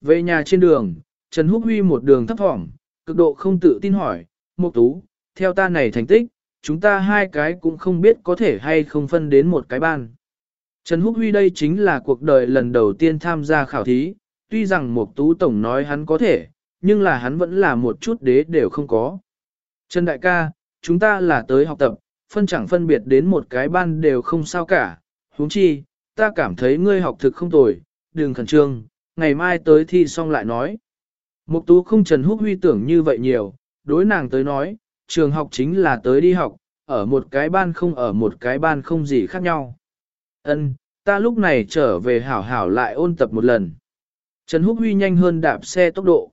Về nhà trên đường, Trần Húc Huy một đường thấp thỏm, cực độ không tự tin hỏi, Mục Tú, theo ta này thành tích, chúng ta hai cái cũng không biết có thể hay không phân đến một cái ban. Trần Húc Huy đây chính là cuộc đời lần đầu tiên tham gia khảo thí, tuy rằng Mục Tú Tổng nói hắn có thể, nhưng là hắn vẫn là một chút đế đều không có. Trần Đại ca, chúng ta là tới học tập, phân chẳng phân biệt đến một cái ban đều không sao cả, huống chi, ta cảm thấy ngươi học thực không tồi, đừng khẩn trương, ngày mai tới thi xong lại nói. Mục tú không Trần Húc Huy tưởng như vậy nhiều, đối nàng tới nói, trường học chính là tới đi học, ở một cái ban không ở một cái ban không gì khác nhau. Ân, ta lúc này trở về hảo hảo lại ôn tập một lần. Trần Húc Huy nhanh hơn đạp xe tốc độ.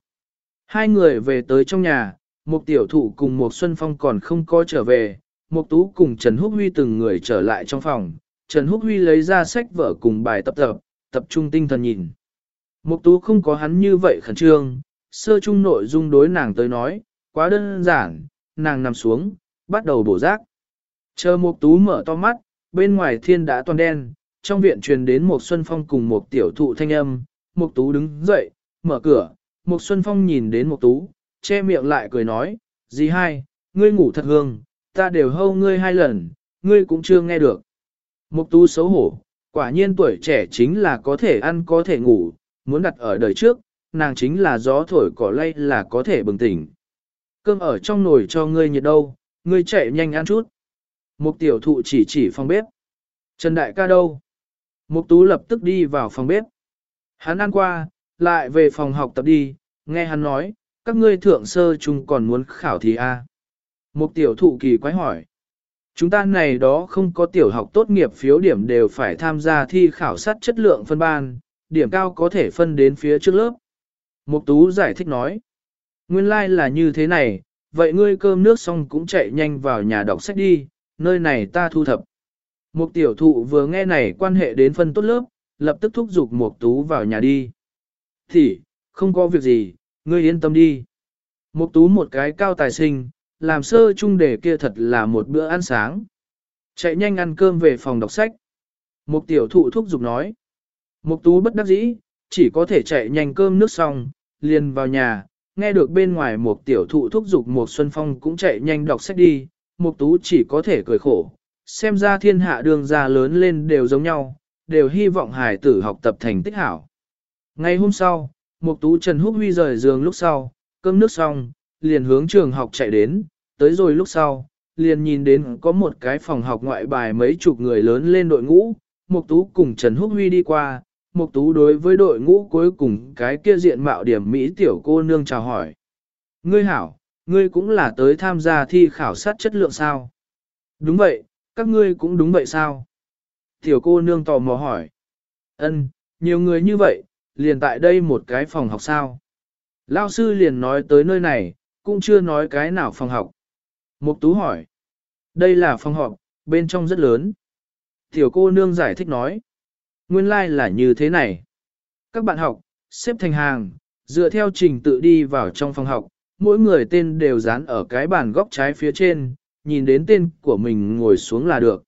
Hai người về tới trong nhà, một tiểu thụ cùng một Xuân Phong còn không có trở về, một tú cùng Trần Húc Huy từng người trở lại trong phòng. Trần Húc Huy lấy ra sách vở cùng bài tập tập, tập trung tinh thần nhìn. Mục tú không có hắn như vậy khẩn trương, sơ chung nội dung đối nàng tới nói, quá đơn giản, nàng nằm xuống, bắt đầu bổ rác. Chờ mục tú mở to mắt, bên ngoài thiên đã toàn đen, trong viện truyền đến một Xuân Phong cùng một tiểu thụ thanh âm, mục tú đứng dậy, mở cửa, một Xuân Phong nhìn đến mục tú, che miệng lại cười nói, gì hai, ngươi ngủ thật hương, ta đều hâu ngươi hai lần, ngươi cũng chưa nghe được. Mục tú xấu hổ, quả nhiên tuổi trẻ chính là có thể ăn có thể ngủ, muốn đặt ở đời trước, nàng chính là gió thổi cỏ lay là có thể bừng tỉnh. Cơm ở trong nồi cho ngươi nhiệt đâu, ngươi chạy nhanh ăn chút. Mục tiểu thụ chỉ chỉ phòng bếp. Trần đại ca đâu? Mục tú lập tức đi vào phòng bếp. Hắn ăn qua, lại về phòng học tập đi, nghe hắn nói, các ngươi thượng sơ chung còn muốn khảo thí a. À? Mục tiểu thụ kỳ quái hỏi. Chúng ta này đó không có tiểu học tốt nghiệp phiếu điểm đều phải tham gia thi khảo sát chất lượng phân ban, điểm cao có thể phân đến phía trước lớp. Mục Tú giải thích nói, nguyên lai like là như thế này, vậy ngươi cơm nước xong cũng chạy nhanh vào nhà đọc sách đi, nơi này ta thu thập. Mục tiểu thụ vừa nghe này quan hệ đến phân tốt lớp, lập tức thúc giục Mục Tú vào nhà đi. Thì, không có việc gì, ngươi yên tâm đi. Mục Tú một cái cao tài sinh, làm sơ trung đề kia thật là một bữa ăn sáng. Chạy nhanh ăn cơm về phòng đọc sách. Mục tiểu thụ thúc giục nói. Mục tú bất đắc dĩ, chỉ có thể chạy nhanh cơm nước xong, liền vào nhà, nghe được bên ngoài một tiểu thụ thúc giục một Xuân Phong cũng chạy nhanh đọc sách đi, mục tú chỉ có thể cười khổ, xem ra thiên hạ đường ra lớn lên đều giống nhau, đều hy vọng hài tử học tập thành tích hảo. Ngày hôm sau, mục tú Trần Húc Huy rời giường lúc sau, cơm nước xong, liền hướng trường học chạy đến, tới rồi lúc sau, liền nhìn đến có một cái phòng học ngoại bài mấy chục người lớn lên đội ngũ, mục tú cùng Trần Húc Huy đi qua, Mục Tú đối với đội ngũ cuối cùng cái kia diện mạo điểm Mỹ tiểu cô nương chào hỏi. Ngươi hảo, ngươi cũng là tới tham gia thi khảo sát chất lượng sao? Đúng vậy, các ngươi cũng đúng vậy sao? Tiểu cô nương tò mò hỏi. Ân, nhiều người như vậy, liền tại đây một cái phòng học sao? Lao sư liền nói tới nơi này, cũng chưa nói cái nào phòng học. Mục Tú hỏi. Đây là phòng học, bên trong rất lớn. Tiểu cô nương giải thích nói. Nguyên lai like là như thế này. Các bạn học, xếp thành hàng, dựa theo trình tự đi vào trong phòng học, mỗi người tên đều dán ở cái bàn góc trái phía trên, nhìn đến tên của mình ngồi xuống là được.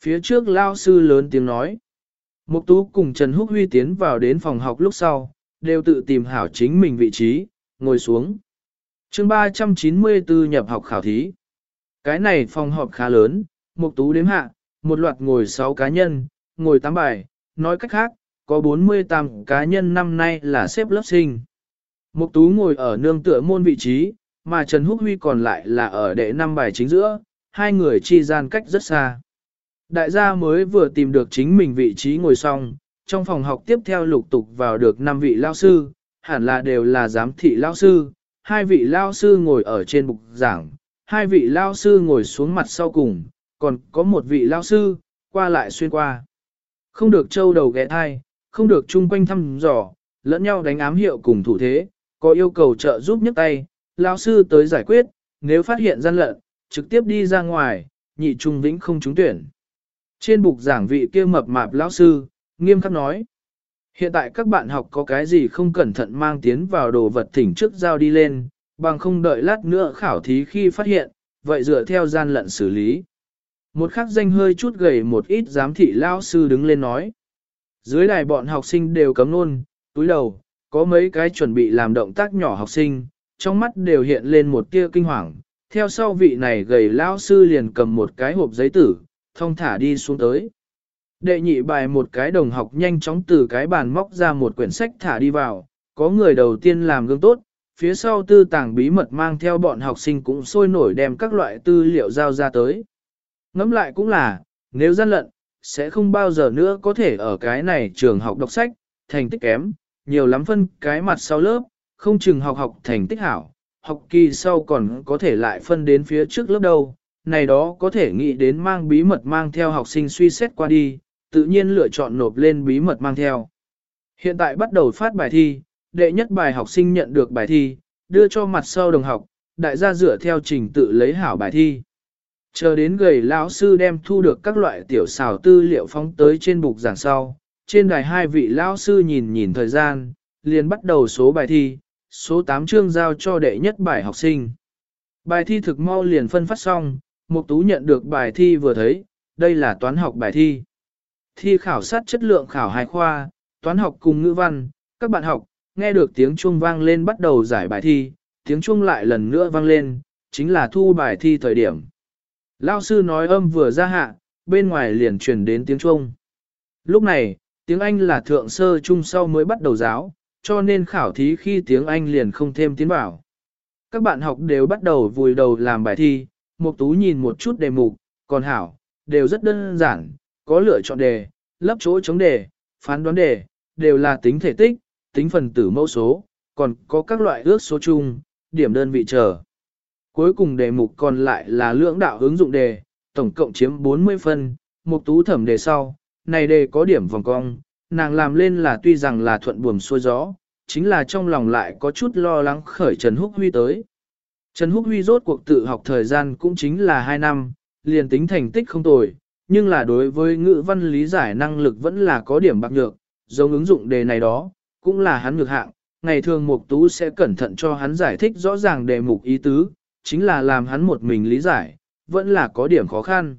Phía trước lao sư lớn tiếng nói. Mục tú cùng Trần Húc Huy tiến vào đến phòng học lúc sau, đều tự tìm hảo chính mình vị trí, ngồi xuống. chương 394 nhập học khảo thí. Cái này phòng họp khá lớn, mục tú đếm hạ, một loạt ngồi 6 cá nhân, ngồi 8 bài, nói cách khác, có 48 cá nhân năm nay là xếp lớp sinh. Mục Tú ngồi ở nương tựa môn vị trí, mà Trần Húc Huy còn lại là ở đệ năm bài chính giữa, hai người chi gian cách rất xa. Đại gia mới vừa tìm được chính mình vị trí ngồi xong, trong phòng học tiếp theo lục tục vào được năm vị lao sư, hẳn là đều là giám thị lao sư, hai vị lao sư ngồi ở trên bục giảng, hai vị lao sư ngồi xuống mặt sau cùng, còn có một vị lao sư, qua lại xuyên qua. Không được châu đầu ghé thai, không được chung quanh thăm dò, lẫn nhau đánh ám hiệu cùng thủ thế, có yêu cầu trợ giúp nhấc tay, lão sư tới giải quyết, nếu phát hiện gian lận, trực tiếp đi ra ngoài, nhị trung vĩnh không trúng tuyển. Trên bục giảng vị kia mập mạp lão sư, nghiêm khắc nói. Hiện tại các bạn học có cái gì không cẩn thận mang tiến vào đồ vật thỉnh trước giao đi lên, bằng không đợi lát nữa khảo thí khi phát hiện, vậy dựa theo gian lận xử lý. Một khắc danh hơi chút gầy một ít giám thị lao sư đứng lên nói. Dưới đài bọn học sinh đều cấm luôn, túi đầu, có mấy cái chuẩn bị làm động tác nhỏ học sinh, trong mắt đều hiện lên một tia kinh hoàng. Theo sau vị này gầy lao sư liền cầm một cái hộp giấy tử, thông thả đi xuống tới. Đệ nhị bài một cái đồng học nhanh chóng từ cái bàn móc ra một quyển sách thả đi vào, có người đầu tiên làm gương tốt, phía sau tư tàng bí mật mang theo bọn học sinh cũng sôi nổi đem các loại tư liệu giao ra tới. Ngẫm lại cũng là, nếu gian lận, sẽ không bao giờ nữa có thể ở cái này trường học đọc sách, thành tích kém, nhiều lắm phân cái mặt sau lớp, không chừng học học thành tích hảo, học kỳ sau còn có thể lại phân đến phía trước lớp đâu, này đó có thể nghĩ đến mang bí mật mang theo học sinh suy xét qua đi, tự nhiên lựa chọn nộp lên bí mật mang theo. Hiện tại bắt đầu phát bài thi, đệ nhất bài học sinh nhận được bài thi, đưa cho mặt sau đồng học, đại gia dựa theo trình tự lấy hảo bài thi. Chờ đến gầy lão sư đem thu được các loại tiểu xào tư liệu phóng tới trên bục giảng sau, trên đài hai vị lão sư nhìn nhìn thời gian, liền bắt đầu số bài thi, số 8 chương giao cho đệ nhất bài học sinh. Bài thi thực mau liền phân phát xong, Mục Tú nhận được bài thi vừa thấy, đây là toán học bài thi. Thi khảo sát chất lượng khảo hai khoa, toán học cùng ngữ văn, các bạn học, nghe được tiếng chuông vang lên bắt đầu giải bài thi, tiếng chuông lại lần nữa vang lên, chính là thu bài thi thời điểm. Lao sư nói âm vừa ra hạ, bên ngoài liền truyền đến tiếng trung. Lúc này, tiếng Anh là thượng sơ trung sau mới bắt đầu giáo, cho nên khảo thí khi tiếng Anh liền không thêm tiến bảo. Các bạn học đều bắt đầu vùi đầu làm bài thi, Mục Tú nhìn một chút đề mục, còn hảo, đều rất đơn giản, có lựa chọn đề, lấp chỗ chống đề, phán đoán đề, đều là tính thể tích, tính phần tử mẫu số, còn có các loại ước số chung, điểm đơn vị chờ. Cuối cùng đề mục còn lại là lưỡng đạo ứng dụng đề, tổng cộng chiếm 40 phân, mục tú thẩm đề sau, này đề có điểm vòng cong, nàng làm lên là tuy rằng là thuận buồm xuôi gió, chính là trong lòng lại có chút lo lắng khởi Trần Húc Huy tới. Trần Húc Huy rốt cuộc tự học thời gian cũng chính là 2 năm, liền tính thành tích không tồi, nhưng là đối với ngữ văn lý giải năng lực vẫn là có điểm bạc nhược, giống ứng dụng đề này đó, cũng là hắn ngược hạng, ngày thường Mục Tú sẽ cẩn thận cho hắn giải thích rõ ràng đề mục ý tứ, chính là làm hắn một mình lý giải, vẫn là có điểm khó khăn.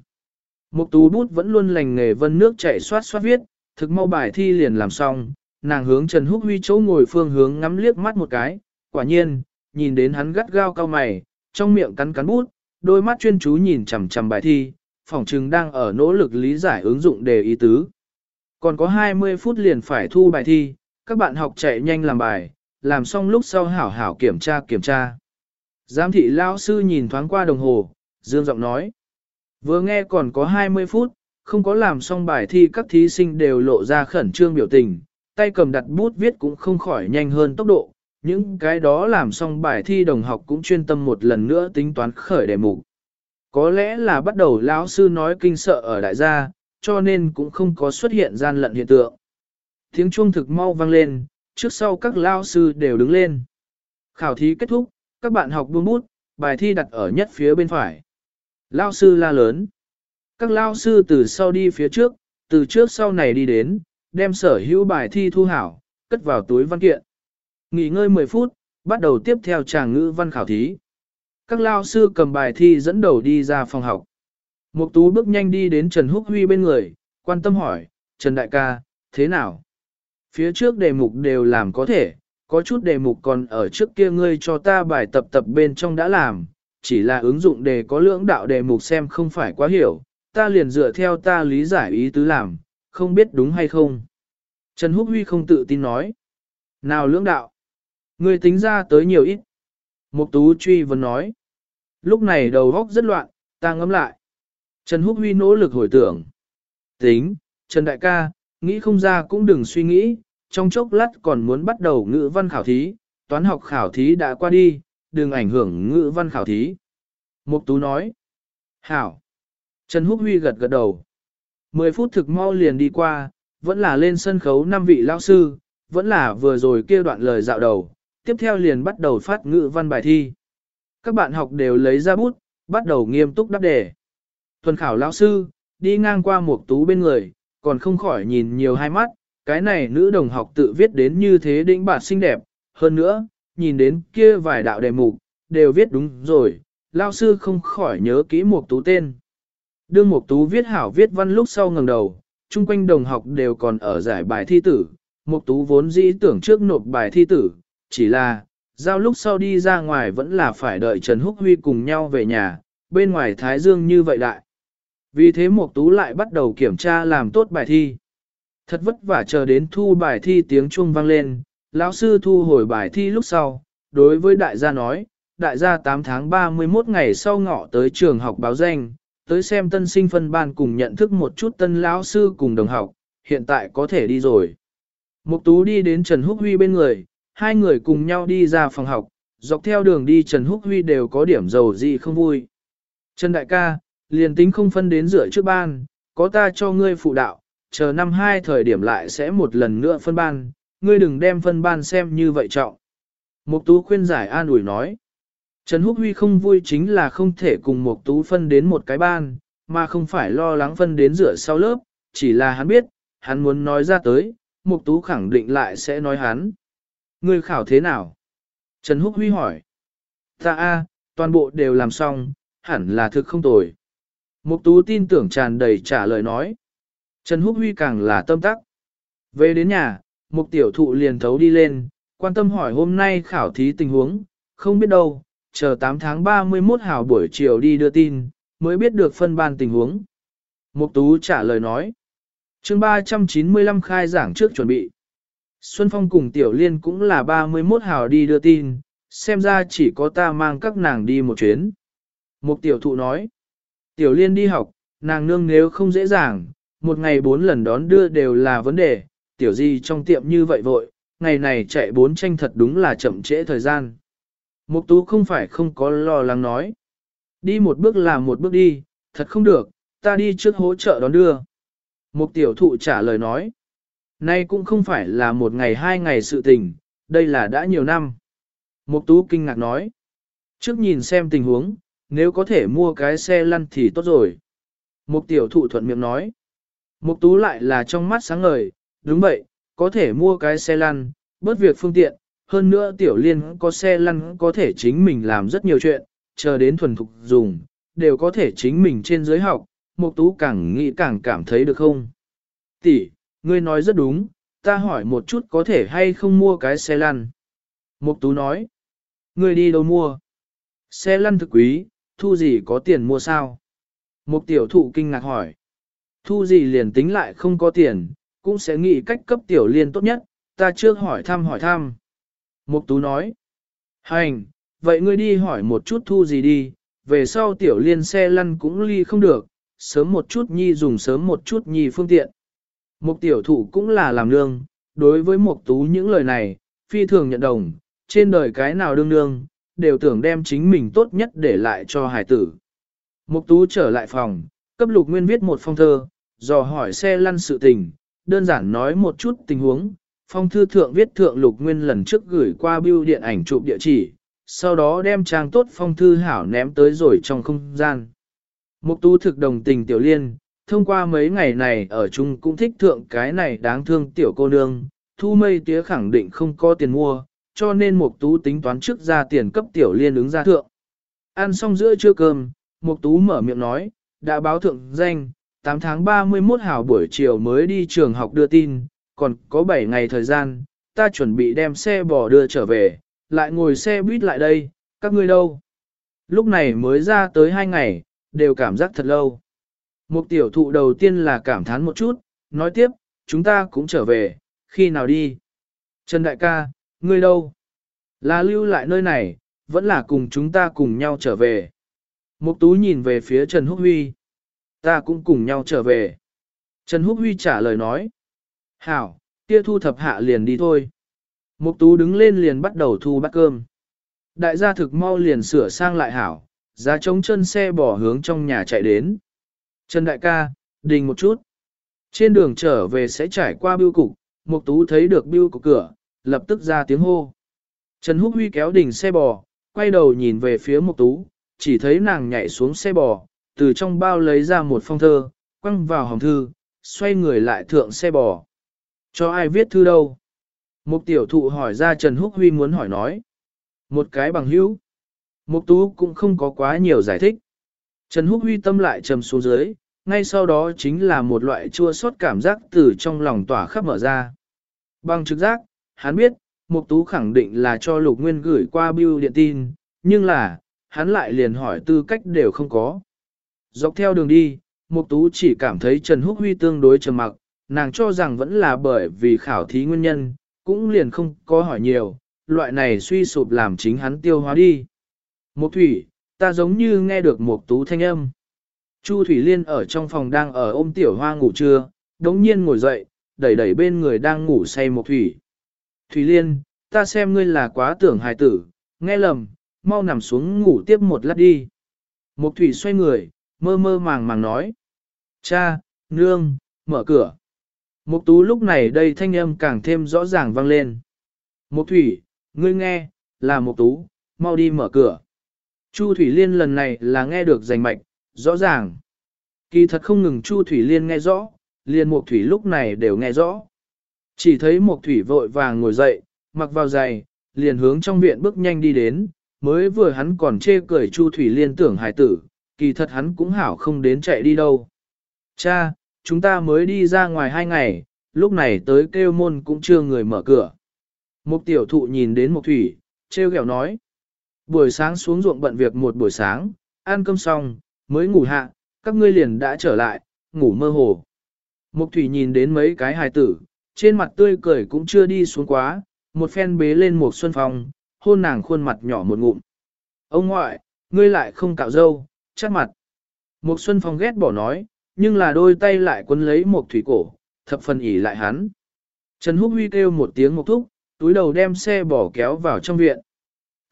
Mục Tú bút vẫn luôn lành nghề vân nước chảy xoát xoát viết, thực mau bài thi liền làm xong, nàng hướng Trần Húc Huy chỗ ngồi phương hướng ngắm liếc mắt một cái, quả nhiên, nhìn đến hắn gắt gao cao mày, trong miệng cắn cắn bút, đôi mắt chuyên chú nhìn chằm chằm bài thi, phỏng chừng đang ở nỗ lực lý giải ứng dụng đề ý tứ. Còn có 20 phút liền phải thu bài thi, các bạn học chạy nhanh làm bài, làm xong lúc sau hảo hảo kiểm tra kiểm tra. Giám thị lao sư nhìn thoáng qua đồng hồ, dương giọng nói. Vừa nghe còn có 20 phút, không có làm xong bài thi các thí sinh đều lộ ra khẩn trương biểu tình, tay cầm đặt bút viết cũng không khỏi nhanh hơn tốc độ. Những cái đó làm xong bài thi đồng học cũng chuyên tâm một lần nữa tính toán khởi đề mục. Có lẽ là bắt đầu lão sư nói kinh sợ ở đại gia, cho nên cũng không có xuất hiện gian lận hiện tượng. Tiếng chuông thực mau vang lên, trước sau các lao sư đều đứng lên. Khảo thí kết thúc, các bạn học buông bút, bài thi đặt ở nhất phía bên phải. Lao sư la lớn. Các lao sư từ sau đi phía trước, từ trước sau này đi đến, đem sở hữu bài thi thu hảo, cất vào túi văn kiện. Nghỉ ngơi 10 phút, bắt đầu tiếp theo tràng ngữ văn khảo thí. Các lao sư cầm bài thi dẫn đầu đi ra phòng học. Mục tú bước nhanh đi đến Trần Húc Huy bên người, quan tâm hỏi, Trần Đại ca, thế nào? Phía trước đề mục đều làm có thể, có chút đề mục còn ở trước kia ngươi cho ta bài tập tập bên trong đã làm, chỉ là ứng dụng đề có lưỡng đạo đề mục xem không phải quá hiểu, ta liền dựa theo ta lý giải ý tứ làm, không biết đúng hay không. Trần Húc Huy không tự tin nói. Nào lưỡng đạo? Ngươi tính ra tới nhiều ít. Mục Tú truy vấn nói. Lúc này đầu óc rất loạn, ta ngẫm lại. Trần Húc Huy nỗ lực hồi tưởng. Tính, Trần Đại ca, nghĩ không ra cũng đừng suy nghĩ, trong chốc lát còn muốn bắt đầu ngữ văn khảo thí, toán học khảo thí đã qua đi, đừng ảnh hưởng ngữ văn khảo thí. Mục Tú nói. Hảo. Trần Húc Huy gật gật đầu. Mười phút thực mau liền đi qua, vẫn là lên sân khấu năm vị lão sư, vẫn là vừa rồi kia đoạn lời dạo đầu, tiếp theo liền bắt đầu phát ngữ văn bài thi. Các bạn học đều lấy ra bút, bắt đầu nghiêm túc đáp đề. Thuần khảo lão sư, đi ngang qua Mục tú bên người, còn không khỏi nhìn nhiều hai mắt, cái này nữ đồng học tự viết đến như thế đĩnh bản xinh đẹp, hơn nữa, nhìn đến kia vài đạo đề mục, đều viết đúng rồi, lao sư không khỏi nhớ kỹ một tú tên. Đương một tú viết hảo viết văn lúc sau ngẩng đầu, chung quanh đồng học đều còn ở giải bài thi tử, một Tú vốn dĩ tưởng trước nộp bài thi tử, chỉ là, giao lúc sau đi ra ngoài vẫn là phải đợi Trần Húc Huy cùng nhau về nhà, bên ngoài Thái Dương như vậy đại. Vì thế một Tú lại bắt đầu kiểm tra làm tốt bài thi. Thật vất vả chờ đến thu bài thi tiếng chuông vang lên, lão sư thu hồi bài thi lúc sau, đối với đại gia nói, đại gia 8 tháng 31 ngày sau ngọ tới trường học báo danh, tới xem tân sinh phân ban cùng nhận thức một chút tân lão sư cùng đồng học, hiện tại có thể đi rồi. Mục Tú đi đến Trần Húc Huy bên người, hai người cùng nhau đi ra phòng học, dọc theo đường đi Trần Húc Huy đều có điểm dầu gì không vui. Trần Đại ca, liền tính không phân đến rửa trước ban, có ta cho ngươi phụ đạo, chờ năm hai thời điểm lại sẽ một lần nữa phân ban, ngươi đừng đem phân ban xem như vậy trọng. Mục Tú khuyên giải an ủi nói. Trần Húc Huy không vui chính là không thể cùng Mục Tú phân đến một cái ban, mà không phải lo lắng phân đến rửa sau lớp, chỉ là hắn biết, hắn muốn nói ra tới, Mục Tú khẳng định lại sẽ nói hắn. Ngươi khảo thế nào? Trần Húc Huy hỏi. Ta a, toàn bộ đều làm xong, hẳn là thực không tồi. Mục Tú tin tưởng tràn đầy trả lời nói. Trần Húc Huy càng là tâm tắc. Về đến nhà, Mục Tiểu Thụ liền thấu đi lên, quan tâm hỏi hôm nay khảo thí tình huống, không biết đâu, chờ 8 tháng 31 hào buổi chiều đi đưa tin, mới biết được phân ban tình huống. Mục Tú trả lời nói. Chương 395 khai giảng trước chuẩn bị. Xuân Phong cùng Tiểu Liên cũng là 31 hào đi đưa tin, xem ra chỉ có ta mang các nàng đi một chuyến. Mục Tiểu Thụ nói. Tiểu Liên đi học, nàng nương nếu không dễ dàng, một ngày bốn lần đón đưa đều là vấn đề, tiểu gì trong tiệm như vậy vội, ngày này chạy bốn tranh thật đúng là chậm trễ thời gian. Mục tú không phải không có lo lắng nói. Đi một bước là một bước đi, thật không được, ta đi trước hỗ trợ đón đưa. Mục tiểu thụ trả lời nói. Nay cũng không phải là một ngày hai ngày sự tình, đây là đã nhiều năm. Mục tú kinh ngạc nói. Trước nhìn xem tình huống, nếu có thể mua cái xe lăn thì tốt rồi. Mục tiểu thụ thuận miệng nói. Mục tú lại là trong mắt sáng ngời, đúng vậy, có thể mua cái xe lăn, bớt việc phương tiện, hơn nữa tiểu liên có xe lăn có thể chính mình làm rất nhiều chuyện, chờ đến thuần thục dùng, đều có thể chính mình trên dưới học, Mục Tú càng nghĩ càng cảm thấy được không? Tỷ, ngươi nói rất đúng, ta hỏi một chút có thể hay không mua cái xe lăn. Mục Tú nói, ngươi đi đâu mua? Xe lăn thực quý, thu gì có tiền mua sao? Mục tiểu thụ kinh ngạc hỏi. Thu gì liền tính lại không có tiền, cũng sẽ nghĩ cách cấp tiểu liên tốt nhất, ta trước hỏi thăm hỏi thăm. Mục tú nói, hành, vậy ngươi đi hỏi một chút thu gì đi, về sau tiểu liên xe lăn cũng ly không được, sớm một chút nhi dùng sớm một chút nhi phương tiện. Mục tiểu thủ cũng là làm nương, đối với mục tú những lời này, phi thường nhận đồng, trên đời cái nào đương nương, đều tưởng đem chính mình tốt nhất để lại cho hải tử. Mục tú trở lại phòng, cấp lục nguyên viết một phong thơ, dò hỏi xe lăn sự tình, đơn giản nói một chút tình huống, phong thư thượng viết thượng lục nguyên lần trước gửi qua bưu điện ảnh chụp địa chỉ, sau đó đem trang tốt phong thư hảo ném tới rồi trong không gian. Mục tú thực đồng tình tiểu liên, thông qua mấy ngày này ở chung cũng thích thượng cái này đáng thương tiểu cô nương, thu mây tía khẳng định không có tiền mua, cho nên mục tú tính toán trước ra tiền cấp tiểu liên ứng ra thượng. Ăn xong giữa trưa cơm, mục tú mở miệng nói, đã báo thượng danh, 8 tháng 31 hảo buổi chiều mới đi trường học đưa tin, còn có 7 ngày thời gian, ta chuẩn bị đem xe bò đưa trở về, lại ngồi xe buýt lại đây, các ngươi đâu? Lúc này mới ra tới 2 ngày, đều cảm giác thật lâu. Một tiểu thụ đầu tiên là cảm thán một chút, nói tiếp, chúng ta cũng trở về, khi nào đi? Trần đại ca, ngươi đâu? Là lưu lại nơi này, vẫn là cùng chúng ta cùng nhau trở về. Mục tú nhìn về phía Trần Húc Huy. Ta cũng cùng nhau trở về. Trần Húc Huy trả lời nói. Hảo, kia thu thập hạ liền đi thôi. Mục tú đứng lên liền bắt đầu thu bát cơm. Đại gia thực mau liền sửa sang lại hảo, giá chống chân xe bỏ hướng trong nhà chạy đến. Trần đại ca, đình một chút. Trên đường trở về sẽ trải qua biêu cục, mục tú thấy được biêu cục cửa, lập tức ra tiếng hô. Trần Húc Huy kéo đỉnh xe bò, quay đầu nhìn về phía mục tú, chỉ thấy nàng nhảy xuống xe bò, từ trong bao lấy ra một phong thơ, quăng vào hòm thư, xoay người lại thượng xe bò. Cho ai viết thư đâu? Mục tiểu thụ hỏi ra Trần Húc Huy muốn hỏi nói. Một cái bằng hữu. Mục tú cũng không có quá nhiều giải thích. Trần Húc Huy tâm lại trầm xuống dưới, ngay sau đó chính là một loại chua xót cảm giác từ trong lòng tỏa khắp mở ra. Bằng trực giác, hắn biết, Mục Tú khẳng định là cho Lục Nguyên gửi qua bưu điện tin, nhưng là, hắn lại liền hỏi tư cách đều không có. Dọc theo đường đi, Mục Tú chỉ cảm thấy Trần Húc Huy tương đối trầm mặc, nàng cho rằng vẫn là bởi vì khảo thí nguyên nhân, cũng liền không có hỏi nhiều, loại này suy sụp làm chính hắn tiêu hóa đi. Mục Thủy, ta giống như nghe được Mục Tú thanh âm. Chu Thủy Liên ở trong phòng đang ở ôm tiểu hoa ngủ trưa, đống nhiên ngồi dậy, đẩy đẩy bên người đang ngủ say Mục Thủy. Thủy Liên, ta xem ngươi là quá tưởng hài tử, nghe lầm, mau nằm xuống ngủ tiếp một lát đi. Mục Thủy xoay người, mơ mơ màng màng nói. Cha, nương, mở cửa. Mục Tú lúc này đây thanh âm càng thêm rõ ràng vang lên. Mục Thủy, ngươi nghe, là Mục Tú, mau đi mở cửa. Chu Thủy Liên lần này là nghe được rành mạch, rõ ràng. Kỳ thật không ngừng Chu Thủy Liên nghe rõ, liền Mục Thủy lúc này đều nghe rõ. Chỉ thấy Mục Thủy vội vàng ngồi dậy, mặc vào giày, liền hướng trong viện bước nhanh đi đến, mới vừa hắn còn chê cười Chu Thủy Liên tưởng hài tử, kỳ thật hắn cũng hảo không đến chạy đi đâu. Cha, chúng ta mới đi ra ngoài hai ngày, lúc này tới kêu môn cũng chưa người mở cửa. Mục tiểu thụ nhìn đến Mục Thủy, treo ghẹo nói. Buổi sáng xuống ruộng bận việc một buổi sáng, ăn cơm xong, mới ngủ hạ, các ngươi liền đã trở lại, ngủ mơ hồ. Mục Thủy nhìn đến mấy cái hài tử, trên mặt tươi cười cũng chưa đi xuống quá, một phen bế lên một xuân phong, hôn nàng khuôn mặt nhỏ một ngụm. Ông ngoại, ngươi lại không cạo dâu, chắc mặt. Một xuân phong ghét bỏ nói, nhưng là đôi tay lại quấn lấy một thủy cổ, thập phần ỉ lại hắn. Trần Húc Huy kêu một tiếng một thúc, túi đầu đem xe bỏ kéo vào trong viện.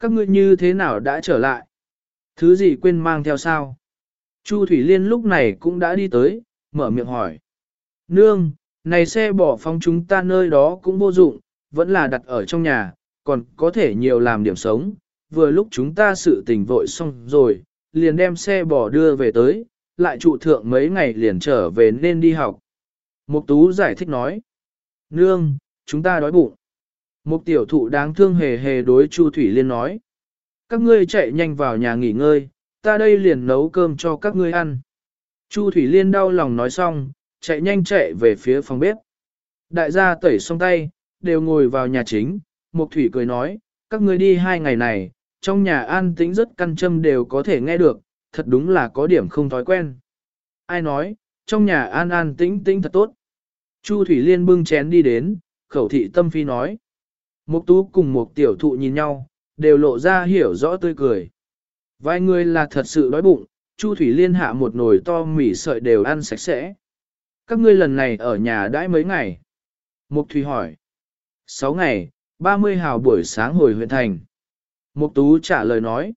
Các ngươi như thế nào đã trở lại? Thứ gì quên mang theo sao? Chu Thủy Liên lúc này cũng đã đi tới, mở miệng hỏi. Nương, này xe bỏ phong chúng ta nơi đó cũng vô dụng, vẫn là đặt ở trong nhà, còn có thể nhiều làm điểm sống. Vừa lúc chúng ta sự tình vội xong rồi, liền đem xe bỏ đưa về tới, lại trụ thượng mấy ngày liền trở về nên đi học. Mục Tú giải thích nói. Nương, chúng ta đói bụng. Mục tiểu thụ đáng thương hề hề đối Chu Thủy Liên nói. Các ngươi chạy nhanh vào nhà nghỉ ngơi, ta đây liền nấu cơm cho các ngươi ăn. Chu Thủy Liên đau lòng nói xong, chạy nhanh chạy về phía phòng bếp. Đại gia tẩy xong tay, đều ngồi vào nhà chính, Mục Thủy cười nói, các ngươi đi hai ngày này, trong nhà an tĩnh rất căn châm đều có thể nghe được, thật đúng là có điểm không thói quen. Ai nói, trong nhà an an tĩnh tĩnh thật tốt. Chu Thủy Liên bưng chén đi đến, khẩu thị tâm phi nói. Mục tú cùng một tiểu thụ nhìn nhau, đều lộ ra hiểu rõ tươi cười. Vài người là thật sự đói bụng, Chu Thủy Liên hạ một nồi to mì sợi đều ăn sạch sẽ. Các ngươi lần này ở nhà đãi mấy ngày? Mục Thủy hỏi. Sáu ngày, 30 hào buổi sáng hồi huyện thành. Mục Tú trả lời nói.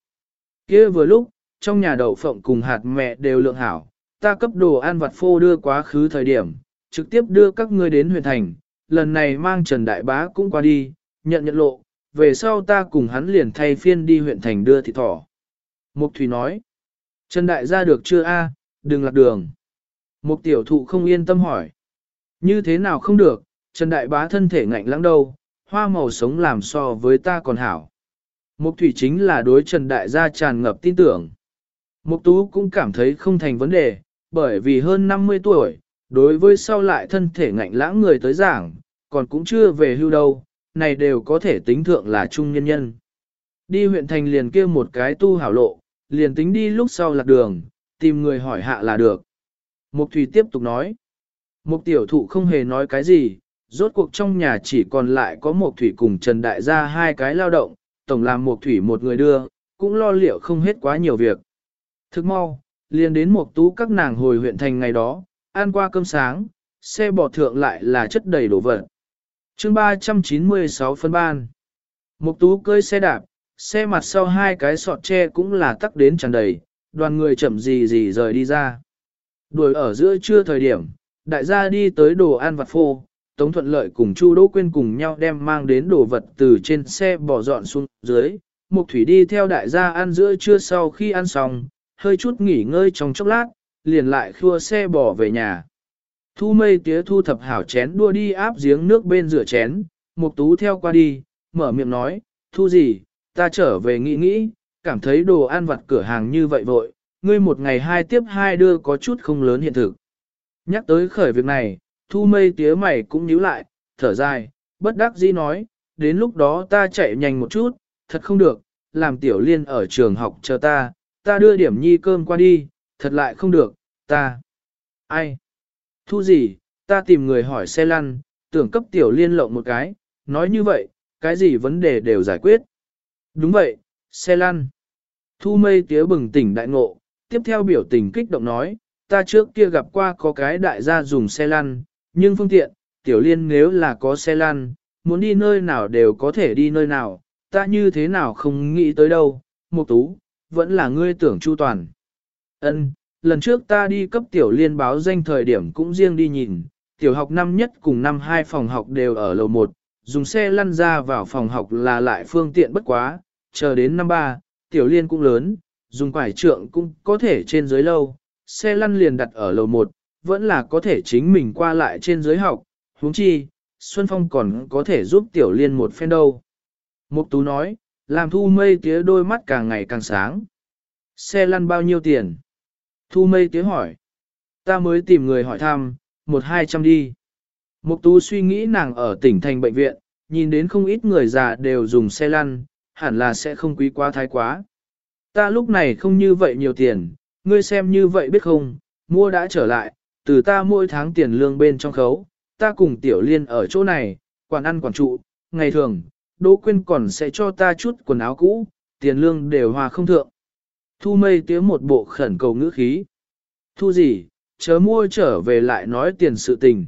kia vừa lúc, trong nhà đậu phộng cùng hạt mẹ đều lượng hảo, ta cấp đồ ăn vặt phô đưa quá khứ thời điểm, trực tiếp đưa các ngươi đến huyện thành, lần này mang Trần Đại Bá cũng qua đi, nhận nhận lộ, về sau ta cùng hắn liền thay phiên đi huyện thành đưa thịt thỏ. Mục Thủy nói, Trần Đại ra được chưa a? đừng lạc đường. Mục tiểu thụ không yên tâm hỏi, như thế nào không được, Trần Đại Bá thân thể ngạnh lãng đâu, hoa màu sống làm so với ta còn hảo. Mục Thủy chính là đối Trần Đại gia tràn ngập tin tưởng. Mục Tú cũng cảm thấy không thành vấn đề, bởi vì hơn 50 tuổi, đối với sau lại thân thể ngạnh lãng người tới giảng, còn cũng chưa về hưu đâu, này đều có thể tính thượng là trung nhân nhân. Đi huyện thành liền kia một cái tu hảo lộ, liền tính đi lúc sau lạc đường, tìm người hỏi hạ là được. Mục Thủy tiếp tục nói. Mục tiểu thụ không hề nói cái gì, rốt cuộc trong nhà chỉ còn lại có Mục Thủy cùng Trần Đại gia hai cái lao động, tổng làm một Thủy một người đưa, cũng lo liệu không hết quá nhiều việc. Thức mau, liền đến một Tú các nàng hồi huyện thành ngày đó, ăn qua cơm sáng, xe bò thượng lại là chất đầy đổ vật. Chương 396 phân ban. Mục Tú cơi xe đạp, xe mặt sau hai cái sọt tre cũng là tắc đến tràn đầy, đoàn người chậm gì gì rời đi ra. Đuổi ở giữa trưa thời điểm, đại gia đi tới đồ ăn vặt phô, Tống Thuận Lợi cùng Chu Đỗ Quyên cùng nhau đem mang đến đồ vật từ trên xe bỏ dọn xuống dưới. Mục Thủy đi theo đại gia ăn giữa trưa sau khi ăn xong, hơi chút nghỉ ngơi trong chốc lát, liền lại khua xe bỏ về nhà. Thu mây tía thu thập hảo chén đua đi áp giếng nước bên rửa chén, Mục Tú theo qua đi, mở miệng nói, thu gì, ta trở về nghĩ nghĩ, cảm thấy đồ ăn vặt cửa hàng như vậy vội, ngươi một ngày hai tiếp hai đưa có chút không lớn hiện thực. Nhắc tới khởi việc này, thu mây tía mày cũng nhíu lại, thở dài, bất đắc dĩ nói, đến lúc đó ta chạy nhanh một chút, thật không được, làm tiểu liên ở trường học chờ ta, ta đưa điểm nhi cơm qua đi, thật lại không được, ta. Ai? Thu gì, ta tìm người hỏi xe lăn, tưởng cấp tiểu liên lộng một cái, nói như vậy, cái gì vấn đề đều giải quyết. Đúng vậy, xe lăn. Thu mây tía bừng tỉnh đại ngộ, tiếp theo biểu tình kích động nói, ta trước kia gặp qua có cái đại gia dùng xe lăn, nhưng phương tiện, tiểu liên nếu là có xe lăn, muốn đi nơi nào đều có thể đi nơi nào, ta như thế nào không nghĩ tới đâu, Mục Tú, vẫn là ngươi tưởng chu toàn. Ân, lần trước ta đi cấp tiểu liên báo danh thời điểm cũng riêng đi nhìn, tiểu học năm nhất cùng năm hai phòng học đều ở lầu 1, dùng xe lăn ra vào phòng học là lại phương tiện bất quá, chờ đến năm ba, tiểu liên cũng lớn, dùng quải trượng cũng có thể trên dưới lâu, xe lăn liền đặt ở lầu 1, vẫn là có thể chính mình qua lại trên dưới học, huống chi, Xuân Phong còn có thể giúp tiểu liên một phen đâu. Mục Tú nói, làm thu mây tía đôi mắt càng ngày càng sáng. Xe lăn bao nhiêu tiền? Thu mây tía hỏi. Ta mới tìm người hỏi thăm, một hai trăm đi. Mục Tú suy nghĩ nàng ở tỉnh thành bệnh viện, nhìn đến không ít người già đều dùng xe lăn, hẳn là sẽ không quý quá thái quá. Ta lúc này không như vậy nhiều tiền, ngươi xem như vậy biết không, mua đã trở lại, từ ta mỗi tháng tiền lương bên trong khấu, ta cùng tiểu liên ở chỗ này, quản ăn quản trụ, ngày thường, Đỗ Quyên còn sẽ cho ta chút quần áo cũ, tiền lương đều hòa không thượng. Thu mây tiếng một bộ khẩn cầu ngữ khí. Thu gì, chớ mua trở về lại nói tiền sự tình.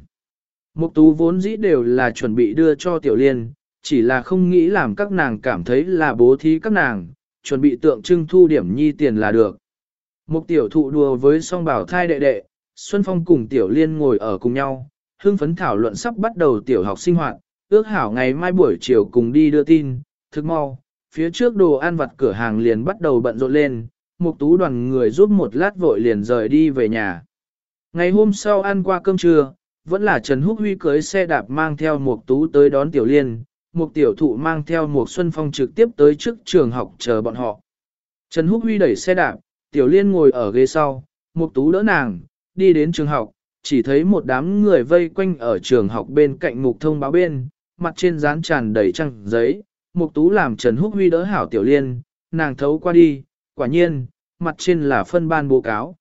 Mục tú vốn dĩ đều là chuẩn bị đưa cho tiểu liên, chỉ là không nghĩ làm các nàng cảm thấy là bố thí các nàng, chuẩn bị tượng trưng thu điểm nhi tiền là được. Mục tiểu thụ đùa với song bảo thai đệ đệ, Xuân Phong cùng tiểu liên ngồi ở cùng nhau, hương phấn thảo luận sắp bắt đầu tiểu học sinh hoạt, ước hảo ngày mai buổi chiều cùng đi đưa tin, thức mau, phía trước đồ ăn vặt cửa hàng liền bắt đầu bận rộn lên, một tú đoàn người giúp một lát vội liền rời đi về nhà. Ngày hôm sau ăn qua cơm trưa, vẫn là Trần Húc Huy cưới xe đạp mang theo một tú tới đón tiểu liên, một tiểu thụ mang theo một xuân phong trực tiếp tới trước trường học chờ bọn họ. Trần Húc Huy đẩy xe đạp, tiểu liên ngồi ở ghế sau, một tú đỡ nàng, đi đến trường học, chỉ thấy một đám người vây quanh ở trường học bên cạnh mục thông báo bên, mặt trên dán tràn đầy trăng giấy, mục tú làm Trần Húc Huy đỡ hảo tiểu liên, nàng thấu qua đi, quả nhiên, mặt trên là phân ban báo cáo.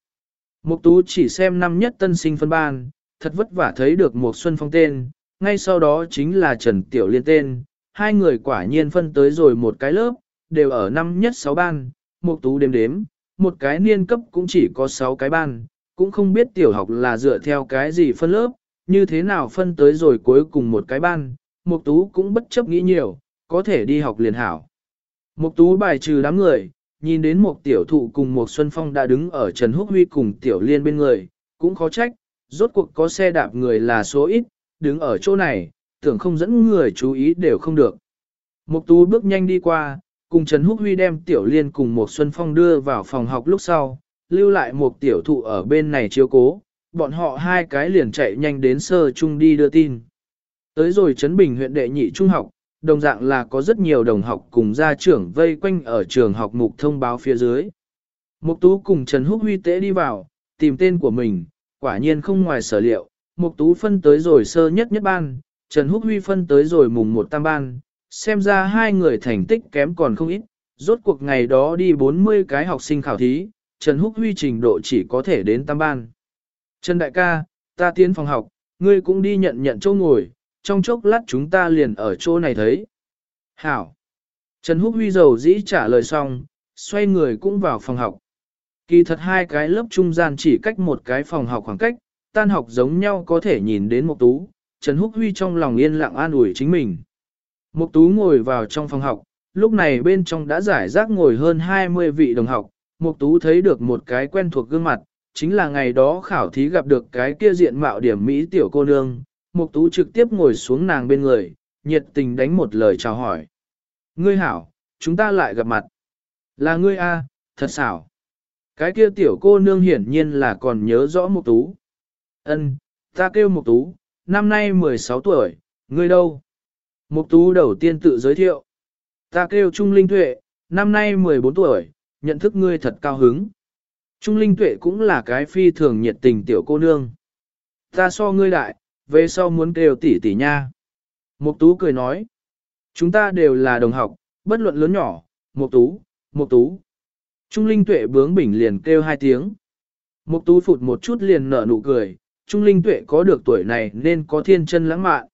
Mục tú chỉ xem năm nhất tân sinh phân ban, thật vất vả thấy được một xuân phong tên, ngay sau đó chính là Trần Tiểu Liên tên, hai người quả nhiên phân tới rồi một cái lớp, đều ở năm nhất sáu ban, mục tú đếm đếm, một cái niên cấp cũng chỉ có sáu cái ban, cũng không biết tiểu học là dựa theo cái gì phân lớp, như thế nào phân tới rồi cuối cùng một cái ban, Mục Tú cũng bất chấp nghĩ nhiều, có thể đi học liền hảo. Mục Tú bài trừ đám người, nhìn đến một tiểu thụ cùng một Xuân Phong đã đứng ở Trần Húc Huy cùng tiểu liên bên người, cũng khó trách, rốt cuộc có xe đạp người là số ít, đứng ở chỗ này, tưởng không dẫn người chú ý đều không được. Mục Tú bước nhanh đi qua, cùng Trần Húc Huy đem tiểu liên cùng một Xuân Phong đưa vào phòng học lúc sau, lưu lại một tiểu thụ ở bên này chiếu cố, bọn họ hai cái liền chạy nhanh đến sơ trung đi đưa tin. Tới rồi Trấn Bình huyện đệ nhị trung học, đồng dạng là có rất nhiều đồng học cùng gia trưởng vây quanh ở trường học mục thông báo phía dưới. Mục Tú cùng Trần Húc Huy tế đi vào, tìm tên của mình, quả nhiên không ngoài sở liệu, Mục Tú phân tới rồi sơ nhất nhất ban, Trần Húc Huy phân tới rồi mùng một tam ban, xem ra hai người thành tích kém còn không ít, rốt cuộc ngày đó đi 40 cái học sinh khảo thí, Trần Húc Huy trình độ chỉ có thể đến tam ban. Trần Đại ca, ta tiến phòng học, ngươi cũng đi nhận nhận chỗ ngồi, trong chốc lát chúng ta liền ở chỗ này thấy. Hảo. Trần Húc Huy dầu dĩ trả lời xong, xoay người cũng vào phòng học. Kỳ thật hai cái lớp trung gian chỉ cách một cái phòng học khoảng cách, tan học giống nhau có thể nhìn đến một tú. Trần Húc Huy trong lòng yên lặng an ủi chính mình. Mục tú ngồi vào trong phòng học, lúc này bên trong đã giải rác ngồi hơn 20 vị đồng học. Mục tú thấy được một cái quen thuộc gương mặt, chính là ngày đó khảo thí gặp được cái kia diện mạo điểm Mỹ tiểu cô nương, Mục Tú trực tiếp ngồi xuống nàng bên người, nhiệt tình đánh một lời chào hỏi. Ngươi hảo, chúng ta lại gặp mặt. Là ngươi a, thật xảo. Cái kia tiểu cô nương hiển nhiên là còn nhớ rõ Mục Tú. Ân, ta kêu Mục Tú, năm nay 16 tuổi, ngươi đâu? Mục Tú đầu tiên tự giới thiệu. Ta kêu Trung Linh Tuệ, năm nay 14 tuổi, nhận thức ngươi thật cao hứng. Trung Linh Tuệ cũng là cái phi thường nhiệt tình tiểu cô nương. Ta so ngươi đại, về sau muốn kêu tỷ tỷ nha. Mục Tú cười nói, chúng ta đều là đồng học, bất luận lớn nhỏ, Mục Tú, Mục Tú. Trung Linh Tuệ bướng bỉnh liền kêu hai tiếng. Mục Tú phụt một chút liền nở nụ cười, Trung Linh Tuệ có được tuổi này nên có thiên chân lãng mạn.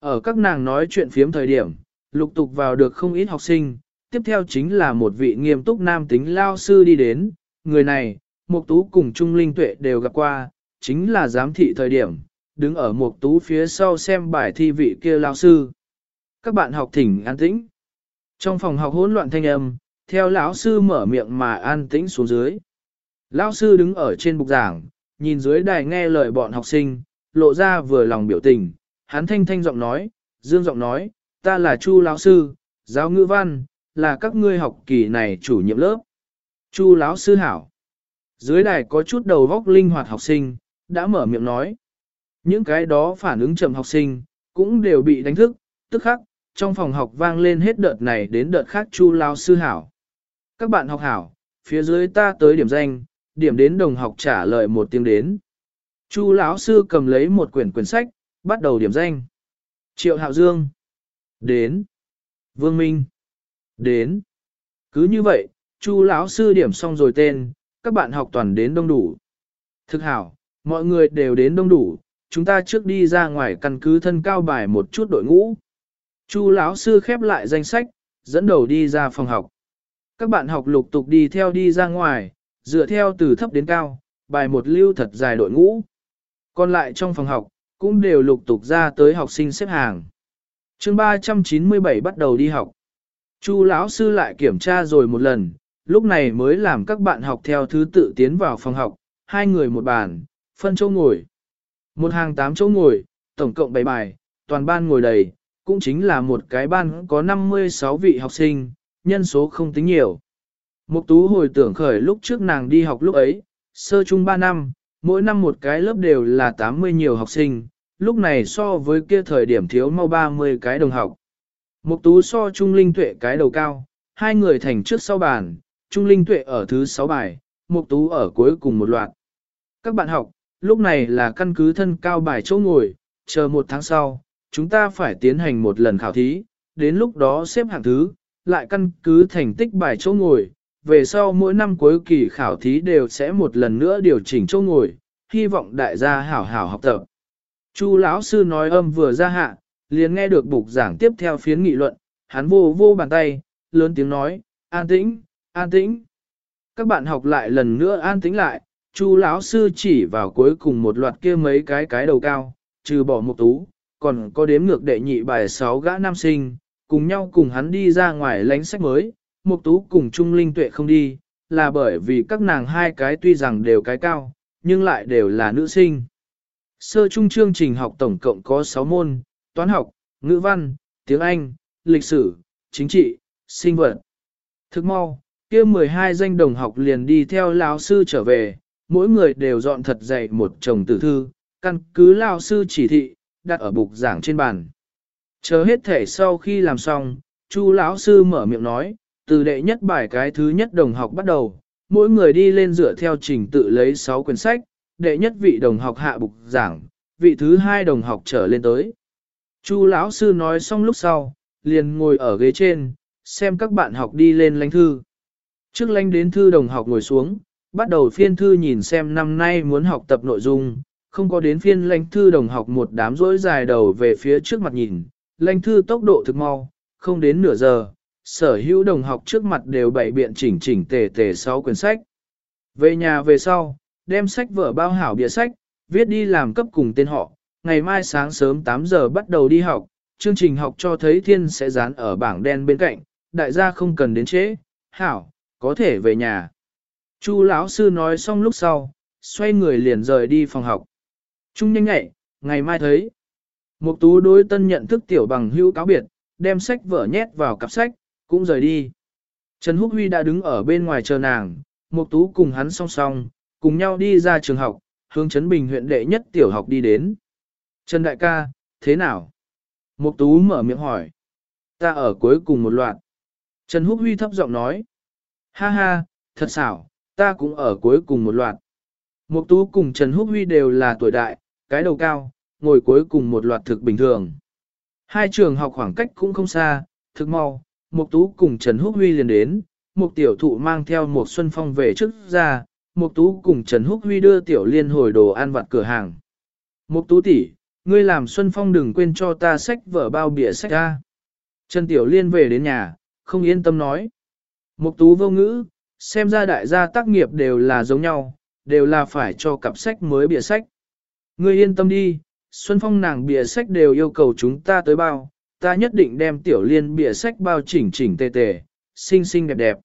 Ở các nàng nói chuyện phiếm thời điểm, lục tục vào được không ít học sinh, tiếp theo chính là một vị nghiêm túc nam tính lao sư đi đến, người này, Mục Tú cùng Trung Linh Tuệ đều gặp qua, chính là giám thị thời điểm, đứng ở Mục Tú phía sau xem bài thi vị kia lao sư. Các bạn học thỉnh an tĩnh. Trong phòng học hỗn loạn thanh âm, theo lão sư mở miệng mà an tĩnh xuống dưới. Lão sư đứng ở trên bục giảng, nhìn dưới đài nghe lời bọn học sinh, lộ ra vừa lòng biểu tình, hắn thanh thanh giọng nói, dương giọng nói, ta là Chu lão sư, giáo ngữ văn, là các ngươi học kỳ này chủ nhiệm lớp. Chu lão sư hảo. Dưới đài có chút đầu góc linh hoạt học sinh, đã mở miệng nói. Những cái đó phản ứng chậm học sinh, cũng đều bị đánh thức, tức khắc, trong phòng học vang lên hết đợt này đến đợt khác Chu lão sư hảo. Các bạn học hảo, phía dưới ta tới điểm danh, điểm đến đồng học trả lời một tiếng đến. Chu lão sư cầm lấy một quyển quyển sách, bắt đầu điểm danh. Triệu Hạo Dương. Đến. Vương Minh. Đến. Cứ như vậy, Chu lão sư điểm xong rồi tên, các bạn học toàn đến đông đủ. Thực hảo, mọi người đều đến đông đủ, chúng ta trước đi ra ngoài căn cứ thân cao bài một chút đội ngũ. Chu lão sư khép lại danh sách, dẫn đầu đi ra phòng học. Các bạn học lục tục đi theo đi ra ngoài, dựa theo từ thấp đến cao, bài một lưu thật dài đội ngũ. Còn lại trong phòng học, cũng đều lục tục ra tới học sinh xếp hàng. chương 397 bắt đầu đi học. Chu lão sư lại kiểm tra rồi một lần, lúc này mới làm các bạn học theo thứ tự tiến vào phòng học, hai người một bàn, phân chỗ ngồi. Một hàng tám chỗ ngồi, tổng cộng 7 bài, toàn ban ngồi đầy, cũng chính là một cái ban có 56 vị học sinh, nhân số không tính nhiều. Mục tú hồi tưởng khởi lúc trước nàng đi học lúc ấy, sơ trung 3 năm, mỗi năm một cái lớp đều là 80 nhiều học sinh, lúc này so với kia thời điểm thiếu mau 30 cái đồng học. Mục tú so Trung Linh Tuệ cái đầu cao, hai người thành trước sau bàn, Trung Linh Tuệ ở thứ 6 bài, Mục tú ở cuối cùng một loạt. Các bạn học, lúc này là căn cứ thân cao bài chỗ ngồi, chờ một tháng sau, chúng ta phải tiến hành một lần khảo thí, đến lúc đó xếp hạng thứ, lại căn cứ thành tích bài chỗ ngồi, về sau mỗi năm cuối kỳ khảo thí đều sẽ một lần nữa điều chỉnh chỗ ngồi, hy vọng đại gia hảo hảo học tập. Chu lão sư nói âm vừa ra hạ, liền nghe được bục giảng tiếp theo phiến nghị luận, hắn vô vô bàn tay, lớn tiếng nói, an tĩnh, an tĩnh. Các bạn học lại lần nữa an tĩnh lại, Chu lão sư chỉ vào cuối cùng một loạt kia mấy cái cái đầu cao, trừ bỏ một tú, còn có đếm ngược đệ nhị bài sáu gã nam sinh, cùng nhau cùng hắn đi ra ngoài lánh sách mới, Một Tú cùng Trung Linh Tuệ không đi, là bởi vì các nàng hai cái tuy rằng đều cái cao, nhưng lại đều là nữ sinh. Sơ trung chương trình học tổng cộng có 6 môn, toán học, ngữ văn, tiếng Anh, lịch sử, chính trị, sinh vật. Thức mau, kia 12 danh đồng học liền đi theo lão sư trở về, mỗi người đều dọn thật dày một chồng tử thư, căn cứ lão sư chỉ thị, đặt ở bục giảng trên bàn. Chờ hết thể sau khi làm xong, Chu lão sư mở miệng nói, từ đệ nhất bài cái thứ nhất đồng học bắt đầu, mỗi người đi lên dựa theo trình tự lấy 6 quyển sách, đệ nhất vị đồng học hạ bục giảng, vị thứ hai đồng học trở lên tới. Chu lão sư nói xong lúc sau, liền ngồi ở ghế trên, xem các bạn học đi lên lãnh thư. Trước lãnh đến thư đồng học ngồi xuống, bắt đầu phiên thư nhìn xem năm nay muốn học tập nội dung, không có đến phiên lãnh thư đồng học một đám rỗi dài đầu về phía trước mặt nhìn, lãnh thư tốc độ thực mau, không đến nửa giờ, sở hữu đồng học trước mặt đều bày biện chỉnh chỉnh tề tề sáu quyển sách. Về nhà về sau, đem sách vở bao hảo bìa sách, viết đi làm cấp cùng tên họ, ngày mai sáng sớm 8 giờ bắt đầu đi học, chương trình học cho thấy thiên sẽ dán ở bảng đen bên cạnh, đại gia không cần đến trễ, hảo, có thể về nhà. Chu lão sư nói xong lúc sau, xoay người liền rời đi phòng học. Trung nhanh nhẹ, ngày mai thấy. Mục tú đối tân nhận thức tiểu bằng hữu cáo biệt, đem sách vở nhét vào cặp sách, cũng rời đi. Trần Húc Huy đã đứng ở bên ngoài chờ nàng, Mục Tú cùng hắn song song, cùng nhau đi ra trường học, hướng Trấn Bình huyện đệ nhất tiểu học đi đến. Trần Đại ca, thế nào? Mục Tú mở miệng hỏi. Ta ở cuối cùng một loạt. Trần Húc Huy thấp giọng nói. Ha ha, thật xảo, ta cũng ở cuối cùng một loạt. Mục Tú cùng Trần Húc Huy đều là tuổi đại, cái đầu cao, ngồi cuối cùng một loạt thực bình thường. Hai trường học khoảng cách cũng không xa, thực mau, Mục Tú cùng Trần Húc Huy liền đến, Mục Tiểu Thụ mang theo một Xuân Phong về trước ra, Mục Tú cùng Trần Húc Huy đưa Tiểu Liên hồi đồ ăn vặt cửa hàng. Mục Tú tỷ, ngươi làm Xuân Phong đừng quên cho ta sách vở bao bìa sách ra. Trần Tiểu Liên về đến nhà, không yên tâm nói. Mục Tú vô ngữ, xem ra đại gia tác nghiệp đều là giống nhau, đều là phải cho cặp sách mới bìa sách. Ngươi yên tâm đi, Xuân Phong nàng bìa sách đều yêu cầu chúng ta tới bao, ta nhất định đem tiểu liên bìa sách bao chỉnh chỉnh tề tề, xinh xinh đẹp đẹp.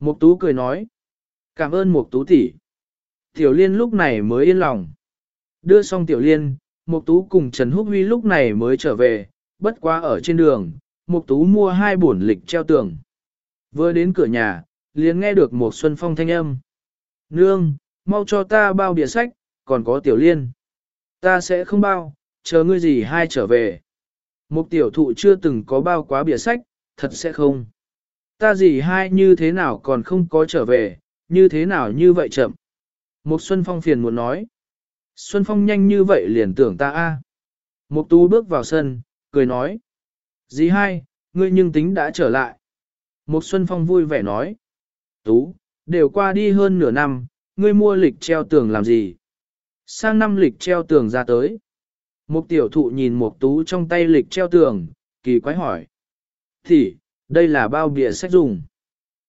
Mục tú cười nói, cảm ơn mục tú tỷ. Tiểu liên lúc này mới yên lòng. Đưa xong tiểu liên, mục tú cùng Trần Húc Huy lúc này mới trở về, bất quá ở trên đường, mục tú mua hai bổn lịch treo tường. Vừa đến cửa nhà, liền nghe được một xuân phong thanh âm. Nương, mau cho ta bao bìa sách, còn có tiểu liên. Ta sẽ không bao, chờ ngươi gì hai trở về. Mục tiểu thụ chưa từng có bao quá bìa sách, thật sẽ không. Ta gì hai như thế nào còn không có trở về, như thế nào như vậy chậm. Một Xuân Phong phiền muốn nói. Xuân Phong nhanh như vậy liền tưởng ta a. Mục tú bước vào sân, cười nói. Dì hai, ngươi nhưng tính đã trở lại. Mục Xuân Phong vui vẻ nói. Tú, đều qua đi hơn nửa năm, ngươi mua lịch treo tường làm gì? Sang năm lịch treo tường ra tới. Mục tiểu thụ nhìn Mục tú trong tay lịch treo tường, kỳ quái hỏi. Thì, đây là bao bìa sách dùng.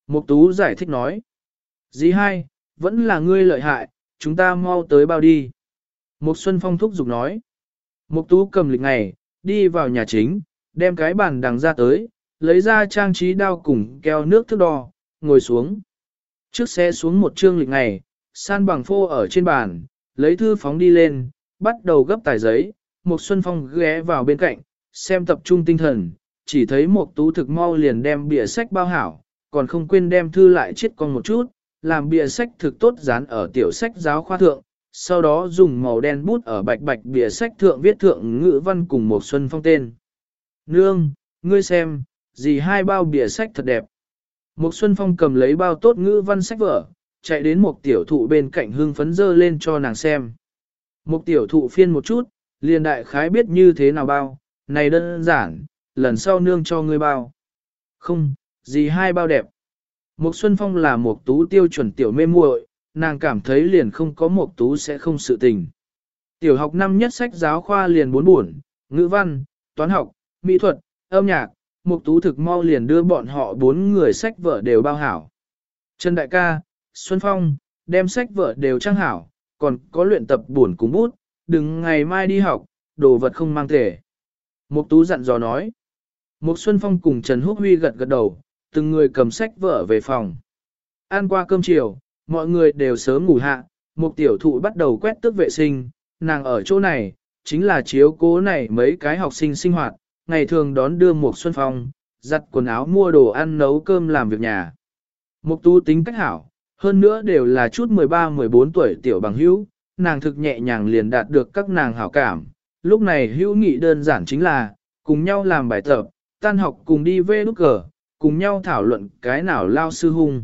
Mục tú giải thích nói. Dì hai, vẫn là ngươi lợi hại, chúng ta mau tới bao đi. Mục xuân phong thúc giục nói. Mục tú cầm lịch ngày, đi vào nhà chính, đem cái bàn đằng ra tới, lấy ra trang trí đao cùng keo nước thước đo, ngồi xuống. Trước xe xuống một chương lịch ngày, san bằng phô ở trên bàn, lấy thư phóng đi lên, bắt đầu gấp tài giấy, Mục Xuân Phong ghé vào bên cạnh, xem tập trung tinh thần, chỉ thấy Mục tú thực mau liền đem bìa sách bao hảo, còn không quên đem thư lại chiết con một chút, làm bìa sách thực tốt dán ở tiểu sách giáo khoa thượng, sau đó dùng màu đen bút ở bạch bạch bìa sách thượng viết thượng ngữ văn cùng một Xuân Phong tên. Nương, ngươi xem, gì hai bao bìa sách thật đẹp. Một Xuân Phong cầm lấy bao tốt ngữ văn sách vở, chạy đến một tiểu thụ bên cạnh hương phấn dơ lên cho nàng xem. Một tiểu thụ phiên một chút, liền đại khái biết như thế nào bao, này đơn giản, lần sau nương cho ngươi bao. Không, gì hai bao đẹp. Một Xuân Phong là một tú tiêu chuẩn tiểu mê muội, nàng cảm thấy liền không có một tú sẽ không sự tình. Tiểu học năm nhất sách giáo khoa liền bốn buồn, ngữ văn, toán học, mỹ thuật, âm nhạc, một tú thực mau liền đưa bọn họ bốn người sách vở đều bao hảo. Trần Đại ca, Xuân Phong, đem sách vở đều trang hảo, còn có luyện tập buồn cùng bút, đừng ngày mai đi học, đồ vật không mang thể. Mục Tú dặn dò nói. Mục Xuân Phong cùng Trần Húc Huy gật gật đầu, từng người cầm sách vở về phòng. Ăn qua cơm chiều, mọi người đều sớm ngủ hạ, Mục tiểu thụ bắt đầu quét tước vệ sinh, nàng ở chỗ này, chính là chiếu cố này mấy cái học sinh sinh hoạt, ngày thường đón đưa Mục Xuân Phong, giặt quần áo mua đồ ăn nấu cơm làm việc nhà. Mục tu tính cách hảo, hơn nữa đều là chút 13-14 tuổi tiểu bằng hữu, nàng thực nhẹ nhàng liền đạt được các nàng hảo cảm. Lúc này hữu nghị đơn giản chính là, cùng nhau làm bài tập, tan học cùng đi về nút cờ, cùng nhau thảo luận cái nào lao sư hung.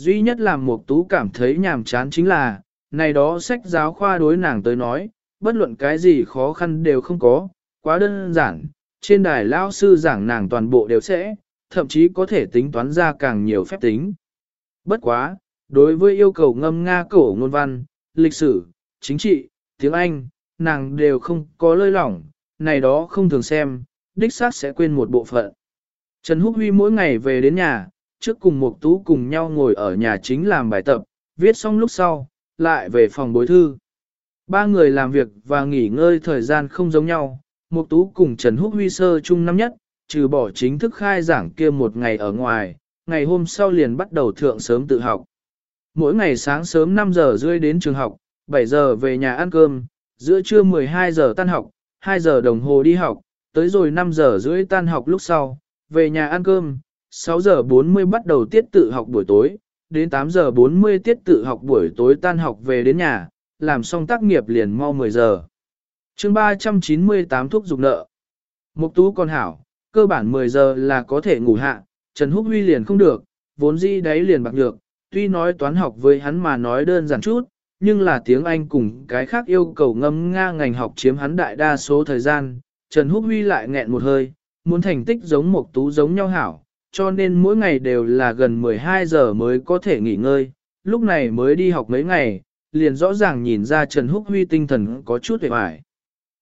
Duy nhất làm một tú cảm thấy nhàm chán chính là, này đó sách giáo khoa đối nàng tới nói, bất luận cái gì khó khăn đều không có, quá đơn giản, trên đài lao sư giảng nàng toàn bộ đều sẽ, thậm chí có thể tính toán ra càng nhiều phép tính. Bất quá, đối với yêu cầu ngâm nga cổ ngôn văn, lịch sử, chính trị, tiếng Anh, nàng đều không có lơi lỏng, này đó không thường xem, đích xác sẽ quên một bộ phận. Trần Húc Huy mỗi ngày về đến nhà, trước cùng mục tú cùng nhau ngồi ở nhà chính làm bài tập, viết xong lúc sau, lại về phòng bối thư. Ba người làm việc và nghỉ ngơi thời gian không giống nhau, mục tú cùng Trần Húc Huy sơ chung năm nhất, trừ bỏ chính thức khai giảng kia một ngày ở ngoài, ngày hôm sau liền bắt đầu thượng sớm tự học. Mỗi ngày sáng sớm 5 giờ rưỡi đến trường học, 7 giờ về nhà ăn cơm, giữa trưa 12 giờ tan học, 2 giờ đồng hồ đi học, tới rồi 5 giờ rưỡi tan học lúc sau, về nhà ăn cơm, 6 giờ 40 bắt đầu tiết tự học buổi tối, đến 8 giờ 40 tiết tự học buổi tối tan học về đến nhà, làm xong tác nghiệp liền mau 10 giờ. chương 398 thuốc dục nợ. Mục tú còn hảo, cơ bản 10 giờ là có thể ngủ hạ, Trần Húc Huy liền không được, vốn dĩ đấy liền bạc nhược, tuy nói toán học với hắn mà nói đơn giản chút, nhưng là tiếng Anh cùng cái khác yêu cầu ngâm nga ngành học chiếm hắn đại đa số thời gian, Trần Húc Huy lại nghẹn một hơi, muốn thành tích giống một tú giống nhau hảo, cho nên mỗi ngày đều là gần 12 giờ mới có thể nghỉ ngơi, lúc này mới đi học mấy ngày, liền rõ ràng nhìn ra Trần Húc Huy tinh thần có chút hề hoài.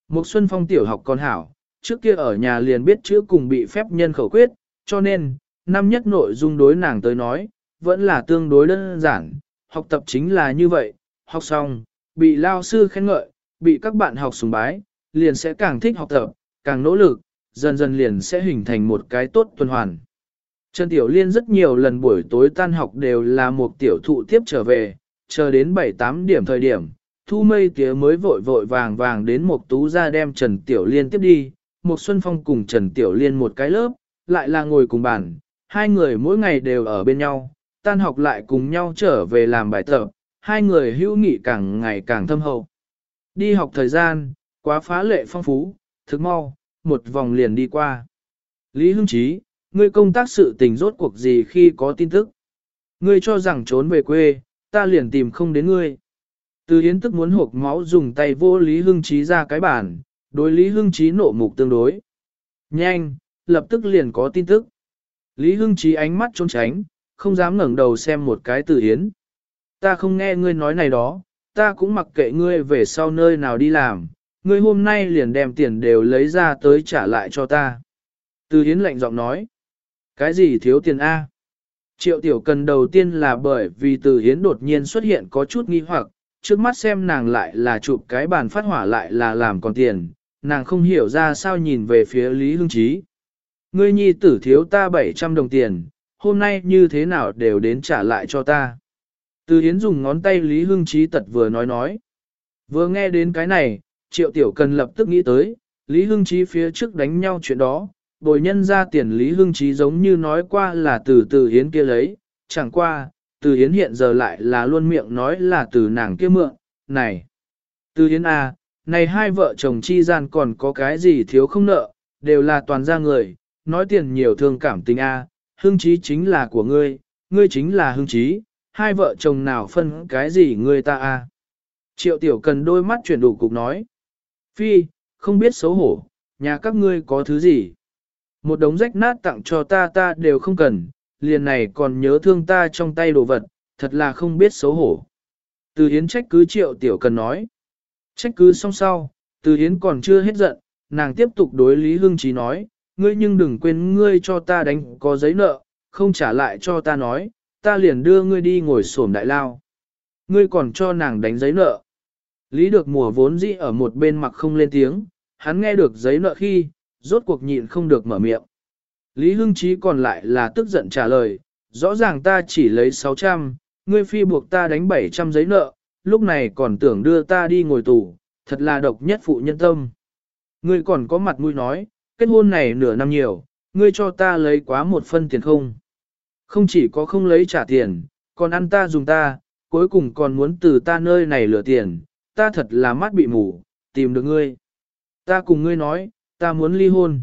Một xuân phong tiểu học con hảo, trước kia ở nhà liền biết chữ cùng bị phép nhân khẩu quyết, cho nên, năm nhất nội dung đối nàng tới nói, vẫn là tương đối đơn giản, học tập chính là như vậy, học xong, bị lao sư khen ngợi, bị các bạn học sùng bái, liền sẽ càng thích học tập, càng nỗ lực, dần dần liền sẽ hình thành một cái tốt tuần hoàn. Trần Tiểu Liên rất nhiều lần buổi tối tan học đều là một tiểu thụ tiếp trở về, chờ đến 7-8 điểm thời điểm, thu mây tía mới vội vội vàng vàng đến một tú ra đem Trần Tiểu Liên tiếp đi, một Xuân Phong cùng Trần Tiểu Liên một cái lớp, lại là ngồi cùng bàn, hai người mỗi ngày đều ở bên nhau, tan học lại cùng nhau trở về làm bài tập, hai người hữu nghị càng ngày càng thâm hậu. Đi học thời gian, quá phá lệ phong phú, thức mau, một vòng liền đi qua. Lý Hưng Chí, ngươi công tác sự tình rốt cuộc gì khi có tin tức? Ngươi cho rằng trốn về quê, ta liền tìm không đến ngươi. Từ Yến tức muốn hộp máu dùng tay vô Lý Hưng Chí ra cái bản, đối Lý Hưng Chí nộ mục tương đối. Nhanh, lập tức liền có tin tức. Lý Hưng Chí ánh mắt trốn tránh, không dám ngẩng đầu xem một cái Từ Yến. Ta không nghe ngươi nói này đó, ta cũng mặc kệ ngươi về sau nơi nào đi làm, ngươi hôm nay liền đem tiền đều lấy ra tới trả lại cho ta. Từ Yến lạnh giọng nói. Cái gì thiếu tiền A? Triệu tiểu cần đầu tiên là bởi vì từ hiến đột nhiên xuất hiện có chút nghi hoặc, trước mắt xem nàng lại là chụp cái bàn phát hỏa lại là làm còn tiền, nàng không hiểu ra sao nhìn về phía Lý Hưng Chí. Ngươi nhi tử thiếu ta 700 đồng tiền, hôm nay như thế nào đều đến trả lại cho ta. Từ hiến dùng ngón tay Lý Hưng Chí tật vừa nói nói. Vừa nghe đến cái này, triệu tiểu cần lập tức nghĩ tới, Lý Hưng Chí phía trước đánh nhau chuyện đó, bồi nhân ra tiền Lý Hưng trí giống như nói qua là từ từ hiến kia lấy, chẳng qua, từ hiến hiện giờ lại là luôn miệng nói là từ nàng kia mượn, này. Từ hiến à, này hai vợ chồng chi gian còn có cái gì thiếu không nợ, đều là toàn gia người, nói tiền nhiều thương cảm tình a à, hưng trí chính là của ngươi, ngươi chính là hưng trí, hai vợ chồng nào phân cái gì ngươi ta a à. Triệu tiểu cần đôi mắt chuyển đủ cục nói. Phi, không biết xấu hổ, nhà các ngươi có thứ gì? Một đống rách nát tặng cho ta ta đều không cần, liền này còn nhớ thương ta trong tay đồ vật, thật là không biết xấu hổ. Từ Hiến trách cứ triệu tiểu cần nói. Trách cứ xong sau, từ Hiến còn chưa hết giận, nàng tiếp tục đối Lý Hưng Trí nói, ngươi nhưng đừng quên ngươi cho ta đánh có giấy nợ, không trả lại cho ta nói, ta liền đưa ngươi đi ngồi sổm đại lao. Ngươi còn cho nàng đánh giấy nợ. Lý được mùa vốn dĩ ở một bên mặt không lên tiếng, hắn nghe được giấy nợ khi, rốt cuộc nhịn không được mở miệng. Lý Hưng Chí còn lại là tức giận trả lời, rõ ràng ta chỉ lấy 600, ngươi phi buộc ta đánh 700 giấy nợ, lúc này còn tưởng đưa ta đi ngồi tù, thật là độc nhất phụ nhân tâm. Ngươi còn có mặt mũi nói, kết hôn này nửa năm nhiều, ngươi cho ta lấy quá một phân tiền không. Không chỉ có không lấy trả tiền, còn ăn ta dùng ta, cuối cùng còn muốn từ ta nơi này lừa tiền, ta thật là mắt bị mù, tìm được ngươi. Ta cùng ngươi nói, ta muốn ly hôn.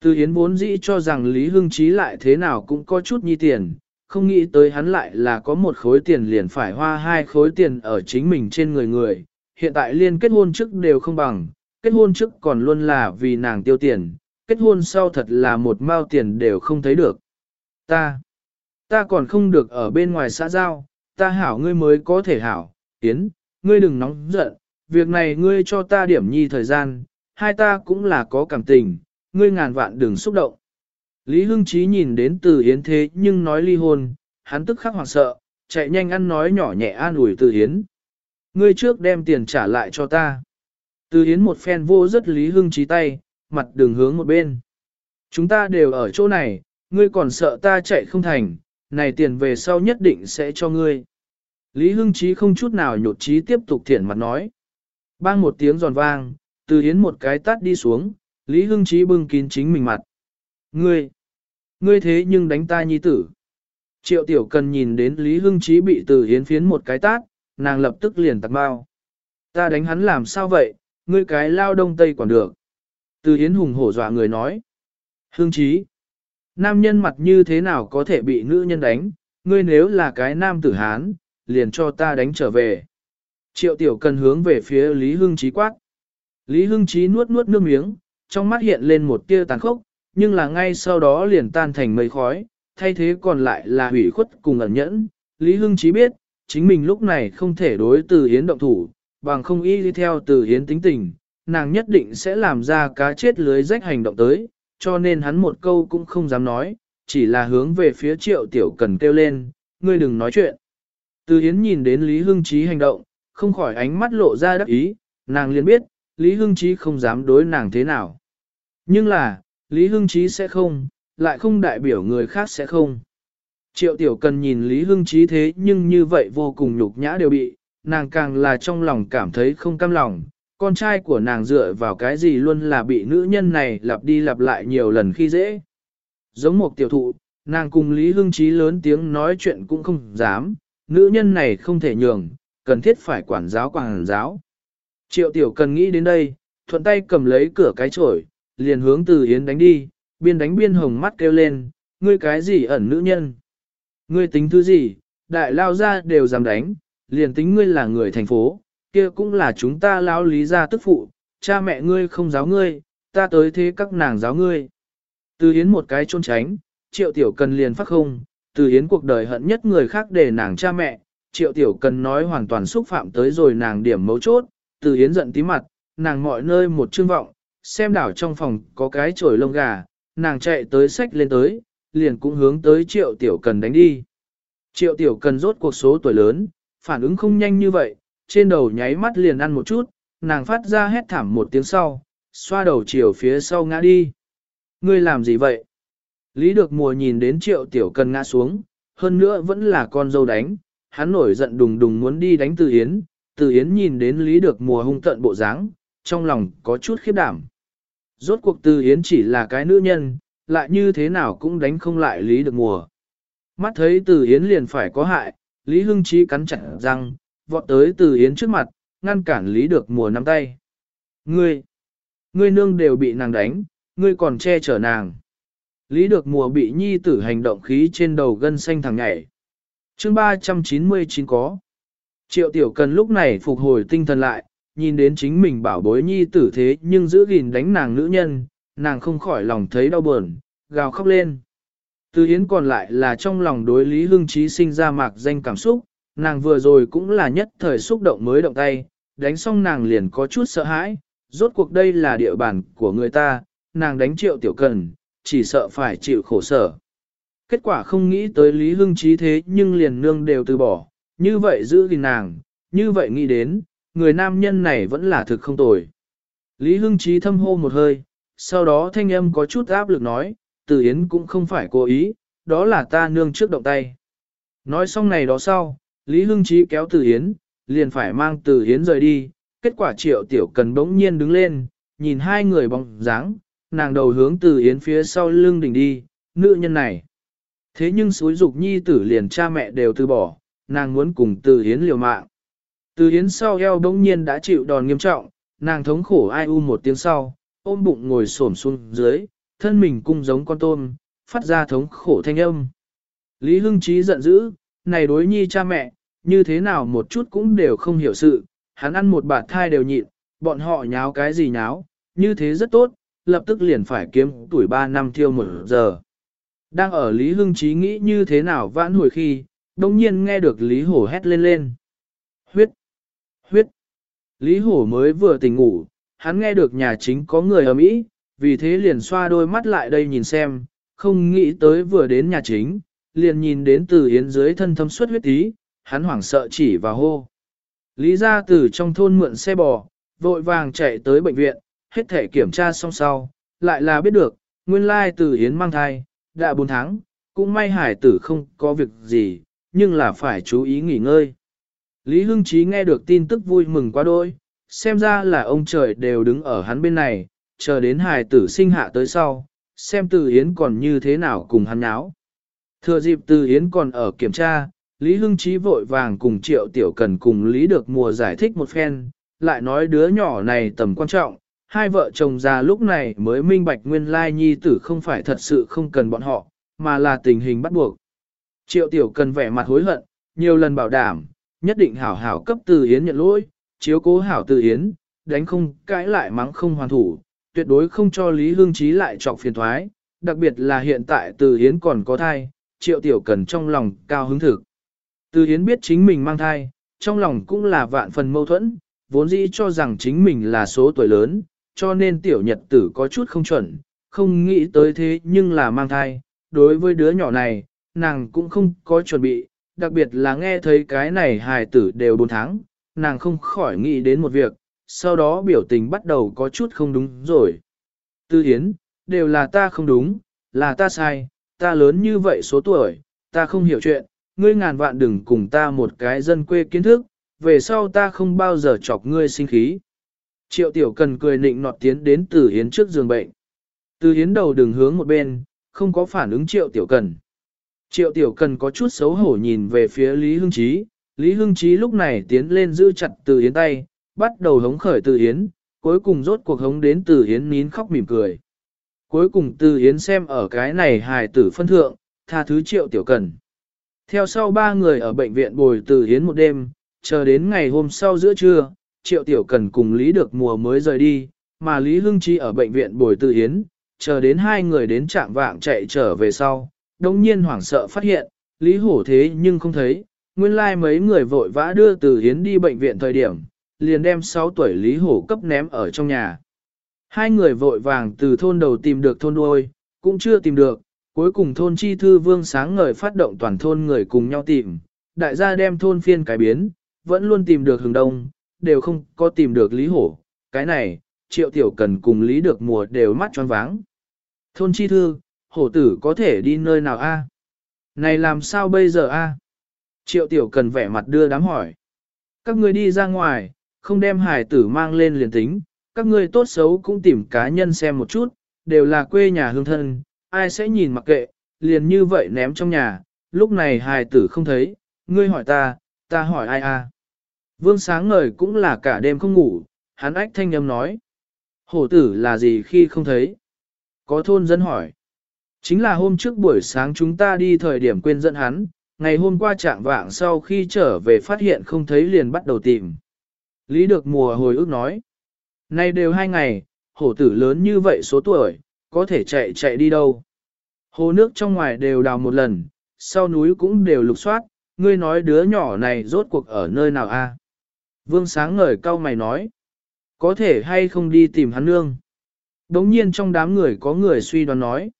Từ Yến vốn dĩ cho rằng Lý Hưng Chí lại thế nào cũng có chút nhi tiền, không nghĩ tới hắn lại là có một khối tiền liền phải hoa hai khối tiền ở chính mình trên người người. Hiện tại liên kết hôn trước đều không bằng, kết hôn trước còn luôn là vì nàng tiêu tiền, kết hôn sau thật là một mao tiền đều không thấy được. Ta, ta còn không được ở bên ngoài xã giao, ta hảo ngươi mới có thể hảo, Yến, ngươi đừng nóng giận, việc này ngươi cho ta điểm nhi thời gian, hai ta cũng là có cảm tình, ngươi ngàn vạn đừng xúc động. Lý Hưng Chí nhìn đến từ Yến thế nhưng nói ly hôn, hắn tức khắc hoảng sợ, chạy nhanh ăn nói nhỏ nhẹ an ủi từ Yến. Ngươi trước đem tiền trả lại cho ta. Từ Yến một phen vô rất Lý Hưng Chí tay, mặt đường hướng một bên. Chúng ta đều ở chỗ này, ngươi còn sợ ta chạy không thành, này tiền về sau nhất định sẽ cho ngươi. Lý Hưng Chí không chút nào nhột chí tiếp tục thiện mặt nói. Bang một tiếng giòn vang, từ Yến một cái tát đi xuống, Lý Hưng Chí bưng kín chính mình mặt. Ngươi, ngươi thế nhưng đánh ta nhi tử. Triệu Tiểu Cần nhìn đến Lý Hưng Chí bị từ Yến phiến một cái tát, nàng lập tức liền tặc bao. Ta đánh hắn làm sao vậy, ngươi cái lao đông tây còn được. Từ Yến hùng hổ dọa người nói. Hưng Chí, nam nhân mặt như thế nào có thể bị nữ nhân đánh, ngươi nếu là cái nam tử Hán, liền cho ta đánh trở về. Triệu Tiểu Cần hướng về phía Lý Hưng Chí quát. Lý Hưng Chí nuốt nuốt nước miếng, trong mắt hiện lên một tia tàn khốc, nhưng là ngay sau đó liền tan thành mây khói, thay thế còn lại là hủy khuất cùng ẩn nhẫn. Lý Hưng Chí biết, chính mình lúc này không thể đối từ Hiến động thủ, bằng không y đi theo từ Hiến tính tình, nàng nhất định sẽ làm ra cá chết lưới rách hành động tới, cho nên hắn một câu cũng không dám nói, chỉ là hướng về phía triệu tiểu cần kêu lên, ngươi đừng nói chuyện. Từ Hiến nhìn đến Lý Hưng Chí hành động, không khỏi ánh mắt lộ ra đắc ý, nàng liền biết, Lý Hưng Chí không dám đối nàng thế nào. Nhưng là, Lý Hưng Chí sẽ không, lại không đại biểu người khác sẽ không. Triệu tiểu cần nhìn Lý Hưng Chí thế nhưng như vậy vô cùng nhục nhã đều bị, nàng càng là trong lòng cảm thấy không cam lòng, con trai của nàng dựa vào cái gì luôn là bị nữ nhân này lặp đi lặp lại nhiều lần khi dễ. Giống một tiểu thụ, nàng cùng Lý Hưng Chí lớn tiếng nói chuyện cũng không dám, nữ nhân này không thể nhường, cần thiết phải quản giáo quản giáo. Triệu tiểu cần nghĩ đến đây, thuận tay cầm lấy cửa cái chổi, liền hướng từ Yến đánh đi, biên đánh biên hồng mắt kêu lên, ngươi cái gì ẩn nữ nhân? Ngươi tính thứ gì, đại lao ra đều dám đánh, liền tính ngươi là người thành phố, kia cũng là chúng ta lão lý gia tức phụ, cha mẹ ngươi không giáo ngươi, ta tới thế các nàng giáo ngươi. Từ Yến một cái trôn tránh, triệu tiểu cần liền phát không, từ Yến cuộc đời hận nhất người khác để nàng cha mẹ, triệu tiểu cần nói hoàn toàn xúc phạm tới rồi nàng điểm mấu chốt, từ Yến giận tí mặt, nàng mọi nơi một trương vọng, xem đảo trong phòng có cái chổi lông gà, nàng chạy tới sách lên tới, liền cũng hướng tới triệu tiểu cần đánh đi. Triệu tiểu cần rốt cuộc số tuổi lớn, phản ứng không nhanh như vậy, trên đầu nháy mắt liền ăn một chút, nàng phát ra hét thảm một tiếng sau, xoa đầu chiều phía sau ngã đi. Ngươi làm gì vậy? Lý được mùa nhìn đến triệu tiểu cần ngã xuống, hơn nữa vẫn là con dâu đánh, hắn nổi giận đùng đùng muốn đi đánh từ Yến, từ Yến nhìn đến Lý được mùa hung tận bộ dáng, trong lòng có chút khiếp đảm. Rốt cuộc từ Yến chỉ là cái nữ nhân, lại như thế nào cũng đánh không lại Lý được mùa. Mắt thấy từ Yến liền phải có hại, Lý Hưng Chí cắn chặt răng, vọt tới từ Yến trước mặt, ngăn cản Lý được mùa nắm tay. Ngươi, ngươi nương đều bị nàng đánh, ngươi còn che chở nàng. Lý được mùa bị nhi tử hành động khí trên đầu gân xanh thẳng nhảy. chương 399 có. Triệu tiểu cần lúc này phục hồi tinh thần lại, nhìn đến chính mình bảo bối nhi tử thế nhưng giữ gìn đánh nàng nữ nhân, nàng không khỏi lòng thấy đau buồn, gào khóc lên. Từ Yến còn lại là trong lòng đối Lý Hưng Trí sinh ra mạc danh cảm xúc, nàng vừa rồi cũng là nhất thời xúc động mới động tay, đánh xong nàng liền có chút sợ hãi, rốt cuộc đây là địa bàn của người ta, nàng đánh triệu tiểu cần, chỉ sợ phải chịu khổ sở. Kết quả không nghĩ tới Lý Hưng Trí thế nhưng liền nương đều từ bỏ, như vậy giữ gìn nàng, như vậy nghĩ đến, người nam nhân này vẫn là thực không tồi. Lý Hưng Chí thâm hô một hơi, sau đó thanh âm có chút áp lực nói, Từ Yến cũng không phải cố ý, đó là ta nương trước động tay. Nói xong này đó sau, Lý Hưng Chí kéo Từ Yến, liền phải mang Từ Yến rời đi, kết quả triệu tiểu cần bỗng nhiên đứng lên, nhìn hai người bóng dáng, nàng đầu hướng Từ Yến phía sau lưng đỉnh đi, nữ nhân này. Thế nhưng suối dục nhi tử liền cha mẹ đều từ bỏ, nàng muốn cùng Từ Yến liều mạng. Từ Yến sau eo bỗng nhiên đã chịu đòn nghiêm trọng, nàng thống khổ ai u một tiếng sau, ôm bụng ngồi xổm xuống dưới, thân mình cung giống con tôm, phát ra thống khổ thanh âm. Lý Hưng Chí giận dữ, này đối nhi cha mẹ, như thế nào một chút cũng đều không hiểu sự, hắn ăn một bạt thai đều nhịn, bọn họ nháo cái gì nháo, như thế rất tốt, lập tức liền phải kiếm tuổi 3 năm thiêu một giờ. Đang ở Lý Hưng Chí nghĩ như thế nào vãn hồi khi, đồng nhiên nghe được Lý Hổ hét lên lên. Huyết! Huyết! Lý Hổ mới vừa tỉnh ngủ, hắn nghe được nhà chính có người ở mỹ, vì thế liền xoa đôi mắt lại đây nhìn xem, không nghĩ tới vừa đến nhà chính, liền nhìn đến từ yến dưới thân thâm suất huyết tí, hắn hoảng sợ chỉ và hô. Lý ra từ trong thôn mượn xe bò, vội vàng chạy tới bệnh viện, hết thể kiểm tra xong sau, lại là biết được, nguyên lai từ yến mang thai, đã 4 tháng, cũng may hải tử không có việc gì, nhưng là phải chú ý nghỉ ngơi. Lý Hưng Chí nghe được tin tức vui mừng quá đôi, xem ra là ông trời đều đứng ở hắn bên này, chờ đến hài tử sinh hạ tới sau, xem Từ Yến còn như thế nào cùng hắn nháo. Thừa dịp Từ Yến còn ở kiểm tra, Lý Hưng Chí vội vàng cùng Triệu Tiểu Cần cùng Lý được mùa giải thích một phen, lại nói đứa nhỏ này tầm quan trọng, hai vợ chồng già lúc này mới minh bạch nguyên lai nhi tử không phải thật sự không cần bọn họ, mà là tình hình bắt buộc. Triệu Tiểu Cần vẻ mặt hối hận, nhiều lần bảo đảm, nhất định hảo hảo cấp Từ Yến nhận lỗi, chiếu cố hảo Từ Yến, đánh không cãi lại mắng không hoàn thủ, tuyệt đối không cho Lý Hương Chí lại trọc phiền thoái, đặc biệt là hiện tại Từ Yến còn có thai, Triệu Tiểu Cần trong lòng cao hứng thực. Từ Yến biết chính mình mang thai, trong lòng cũng là vạn phần mâu thuẫn, vốn dĩ cho rằng chính mình là số tuổi lớn, cho nên tiểu nhật tử có chút không chuẩn, không nghĩ tới thế nhưng là mang thai. Đối với đứa nhỏ này, nàng cũng không có chuẩn bị, đặc biệt là nghe thấy cái này hài tử đều 4 tháng, nàng không khỏi nghĩ đến một việc, sau đó biểu tình bắt đầu có chút không đúng rồi. Tư Hiến, đều là ta không đúng, là ta sai, ta lớn như vậy số tuổi, ta không hiểu chuyện, ngươi ngàn vạn đừng cùng ta một cái dân quê kiến thức, về sau ta không bao giờ chọc ngươi sinh khí. Triệu tiểu cần cười nịnh nọt tiến đến Từ Hiến trước giường bệnh. Từ Hiến đầu đừng hướng một bên, không có phản ứng triệu tiểu cần. Triệu tiểu cần có chút xấu hổ nhìn về phía Lý Hưng Chí, Lý Hưng Chí lúc này tiến lên giữ chặt Từ Yến tay, bắt đầu hống khởi Từ Yến, cuối cùng rốt cuộc hống đến Từ Yến nín khóc mỉm cười. Cuối cùng Từ Yến xem ở cái này hài tử phân thượng, tha thứ triệu tiểu cần. Theo sau ba người ở bệnh viện bồi Từ Yến một đêm, chờ đến ngày hôm sau giữa trưa, triệu tiểu cần cùng Lý được mùa mới rời đi, mà Lý Hưng Chí ở bệnh viện bồi Từ Yến, chờ đến hai người đến trạng vạng chạy trở về sau, đồng nhiên hoảng sợ phát hiện, Lý Hổ thế nhưng không thấy, nguyên lai like mấy người vội vã đưa Từ Hiến đi bệnh viện thời điểm, liền đem 6 tuổi Lý Hổ cấp ném ở trong nhà. Hai người vội vàng từ thôn đầu tìm được thôn đuôi, cũng chưa tìm được, cuối cùng thôn chi thư vương sáng ngời phát động toàn thôn người cùng nhau tìm, đại gia đem thôn phiên cải biến, vẫn luôn tìm được hướng đông, đều không có tìm được Lý Hổ. Cái này, triệu tiểu cần cùng Lý được mùa đều mắt tròn váng. Thôn chi thư, hổ tử có thể đi nơi nào a? Này làm sao bây giờ a? Triệu tiểu cần vẻ mặt đưa đám hỏi. Các ngươi đi ra ngoài, không đem hải tử mang lên liền tính, các ngươi tốt xấu cũng tìm cá nhân xem một chút, đều là quê nhà hương thân, ai sẽ nhìn mặc kệ, liền như vậy ném trong nhà, lúc này hài tử không thấy, ngươi hỏi ta, ta hỏi ai a? Vương sáng ngời cũng là cả đêm không ngủ, hắn ách thanh âm nói. Hổ tử là gì khi không thấy? Có thôn dân hỏi. Chính là hôm trước buổi sáng chúng ta đi thời điểm quên dẫn hắn, ngày hôm qua trạng vạng sau khi trở về phát hiện không thấy liền bắt đầu tìm. Lý được mùa hồi ức nói. Nay đều hai ngày, hổ tử lớn như vậy số tuổi, có thể chạy chạy đi đâu. Hồ nước trong ngoài đều đào một lần, sau núi cũng đều lục soát, ngươi nói đứa nhỏ này rốt cuộc ở nơi nào a? Vương sáng ngời cau mày nói, có thể hay không đi tìm hắn nương. Đống nhiên trong đám người có người suy đoán nói,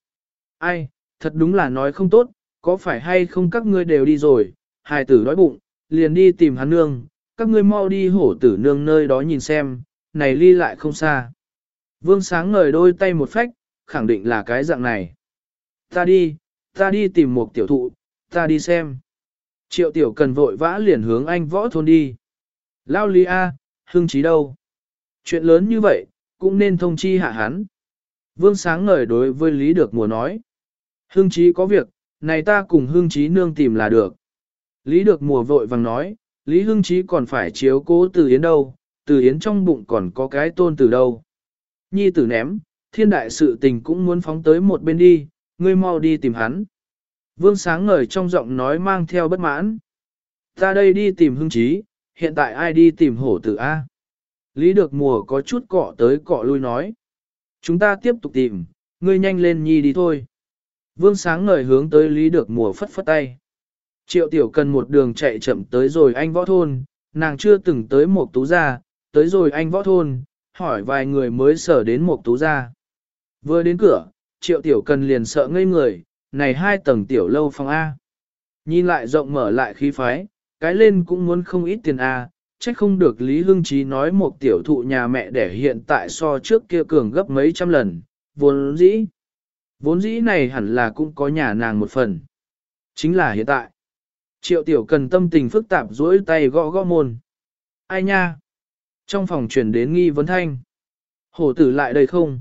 ai, thật đúng là nói không tốt, có phải hay không các ngươi đều đi rồi, hài tử đói bụng, liền đi tìm hắn nương, các ngươi mau đi hổ tử nương nơi đó nhìn xem, này ly lại không xa. Vương sáng ngời đôi tay một phách, khẳng định là cái dạng này. Ta đi, ta đi tìm một tiểu thụ, ta đi xem. Triệu tiểu cần vội vã liền hướng anh võ thôn đi. Lao lý A, hương trí đâu? Chuyện lớn như vậy, cũng nên thông chi hạ hắn. Vương sáng ngời đối với Lý Được Mùa nói. Hương trí có việc, này ta cùng hương trí nương tìm là được. Lý Được Mùa vội vàng nói, Lý Hương trí còn phải chiếu cố từ Yến đâu, từ Yến trong bụng còn có cái tôn từ đâu. Nhi tử ném, thiên đại sự tình cũng muốn phóng tới một bên đi, ngươi mau đi tìm hắn. Vương sáng ngời trong giọng nói mang theo bất mãn. Ta đây đi tìm Hương trí, hiện tại ai đi tìm hổ tử A? Lý được mùa có chút cọ tới cọ lui nói. Chúng ta tiếp tục tìm, ngươi nhanh lên nhi đi thôi. Vương sáng ngời hướng tới Lý được mùa phất phất tay. Triệu tiểu cần một đường chạy chậm tới rồi anh võ thôn, nàng chưa từng tới một tú gia, tới rồi anh võ thôn, hỏi vài người mới sở đến một tú gia. Vừa đến cửa, triệu tiểu cần liền sợ ngây người, này hai tầng tiểu lâu phòng A. Nhìn lại rộng mở lại khí phái, cái lên cũng muốn không ít tiền A, trách không được Lý Hưng Chí nói một tiểu thụ nhà mẹ để hiện tại so trước kia cường gấp mấy trăm lần, vốn dĩ. Vốn dĩ này hẳn là cũng có nhà nàng một phần. Chính là hiện tại. Triệu tiểu cần tâm tình phức tạp duỗi tay gõ gõ môn. Ai nha? Trong phòng truyền đến nghi vấn thanh. Hổ tử lại đây không?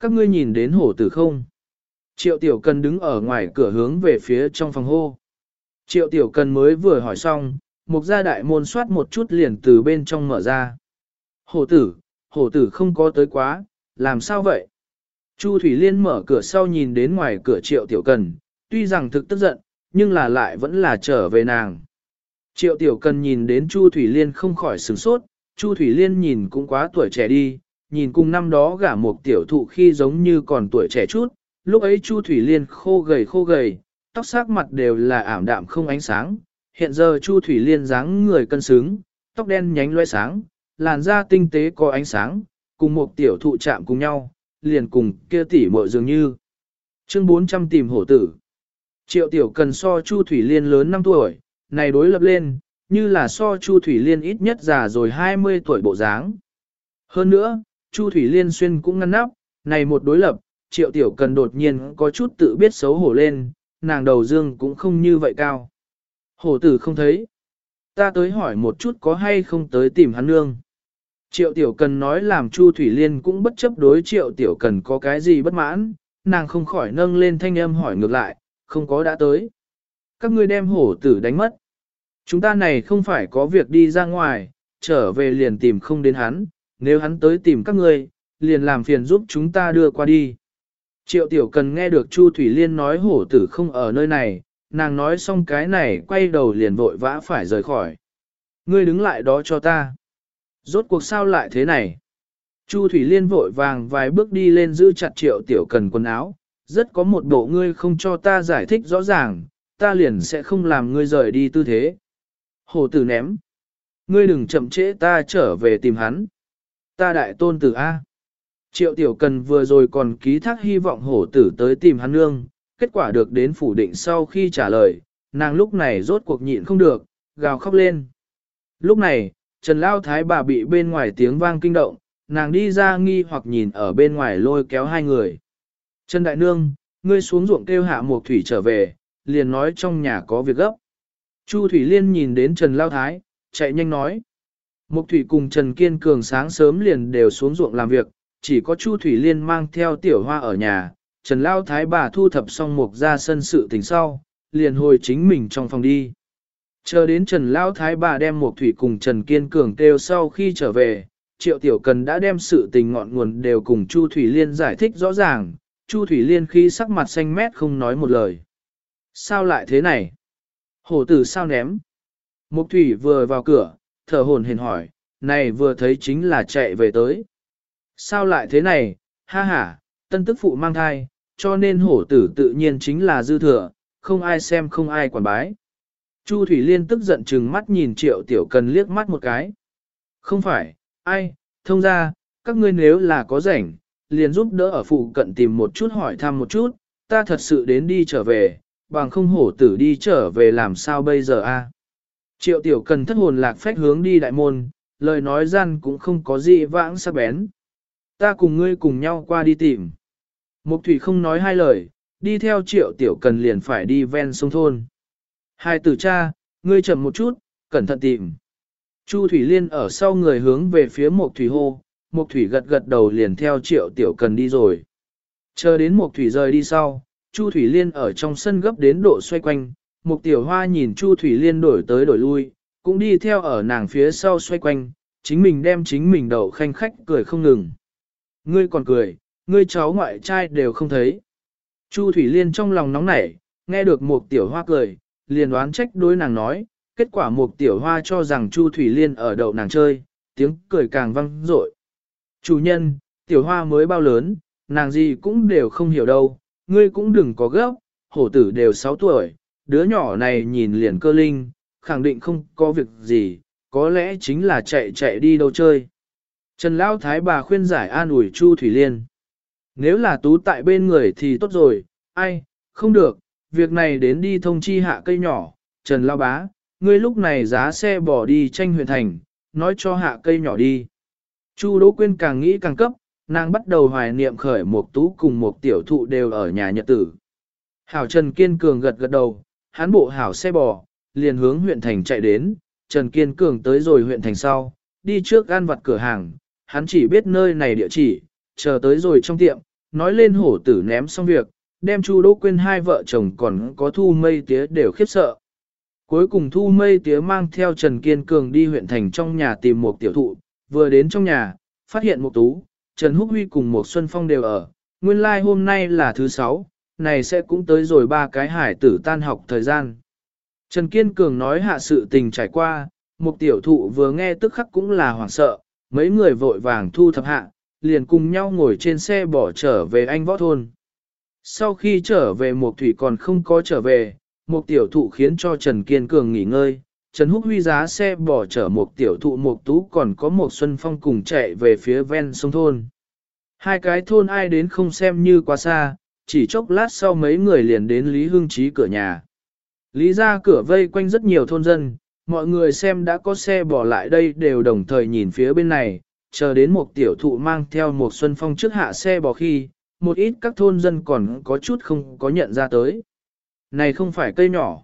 Các ngươi nhìn đến hổ tử không? Triệu tiểu cần đứng ở ngoài cửa hướng về phía trong phòng hô. Triệu tiểu cần mới vừa hỏi xong, một gia đại môn soát một chút liền từ bên trong mở ra. Hổ tử, hổ tử không có tới quá, làm sao vậy? Chu Thủy Liên mở cửa sau nhìn đến ngoài cửa triệu tiểu cần, tuy rằng thực tức giận, nhưng là lại vẫn là trở về nàng. Triệu tiểu cần nhìn đến Chu Thủy Liên không khỏi sửng sốt, Chu Thủy Liên nhìn cũng quá tuổi trẻ đi, nhìn cùng năm đó gả một tiểu thụ khi giống như còn tuổi trẻ chút, lúc ấy Chu Thủy Liên khô gầy khô gầy, tóc sắc mặt đều là ảm đạm không ánh sáng, hiện giờ Chu Thủy Liên dáng người cân xứng, tóc đen nhánh loe sáng, làn da tinh tế có ánh sáng, cùng một tiểu thụ chạm cùng nhau, liền cùng kia tỷ muội dường như. Chương 400 tìm hổ tử. Triệu tiểu cần so Chu Thủy Liên lớn 5 tuổi, này đối lập lên, như là so Chu Thủy Liên ít nhất già rồi 20 tuổi bộ dáng. Hơn nữa, Chu Thủy Liên xuyên cũng ngăn nắp, này một đối lập, Triệu Tiểu Cần đột nhiên có chút tự biết xấu hổ lên, nàng đầu dương cũng không như vậy cao. Hổ tử không thấy. Ta tới hỏi một chút có hay không tới tìm hắn nương. Triệu Tiểu Cần nói làm Chu Thủy Liên cũng bất chấp đối Triệu Tiểu Cần có cái gì bất mãn, nàng không khỏi nâng lên thanh âm hỏi ngược lại, không có đã tới. Các ngươi đem hổ tử đánh mất. Chúng ta này không phải có việc đi ra ngoài, trở về liền tìm không đến hắn, nếu hắn tới tìm các ngươi, liền làm phiền giúp chúng ta đưa qua đi. Triệu Tiểu Cần nghe được Chu Thủy Liên nói hổ tử không ở nơi này, nàng nói xong cái này quay đầu liền vội vã phải rời khỏi. Ngươi đứng lại đó cho ta. Rốt cuộc sao lại thế này? Chu Thủy Liên vội vàng vài bước đi lên giữ chặt Triệu Tiểu Cần quần áo, rất có một bộ ngươi không cho ta giải thích rõ ràng, ta liền sẽ không làm ngươi rời đi tư thế. Hổ tử ném. Ngươi đừng chậm trễ ta trở về tìm hắn. Ta đại tôn tử A. Triệu Tiểu Cần vừa rồi còn ký thác hy vọng hổ tử tới tìm hắn nương, kết quả được đến phủ định sau khi trả lời, nàng lúc này rốt cuộc nhịn không được, gào khóc lên. Lúc này, Trần Lao Thái bà bị bên ngoài tiếng vang kinh động, nàng đi ra nghi hoặc nhìn ở bên ngoài lôi kéo hai người. Trần Đại Nương, ngươi xuống ruộng kêu hạ một thủy trở về, liền nói trong nhà có việc gấp. Chu Thủy Liên nhìn đến Trần Lao Thái, chạy nhanh nói. Mục Thủy cùng Trần Kiên Cường sáng sớm liền đều xuống ruộng làm việc, chỉ có Chu Thủy Liên mang theo tiểu hoa ở nhà, Trần Lao Thái bà thu thập xong mục ra sân sự tình sau, liền hồi chính mình trong phòng đi. Chờ đến Trần Lão Thái bà đem một Thủy cùng Trần Kiên Cường kêu sau khi trở về, Triệu Tiểu Cần đã đem sự tình ngọn nguồn đều cùng Chu Thủy Liên giải thích rõ ràng, Chu Thủy Liên khi sắc mặt xanh mét không nói một lời. Sao lại thế này? Hổ tử sao ném? Mục Thủy vừa vào cửa, thở hồn hển hỏi, này vừa thấy chính là chạy về tới. Sao lại thế này, ha ha, tân tức phụ mang thai, cho nên hổ tử tự nhiên chính là dư thừa, không ai xem không ai quản bái. Chu Thủy Liên tức giận chừng mắt nhìn triệu tiểu cần liếc mắt một cái. Không phải, ai, thông ra, các ngươi nếu là có rảnh, liền giúp đỡ ở phụ cận tìm một chút hỏi thăm một chút, ta thật sự đến đi trở về, bằng không hổ tử đi trở về làm sao bây giờ a? Triệu tiểu cần thất hồn lạc phách hướng đi đại môn, lời nói gian cũng không có gì vãng sắc bén. Ta cùng ngươi cùng nhau qua đi tìm. Mục thủy không nói hai lời, đi theo triệu tiểu cần liền phải đi ven sông thôn. Hai tử cha, ngươi chậm một chút, cẩn thận tìm. Chu Thủy Liên ở sau người hướng về phía Mộc Thủy hô, Mộc Thủy gật gật đầu liền theo triệu tiểu cần đi rồi. Chờ đến Mộc Thủy rời đi sau, Chu Thủy Liên ở trong sân gấp đến độ xoay quanh, Mục Tiểu Hoa nhìn Chu Thủy Liên đổi tới đổi lui, cũng đi theo ở nàng phía sau xoay quanh, chính mình đem chính mình đầu khanh khách cười không ngừng. Ngươi còn cười, ngươi cháu ngoại trai đều không thấy. Chu Thủy Liên trong lòng nóng nảy, nghe được Mục Tiểu Hoa cười, liền đoán trách đối nàng nói, kết quả Mục Tiểu Hoa cho rằng Chu Thủy Liên ở đậu nàng chơi, tiếng cười càng vang dội. Chủ nhân, Tiểu Hoa mới bao lớn, nàng gì cũng đều không hiểu đâu, ngươi cũng đừng có gấp, hổ tử đều 6 tuổi, đứa nhỏ này nhìn liền cơ linh, khẳng định không có việc gì, có lẽ chính là chạy chạy đi đâu chơi. Trần Lão Thái bà khuyên giải an ủi Chu Thủy Liên. Nếu là tú tại bên người thì tốt rồi, ai, không được, việc này đến đi thông chi hạ cây nhỏ, Trần Lao Bá, ngươi lúc này giá xe bỏ đi tranh huyền thành, nói cho hạ cây nhỏ đi. Chu Đỗ Quyên càng nghĩ càng cấp, nàng bắt đầu hoài niệm khởi một tú cùng một tiểu thụ đều ở nhà nhật tử. Hảo Trần Kiên Cường gật gật đầu, hắn bộ hảo xe bò, liền hướng huyện thành chạy đến, Trần Kiên Cường tới rồi huyện thành sau, đi trước ăn vặt cửa hàng, hắn chỉ biết nơi này địa chỉ, chờ tới rồi trong tiệm, nói lên hổ tử ném xong việc, đem Chu Đỗ Quyên hai vợ chồng còn có Thu Mây Tía đều khiếp sợ. Cuối cùng Thu Mây Tía mang theo Trần Kiên Cường đi huyện thành trong nhà tìm một tiểu thụ, vừa đến trong nhà, phát hiện một tú, Trần Húc Huy cùng một Xuân Phong đều ở, nguyên lai like hôm nay là thứ sáu, này sẽ cũng tới rồi ba cái hải tử tan học thời gian. Trần Kiên Cường nói hạ sự tình trải qua, một tiểu thụ vừa nghe tức khắc cũng là hoảng sợ, mấy người vội vàng thu thập hạ, liền cùng nhau ngồi trên xe bỏ trở về anh võ thôn. Sau khi trở về Mục thủy còn không có trở về, Mục tiểu thụ khiến cho Trần Kiên Cường nghỉ ngơi, Trần Húc Huy giá xe bỏ chở Mục tiểu thụ Mục tú còn có Mục Xuân Phong cùng chạy về phía ven sông thôn. Hai cái thôn ai đến không xem như quá xa, chỉ chốc lát sau mấy người liền đến Lý Hưng Chí cửa nhà. Lý ra cửa vây quanh rất nhiều thôn dân, mọi người xem đã có xe bỏ lại đây đều đồng thời nhìn phía bên này, chờ đến một tiểu thụ mang theo một Xuân Phong trước hạ xe bỏ khi, một ít các thôn dân còn có chút không có nhận ra tới. Này không phải cây nhỏ,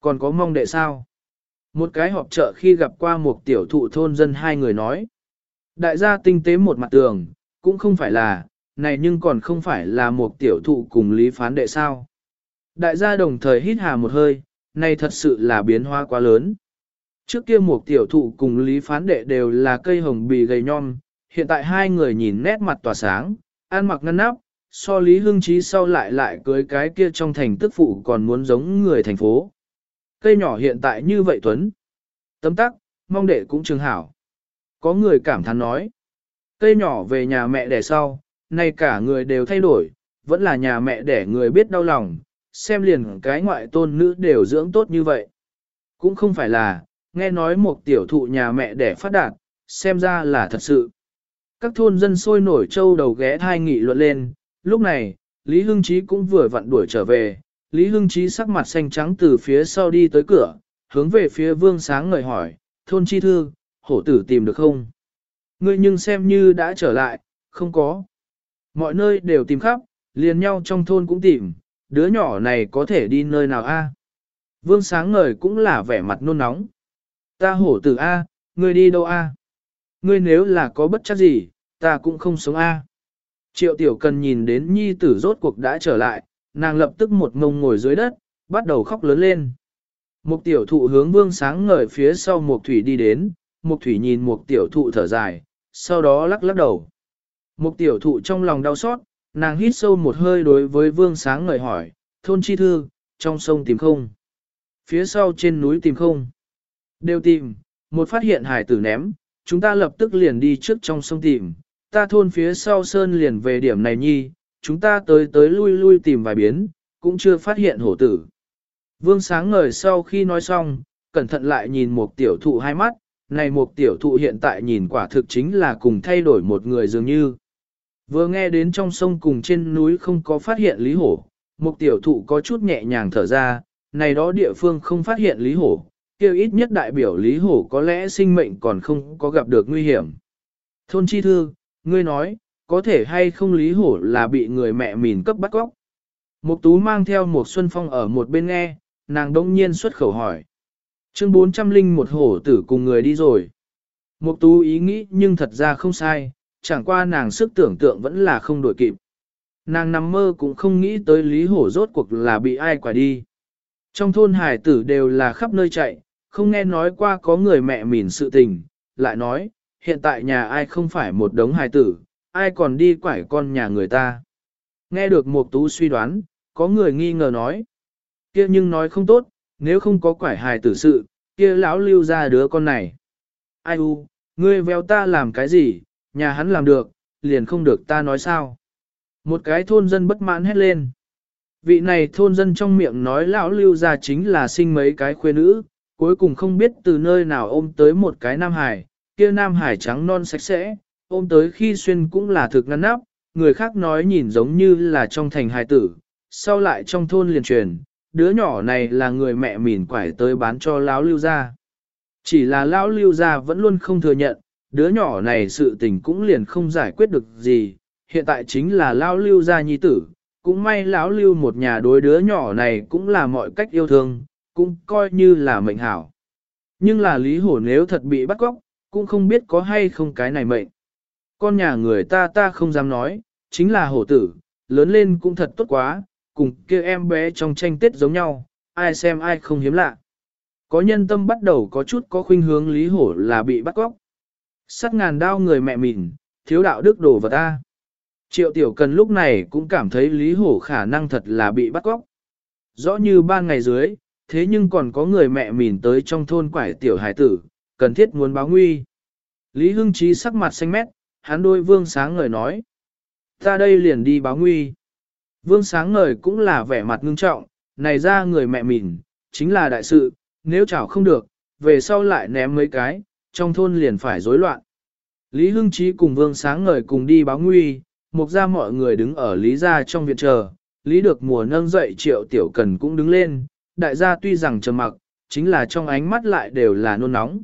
còn có mong đệ sao? Một cái họp chợ khi gặp qua một tiểu thụ thôn dân hai người nói. Đại gia tinh tế một mặt tường, cũng không phải là, này nhưng còn không phải là một tiểu thụ cùng lý phán đệ sao. Đại gia đồng thời hít hà một hơi, này thật sự là biến hóa quá lớn. Trước kia một tiểu thụ cùng lý phán đệ đều là cây hồng bì gầy nhom, hiện tại hai người nhìn nét mặt tỏa sáng, An mặc ngăn nắp, so lý hương trí sau lại lại cưới cái kia trong thành tức phụ còn muốn giống người thành phố. Cây nhỏ hiện tại như vậy Tuấn. Tấm tắc, mong đệ cũng trường hảo. Có người cảm thán nói. Cây nhỏ về nhà mẹ đẻ sau, nay cả người đều thay đổi, vẫn là nhà mẹ đẻ người biết đau lòng, xem liền cái ngoại tôn nữ đều dưỡng tốt như vậy. Cũng không phải là, nghe nói một tiểu thụ nhà mẹ đẻ phát đạt, xem ra là thật sự. Các thôn dân sôi nổi châu đầu ghé thai nghị luận lên, lúc này, Lý Hưng Chí cũng vừa vặn đuổi trở về, Lý Hưng Chí sắc mặt xanh trắng từ phía sau đi tới cửa, hướng về phía vương sáng ngời hỏi, thôn chi thư, hổ tử tìm được không? Ngươi nhưng xem như đã trở lại, không có. Mọi nơi đều tìm khắp, liền nhau trong thôn cũng tìm, đứa nhỏ này có thể đi nơi nào a? Vương sáng ngời cũng là vẻ mặt nôn nóng. Ta hổ tử a, ngươi đi đâu a? Ngươi nếu là có bất chắc gì, ta cũng không sống a. Triệu tiểu cần nhìn đến nhi tử rốt cuộc đã trở lại, nàng lập tức một ngông ngồi dưới đất, bắt đầu khóc lớn lên. Một tiểu thụ hướng vương sáng ngời phía sau một thủy đi đến, một thủy nhìn một tiểu thụ thở dài, sau đó lắc lắc đầu. Một tiểu thụ trong lòng đau xót, nàng hít sâu một hơi đối với vương sáng ngời hỏi, thôn chi thư, trong sông tìm không? Phía sau trên núi tìm không? Đều tìm, một phát hiện hải tử ném, chúng ta lập tức liền đi trước trong sông tìm, ta thôn phía sau sơn liền về điểm này nhi, chúng ta tới tới lui lui tìm vài biến, cũng chưa phát hiện hổ tử. Vương sáng ngời sau khi nói xong, cẩn thận lại nhìn một tiểu thụ hai mắt, này một tiểu thụ hiện tại nhìn quả thực chính là cùng thay đổi một người dường như. Vừa nghe đến trong sông cùng trên núi không có phát hiện lý hổ, một tiểu thụ có chút nhẹ nhàng thở ra, này đó địa phương không phát hiện lý hổ, kêu ít nhất đại biểu lý hổ có lẽ sinh mệnh còn không có gặp được nguy hiểm. Thôn chi thư, ngươi nói, có thể hay không lý hổ là bị người mẹ mìn cấp bắt góc. Mục tú mang theo một xuân phong ở một bên nghe, nàng đông nhiên xuất khẩu hỏi. Chương 400 linh một hổ tử cùng người đi rồi. Mục tú ý nghĩ nhưng thật ra không sai, chẳng qua nàng sức tưởng tượng vẫn là không đổi kịp. Nàng nằm mơ cũng không nghĩ tới lý hổ rốt cuộc là bị ai quả đi. Trong thôn hải tử đều là khắp nơi chạy, không nghe nói qua có người mẹ mìn sự tình, lại nói, hiện tại nhà ai không phải một đống hài tử, ai còn đi quải con nhà người ta. Nghe được Mục Tú suy đoán, có người nghi ngờ nói. kia nhưng nói không tốt, nếu không có quải hài tử sự, kia lão lưu ra đứa con này. Ai u, ngươi véo ta làm cái gì, nhà hắn làm được, liền không được ta nói sao. Một cái thôn dân bất mãn hét lên. Vị này thôn dân trong miệng nói lão lưu ra chính là sinh mấy cái khuê nữ, cuối cùng không biết từ nơi nào ôm tới một cái nam hải, kia nam hải trắng non sạch sẽ, ôm tới khi xuyên cũng là thực ngăn nắp, người khác nói nhìn giống như là trong thành hài tử, sau lại trong thôn liền truyền, đứa nhỏ này là người mẹ mỉn quải tới bán cho lão lưu gia. Chỉ là lão lưu gia vẫn luôn không thừa nhận, đứa nhỏ này sự tình cũng liền không giải quyết được gì, hiện tại chính là lão lưu gia nhi tử, cũng may lão lưu một nhà đối đứa nhỏ này cũng là mọi cách yêu thương, cũng coi như là mệnh hảo. Nhưng là Lý Hổ nếu thật bị bắt cóc, cũng không biết có hay không cái này mệnh. Con nhà người ta ta không dám nói, chính là hổ tử, lớn lên cũng thật tốt quá, cùng kia em bé trong tranh tết giống nhau, ai xem ai không hiếm lạ. Có nhân tâm bắt đầu có chút có khuynh hướng lý hổ là bị bắt cóc. Sắt ngàn đao người mẹ mình, thiếu đạo đức đồ vào ta. Triệu tiểu cần lúc này cũng cảm thấy lý hổ khả năng thật là bị bắt cóc. Rõ như ba ngày dưới, thế nhưng còn có người mẹ mình tới trong thôn quải tiểu hải tử, cần thiết muốn báo nguy. Lý Hưng Chí sắc mặt xanh mét, hắn đôi vương sáng ngời nói. Ta đây liền đi báo nguy. Vương sáng ngời cũng là vẻ mặt ngưng trọng, này ra người mẹ mình, chính là đại sự, nếu chảo không được, về sau lại ném mấy cái, trong thôn liền phải rối loạn. Lý Hưng Chí cùng Vương Sáng Ngời cùng đi báo nguy, mục ra mọi người đứng ở Lý gia trong viện chờ, Lý được mùa nâng dậy triệu tiểu cần cũng đứng lên, đại gia tuy rằng trầm mặc, chính là trong ánh mắt lại đều là nôn nóng.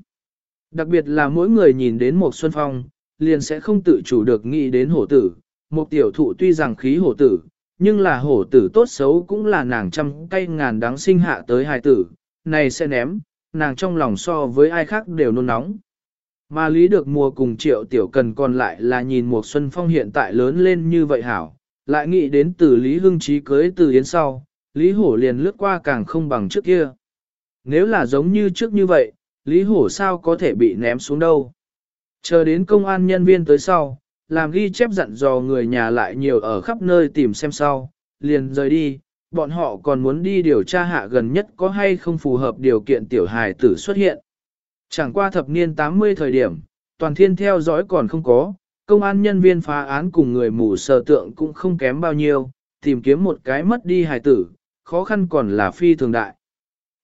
Đặc biệt là mỗi người nhìn đến một xuân phong, liền sẽ không tự chủ được nghĩ đến hổ tử, một tiểu thụ tuy rằng khí hổ tử, nhưng là hổ tử tốt xấu cũng là nàng trăm cây ngàn đáng sinh hạ tới hài tử, này sẽ ném, nàng trong lòng so với ai khác đều nôn nóng. Mà lý được mùa cùng triệu tiểu cần còn lại là nhìn một xuân phong hiện tại lớn lên như vậy hảo, lại nghĩ đến từ lý hưng trí cưới từ yến sau, lý hổ liền lướt qua càng không bằng trước kia. Nếu là giống như trước như vậy, lý hổ sao có thể bị ném xuống đâu. Chờ đến công an nhân viên tới sau, làm ghi chép dặn dò người nhà lại nhiều ở khắp nơi tìm xem sau, liền rời đi, bọn họ còn muốn đi điều tra hạ gần nhất có hay không phù hợp điều kiện tiểu hài tử xuất hiện. Chẳng qua thập niên 80 thời điểm, toàn thiên theo dõi còn không có, công an nhân viên phá án cùng người mù sờ tượng cũng không kém bao nhiêu, tìm kiếm một cái mất đi hài tử, khó khăn còn là phi thường đại.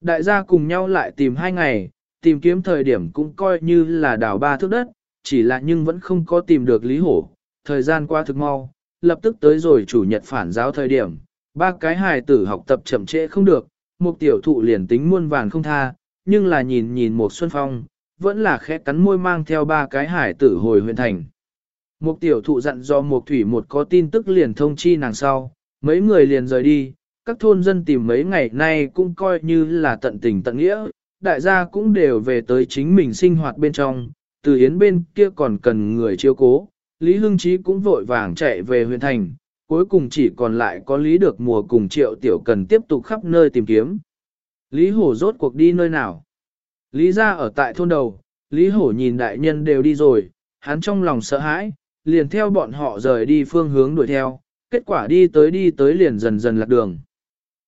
Đại gia cùng nhau lại tìm hai ngày, tìm kiếm thời điểm cũng coi như là đào ba thước đất, chỉ là nhưng vẫn không có tìm được Lý Hổ. Thời gian qua thực mau, lập tức tới rồi chủ nhật phản giáo thời điểm, ba cái hài tử học tập chậm trễ không được, một tiểu thụ liền tính muôn vàng không tha, nhưng là nhìn nhìn một xuân phong, vẫn là khẽ cắn môi mang theo ba cái hải tử hồi huyện thành. Một tiểu thụ dặn do một thủy một có tin tức liền thông chi nàng sau, mấy người liền rời đi, các thôn dân tìm mấy ngày nay cũng coi như là tận tình tận nghĩa, đại gia cũng đều về tới chính mình sinh hoạt bên trong, từ yến bên kia còn cần người chiếu cố, Lý Hưng Chí cũng vội vàng chạy về huyện thành, cuối cùng chỉ còn lại có Lý được mùa cùng triệu tiểu cần tiếp tục khắp nơi tìm kiếm. Lý Hổ rốt cuộc đi nơi nào? Lý ra ở tại thôn đầu, Lý Hổ nhìn đại nhân đều đi rồi, hắn trong lòng sợ hãi, liền theo bọn họ rời đi phương hướng đuổi theo, kết quả đi tới đi tới liền dần dần lạc đường.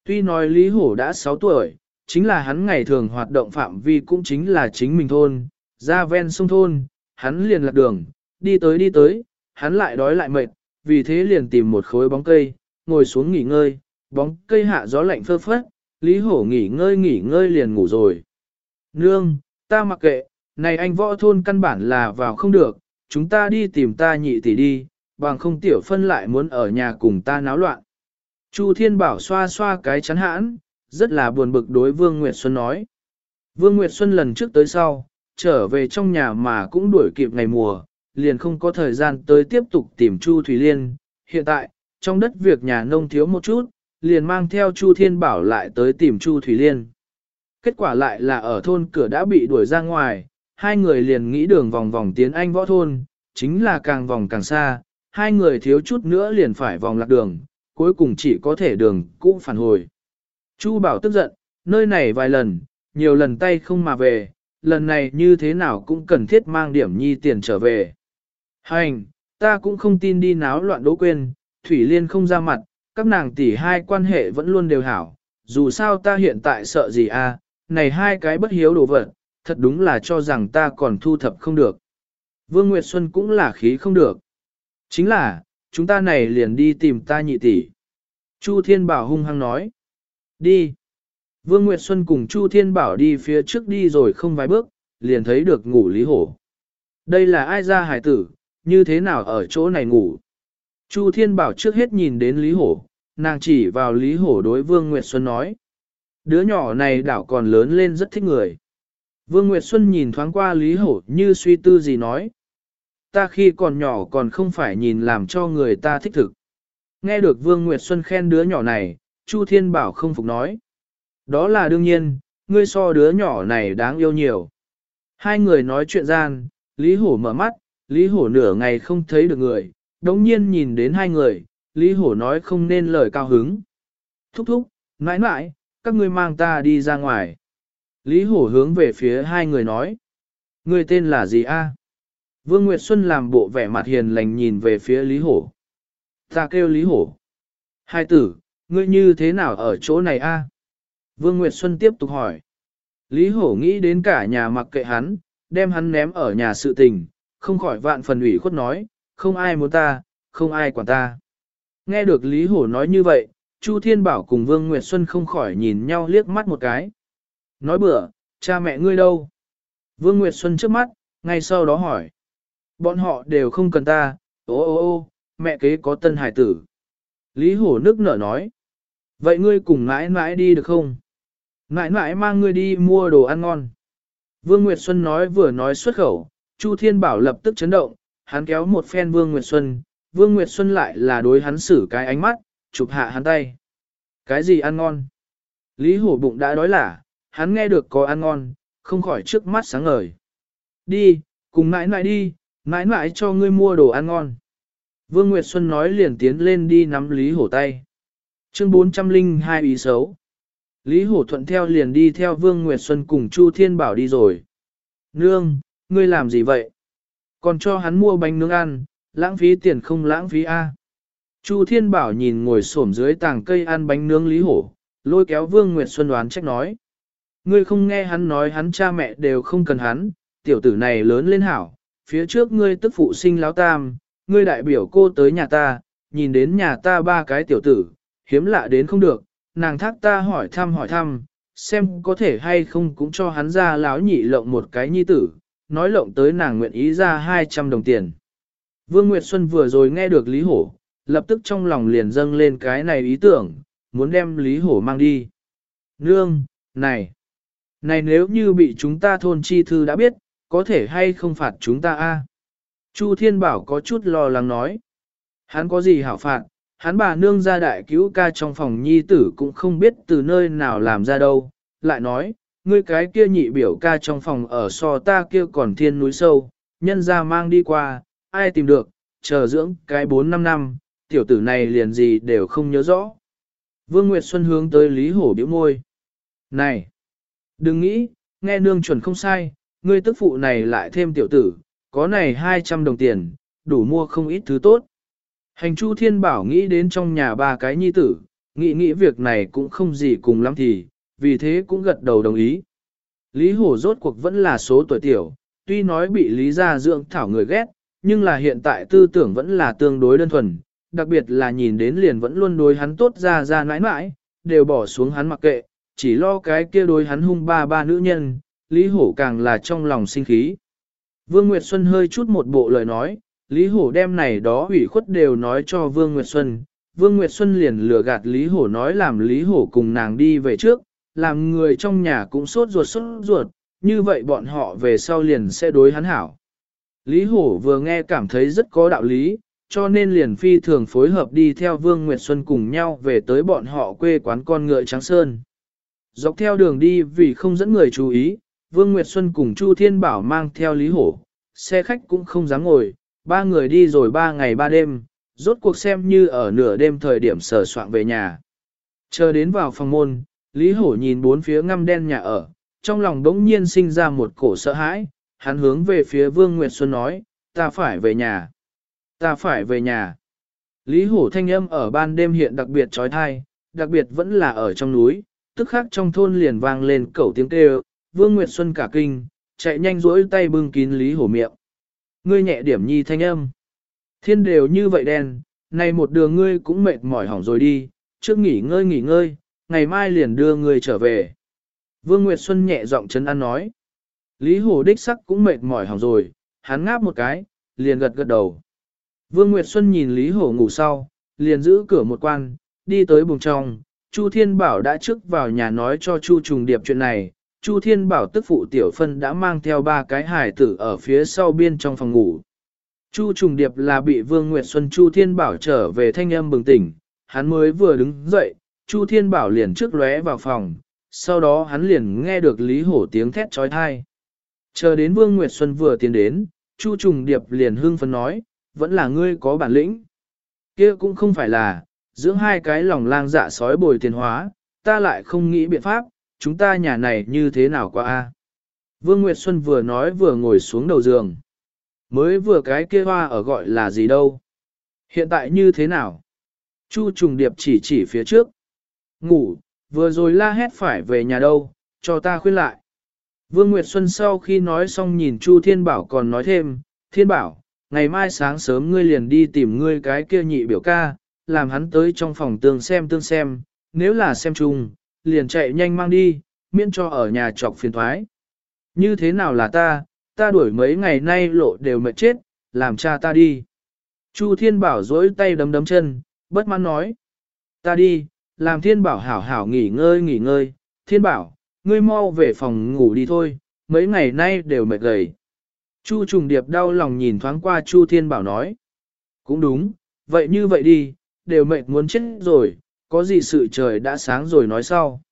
Tuy nói Lý Hổ đã 6 tuổi, chính là hắn ngày thường hoạt động phạm vi cũng chính là chính mình thôn, ra ven sông thôn, hắn liền lạc đường, đi tới đi tới, hắn lại đói lại mệt, vì thế liền tìm một khối bóng cây, ngồi xuống nghỉ ngơi, bóng cây hạ gió lạnh phơ phất, Lý Hổ nghỉ ngơi nghỉ ngơi liền ngủ rồi. Nương, ta mặc kệ, này anh võ thôn căn bản là vào không được, chúng ta đi tìm ta nhị tỷ đi, bằng không tiểu phân lại muốn ở nhà cùng ta náo loạn. Chu Thiên Bảo xoa xoa cái chắn hãn, rất là buồn bực đối Vương Nguyệt Xuân nói. Vương Nguyệt Xuân lần trước tới sau, trở về trong nhà mà cũng đuổi kịp ngày mùa, liền không có thời gian tới tiếp tục tìm Chu Thủy Liên. Hiện tại, trong đất việc nhà nông thiếu một chút, liền mang theo Chu Thiên Bảo lại tới tìm Chu Thủy Liên. Kết quả lại là ở thôn cửa đã bị đuổi ra ngoài, hai người liền nghĩ đường vòng vòng tiến anh võ thôn, chính là càng vòng càng xa, hai người thiếu chút nữa liền phải vòng lạc đường, cuối cùng chỉ có thể đường cũ phản hồi. Chu Bảo tức giận, nơi này vài lần, nhiều lần tay không mà về, lần này như thế nào cũng cần thiết mang điểm nhi tiền trở về. Hành, ta cũng không tin đi náo loạn đỗ quên, Thủy Liên không ra mặt, các nàng tỷ hai quan hệ vẫn luôn đều hảo, dù sao ta hiện tại sợ gì à, này hai cái bất hiếu đồ vật, thật đúng là cho rằng ta còn thu thập không được. Vương Nguyệt Xuân cũng là khí không được. Chính là, chúng ta này liền đi tìm ta nhị tỷ. Chu Thiên Bảo hung hăng nói. Đi. Vương Nguyệt Xuân cùng Chu Thiên Bảo đi phía trước đi rồi không vài bước, liền thấy được ngủ Lý Hổ. Đây là ai ra hải tử, như thế nào ở chỗ này ngủ? Chu Thiên Bảo trước hết nhìn đến Lý Hổ, nàng chỉ vào Lý Hổ đối Vương Nguyệt Xuân nói. Đứa nhỏ này đảo còn lớn lên rất thích người. Vương Nguyệt Xuân nhìn thoáng qua Lý Hổ như suy tư gì nói. Ta khi còn nhỏ còn không phải nhìn làm cho người ta thích thực. Nghe được Vương Nguyệt Xuân khen đứa nhỏ này, Chu Thiên Bảo không phục nói. Đó là đương nhiên, ngươi so đứa nhỏ này đáng yêu nhiều. Hai người nói chuyện gian, Lý Hổ mở mắt, Lý Hổ nửa ngày không thấy được người, đống nhiên nhìn đến hai người, Lý Hổ nói không nên lời cao hứng. Thúc thúc, mãi mãi, các ngươi mang ta đi ra ngoài. Lý Hổ hướng về phía hai người nói. Ngươi tên là gì a? Vương Nguyệt Xuân làm bộ vẻ mặt hiền lành nhìn về phía Lý Hổ. Ta kêu Lý Hổ. Hai tử, ngươi như thế nào ở chỗ này a? Vương Nguyệt Xuân tiếp tục hỏi. Lý Hổ nghĩ đến cả nhà mặc kệ hắn, đem hắn ném ở nhà sự tình, không khỏi vạn phần ủy khuất nói, không ai muốn ta, không ai quản ta. Nghe được Lý Hổ nói như vậy, Chu Thiên Bảo cùng Vương Nguyệt Xuân không khỏi nhìn nhau liếc mắt một cái. Nói bữa, cha mẹ ngươi đâu? Vương Nguyệt Xuân trước mắt, ngay sau đó hỏi. Bọn họ đều không cần ta, ô ô ô, mẹ kế có tân hải tử. Lý Hổ nước nở nói. Vậy ngươi cùng mãi mãi đi được không? Mãi mãi mang ngươi đi mua đồ ăn ngon. Vương Nguyệt Xuân nói vừa nói xuất khẩu, Chu Thiên Bảo lập tức chấn động, hắn kéo một phen Vương Nguyệt Xuân, Vương Nguyệt Xuân lại là đối hắn xử cái ánh mắt, chụp hạ hắn tay. Cái gì ăn ngon? Lý Hổ bụng đã đói lả, hắn nghe được có ăn ngon, không khỏi trước mắt sáng ngời. Đi, cùng mãi mãi đi, mãi mãi cho ngươi mua đồ ăn ngon. Vương Nguyệt Xuân nói liền tiến lên đi nắm Lý Hổ tay. Chương 402 ý xấu. Lý Hổ thuận theo liền đi theo Vương Nguyệt Xuân cùng Chu Thiên Bảo đi rồi. Nương, ngươi làm gì vậy? Còn cho hắn mua bánh nướng ăn, lãng phí tiền không lãng phí A. Chu Thiên Bảo nhìn ngồi xổm dưới tàng cây ăn bánh nướng Lý Hổ, lôi kéo Vương Nguyệt Xuân đoán trách nói. Ngươi không nghe hắn nói hắn cha mẹ đều không cần hắn, tiểu tử này lớn lên hảo, phía trước ngươi tức phụ sinh láo tam, ngươi đại biểu cô tới nhà ta, nhìn đến nhà ta ba cái tiểu tử, hiếm lạ đến không được, nàng thác ta hỏi thăm hỏi thăm, xem có thể hay không cũng cho hắn ra láo nhị lộng một cái nhi tử, nói lộng tới nàng nguyện ý ra 200 đồng tiền. Vương Nguyệt Xuân vừa rồi nghe được Lý Hổ, lập tức trong lòng liền dâng lên cái này ý tưởng, muốn đem Lý Hổ mang đi. Nương, này, này nếu như bị chúng ta thôn chi thư đã biết, có thể hay không phạt chúng ta a? Chu Thiên Bảo có chút lo lắng nói. Hắn có gì hảo phạt, hắn bà nương ra đại cứu ca trong phòng nhi tử cũng không biết từ nơi nào làm ra đâu. Lại nói, ngươi cái kia nhị biểu ca trong phòng ở so ta kia còn thiên núi sâu, nhân ra mang đi qua, ai tìm được, chờ dưỡng cái 4-5 năm, tiểu tử này liền gì đều không nhớ rõ. Vương Nguyệt Xuân hướng tới Lý Hổ biểu môi. Này! Đừng nghĩ, nghe nương chuẩn không sai, ngươi tức phụ này lại thêm tiểu tử, có này 200 đồng tiền, đủ mua không ít thứ tốt. Hành Chu Thiên Bảo nghĩ đến trong nhà ba cái nhi tử, nghĩ nghĩ việc này cũng không gì cùng lắm thì, vì thế cũng gật đầu đồng ý. Lý Hổ rốt cuộc vẫn là số tuổi tiểu, tuy nói bị Lý gia dưỡng thảo người ghét, nhưng là hiện tại tư tưởng vẫn là tương đối đơn thuần, đặc biệt là nhìn đến liền vẫn luôn đối hắn tốt ra ra nãi nãi, đều bỏ xuống hắn mặc kệ, chỉ lo cái kia đối hắn hung ba ba nữ nhân, Lý Hổ càng là trong lòng sinh khí. Vương Nguyệt Xuân hơi chút một bộ lời nói, Lý Hổ đem này đó ủy khuất đều nói cho Vương Nguyệt Xuân. Vương Nguyệt Xuân liền lừa gạt Lý Hổ nói làm Lý Hổ cùng nàng đi về trước, làm người trong nhà cũng sốt ruột sốt ruột, như vậy bọn họ về sau liền sẽ đối hắn hảo. Lý Hổ vừa nghe cảm thấy rất có đạo lý, cho nên liền phi thường phối hợp đi theo Vương Nguyệt Xuân cùng nhau về tới bọn họ quê quán con ngựa Trắng Sơn. Dọc theo đường đi vì không dẫn người chú ý, Vương Nguyệt Xuân cùng Chu Thiên Bảo mang theo Lý Hổ, xe khách cũng không dám ngồi, ba người đi rồi ba ngày ba đêm, rốt cuộc xem như ở nửa đêm thời điểm sờ soạn về nhà. Chờ đến vào phòng môn, Lý Hổ nhìn bốn phía ngăm đen nhà ở, trong lòng đống nhiên sinh ra một cổ sợ hãi, hắn hướng về phía Vương Nguyệt Xuân nói, ta phải về nhà, ta phải về nhà. Lý Hổ thanh âm ở ban đêm hiện đặc biệt trói thai, đặc biệt vẫn là ở trong núi, tức khắc trong thôn liền vang lên cẩu tiếng kêu, Vương Nguyệt Xuân cả kinh, chạy nhanh rỗi tay bưng kín Lý Hổ miệng. Ngươi nhẹ điểm nhi thanh âm. Thiên đều như vậy đen, này một đường ngươi cũng mệt mỏi hỏng rồi đi, trước nghỉ ngơi nghỉ ngơi, ngày mai liền đưa ngươi trở về. Vương Nguyệt Xuân nhẹ giọng chấn an nói. Lý Hổ đích sắc cũng mệt mỏi hỏng rồi, hắn ngáp một cái, liền gật gật đầu. Vương Nguyệt Xuân nhìn Lý Hổ ngủ sau, liền giữ cửa một quan, đi tới buồng trong, Chu Thiên Bảo đã trước vào nhà nói cho Chu Trùng Điệp chuyện này, Chu Thiên Bảo tức phụ Tiểu Phân đã mang theo ba cái hài tử ở phía sau biên trong phòng ngủ. Chu Trùng Điệp là bị Vương Nguyệt Xuân Chu Thiên Bảo trở về thanh âm bừng tỉnh, hắn mới vừa đứng dậy, Chu Thiên Bảo liền trước lóe vào phòng, sau đó hắn liền nghe được Lý Hổ tiếng thét trói thai. Chờ đến Vương Nguyệt Xuân vừa tiến đến, Chu Trùng Điệp liền hưng phấn nói, vẫn là ngươi có bản lĩnh. kia cũng không phải là, dưỡng hai cái lòng lang dạ sói bồi tiền hóa, ta lại không nghĩ biện pháp, chúng ta nhà này như thế nào qua a? Vương Nguyệt Xuân vừa nói vừa ngồi xuống đầu giường. Mới vừa cái kia hoa ở gọi là gì đâu? Hiện tại như thế nào? Chu trùng điệp chỉ chỉ phía trước. Ngủ, vừa rồi la hét phải về nhà đâu, cho ta khuyên lại. Vương Nguyệt Xuân sau khi nói xong nhìn Chu Thiên Bảo còn nói thêm, Thiên Bảo, ngày mai sáng sớm ngươi liền đi tìm ngươi cái kia nhị biểu ca, làm hắn tới trong phòng tương xem tương xem, nếu là xem chung, liền chạy nhanh mang đi, miễn cho ở nhà chọc phiền thoái. Như thế nào là ta, ta đuổi mấy ngày nay lộ đều mệt chết, làm cha ta đi. Chu Thiên Bảo dối tay đấm đấm chân, bất mãn nói. Ta đi, làm Thiên Bảo hảo hảo nghỉ ngơi nghỉ ngơi, Thiên Bảo, ngươi mau về phòng ngủ đi thôi, mấy ngày nay đều mệt gầy. Chu Trùng Điệp đau lòng nhìn thoáng qua Chu Thiên Bảo nói. Cũng đúng, vậy như vậy đi, đều mệt muốn chết rồi, có gì sự trời đã sáng rồi nói sau.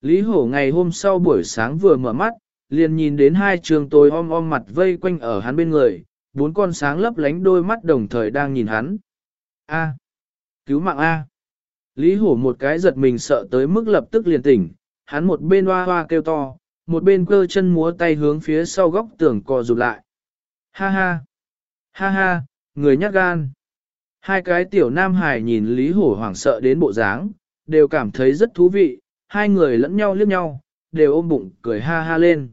Lý Hổ ngày hôm sau buổi sáng vừa mở mắt, liền nhìn đến hai trường tối om om mặt vây quanh ở hắn bên người, bốn con sáng lấp lánh đôi mắt đồng thời đang nhìn hắn. A. Cứu mạng A. Lý Hổ một cái giật mình sợ tới mức lập tức liền tỉnh, hắn một bên hoa hoa kêu to, một bên cơ chân múa tay hướng phía sau góc tường cò rụt lại. Ha ha! Ha ha! Người nhát gan! Hai cái tiểu nam hải nhìn Lý Hổ hoảng sợ đến bộ dáng, đều cảm thấy rất thú vị, hai người lẫn nhau liếc nhau, đều ôm bụng cười ha ha lên.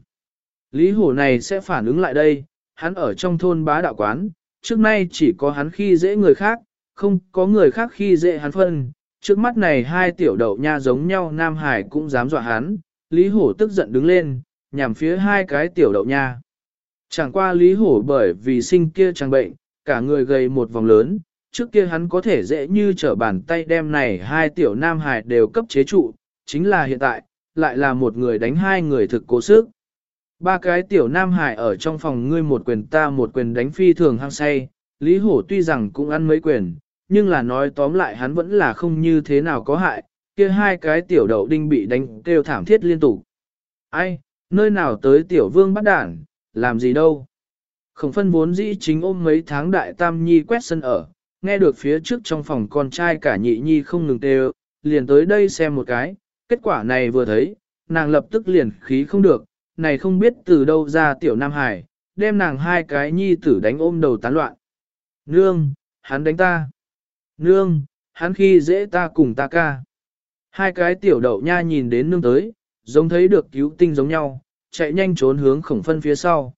Lý Hổ này sẽ phản ứng lại đây, hắn ở trong thôn bá đạo quán, trước nay chỉ có hắn khi dễ người khác, không có người khác khi dễ hắn phân. Trước mắt này hai tiểu đậu nha giống nhau Nam Hải cũng dám dọa hắn, Lý Hổ tức giận đứng lên, nhằm phía hai cái tiểu đậu nha. Chẳng qua Lý Hổ bởi vì sinh kia chẳng bệnh, cả người gầy một vòng lớn, trước kia hắn có thể dễ như trở bàn tay đem này hai tiểu Nam Hải đều cấp chế trụ, chính là hiện tại, lại là một người đánh hai người thực cố sức. Ba cái tiểu Nam Hải ở trong phòng ngươi một quyền ta một quyền đánh phi thường hăng say, Lý Hổ tuy rằng cũng ăn mấy quyền, nhưng là nói tóm lại hắn vẫn là không như thế nào có hại, kia hai cái tiểu đậu đinh bị đánh kêu thảm thiết liên tục. Ai, nơi nào tới tiểu vương bắt đản, làm gì đâu. Khổng phân vốn dĩ chính ôm mấy tháng đại tam nhi quét sân ở, nghe được phía trước trong phòng con trai cả nhị nhi không ngừng tê liền tới đây xem một cái, kết quả này vừa thấy, nàng lập tức liền khí không được, này không biết từ đâu ra tiểu Nam Hải, đem nàng hai cái nhi tử đánh ôm đầu tán loạn. Nương, hắn đánh ta. Nương, hắn khi dễ ta cùng ta ca. Hai cái tiểu đậu nha nhìn đến nương tới, giống thấy được cứu tinh giống nhau, chạy nhanh trốn hướng khổng phân phía sau.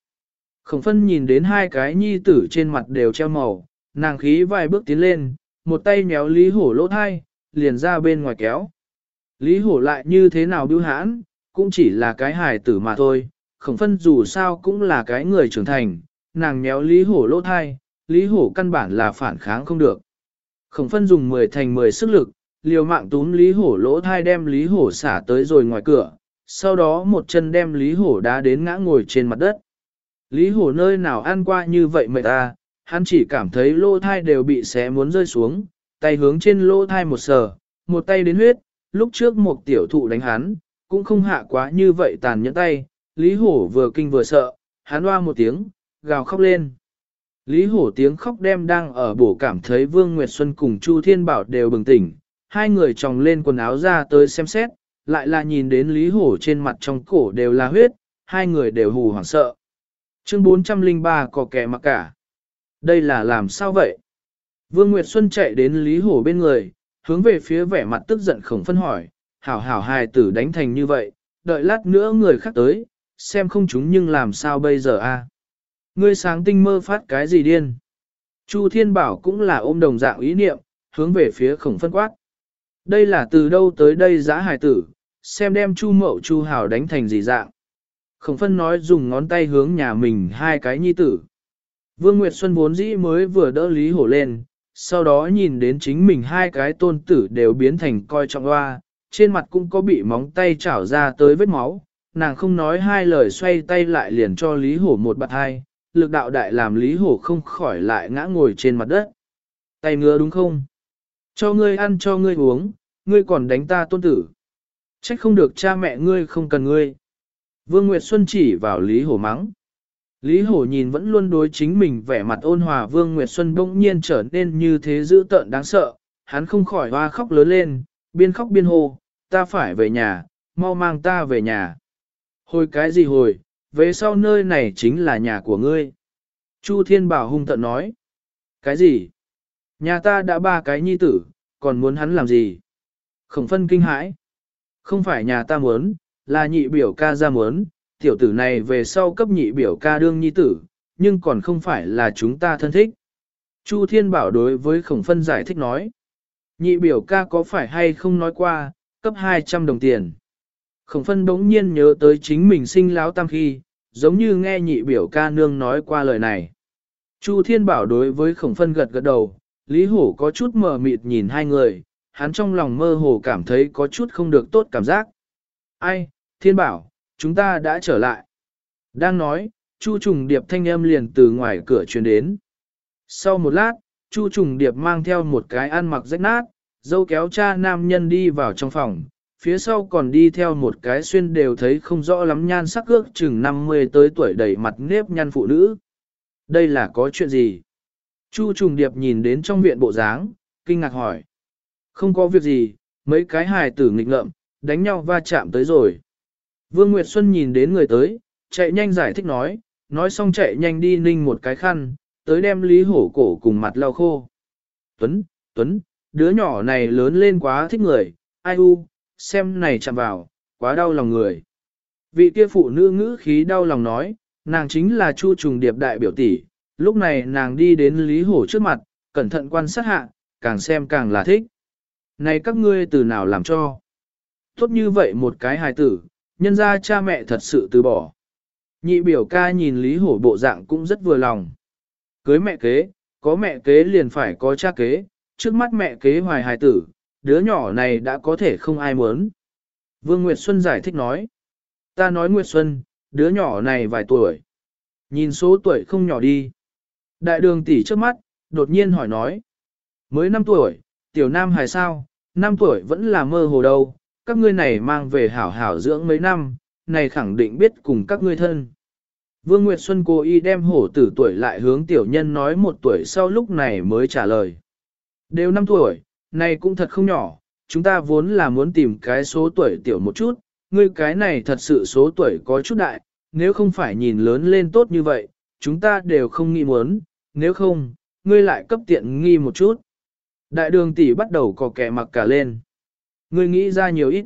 Khổng phân nhìn đến hai cái nhi tử trên mặt đều treo màu, nàng khí vài bước tiến lên, một tay méo Lý Hổ lỗ thai, liền ra bên ngoài kéo. Lý Hổ lại như thế nào bưu hãn, cũng chỉ là cái hài tử mà thôi, khổng phân dù sao cũng là cái người trưởng thành, nàng méo Lý Hổ lỗ thai, Lý Hổ căn bản là phản kháng không được. Khổng phân dùng 10 thành 10 sức lực, liều mạng túm Lý Hổ lỗ thai đem Lý Hổ xả tới rồi ngoài cửa, sau đó một chân đem Lý Hổ đá đến ngã ngồi trên mặt đất. Lý Hổ nơi nào ăn qua như vậy mệt ta, hắn chỉ cảm thấy lô thai đều bị xé muốn rơi xuống, tay hướng trên lô thai một sờ, một tay đến huyết, lúc trước một tiểu thụ đánh hắn, cũng không hạ quá như vậy tàn nhẫn tay, Lý Hổ vừa kinh vừa sợ, hắn hoa một tiếng, gào khóc lên. Lý Hổ tiếng khóc đem đang ở bổ cảm thấy Vương Nguyệt Xuân cùng Chu Thiên Bảo đều bừng tỉnh, hai người tròng lên quần áo ra tới xem xét, lại là nhìn đến Lý Hổ trên mặt trong cổ đều là huyết, hai người đều hù hoảng sợ. Chương 403 có kẻ mặc cả. Đây là làm sao vậy? Vương Nguyệt Xuân chạy đến Lý Hổ bên người, hướng về phía vẻ mặt tức giận khổng phân hỏi, hảo hảo hài tử đánh thành như vậy, đợi lát nữa người khác tới, xem không chúng nhưng làm sao bây giờ a? Ngươi sáng tinh mơ phát cái gì điên? Chu Thiên Bảo cũng là ôm đồng dạng ý niệm, hướng về phía khổng phân quát. Đây là từ đâu tới đây giã hài tử, xem đem Chu Mậu Chu hảo đánh thành gì dạng. Khổng phân nói dùng ngón tay hướng nhà mình hai cái nhi tử. Vương Nguyệt Xuân vốn dĩ mới vừa đỡ Lý Hổ lên, sau đó nhìn đến chính mình hai cái tôn tử đều biến thành coi trọng hoa, trên mặt cũng có bị móng tay chảo ra tới vết máu, nàng không nói hai lời xoay tay lại liền cho Lý Hổ một bạt hai, lực đạo đại làm Lý Hổ không khỏi lại ngã ngồi trên mặt đất. Tay ngứa đúng không? Cho ngươi ăn cho ngươi uống, ngươi còn đánh ta tôn tử. Trách không được cha mẹ ngươi không cần ngươi. Vương Nguyệt Xuân chỉ vào Lý Hổ mắng. Lý Hổ nhìn vẫn luôn đối chính mình vẻ mặt ôn hòa Vương Nguyệt Xuân bỗng nhiên trở nên như thế dữ tợn đáng sợ, hắn không khỏi hoa khóc lớn lên, biên khóc biên hô, ta phải về nhà, mau mang ta về nhà. Hồi cái gì hồi, về sau nơi này chính là nhà của ngươi. Chu Thiên Bảo hung tận nói. Cái gì? Nhà ta đã ba cái nhi tử, còn muốn hắn làm gì? Khổng phân kinh hãi. Không phải nhà ta muốn, là nhị biểu ca ra muốn, tiểu tử này về sau cấp nhị biểu ca đương nhi tử, nhưng còn không phải là chúng ta thân thích. Chu Thiên Bảo đối với khổng phân giải thích nói. Nhị biểu ca có phải hay không nói qua, cấp 200 đồng tiền. Khổng phân đống nhiên nhớ tới chính mình sinh láo tam khi, giống như nghe nhị biểu ca nương nói qua lời này. Chu Thiên Bảo đối với khổng phân gật gật đầu, Lý Hổ có chút mờ mịt nhìn hai người, hắn trong lòng mơ hồ cảm thấy có chút không được tốt cảm giác. Ai, Thiên Bảo, chúng ta đã trở lại. Đang nói, Chu Trùng Điệp thanh âm liền từ ngoài cửa truyền đến. Sau một lát, Chu Trùng Điệp mang theo một cái ăn mặc rách nát, dâu kéo cha nam nhân đi vào trong phòng, phía sau còn đi theo một cái xuyên đều thấy không rõ lắm nhan sắc ước chừng 50 tới tuổi đầy mặt nếp nhăn phụ nữ. Đây là có chuyện gì? Chu Trùng Điệp nhìn đến trong viện bộ dáng, kinh ngạc hỏi. Không có việc gì, mấy cái hài tử nghịch ngợm, đánh nhau va chạm tới rồi. Vương Nguyệt Xuân nhìn đến người tới, chạy nhanh giải thích nói, nói xong chạy nhanh đi ninh một cái khăn, tới đem Lý Hổ cổ cùng mặt lau khô. Tuấn, Tuấn, đứa nhỏ này lớn lên quá thích người, ai u, xem này chạm vào, quá đau lòng người. Vị kia phụ nữ ngữ khí đau lòng nói, nàng chính là Chu Trùng Điệp đại biểu tỷ, lúc này nàng đi đến Lý Hổ trước mặt, cẩn thận quan sát hạ, càng xem càng là thích. Này các ngươi từ nào làm cho? Tốt như vậy một cái hài tử, nhân ra cha mẹ thật sự từ bỏ. Nhị biểu ca nhìn Lý Hổ bộ dạng cũng rất vừa lòng. Cưới mẹ kế, có mẹ kế liền phải có cha kế, trước mắt mẹ kế hoài hài tử, đứa nhỏ này đã có thể không ai muốn. Vương Nguyệt Xuân giải thích nói. Ta nói Nguyệt Xuân, đứa nhỏ này vài tuổi. Nhìn số tuổi không nhỏ đi. Đại đường tỷ trước mắt, đột nhiên hỏi nói. Mới 5 tuổi, tiểu nam hài sao, 5 tuổi vẫn là mơ hồ đâu, các ngươi này mang về hảo hảo dưỡng mấy năm, này khẳng định biết cùng các ngươi thân. Vương Nguyệt Xuân cố ý đem hổ tử tuổi lại hướng tiểu nhân nói một tuổi sau lúc này mới trả lời. Đều năm tuổi, này cũng thật không nhỏ, chúng ta vốn là muốn tìm cái số tuổi tiểu một chút, ngươi cái này thật sự số tuổi có chút đại, nếu không phải nhìn lớn lên tốt như vậy, chúng ta đều không nghĩ muốn, nếu không, ngươi lại cấp tiện nghi một chút. Đại đường tỷ bắt đầu có kẻ mặc cả lên. Ngươi nghĩ ra nhiều ít.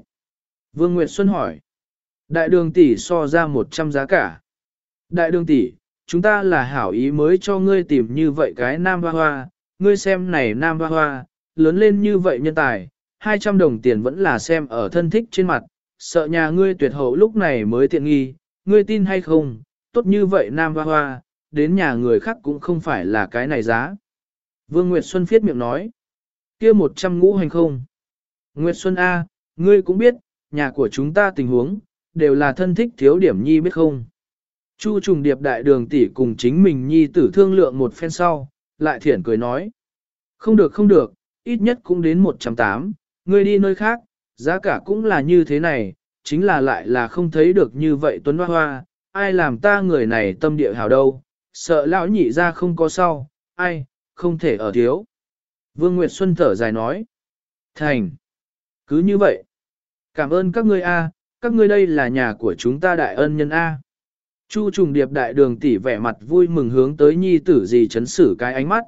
Vương Nguyệt Xuân hỏi. Đại đường tỷ so ra 100 giá cả. Đại đường tỷ, chúng ta là hảo ý mới cho ngươi tìm như vậy cái nam hoa hoa, ngươi xem này nam hoa hoa, lớn lên như vậy nhân tài, 200 đồng tiền vẫn là xem ở thân thích trên mặt, sợ nhà ngươi tuyệt hậu lúc này mới tiện nghi, ngươi tin hay không, tốt như vậy nam hoa hoa, đến nhà người khác cũng không phải là cái này giá. Vương Nguyệt Xuân phiết miệng nói, kia một trăm ngũ hành không. Nguyệt Xuân A, ngươi cũng biết, nhà của chúng ta tình huống, đều là thân thích thiếu điểm nhi biết không. Chu trùng điệp đại đường tỷ cùng chính mình nhi tử thương lượng một phen sau, lại thiển cười nói. Không được không được, ít nhất cũng đến 180, ngươi đi nơi khác, giá cả cũng là như thế này, chính là lại là không thấy được như vậy tuấn hoa hoa, ai làm ta người này tâm địa hào đâu, sợ lão nhị ra không có sau, ai, không thể ở thiếu. Vương Nguyệt Xuân thở dài nói. Thành. Cứ như vậy. Cảm ơn các ngươi A, các ngươi đây là nhà của chúng ta đại ân nhân A. Chu trùng điệp đại đường tỷ vẻ mặt vui mừng hướng tới nhi tử gì chấn xử cái ánh mắt.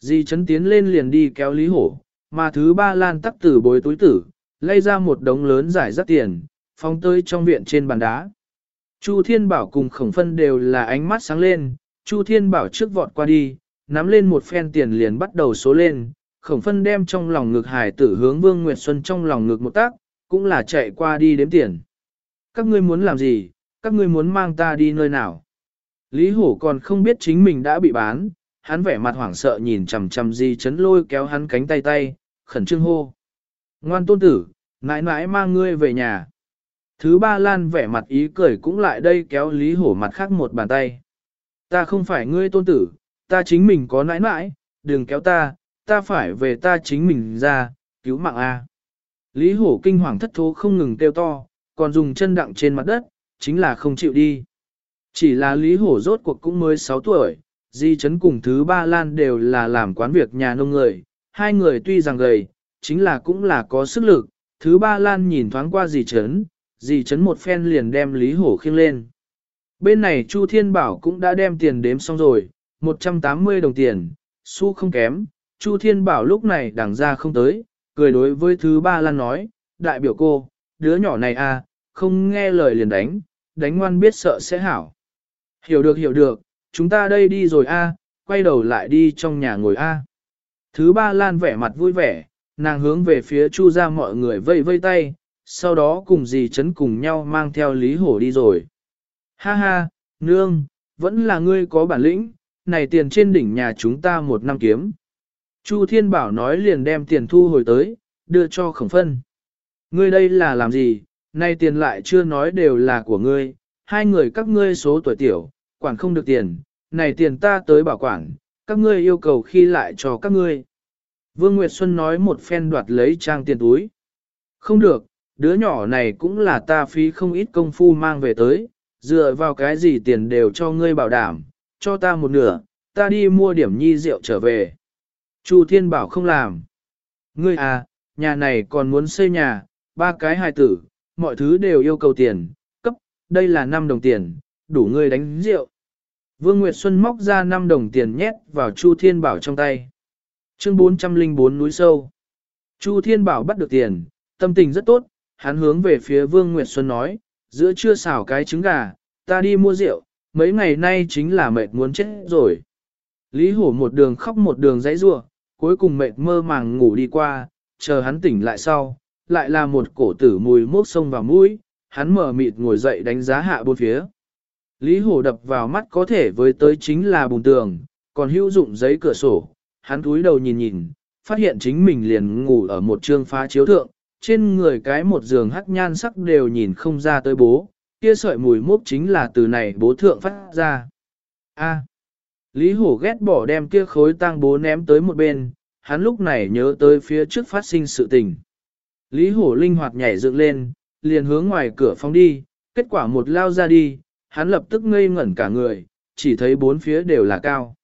Di chấn tiến lên liền đi kéo Lý Hổ, mà thứ ba lan tắc tử bối túi tử, lay ra một đống lớn giải rất tiền, phóng tới trong viện trên bàn đá. Chu Thiên Bảo cùng khổng phân đều là ánh mắt sáng lên, Chu Thiên Bảo trước vọt qua đi, nắm lên một phen tiền liền bắt đầu số lên, khổng phân đem trong lòng ngực hải tử hướng Vương Nguyệt Xuân trong lòng ngực một tác, cũng là chạy qua đi đếm tiền. Các ngươi muốn làm gì, các ngươi muốn mang ta đi nơi nào? Lý Hổ còn không biết chính mình đã bị bán, hắn vẻ mặt hoảng sợ nhìn chằm chằm di chấn lôi kéo hắn cánh tay tay, khẩn trương hô. Ngoan tôn tử, mãi mãi mang ngươi về nhà. Thứ ba lan vẻ mặt ý cười cũng lại đây kéo Lý Hổ mặt khác một bàn tay. Ta không phải ngươi tôn tử, ta chính mình có nãi nãi, đừng kéo ta, ta phải về ta chính mình ra, cứu mạng A. Lý Hổ kinh hoàng thất thố không ngừng kêu to, còn dùng chân đặng trên mặt đất, chính là không chịu đi. Chỉ là Lý Hổ rốt cuộc cũng mới 6 tuổi, Di Trấn cùng thứ ba Lan đều là làm quán việc nhà nông người, hai người tuy rằng gầy, chính là cũng là có sức lực, thứ ba Lan nhìn thoáng qua Di Trấn, Di Trấn một phen liền đem Lý Hổ khiêng lên. Bên này Chu Thiên Bảo cũng đã đem tiền đếm xong rồi, 180 đồng tiền, xu không kém, Chu Thiên Bảo lúc này đằng ra không tới, cười đối với thứ ba Lan nói, đại biểu cô, đứa nhỏ này à, không nghe lời liền đánh, đánh ngoan biết sợ sẽ hảo. Hiểu được hiểu được, chúng ta đây đi rồi a, quay đầu lại đi trong nhà ngồi a. Thứ ba Lan vẻ mặt vui vẻ, nàng hướng về phía Chu ra mọi người vây vây tay, sau đó cùng dì chấn cùng nhau mang theo Lý Hổ đi rồi. Ha ha, nương, vẫn là ngươi có bản lĩnh, này tiền trên đỉnh nhà chúng ta một năm kiếm. Chu Thiên Bảo nói liền đem tiền thu hồi tới, đưa cho khổng phân. Ngươi đây là làm gì, nay tiền lại chưa nói đều là của ngươi, hai người các ngươi số tuổi tiểu, quản không được tiền, này tiền ta tới bảo quản, các ngươi yêu cầu khi lại cho các ngươi. Vương Nguyệt Xuân nói một phen đoạt lấy trang tiền túi. Không được, đứa nhỏ này cũng là ta phí không ít công phu mang về tới, dựa vào cái gì tiền đều cho ngươi bảo đảm, cho ta một nửa, ta đi mua điểm nhi rượu trở về. Chu Thiên bảo không làm. Ngươi à, nhà này còn muốn xây nhà, ba cái hài tử, mọi thứ đều yêu cầu tiền, cấp, đây là 5 đồng tiền, đủ ngươi đánh rượu. Vương Nguyệt Xuân móc ra 5 đồng tiền nhét vào Chu Thiên Bảo trong tay. Chương 404 núi sâu. Chu Thiên Bảo bắt được tiền, tâm tình rất tốt, hắn hướng về phía Vương Nguyệt Xuân nói, giữa trưa xào cái trứng gà, ta đi mua rượu, mấy ngày nay chính là mệt muốn chết rồi. Lý Hổ một đường khóc một đường dãy rủa, cuối cùng mệt mơ màng ngủ đi qua, chờ hắn tỉnh lại sau, lại là một cổ tử mùi mốc sông vào mũi, hắn mở mịt ngồi dậy đánh giá hạ bốn phía. Lý Hổ đập vào mắt có thể với tới chính là bùn tường, còn hữu dụng giấy cửa sổ, hắn túi đầu nhìn nhìn, phát hiện chính mình liền ngủ ở một trương phá chiếu thượng, trên người cái một giường hắc nhan sắc đều nhìn không ra tới bố, kia sợi mùi mốc chính là từ này bố thượng phát ra. A. Lý Hổ ghét bỏ đem kia khối tang bố ném tới một bên, hắn lúc này nhớ tới phía trước phát sinh sự tình. Lý Hổ linh hoạt nhảy dựng lên, liền hướng ngoài cửa phóng đi, kết quả một lao ra đi, hắn lập tức ngây ngẩn cả người, chỉ thấy bốn phía đều là cao.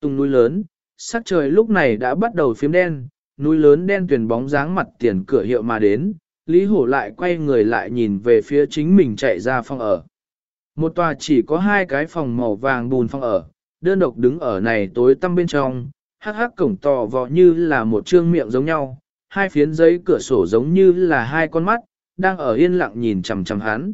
Tung núi lớn, sắc trời lúc này đã bắt đầu phiếm đen, núi lớn đen tuyển bóng dáng mặt tiền cửa hiệu mà đến, Lý Hổ lại quay người lại nhìn về phía chính mình chạy ra phòng ở. Một tòa chỉ có hai cái phòng màu vàng bùn phòng ở, đơn độc đứng ở này tối tăm bên trong, hắc hắc cổng to vò như là một trương miệng giống nhau, hai phiến giấy cửa sổ giống như là hai con mắt, đang ở yên lặng nhìn chằm chằm hắn.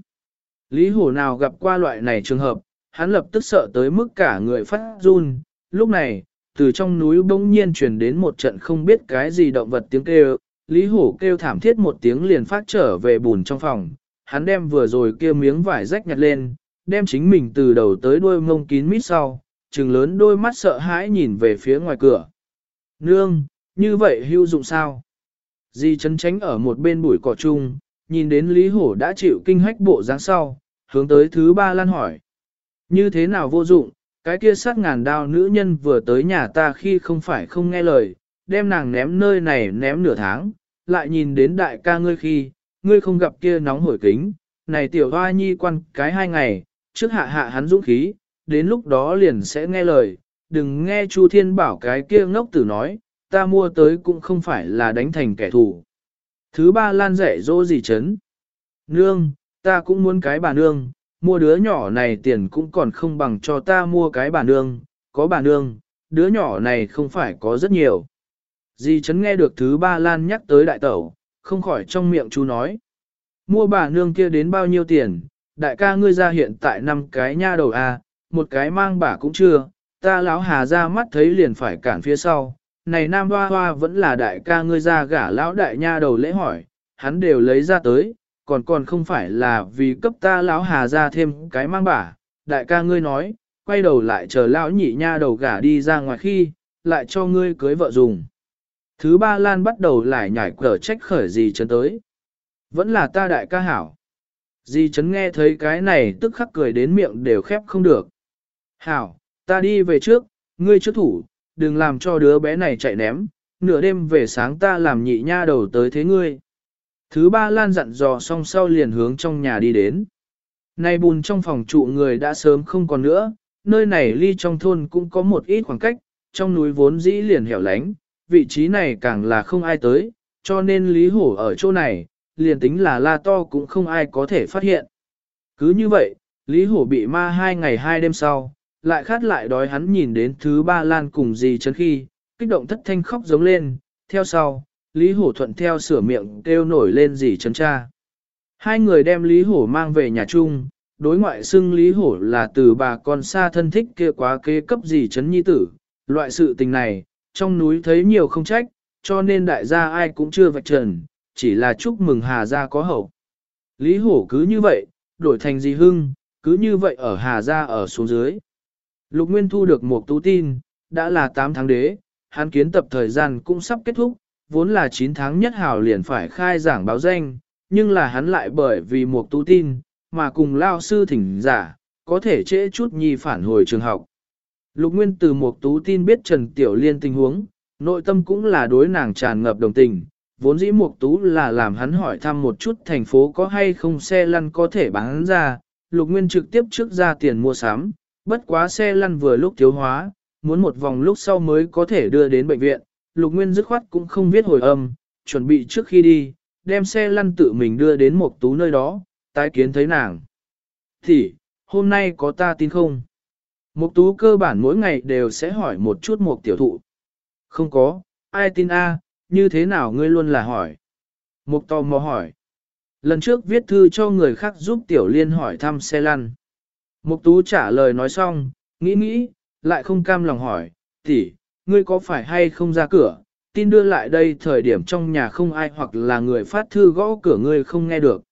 Lý Hổ nào gặp qua loại này trường hợp, hắn lập tức sợ tới mức cả người phát run, lúc này, từ trong núi bỗng nhiên truyền đến một trận không biết cái gì động vật tiếng kêu, Lý Hổ kêu thảm thiết một tiếng liền phát trở về bùn trong phòng, hắn đem vừa rồi kia miếng vải rách nhặt lên, đem chính mình từ đầu tới đuôi mông kín mít sau, trừng lớn đôi mắt sợ hãi nhìn về phía ngoài cửa. Nương, như vậy hữu dụng sao? Di chấn tránh ở một bên bụi cỏ chung, nhìn đến Lý Hổ đã chịu kinh hách bộ dáng sau, hướng tới thứ ba lan hỏi. Như thế nào vô dụng, cái kia sát ngàn đao nữ nhân vừa tới nhà ta khi không phải không nghe lời, đem nàng ném nơi này ném nửa tháng, lại nhìn đến đại ca ngươi khi, ngươi không gặp kia nóng hổi kính, này tiểu hoa nhi quan cái hai ngày, trước hạ hạ hắn dũng khí, đến lúc đó liền sẽ nghe lời, đừng nghe Chu Thiên bảo cái kia ngốc tử nói, ta mua tới cũng không phải là đánh thành kẻ thù. Thứ ba lan rẻ dỗ gì chấn. Nương, ta cũng muốn cái bà nương, mua đứa nhỏ này tiền cũng còn không bằng cho ta mua cái bà nương, có bà nương, đứa nhỏ này không phải có rất nhiều. Di chấn nghe được thứ ba lan nhắc tới đại tẩu, không khỏi trong miệng chú nói. Mua bà nương kia đến bao nhiêu tiền, đại ca ngươi ra hiện tại năm cái nha đầu a, một cái mang bà cũng chưa, ta lão hà ra mắt thấy liền phải cản phía sau. Này nam hoa hoa vẫn là đại ca ngươi ra gả lão đại nha đầu lễ hỏi, hắn đều lấy ra tới, còn còn không phải là vì cấp ta lão hà ra thêm cái mang bả, đại ca ngươi nói, quay đầu lại chờ lão nhị nha đầu gả đi ra ngoài khi, lại cho ngươi cưới vợ dùng. Thứ ba Lan bắt đầu lại nhảy cờ trách khởi gì chấn tới. Vẫn là ta đại ca hảo. Di chấn nghe thấy cái này tức khắc cười đến miệng đều khép không được. Hảo, ta đi về trước, ngươi trước thủ, đừng làm cho đứa bé này chạy ném, nửa đêm về sáng ta làm nhị nha đầu tới thế ngươi. Thứ ba Lan dặn dò xong sau liền hướng trong nhà đi đến. Nay bùn trong phòng trụ người đã sớm không còn nữa, nơi này ly trong thôn cũng có một ít khoảng cách, trong núi vốn dĩ liền hẻo lánh, vị trí này càng là không ai tới, cho nên Lý Hổ ở chỗ này, liền tính là la to cũng không ai có thể phát hiện. Cứ như vậy, Lý Hổ bị ma hai ngày hai đêm sau, lại khát lại đói hắn nhìn đến thứ ba lan cùng gì chấn khi, kích động thất thanh khóc giống lên, theo sau, Lý Hổ thuận theo sửa miệng kêu nổi lên gì chấn cha. Hai người đem Lý Hổ mang về nhà chung, đối ngoại xưng Lý Hổ là từ bà con xa thân thích kia quá kế cấp gì chấn nhi tử, loại sự tình này, trong núi thấy nhiều không trách, cho nên đại gia ai cũng chưa vạch trần, chỉ là chúc mừng Hà Gia có hậu. Lý Hổ cứ như vậy, đổi thành gì hưng, cứ như vậy ở Hà Gia ở xuống dưới. Lục Nguyên thu được một tú tin, đã là 8 tháng đế, hắn kiến tập thời gian cũng sắp kết thúc, vốn là 9 tháng nhất hảo liền phải khai giảng báo danh, nhưng là hắn lại bởi vì một tú tin, mà cùng lao sư thỉnh giả, có thể trễ chút nhi phản hồi trường học. Lục Nguyên từ một tú tin biết Trần Tiểu Liên tình huống, nội tâm cũng là đối nàng tràn ngập đồng tình, vốn dĩ Mục Tú là làm hắn hỏi thăm một chút thành phố có hay không xe lăn có thể bán ra, Lục Nguyên trực tiếp trước ra tiền mua sắm, bất quá xe lăn vừa lúc thiếu hóa, muốn một vòng lúc sau mới có thể đưa đến bệnh viện, Lục Nguyên dứt khoát cũng không viết hồi âm, chuẩn bị trước khi đi, đem xe lăn tự mình đưa đến một Tú nơi đó, tái kiến thấy nàng. Thì, hôm nay có ta tin không? Mục Tú cơ bản mỗi ngày đều sẽ hỏi một chút Mục tiểu thụ. Không có, ai tin a, như thế nào ngươi luôn là hỏi. Mục tò mò hỏi. Lần trước viết thư cho người khác giúp Tiểu Liên hỏi thăm xe lăn. Mục Tú trả lời nói xong, nghĩ nghĩ, lại không cam lòng hỏi, tỷ, ngươi có phải hay không ra cửa, tin đưa lại đây thời điểm trong nhà không ai hoặc là người phát thư gõ cửa ngươi không nghe được.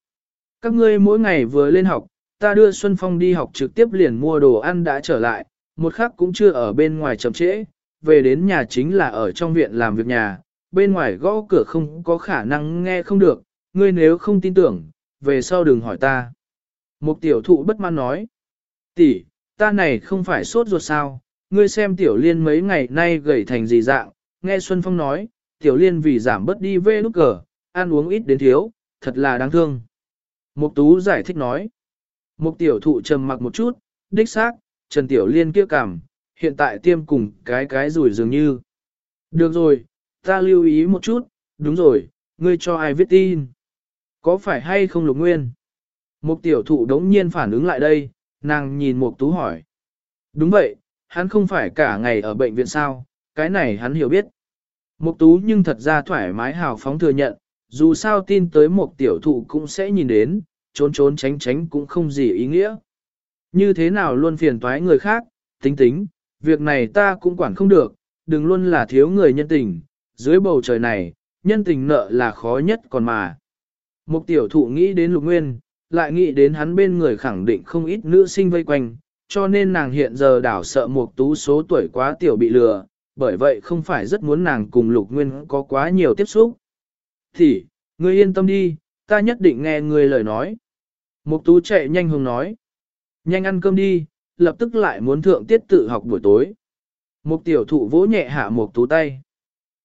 Các ngươi mỗi ngày vừa lên học, ta đưa Xuân Phong đi học trực tiếp liền mua đồ ăn đã trở lại, một khắc cũng chưa ở bên ngoài chậm trễ, về đến nhà chính là ở trong viện làm việc nhà, bên ngoài gõ cửa không có khả năng nghe không được, ngươi nếu không tin tưởng, về sau đừng hỏi ta. Một tiểu thụ bất mãn nói, tỷ, ta này không phải sốt ruột sao, ngươi xem tiểu liên mấy ngày nay gầy thành gì dạng, nghe Xuân Phong nói, tiểu liên vì giảm bớt đi về lúc cờ, ăn uống ít đến thiếu, thật là đáng thương. Mục tú giải thích nói, mục tiểu thụ trầm mặc một chút, đích xác, Trần Tiểu Liên kia cảm, hiện tại tiêm cùng cái cái rủi dường như. Được rồi, ta lưu ý một chút, đúng rồi, ngươi cho ai viết tin? Có phải hay không lục nguyên? Mục tiểu thụ đống nhiên phản ứng lại đây, nàng nhìn Mục tú hỏi. Đúng vậy, hắn không phải cả ngày ở bệnh viện sao, cái này hắn hiểu biết. Mục tú nhưng thật ra thoải mái hào phóng thừa nhận, dù sao tin tới một tiểu thụ cũng sẽ nhìn đến, trốn trốn tránh tránh cũng không gì ý nghĩa. Như thế nào luôn phiền toái người khác, tính tính, việc này ta cũng quản không được, đừng luôn là thiếu người nhân tình, dưới bầu trời này, nhân tình nợ là khó nhất còn mà. Một tiểu thụ nghĩ đến lục nguyên, lại nghĩ đến hắn bên người khẳng định không ít nữ sinh vây quanh, cho nên nàng hiện giờ đảo sợ một tú số tuổi quá tiểu bị lừa, bởi vậy không phải rất muốn nàng cùng lục nguyên có quá nhiều tiếp xúc. Thì, ngươi yên tâm đi, ta nhất định nghe ngươi lời nói. Mục tú chạy nhanh hùng nói. Nhanh ăn cơm đi, lập tức lại muốn thượng tiết tự học buổi tối. Mục tiểu thụ vỗ nhẹ hạ mục tú tay.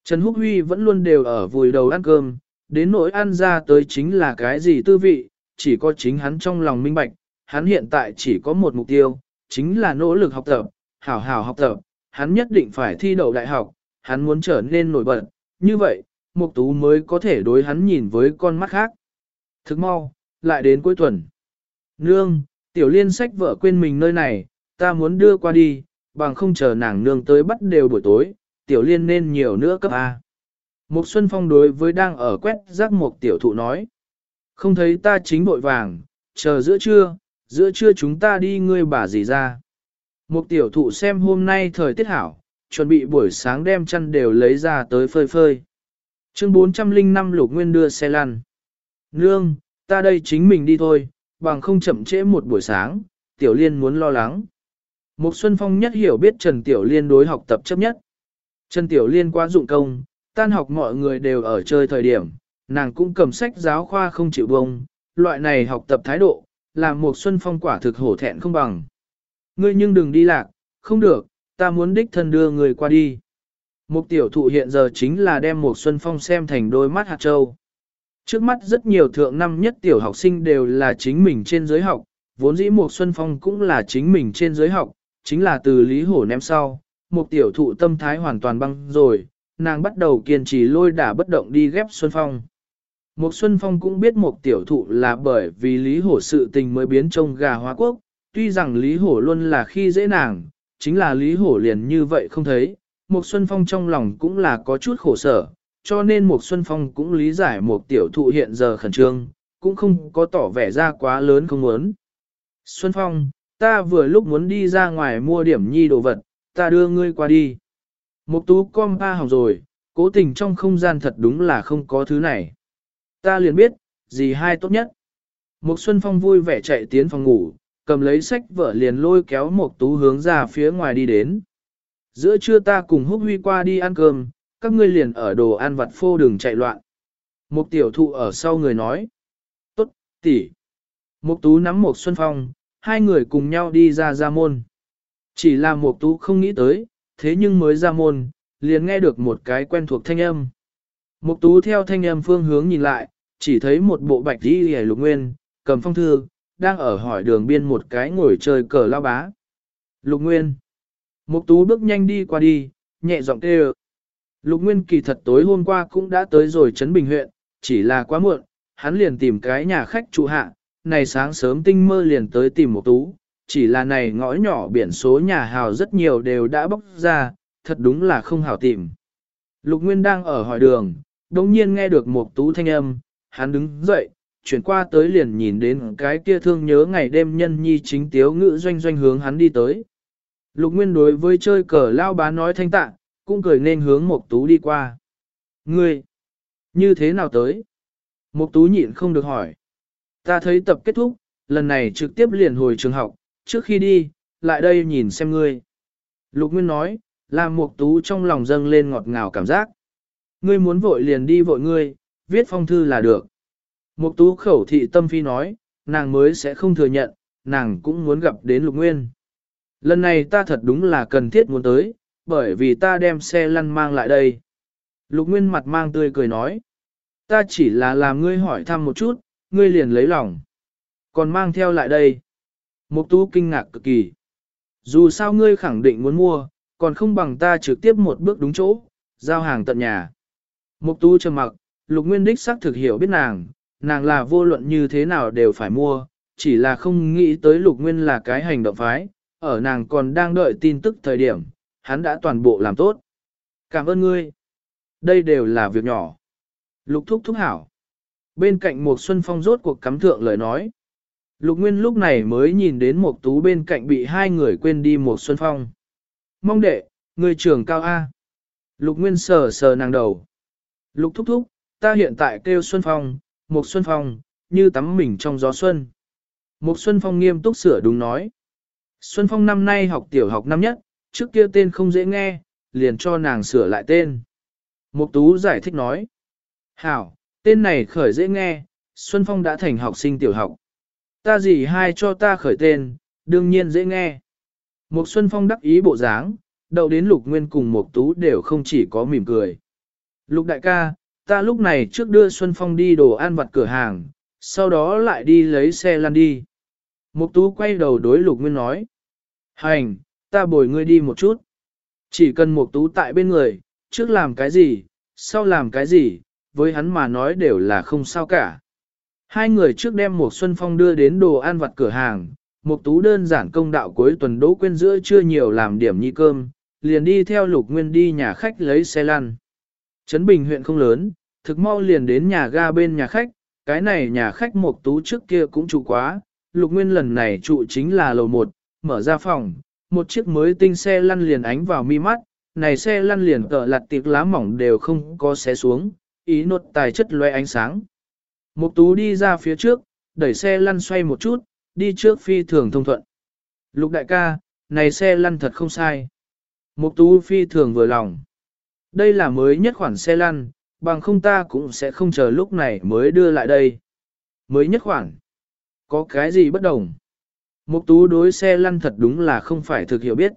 Trần Húc Huy vẫn luôn đều ở vùi đầu ăn cơm, đến nỗi ăn ra tới chính là cái gì tư vị, chỉ có chính hắn trong lòng minh bạch, hắn hiện tại chỉ có một mục tiêu, chính là nỗ lực học tập, hảo hảo học tập, hắn nhất định phải thi đậu đại học, hắn muốn trở nên nổi bật, như vậy, mục tú mới có thể đối hắn nhìn với con mắt khác. Thức mau, lại đến cuối tuần. Nương, tiểu liên sách vợ quên mình nơi này, ta muốn đưa qua đi, bằng không chờ nàng nương tới bắt đều buổi tối, tiểu liên nên nhiều nữa cấp A. Mục Xuân Phong đối với đang ở quét rác một tiểu thụ nói. Không thấy ta chính vội vàng, chờ giữa trưa, giữa trưa chúng ta đi ngươi bà gì ra. Một tiểu thụ xem hôm nay thời tiết hảo, chuẩn bị buổi sáng đem chăn đều lấy ra tới phơi phơi. Chương 405 lục nguyên đưa xe lăn. Nương, ta đây chính mình đi thôi, bằng không chậm trễ một buổi sáng, tiểu liên muốn lo lắng. Một Xuân Phong nhất hiểu biết Trần Tiểu Liên đối học tập chấp nhất. Trần Tiểu Liên quá dụng công, tan học mọi người đều ở chơi thời điểm, nàng cũng cầm sách giáo khoa không chịu bông, loại này học tập thái độ, làm một Xuân Phong quả thực hổ thẹn không bằng. Ngươi nhưng đừng đi lạc, không được, ta muốn đích thân đưa người qua đi. mục tiểu thụ hiện giờ chính là đem một Xuân Phong xem thành đôi mắt hạt châu. Trước mắt rất nhiều thượng năm nhất tiểu học sinh đều là chính mình trên giới học, vốn dĩ một Xuân Phong cũng là chính mình trên giới học, chính là từ Lý Hổ ném sau, một tiểu thụ tâm thái hoàn toàn băng rồi, nàng bắt đầu kiên trì lôi đả bất động đi ghép Xuân Phong. Mục Xuân Phong cũng biết một tiểu thụ là bởi vì Lý Hổ sự tình mới biến trông gà hóa quốc, tuy rằng Lý Hổ luôn là khi dễ nàng, chính là Lý Hổ liền như vậy không thấy, Mục Xuân Phong trong lòng cũng là có chút khổ sở, cho nên Mục Xuân Phong cũng lý giải một tiểu thụ hiện giờ khẩn trương, cũng không có tỏ vẻ ra quá lớn không muốn. Xuân Phong, ta vừa lúc muốn đi ra ngoài mua điểm nhi đồ vật, ta đưa ngươi qua đi. Mục tú com ba hỏng rồi, cố tình trong không gian thật đúng là không có thứ này. Ta liền biết, gì hai tốt nhất. Mục Xuân Phong vui vẻ chạy tiến phòng ngủ, cầm lấy sách vợ liền lôi kéo Mục Tú hướng ra phía ngoài đi đến. Giữa trưa ta cùng Húc Huy qua đi ăn cơm, các ngươi liền ở đồ ăn vặt phô đường chạy loạn. Mục tiểu thụ ở sau người nói. Tốt, tỷ. Mục Tú nắm Mục Xuân Phong, hai người cùng nhau đi ra ra môn. Chỉ là Mục Tú không nghĩ tới, thế nhưng mới ra môn, liền nghe được một cái quen thuộc thanh âm. Mục Tú theo thanh âm phương hướng nhìn lại, chỉ thấy một bộ bạch y hề lục nguyên, cầm phong thư, đang ở hỏi đường biên một cái ngồi chơi cờ lao bá. Lục Nguyên. Mục Tú bước nhanh đi qua đi, nhẹ giọng kêu. Lục Nguyên kỳ thật tối hôm qua cũng đã tới rồi Trấn Bình huyện, chỉ là quá muộn, hắn liền tìm cái nhà khách trụ hạ, này sáng sớm tinh mơ liền tới tìm Mục Tú, chỉ là này ngõ nhỏ biển số nhà hào rất nhiều đều đã bóc ra, thật đúng là không hảo tìm. Lục Nguyên đang ở hỏi đường, đồng nhiên nghe được một Tú thanh âm, hắn đứng dậy, chuyển qua tới liền nhìn đến cái kia thương nhớ ngày đêm nhân nhi chính tiếu ngữ doanh doanh hướng hắn đi tới. Lục Nguyên đối với chơi cờ lao bá nói thanh tạ, cũng cười nên hướng Mộc Tú đi qua. Ngươi, như thế nào tới? Mộc Tú nhịn không được hỏi. Ta thấy tập kết thúc, lần này trực tiếp liền hồi trường học, trước khi đi, lại đây nhìn xem ngươi. Lục Nguyên nói, làm Mộc Tú trong lòng dâng lên ngọt ngào cảm giác. Ngươi muốn vội liền đi vội ngươi, viết phong thư là được. Mục tú khẩu thị tâm phi nói, nàng mới sẽ không thừa nhận, nàng cũng muốn gặp đến lục nguyên. Lần này ta thật đúng là cần thiết muốn tới, bởi vì ta đem xe lăn mang lại đây. Lục nguyên mặt mang tươi cười nói, ta chỉ là làm ngươi hỏi thăm một chút, ngươi liền lấy lòng. Còn mang theo lại đây. Mục tú kinh ngạc cực kỳ. Dù sao ngươi khẳng định muốn mua, còn không bằng ta trực tiếp một bước đúng chỗ, giao hàng tận nhà. Mục Tu trầm mặc, lục nguyên đích xác thực hiểu biết nàng, nàng là vô luận như thế nào đều phải mua, chỉ là không nghĩ tới lục nguyên là cái hành động phái, ở nàng còn đang đợi tin tức thời điểm, hắn đã toàn bộ làm tốt. Cảm ơn ngươi. Đây đều là việc nhỏ. Lục thúc thúc hảo. Bên cạnh một xuân phong rốt cuộc cắm thượng lời nói. Lục Nguyên lúc này mới nhìn đến một tú bên cạnh bị hai người quên đi một xuân phong. Mong đệ, người trưởng cao A. Lục Nguyên sờ sờ nàng đầu. Lục thúc thúc, ta hiện tại kêu Xuân Phong, Mục Xuân Phong, như tắm mình trong gió xuân. Mục Xuân Phong nghiêm túc sửa đúng nói. Xuân Phong năm nay học tiểu học năm nhất, trước kia tên không dễ nghe, liền cho nàng sửa lại tên. Mục Tú giải thích nói. Hảo, tên này khởi dễ nghe, Xuân Phong đã thành học sinh tiểu học. Ta gì hai cho ta khởi tên, đương nhiên dễ nghe. Mục Xuân Phong đắc ý bộ dáng, đậu đến Lục Nguyên cùng Mục Tú đều không chỉ có mỉm cười. Lục đại ca, ta lúc này trước đưa Xuân Phong đi đồ ăn vặt cửa hàng, sau đó lại đi lấy xe lăn đi. Mục tú quay đầu đối lục nguyên nói. Hành, ta bồi ngươi đi một chút. Chỉ cần mục tú tại bên người, trước làm cái gì, sau làm cái gì, với hắn mà nói đều là không sao cả. Hai người trước đem Mục Xuân Phong đưa đến đồ ăn vặt cửa hàng, Mục Tú đơn giản công đạo cuối tuần đỗ quên giữa chưa nhiều làm điểm nhi cơm, liền đi theo Lục Nguyên đi nhà khách lấy xe lăn. Trấn Bình huyện không lớn, thực mau liền đến nhà ga bên nhà khách, cái này nhà khách một tú trước kia cũng trụ quá, lục nguyên lần này trụ chính là lầu 1, mở ra phòng, một chiếc mới tinh xe lăn liền ánh vào mi mắt, này xe lăn liền cỡ lặt tiệc lá mỏng đều không có xé xuống, ý nốt tài chất loe ánh sáng. Mục tú đi ra phía trước, đẩy xe lăn xoay một chút, đi trước phi thường thông thuận. Lục đại ca, này xe lăn thật không sai. Mục tú phi thường vừa lòng. Đây là mới nhất khoản xe lăn, bằng không ta cũng sẽ không chờ lúc này mới đưa lại đây. Mới nhất khoản. Có cái gì bất đồng? Mục tú đối xe lăn thật đúng là không phải thực hiểu biết.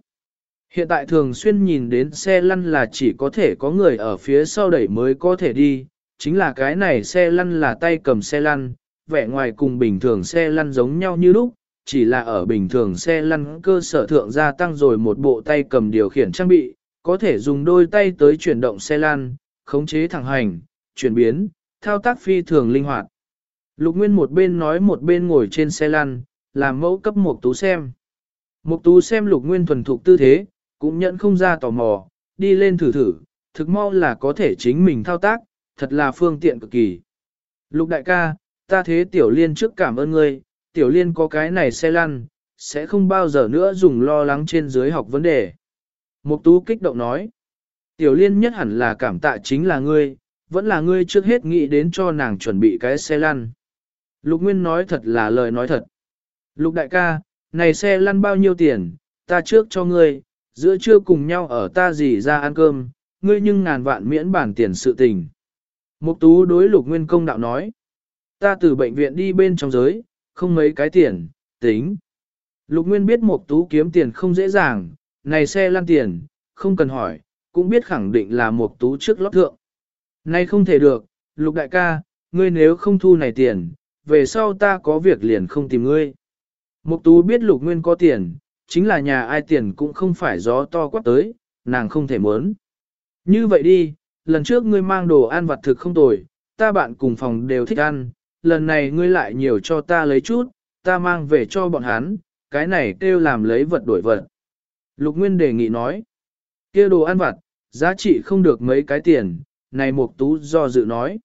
Hiện tại thường xuyên nhìn đến xe lăn là chỉ có thể có người ở phía sau đẩy mới có thể đi, chính là cái này xe lăn là tay cầm xe lăn, vẻ ngoài cùng bình thường xe lăn giống nhau như lúc, chỉ là ở bình thường xe lăn cơ sở thượng gia tăng rồi một bộ tay cầm điều khiển trang bị, có thể dùng đôi tay tới chuyển động xe lăn, khống chế thẳng hành, chuyển biến, thao tác phi thường linh hoạt. Lục Nguyên một bên nói một bên ngồi trên xe lăn, làm mẫu cấp một tú xem. Một tú xem Lục Nguyên thuần thục tư thế, cũng nhận không ra tò mò, đi lên thử thử, thực mau là có thể chính mình thao tác, thật là phương tiện cực kỳ. Lục đại ca, ta thế tiểu liên trước cảm ơn ngươi, tiểu liên có cái này xe lăn, sẽ không bao giờ nữa dùng lo lắng trên dưới học vấn đề. Mục tú kích động nói, tiểu liên nhất hẳn là cảm tạ chính là ngươi, vẫn là ngươi trước hết nghĩ đến cho nàng chuẩn bị cái xe lăn. Lục Nguyên nói thật là lời nói thật. Lục đại ca, này xe lăn bao nhiêu tiền, ta trước cho ngươi, giữa trưa cùng nhau ở ta gì ra ăn cơm, ngươi nhưng ngàn vạn miễn bản tiền sự tình. Mục tú đối lục nguyên công đạo nói, ta từ bệnh viện đi bên trong giới, không mấy cái tiền, tính. Lục nguyên biết mục tú kiếm tiền không dễ dàng, này xe lăn tiền, không cần hỏi, cũng biết khẳng định là một tú trước lót thượng. Này không thể được, lục đại ca, ngươi nếu không thu này tiền, về sau ta có việc liền không tìm ngươi. Mục tú biết lục nguyên có tiền, chính là nhà ai tiền cũng không phải gió to quát tới, nàng không thể muốn. Như vậy đi, lần trước ngươi mang đồ ăn vặt thực không tồi, ta bạn cùng phòng đều thích ăn, lần này ngươi lại nhiều cho ta lấy chút, ta mang về cho bọn hắn, cái này kêu làm lấy vật đổi vật. Lục Nguyên đề nghị nói, kia đồ ăn vặt, giá trị không được mấy cái tiền, này Mục Tú do dự nói.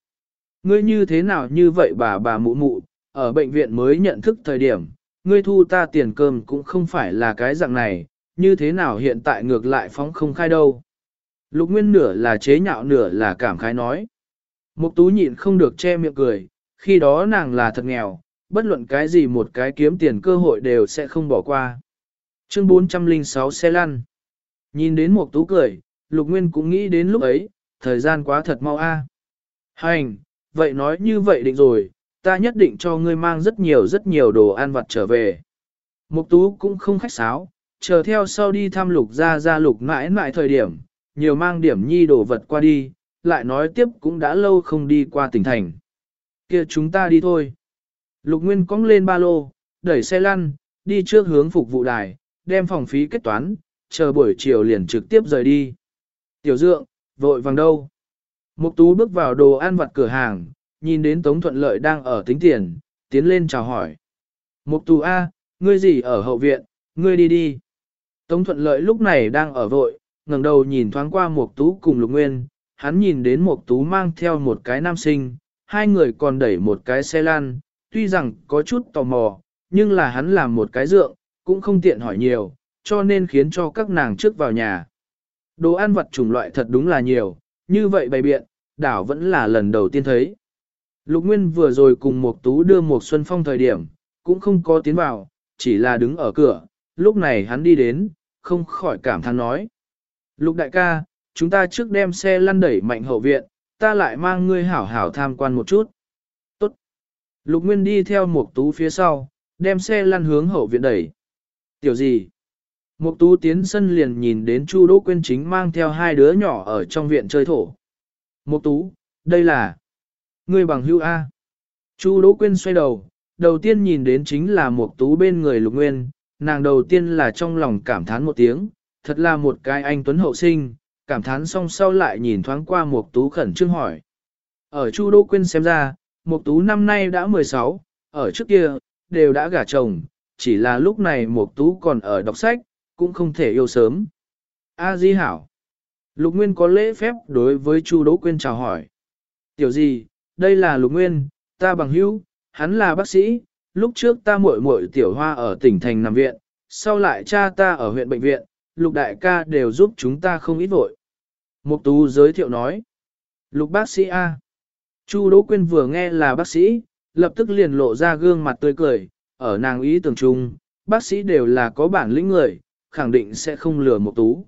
Ngươi như thế nào như vậy bà bà mụ mụ, ở bệnh viện mới nhận thức thời điểm, ngươi thu ta tiền cơm cũng không phải là cái dạng này, như thế nào hiện tại ngược lại phóng không khai đâu. Lục Nguyên nửa là chế nhạo nửa là cảm khái nói. Mục tú nhịn không được che miệng cười, khi đó nàng là thật nghèo, bất luận cái gì một cái kiếm tiền cơ hội đều sẽ không bỏ qua. Chương 406 xe lăn. Nhìn đến mục tú cười, Lục Nguyên cũng nghĩ đến lúc ấy, thời gian quá thật mau a. À. Hành, vậy nói như vậy định rồi, ta nhất định cho ngươi mang rất nhiều rất nhiều đồ ăn vặt trở về. Mục tú cũng không khách sáo, chờ theo sau đi thăm lục ra ra lục mãi mãi thời điểm, nhiều mang điểm nhi đồ vật qua đi, lại nói tiếp cũng đã lâu không đi qua tỉnh thành. kia chúng ta đi thôi. Lục Nguyên cong lên ba lô, đẩy xe lăn, đi trước hướng phục vụ đài, đem phòng phí kết toán, chờ buổi chiều liền trực tiếp rời đi. Tiểu dượng, vội vàng đâu? Mục tú bước vào đồ ăn vặt cửa hàng, nhìn đến Tống Thuận Lợi đang ở tính tiền, tiến lên chào hỏi. Mục tú A, ngươi gì ở hậu viện, ngươi đi đi. Tống Thuận Lợi lúc này đang ở vội, ngẩng đầu nhìn thoáng qua Mục Tú cùng Lục Nguyên, hắn nhìn đến Mục Tú mang theo một cái nam sinh, hai người còn đẩy một cái xe lan, tuy rằng có chút tò mò, nhưng là hắn làm một cái dượng, cũng không tiện hỏi nhiều, cho nên khiến cho các nàng trước vào nhà. Đồ ăn vặt chủng loại thật đúng là nhiều, như vậy bày biện, đảo vẫn là lần đầu tiên thấy. Lục Nguyên vừa rồi cùng Mục Tú đưa Mục Xuân Phong thời điểm, cũng không có tiến vào, chỉ là đứng ở cửa, lúc này hắn đi đến, không khỏi cảm thán nói. Lục đại ca, chúng ta trước đem xe lăn đẩy mạnh hậu viện, ta lại mang ngươi hảo hảo tham quan một chút. Tốt. Lục Nguyên đi theo Mục Tú phía sau, đem xe lăn hướng hậu viện đẩy. Tiểu gì? Mục Tú tiến sân liền nhìn đến Chu Đỗ Quyên chính mang theo hai đứa nhỏ ở trong viện chơi thổ. Mục Tú, đây là ngươi bằng hữu A. Chu Đỗ Quyên xoay đầu, đầu tiên nhìn đến chính là Mục Tú bên người Lục Nguyên, nàng đầu tiên là trong lòng cảm thán một tiếng, thật là một cái anh tuấn hậu sinh, cảm thán xong sau lại nhìn thoáng qua Mục Tú khẩn trương hỏi. Ở Chu Đỗ Quyên xem ra, Mục Tú năm nay đã 16, ở trước kia, đều đã gả chồng, chỉ là lúc này Mục Tú còn ở đọc sách, cũng không thể yêu sớm. A Di Hảo. Lục Nguyên có lễ phép đối với Chu Đỗ Quyên chào hỏi. Tiểu gì, đây là Lục Nguyên, ta bằng hữu, hắn là bác sĩ, lúc trước ta muội muội tiểu hoa ở tỉnh thành nằm viện, sau lại cha ta ở huyện bệnh viện, Lục đại ca đều giúp chúng ta không ít vội. Mục tú giới thiệu nói. Lục bác sĩ A. Chu Đỗ Quyên vừa nghe là bác sĩ, lập tức liền lộ ra gương mặt tươi cười, ở nàng ý tưởng chung, bác sĩ đều là có bản lĩnh người, khẳng định sẽ không lừa Mục tú.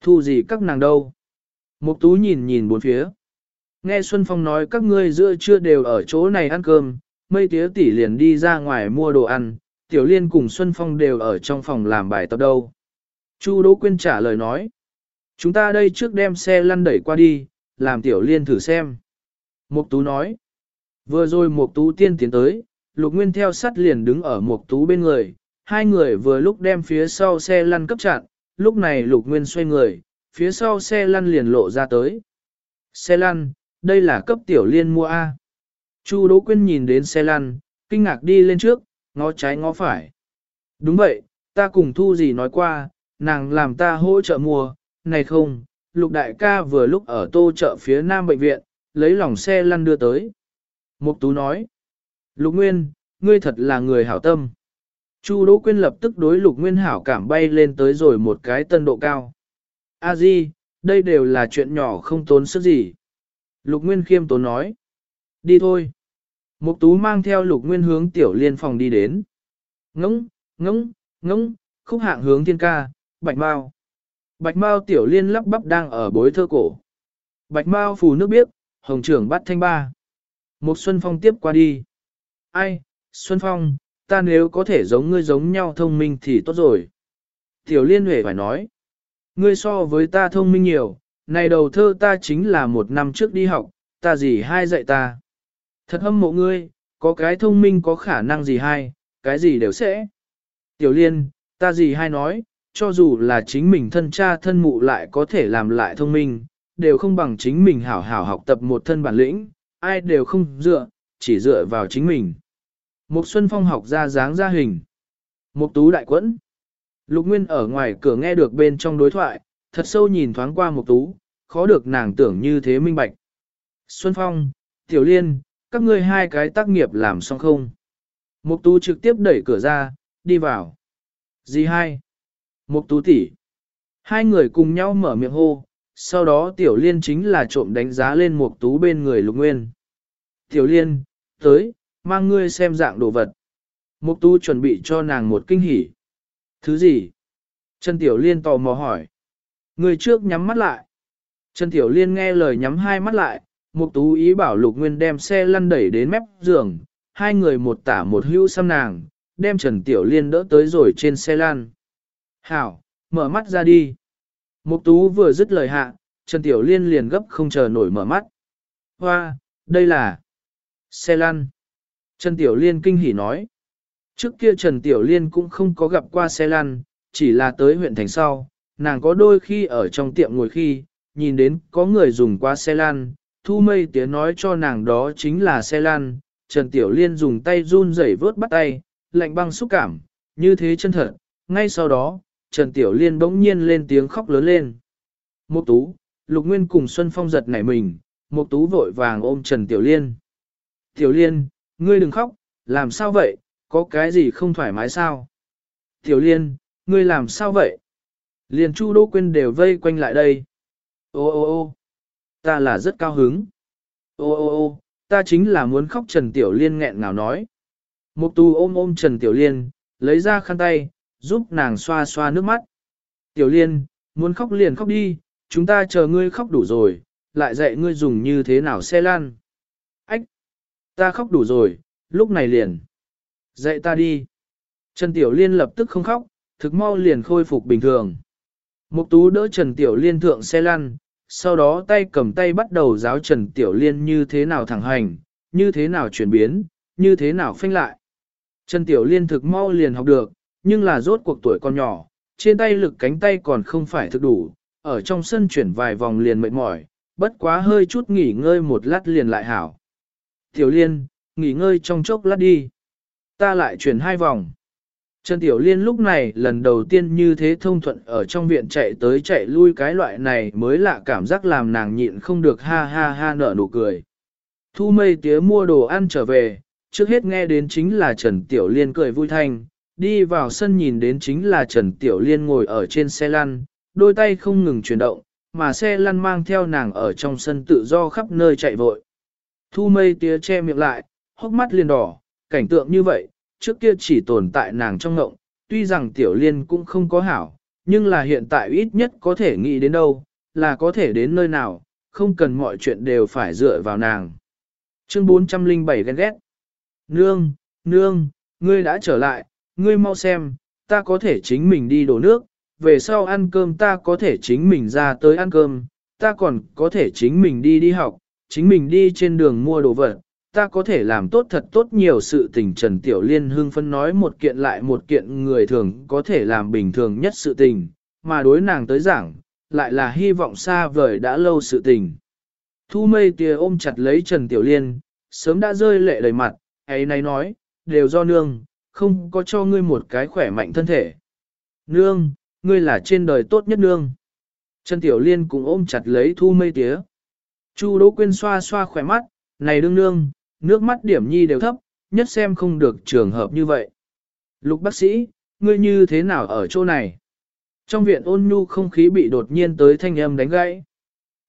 Thu gì các nàng đâu? Mục tú nhìn nhìn bốn phía. Nghe Xuân Phong nói các ngươi giữa trưa đều ở chỗ này ăn cơm, mây tía tỷ liền đi ra ngoài mua đồ ăn, Tiểu Liên cùng Xuân Phong đều ở trong phòng làm bài tập đâu. Chu Đỗ Quyên trả lời nói. Chúng ta đây trước đem xe lăn đẩy qua đi, làm Tiểu Liên thử xem. Mục Tú nói. Vừa rồi Mục Tú tiên tiến tới, Lục Nguyên theo sát liền đứng ở Mục Tú bên người, hai người vừa lúc đem phía sau xe lăn cấp chặn, lúc này Lục Nguyên xoay người, phía sau xe lăn liền lộ ra tới. Xe lăn, đây là cấp Tiểu Liên mua A. Chu Đỗ Quyên nhìn đến xe lăn, kinh ngạc đi lên trước, ngó trái ngó phải. Đúng vậy, ta cùng thu gì nói qua, nàng làm ta hỗ trợ mua, này không, lục đại ca vừa lúc ở tô chợ phía nam bệnh viện, lấy lòng xe lăn đưa tới. Mục tú nói, lục nguyên, ngươi thật là người hảo tâm. Chu Đỗ Quyên lập tức đối Lục Nguyên hảo cảm bay lên tới rồi một cái tân độ cao. A Di, đây đều là chuyện nhỏ không tốn sức gì. Lục Nguyên khiêm tốn nói. Đi thôi. Mục Tú mang theo Lục Nguyên hướng tiểu liên phòng đi đến. Ngỗng, ngỗng, ngỗng, khúc hạng hướng thiên ca, bạch mao. Bạch mao tiểu liên lắp bắp đang ở bối thơ cổ. Bạch mao phù nước biếc, hồng trưởng bắt thanh ba. Mục Xuân Phong tiếp qua đi. Ai, Xuân Phong, ta nếu có thể giống ngươi giống nhau thông minh thì tốt rồi. Tiểu liên huệ phải nói. Ngươi so với ta thông minh nhiều, này đầu thơ ta chính là một năm trước đi học, ta gì hai dạy ta. Thật hâm mộ ngươi, có cái thông minh có khả năng gì hai, cái gì đều sẽ. Tiểu liên, ta gì hai nói, cho dù là chính mình thân cha thân mụ lại có thể làm lại thông minh, đều không bằng chính mình hảo hảo học tập một thân bản lĩnh, ai đều không dựa, chỉ dựa vào chính mình. Mục Xuân Phong học ra dáng ra hình. Mục tú đại quẫn. Lục Nguyên ở ngoài cửa nghe được bên trong đối thoại, thật sâu nhìn thoáng qua Mục tú, khó được nàng tưởng như thế minh bạch. Xuân Phong, Tiểu Liên, các ngươi hai cái tác nghiệp làm xong không? Mục tú trực tiếp đẩy cửa ra, đi vào. Dì hai? Mục tú tỷ. Hai người cùng nhau mở miệng hô, sau đó Tiểu Liên chính là trộm đánh giá lên mục tú bên người Lục Nguyên. Tiểu Liên, tới, mang ngươi xem dạng đồ vật. Mục tu chuẩn bị cho nàng một kinh hỉ. Thứ gì? Trần Tiểu Liên tò mò hỏi. Người trước nhắm mắt lại. Trần Tiểu Liên nghe lời nhắm hai mắt lại, Mục Tú ý bảo Lục Nguyên đem xe lăn đẩy đến mép giường, hai người một tả một hữu xăm nàng, đem Trần Tiểu Liên đỡ tới rồi trên xe lăn. Hảo, mở mắt ra đi. Mục Tú vừa dứt lời hạ, Trần Tiểu Liên liền gấp không chờ nổi mở mắt. Hoa, đây là xe lăn. Trần Tiểu Liên kinh hỉ nói. Trước kia Trần Tiểu Liên cũng không có gặp qua xe lăn, chỉ là tới huyện thành sau, nàng có đôi khi ở trong tiệm ngồi khi, nhìn đến có người dùng qua xe lăn, thu mây tiếng nói cho nàng đó chính là xe lăn, Trần Tiểu Liên dùng tay run rẩy vớt bắt tay, lạnh băng xúc cảm, như thế chân thật, ngay sau đó, Trần Tiểu Liên bỗng nhiên lên tiếng khóc lớn lên. Mục Tú, Lục Nguyên cùng Xuân Phong giật nảy mình, Mục Tú vội vàng ôm Trần Tiểu Liên. Tiểu Liên, ngươi đừng khóc, làm sao vậy, có cái gì không thoải mái sao? Tiểu Liên, ngươi làm sao vậy? Liền Chu Đỗ Quyên đều vây quanh lại đây. Ô ô ô, ta là rất cao hứng. Ô ô ô, ta chính là muốn khóc Trần Tiểu Liên nghẹn ngào nói. Mục tu ôm ôm Trần Tiểu Liên, lấy ra khăn tay, giúp nàng xoa xoa nước mắt. Tiểu Liên, muốn khóc liền khóc đi, chúng ta chờ ngươi khóc đủ rồi, lại dạy ngươi dùng như thế nào xe lan. Ta khóc đủ rồi, lúc này liền. Dạy ta đi. Trần Tiểu Liên lập tức không khóc, thực mau liền khôi phục bình thường. Mục tú đỡ Trần Tiểu Liên thượng xe lăn, sau đó tay cầm tay bắt đầu giáo Trần Tiểu Liên như thế nào thẳng hành, như thế nào chuyển biến, như thế nào phanh lại. Trần Tiểu Liên thực mau liền học được, nhưng là rốt cuộc tuổi còn nhỏ, trên tay lực cánh tay còn không phải thực đủ, ở trong sân chuyển vài vòng liền mệt mỏi, bất quá hơi chút nghỉ ngơi một lát liền lại hảo. Tiểu Liên, nghỉ ngơi trong chốc lát đi. Ta lại chuyển hai vòng. Trần Tiểu Liên lúc này lần đầu tiên như thế thông thuận ở trong viện chạy tới chạy lui cái loại này mới lạ cảm giác làm nàng nhịn không được ha ha ha nở nụ cười. Thu mây tía mua đồ ăn trở về, trước hết nghe đến chính là Trần Tiểu Liên cười vui thanh, đi vào sân nhìn đến chính là Trần Tiểu Liên ngồi ở trên xe lăn, đôi tay không ngừng chuyển động, mà xe lăn mang theo nàng ở trong sân tự do khắp nơi chạy vội. Thu mây tía che miệng lại, hốc mắt liền đỏ, cảnh tượng như vậy, trước kia chỉ tồn tại nàng trong ngộng, tuy rằng tiểu liên cũng không có hảo, nhưng là hiện tại ít nhất có thể nghĩ đến đâu, là có thể đến nơi nào, không cần mọi chuyện đều phải dựa vào nàng. Chương 407 ghen ghét. Nương, nương, ngươi đã trở lại, ngươi mau xem, ta có thể chính mình đi đổ nước, về sau ăn cơm ta có thể chính mình ra tới ăn cơm, ta còn có thể chính mình đi đi học, chính mình đi trên đường mua đồ vật, ta có thể làm tốt thật tốt nhiều sự tình Trần Tiểu Liên hưng phân nói một kiện lại một kiện người thường có thể làm bình thường nhất sự tình, mà đối nàng tới giảng, lại là hy vọng xa vời đã lâu sự tình. Thu mây tia ôm chặt lấy Trần Tiểu Liên, sớm đã rơi lệ đầy mặt, ấy này nói, đều do nương, không có cho ngươi một cái khỏe mạnh thân thể. Nương, ngươi là trên đời tốt nhất nương. Trần Tiểu Liên cũng ôm chặt lấy thu mây tía. Chu Đỗ Quyên xoa xoa khỏe mắt, này đương nương, nước mắt điểm nhi đều thấp, nhất xem không được trường hợp như vậy. Lục bác sĩ, ngươi như thế nào ở chỗ này? Trong viện ôn nhu không khí bị đột nhiên tới thanh âm đánh gãy.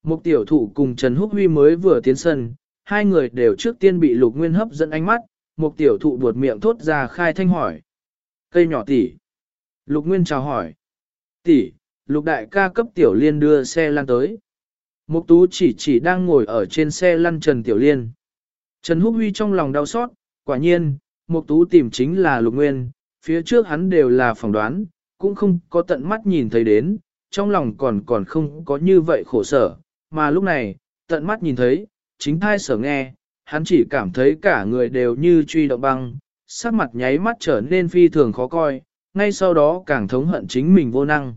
Một tiểu thủ cùng Trần Húc Huy mới vừa tiến sân, hai người đều trước tiên bị lục nguyên hấp dẫn ánh mắt, một tiểu thụ buột miệng thốt ra khai thanh hỏi. Cây nhỏ tỷ. Lục nguyên chào hỏi. Tỷ, lục đại ca cấp tiểu liên đưa xe lan tới. Mục tú chỉ chỉ đang ngồi ở trên xe lăn Trần Tiểu Liên. Trần Húc Huy trong lòng đau xót, quả nhiên, Mục tú tìm chính là lục nguyên, phía trước hắn đều là phỏng đoán, cũng không có tận mắt nhìn thấy đến, trong lòng còn còn không có như vậy khổ sở, mà lúc này, tận mắt nhìn thấy, chính thai sở nghe, hắn chỉ cảm thấy cả người đều như truy động băng, sắc mặt nháy mắt trở nên phi thường khó coi, ngay sau đó càng thống hận chính mình vô năng.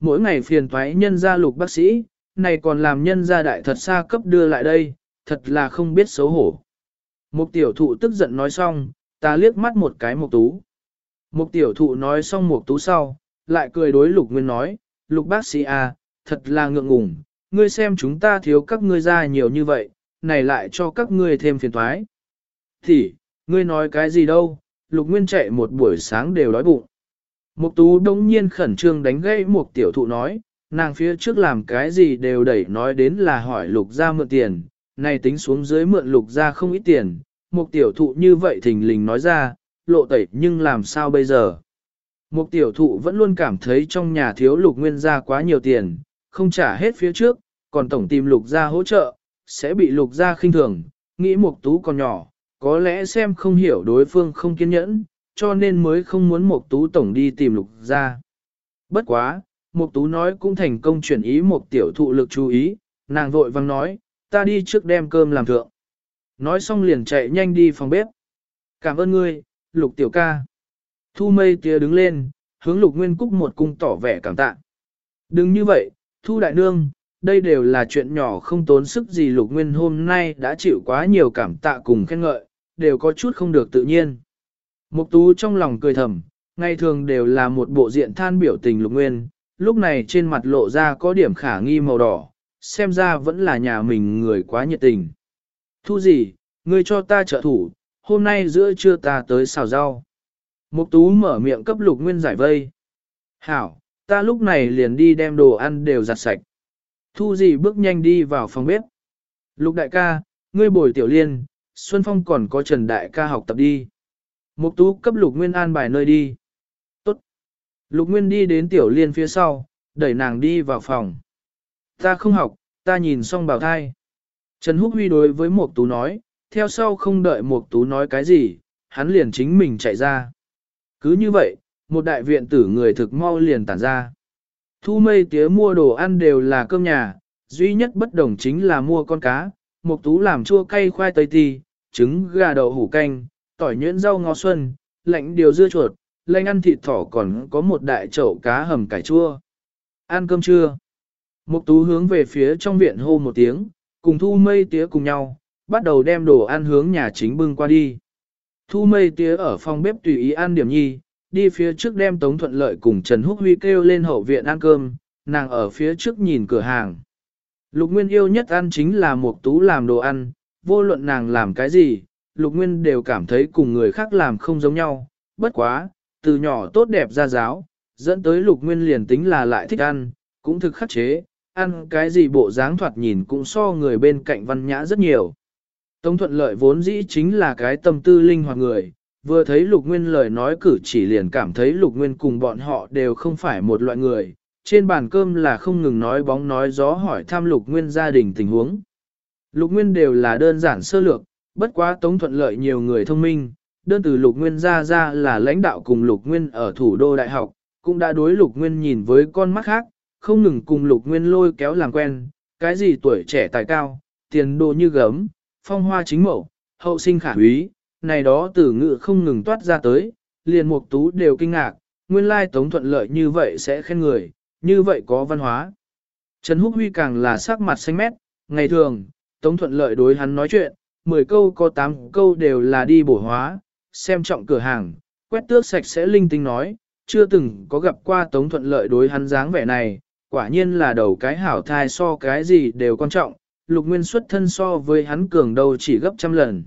Mỗi ngày phiền toái nhân gia lục bác sĩ, này còn làm nhân gia đại thật xa cấp đưa lại đây, thật là không biết xấu hổ. Một tiểu thụ tức giận nói xong, ta liếc mắt một cái một tú. Một tiểu thụ nói xong một tú sau, lại cười đối lục nguyên nói, lục bác sĩ à, thật là ngượng ngùng, ngươi xem chúng ta thiếu các ngươi ra nhiều như vậy, này lại cho các ngươi thêm phiền toái. Thì, ngươi nói cái gì đâu, lục nguyên chạy một buổi sáng đều đói bụng. Mục tú đông nhiên khẩn trương đánh gãy một tiểu thụ nói, nàng phía trước làm cái gì đều đẩy nói đến là hỏi lục ra mượn tiền, này tính xuống dưới mượn lục ra không ít tiền, một tiểu thụ như vậy thình lình nói ra, lộ tẩy nhưng làm sao bây giờ. Một tiểu thụ vẫn luôn cảm thấy trong nhà thiếu lục nguyên ra quá nhiều tiền, không trả hết phía trước, còn tổng tìm lục ra hỗ trợ, sẽ bị lục ra khinh thường, nghĩ một tú còn nhỏ, có lẽ xem không hiểu đối phương không kiên nhẫn, cho nên mới không muốn một tú tổng đi tìm lục ra. Bất quá, Mục tú nói cũng thành công chuyển ý một tiểu thụ lực chú ý, nàng vội vang nói, ta đi trước đem cơm làm thượng. Nói xong liền chạy nhanh đi phòng bếp. Cảm ơn ngươi, lục tiểu ca. Thu mây tía đứng lên, hướng lục nguyên cúc một cung tỏ vẻ cảm tạ. Đừng như vậy, thu đại nương, đây đều là chuyện nhỏ không tốn sức gì lục nguyên hôm nay đã chịu quá nhiều cảm tạ cùng khen ngợi, đều có chút không được tự nhiên. Mục tú trong lòng cười thầm, ngày thường đều là một bộ diện than biểu tình lục nguyên, lúc này trên mặt lộ ra có điểm khả nghi màu đỏ, xem ra vẫn là nhà mình người quá nhiệt tình. Thu gì, ngươi cho ta trợ thủ, hôm nay giữa trưa ta tới xào rau. Mục tú mở miệng cấp lục nguyên giải vây. Hảo, ta lúc này liền đi đem đồ ăn đều giặt sạch. Thu gì bước nhanh đi vào phòng bếp. Lục đại ca, ngươi bồi tiểu liên, Xuân Phong còn có Trần đại ca học tập đi. Mục tú cấp lục nguyên an bài nơi đi. Lục nguyên đi đến tiểu liên phía sau, đẩy nàng đi vào phòng. Ta không học, ta nhìn xong bảo thai. Trần Húc Huy đối với Mộc Tú nói, theo sau không đợi Mộc Tú nói cái gì, hắn liền chính mình chạy ra. Cứ như vậy, một đại viện tử người thực mau liền tản ra. Thu mây tía mua đồ ăn đều là cơm nhà, duy nhất bất đồng chính là mua con cá, Mộc Tú làm chua cay khoai tây ti, trứng gà đậu hủ canh, tỏi nhuyễn rau ngó xuân, lạnh điều dưa chuột, lạnh ăn thịt thỏ còn có một đại chậu cá hầm cải chua. Ăn cơm trưa. Mục Tú hướng về phía trong viện hô một tiếng, cùng thu mây tía cùng nhau, bắt đầu đem đồ ăn hướng nhà chính bưng qua đi. Thu mây tía ở phòng bếp tùy ý ăn điểm nhi, đi phía trước đem Tống Thuận Lợi cùng Trần Húc Huy kêu lên hậu viện ăn cơm, nàng ở phía trước nhìn cửa hàng. Lục Nguyên yêu nhất ăn chính là mục tú làm đồ ăn, vô luận nàng làm cái gì, Lục Nguyên đều cảm thấy cùng người khác làm không giống nhau, bất quá, từ nhỏ tốt đẹp ra giáo, dẫn tới Lục Nguyên liền tính là lại thích ăn, cũng thực khắc chế, ăn cái gì bộ dáng thoạt nhìn cũng so người bên cạnh văn nhã rất nhiều. Tống thuận lợi vốn dĩ chính là cái tâm tư linh hoạt người, vừa thấy lục nguyên lời nói cử chỉ liền cảm thấy lục nguyên cùng bọn họ đều không phải một loại người, trên bàn cơm là không ngừng nói bóng nói gió hỏi thăm lục nguyên gia đình tình huống. Lục nguyên đều là đơn giản sơ lược, bất quá tống thuận lợi nhiều người thông minh, đơn từ lục nguyên ra ra là lãnh đạo cùng lục nguyên ở thủ đô đại học, cũng đã đối lục nguyên nhìn với con mắt khác, không ngừng cùng lục nguyên lôi kéo làm quen, cái gì tuổi trẻ tài cao, tiền đồ như gấm, phong hoa chính mẫu, hậu sinh khả úy, này đó từ ngữ không ngừng toát ra tới, liền mục tú đều kinh ngạc, nguyên lai tống thuận lợi như vậy sẽ khen người, như vậy có văn hóa. Trần Húc Huy càng là sắc mặt xanh mét, ngày thường, tống thuận lợi đối hắn nói chuyện, 10 câu có 8 câu đều là đi bổ hóa, xem trọng cửa hàng, quét tước sạch sẽ linh tinh nói, chưa từng có gặp qua tống thuận lợi đối hắn dáng vẻ này, quả nhiên là đầu cái hảo thai so cái gì đều quan trọng, lục nguyên xuất thân so với hắn cường đâu chỉ gấp trăm lần.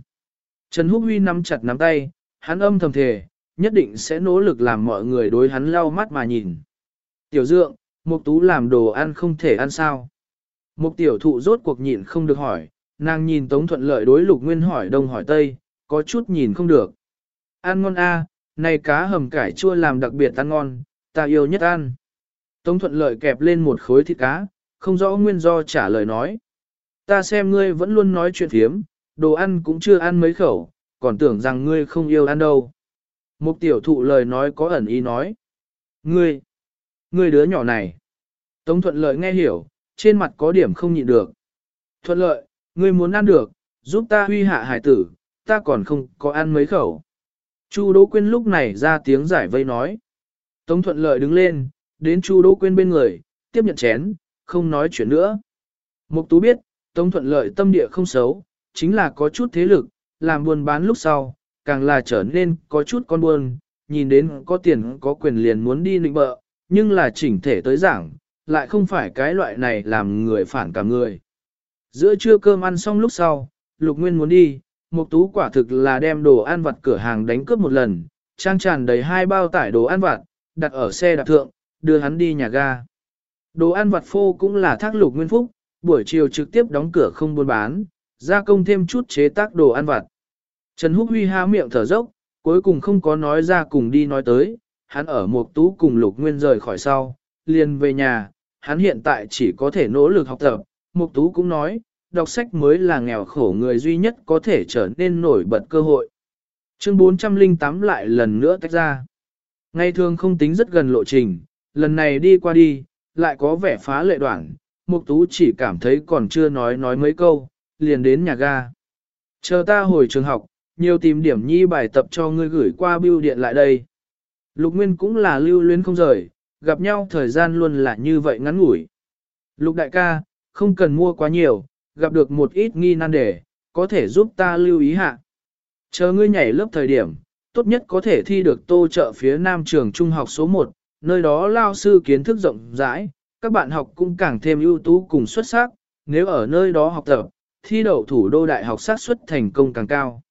Trần Húc Huy nắm chặt nắm tay, hắn âm thầm thề, nhất định sẽ nỗ lực làm mọi người đối hắn lau mắt mà nhìn. Tiểu dượng, Mục Tú làm đồ ăn không thể ăn sao? Mục tiểu thụ rốt cuộc nhịn không được hỏi, nàng nhìn Tống Thuận Lợi đối Lục Nguyên hỏi đông hỏi tây, có chút nhìn không được. Ăn ngon a, này cá hầm cải chua làm đặc biệt ăn ngon, ta yêu nhất ăn. Tống Thuận Lợi kẹp lên một khối thịt cá, không rõ nguyên do trả lời nói. Ta xem ngươi vẫn luôn nói chuyện thiếm, đồ ăn cũng chưa ăn mấy khẩu, còn tưởng rằng ngươi không yêu ăn đâu. Mục tiểu thụ lời nói có ẩn ý nói. Ngươi, ngươi đứa nhỏ này. Tống thuận lợi nghe hiểu, trên mặt có điểm không nhịn được. Thuận lợi, ngươi muốn ăn được, giúp ta huy hạ hải tử, ta còn không có ăn mấy khẩu. Chu Đỗ Quyên lúc này ra tiếng giải vây nói. Tống thuận lợi đứng lên, đến Chu Đỗ Quyên bên người, tiếp nhận chén, không nói chuyện nữa. Mục tú biết, Tống thuận lợi tâm địa không xấu, chính là có chút thế lực, làm buôn bán lúc sau, càng là trở nên có chút con buôn, nhìn đến có tiền có quyền liền muốn đi nịnh bợ, nhưng là chỉnh thể tới giảng, lại không phải cái loại này làm người phản cả người. Giữa trưa cơm ăn xong lúc sau, Lục Nguyên muốn đi, Mục Tú quả thực là đem đồ ăn vặt cửa hàng đánh cướp một lần, trang tràn đầy hai bao tải đồ ăn vặt, đặt ở xe đạp thượng, đưa hắn đi nhà ga. Đồ ăn vặt phô cũng là thác Lục Nguyên Phúc, buổi chiều trực tiếp đóng cửa không buôn bán, gia công thêm chút chế tác đồ ăn vặt. Trần Húc Huy há miệng thở dốc, cuối cùng không có nói ra cùng đi nói tới, hắn ở Mục tú cùng Lục Nguyên rời khỏi sau, liền về nhà, hắn hiện tại chỉ có thể nỗ lực học tập. Mục Tú cũng nói, đọc sách mới là nghèo khổ người duy nhất có thể trở nên nổi bật cơ hội. Chương 408 lại lần nữa tách ra. Ngày thường không tính rất gần lộ trình, lần này đi qua đi, lại có vẻ phá lệ đoạn, Mục Tú chỉ cảm thấy còn chưa nói nói mấy câu, liền đến nhà ga. Chờ ta hồi trường học, nhiều tìm điểm nhi bài tập cho ngươi gửi qua bưu điện lại đây. Lục Nguyên cũng là lưu luyến không rời, gặp nhau thời gian luôn là như vậy ngắn ngủi. Lục đại ca, không cần mua quá nhiều, gặp được một ít nghi nan đề, có thể giúp ta lưu ý hạ. Chờ ngươi nhảy lớp thời điểm, tốt nhất có thể thi được tô trợ phía nam trường trung học số 1, nơi đó lao sư kiến thức rộng rãi, các bạn học cũng càng thêm ưu tú cùng xuất sắc, nếu ở nơi đó học tập, thi đậu thủ đô đại học sát xuất thành công càng cao.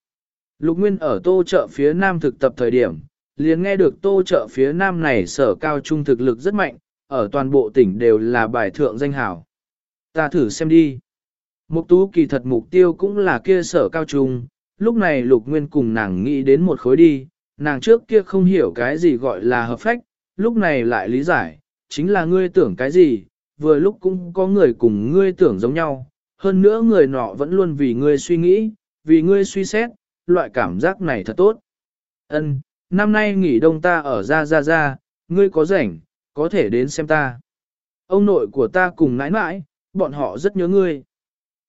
Lục Nguyên ở tô trợ phía nam thực tập thời điểm, liền nghe được tô trợ phía nam này sở cao trung thực lực rất mạnh, ở toàn bộ tỉnh đều là bài thượng danh hảo. Ta thử xem đi. Mục tú kỳ thật mục tiêu cũng là kia sở cao trung, lúc này lục nguyên cùng nàng nghĩ đến một khối đi, nàng trước kia không hiểu cái gì gọi là hợp phách, lúc này lại lý giải, chính là ngươi tưởng cái gì, vừa lúc cũng có người cùng ngươi tưởng giống nhau, hơn nữa người nọ vẫn luôn vì ngươi suy nghĩ, vì ngươi suy xét, loại cảm giác này thật tốt. Ân, năm nay nghỉ đông ta ở ra ra ra, ngươi có rảnh, có thể đến xem ta. Ông nội của ta cùng nãi nãi, bọn họ rất nhớ ngươi.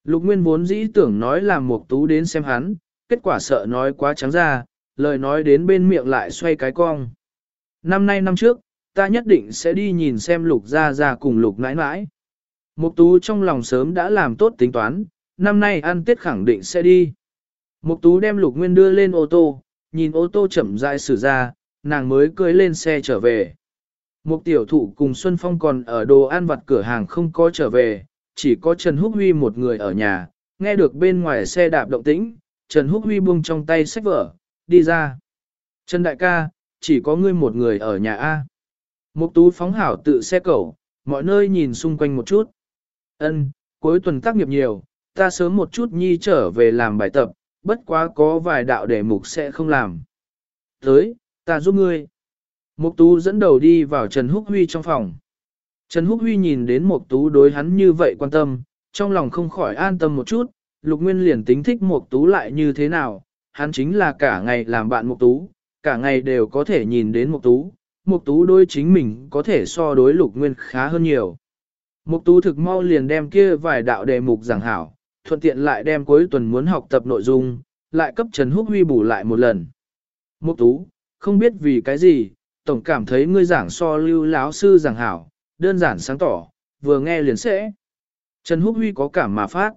Lục Nguyên vốn dĩ tưởng nói là Mục tú đến xem hắn, kết quả sợ nói quá trắng ra, lời nói đến bên miệng lại xoay cái cong. Năm nay năm trước, ta nhất định sẽ đi nhìn xem lục Gia Gia cùng lục nãi nãi. Mục tú trong lòng sớm đã làm tốt tính toán, năm nay ăn tết khẳng định sẽ đi. Mục tú đem lục nguyên đưa lên ô tô, nhìn ô tô chậm rãi xử ra, nàng mới cưỡi lên xe trở về. Mục tiểu thụ cùng Xuân Phong còn ở đồ ăn vặt cửa hàng không có trở về, chỉ có Trần Húc Huy một người ở nhà, nghe được bên ngoài xe đạp động tĩnh, Trần Húc Huy buông trong tay sách vở, đi ra. Trần Đại ca, chỉ có ngươi một người ở nhà A. Mục tú phóng hảo tự xe cẩu, mọi nơi nhìn xung quanh một chút. Ân, cuối tuần tác nghiệp nhiều, ta sớm một chút nhi trở về làm bài tập, bất quá có vài đạo đề mục sẽ không làm. Tới, ta giúp ngươi. Mục tú dẫn đầu đi vào Trần Húc Huy trong phòng. Trần Húc Huy nhìn đến Mộc tú đối hắn như vậy quan tâm, trong lòng không khỏi an tâm một chút, Lục Nguyên liền tính thích Mộc tú lại như thế nào, hắn chính là cả ngày làm bạn Mộc tú, cả ngày đều có thể nhìn đến Mộc tú, Mộc tú đối chính mình có thể so đối Lục Nguyên khá hơn nhiều. Mộc tú thực mau liền đem kia vài đạo đề mục giảng hảo, thuận tiện lại đem cuối tuần muốn học tập nội dung, lại cấp Trần Húc Huy bù lại một lần. Mộc tú, không biết vì cái gì, tổng cảm thấy ngươi giảng so lưu lão sư giảng hảo, đơn giản sáng tỏ, vừa nghe liền sẽ. Trần Húc Huy có cảm mà phát.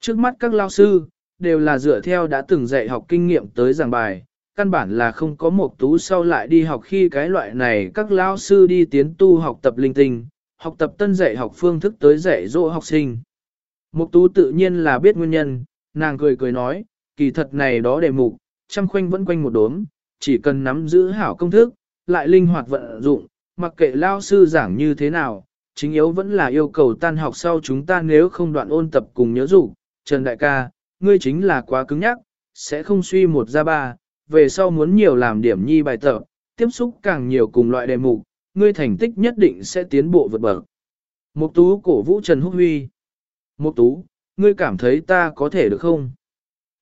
Trước mắt các lao sư, đều là dựa theo đã từng dạy học kinh nghiệm tới giảng bài, căn bản là không có một tú sau lại đi học khi cái loại này các lao sư đi tiến tu học tập linh tinh, học tập tân dạy học phương thức tới dạy dỗ học sinh. Mục tú tự nhiên là biết nguyên nhân, nàng cười cười nói, kỳ thật này đó đề mục, chăm khoanh vẫn quanh một đốm, chỉ cần nắm giữ hảo công thức, lại linh hoạt vận dụng, mặc kệ lao sư giảng như thế nào, chính yếu vẫn là yêu cầu tan học sau chúng ta nếu không đoạn ôn tập cùng nhớ dụng Trần Đại ca, ngươi chính là quá cứng nhắc, sẽ không suy một ra ba, về sau muốn nhiều làm điểm nhi bài tập, tiếp xúc càng nhiều cùng loại đề mục, ngươi thành tích nhất định sẽ tiến bộ vượt bậc. Mục tú cổ vũ Trần Húc Huy. Mục tú, ngươi cảm thấy ta có thể được không?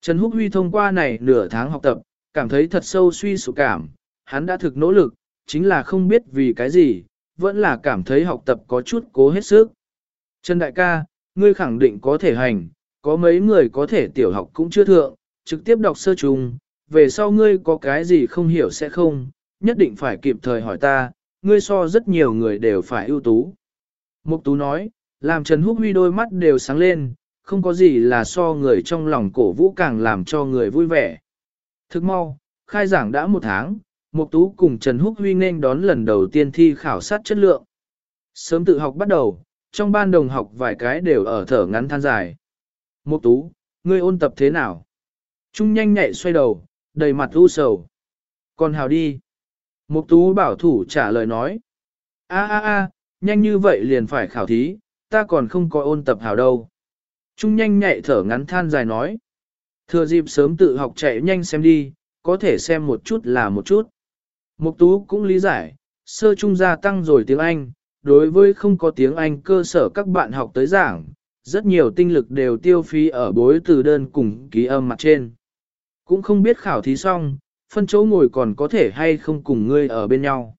Trần Húc Huy thông qua này nửa tháng học tập, cảm thấy thật sâu suy sụp cảm, hắn đã thực nỗ lực, chính là không biết vì cái gì, vẫn là cảm thấy học tập có chút cố hết sức. Trần Đại ca, ngươi khẳng định có thể hành, có mấy người có thể tiểu học cũng chưa thượng, trực tiếp đọc sơ trùng, về sau ngươi có cái gì không hiểu sẽ không, nhất định phải kịp thời hỏi ta, ngươi so rất nhiều người đều phải ưu tú. Mục tú nói, làm Trần Húc Huy đôi mắt đều sáng lên, không có gì là so người trong lòng cổ vũ càng làm cho người vui vẻ. Thức mau, khai giảng đã một tháng, Mục tú cùng Trần Húc Huy nên đón lần đầu tiên thi khảo sát chất lượng. Sớm tự học bắt đầu, trong ban đồng học vài cái đều ở thở ngắn than dài. Mục tú, ngươi ôn tập thế nào? Trung nhanh nhạy xoay đầu, đầy mặt u sầu. Còn hào đi. Mục tú bảo thủ trả lời nói. a a a, nhanh như vậy liền phải khảo thí, ta còn không có ôn tập hào đâu. Trung nhanh nhạy thở ngắn than dài nói. Thừa dịp sớm tự học chạy nhanh xem đi, có thể xem một chút là một chút. Mục tú cũng lý giải, sơ trung gia tăng rồi tiếng Anh, đối với không có tiếng Anh cơ sở các bạn học tới giảng, rất nhiều tinh lực đều tiêu phí ở bối từ đơn cùng ký âm mặt trên. Cũng không biết khảo thí xong, phân chỗ ngồi còn có thể hay không cùng ngươi ở bên nhau.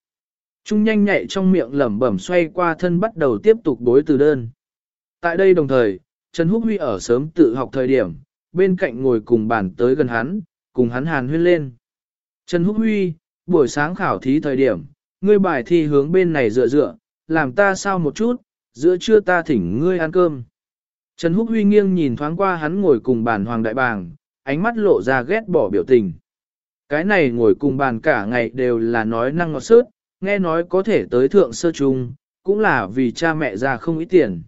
Trung nhanh nhạy trong miệng lẩm bẩm xoay qua thân bắt đầu tiếp tục bối từ đơn. Tại đây đồng thời, Trần Húc Huy ở sớm tự học thời điểm, bên cạnh ngồi cùng bàn tới gần hắn, cùng hắn hàn huyên lên. Trần Húc Huy, buổi sáng khảo thí thời điểm, ngươi bài thi hướng bên này dựa dựa, làm ta sao một chút, giữa trưa ta thỉnh ngươi ăn cơm. Trần Húc Huy nghiêng nhìn thoáng qua hắn ngồi cùng bàn hoàng đại bàng, ánh mắt lộ ra ghét bỏ biểu tình. Cái này ngồi cùng bàn cả ngày đều là nói năng ngọt sớt, nghe nói có thể tới thượng sơ trung, cũng là vì cha mẹ ra không ít tiền.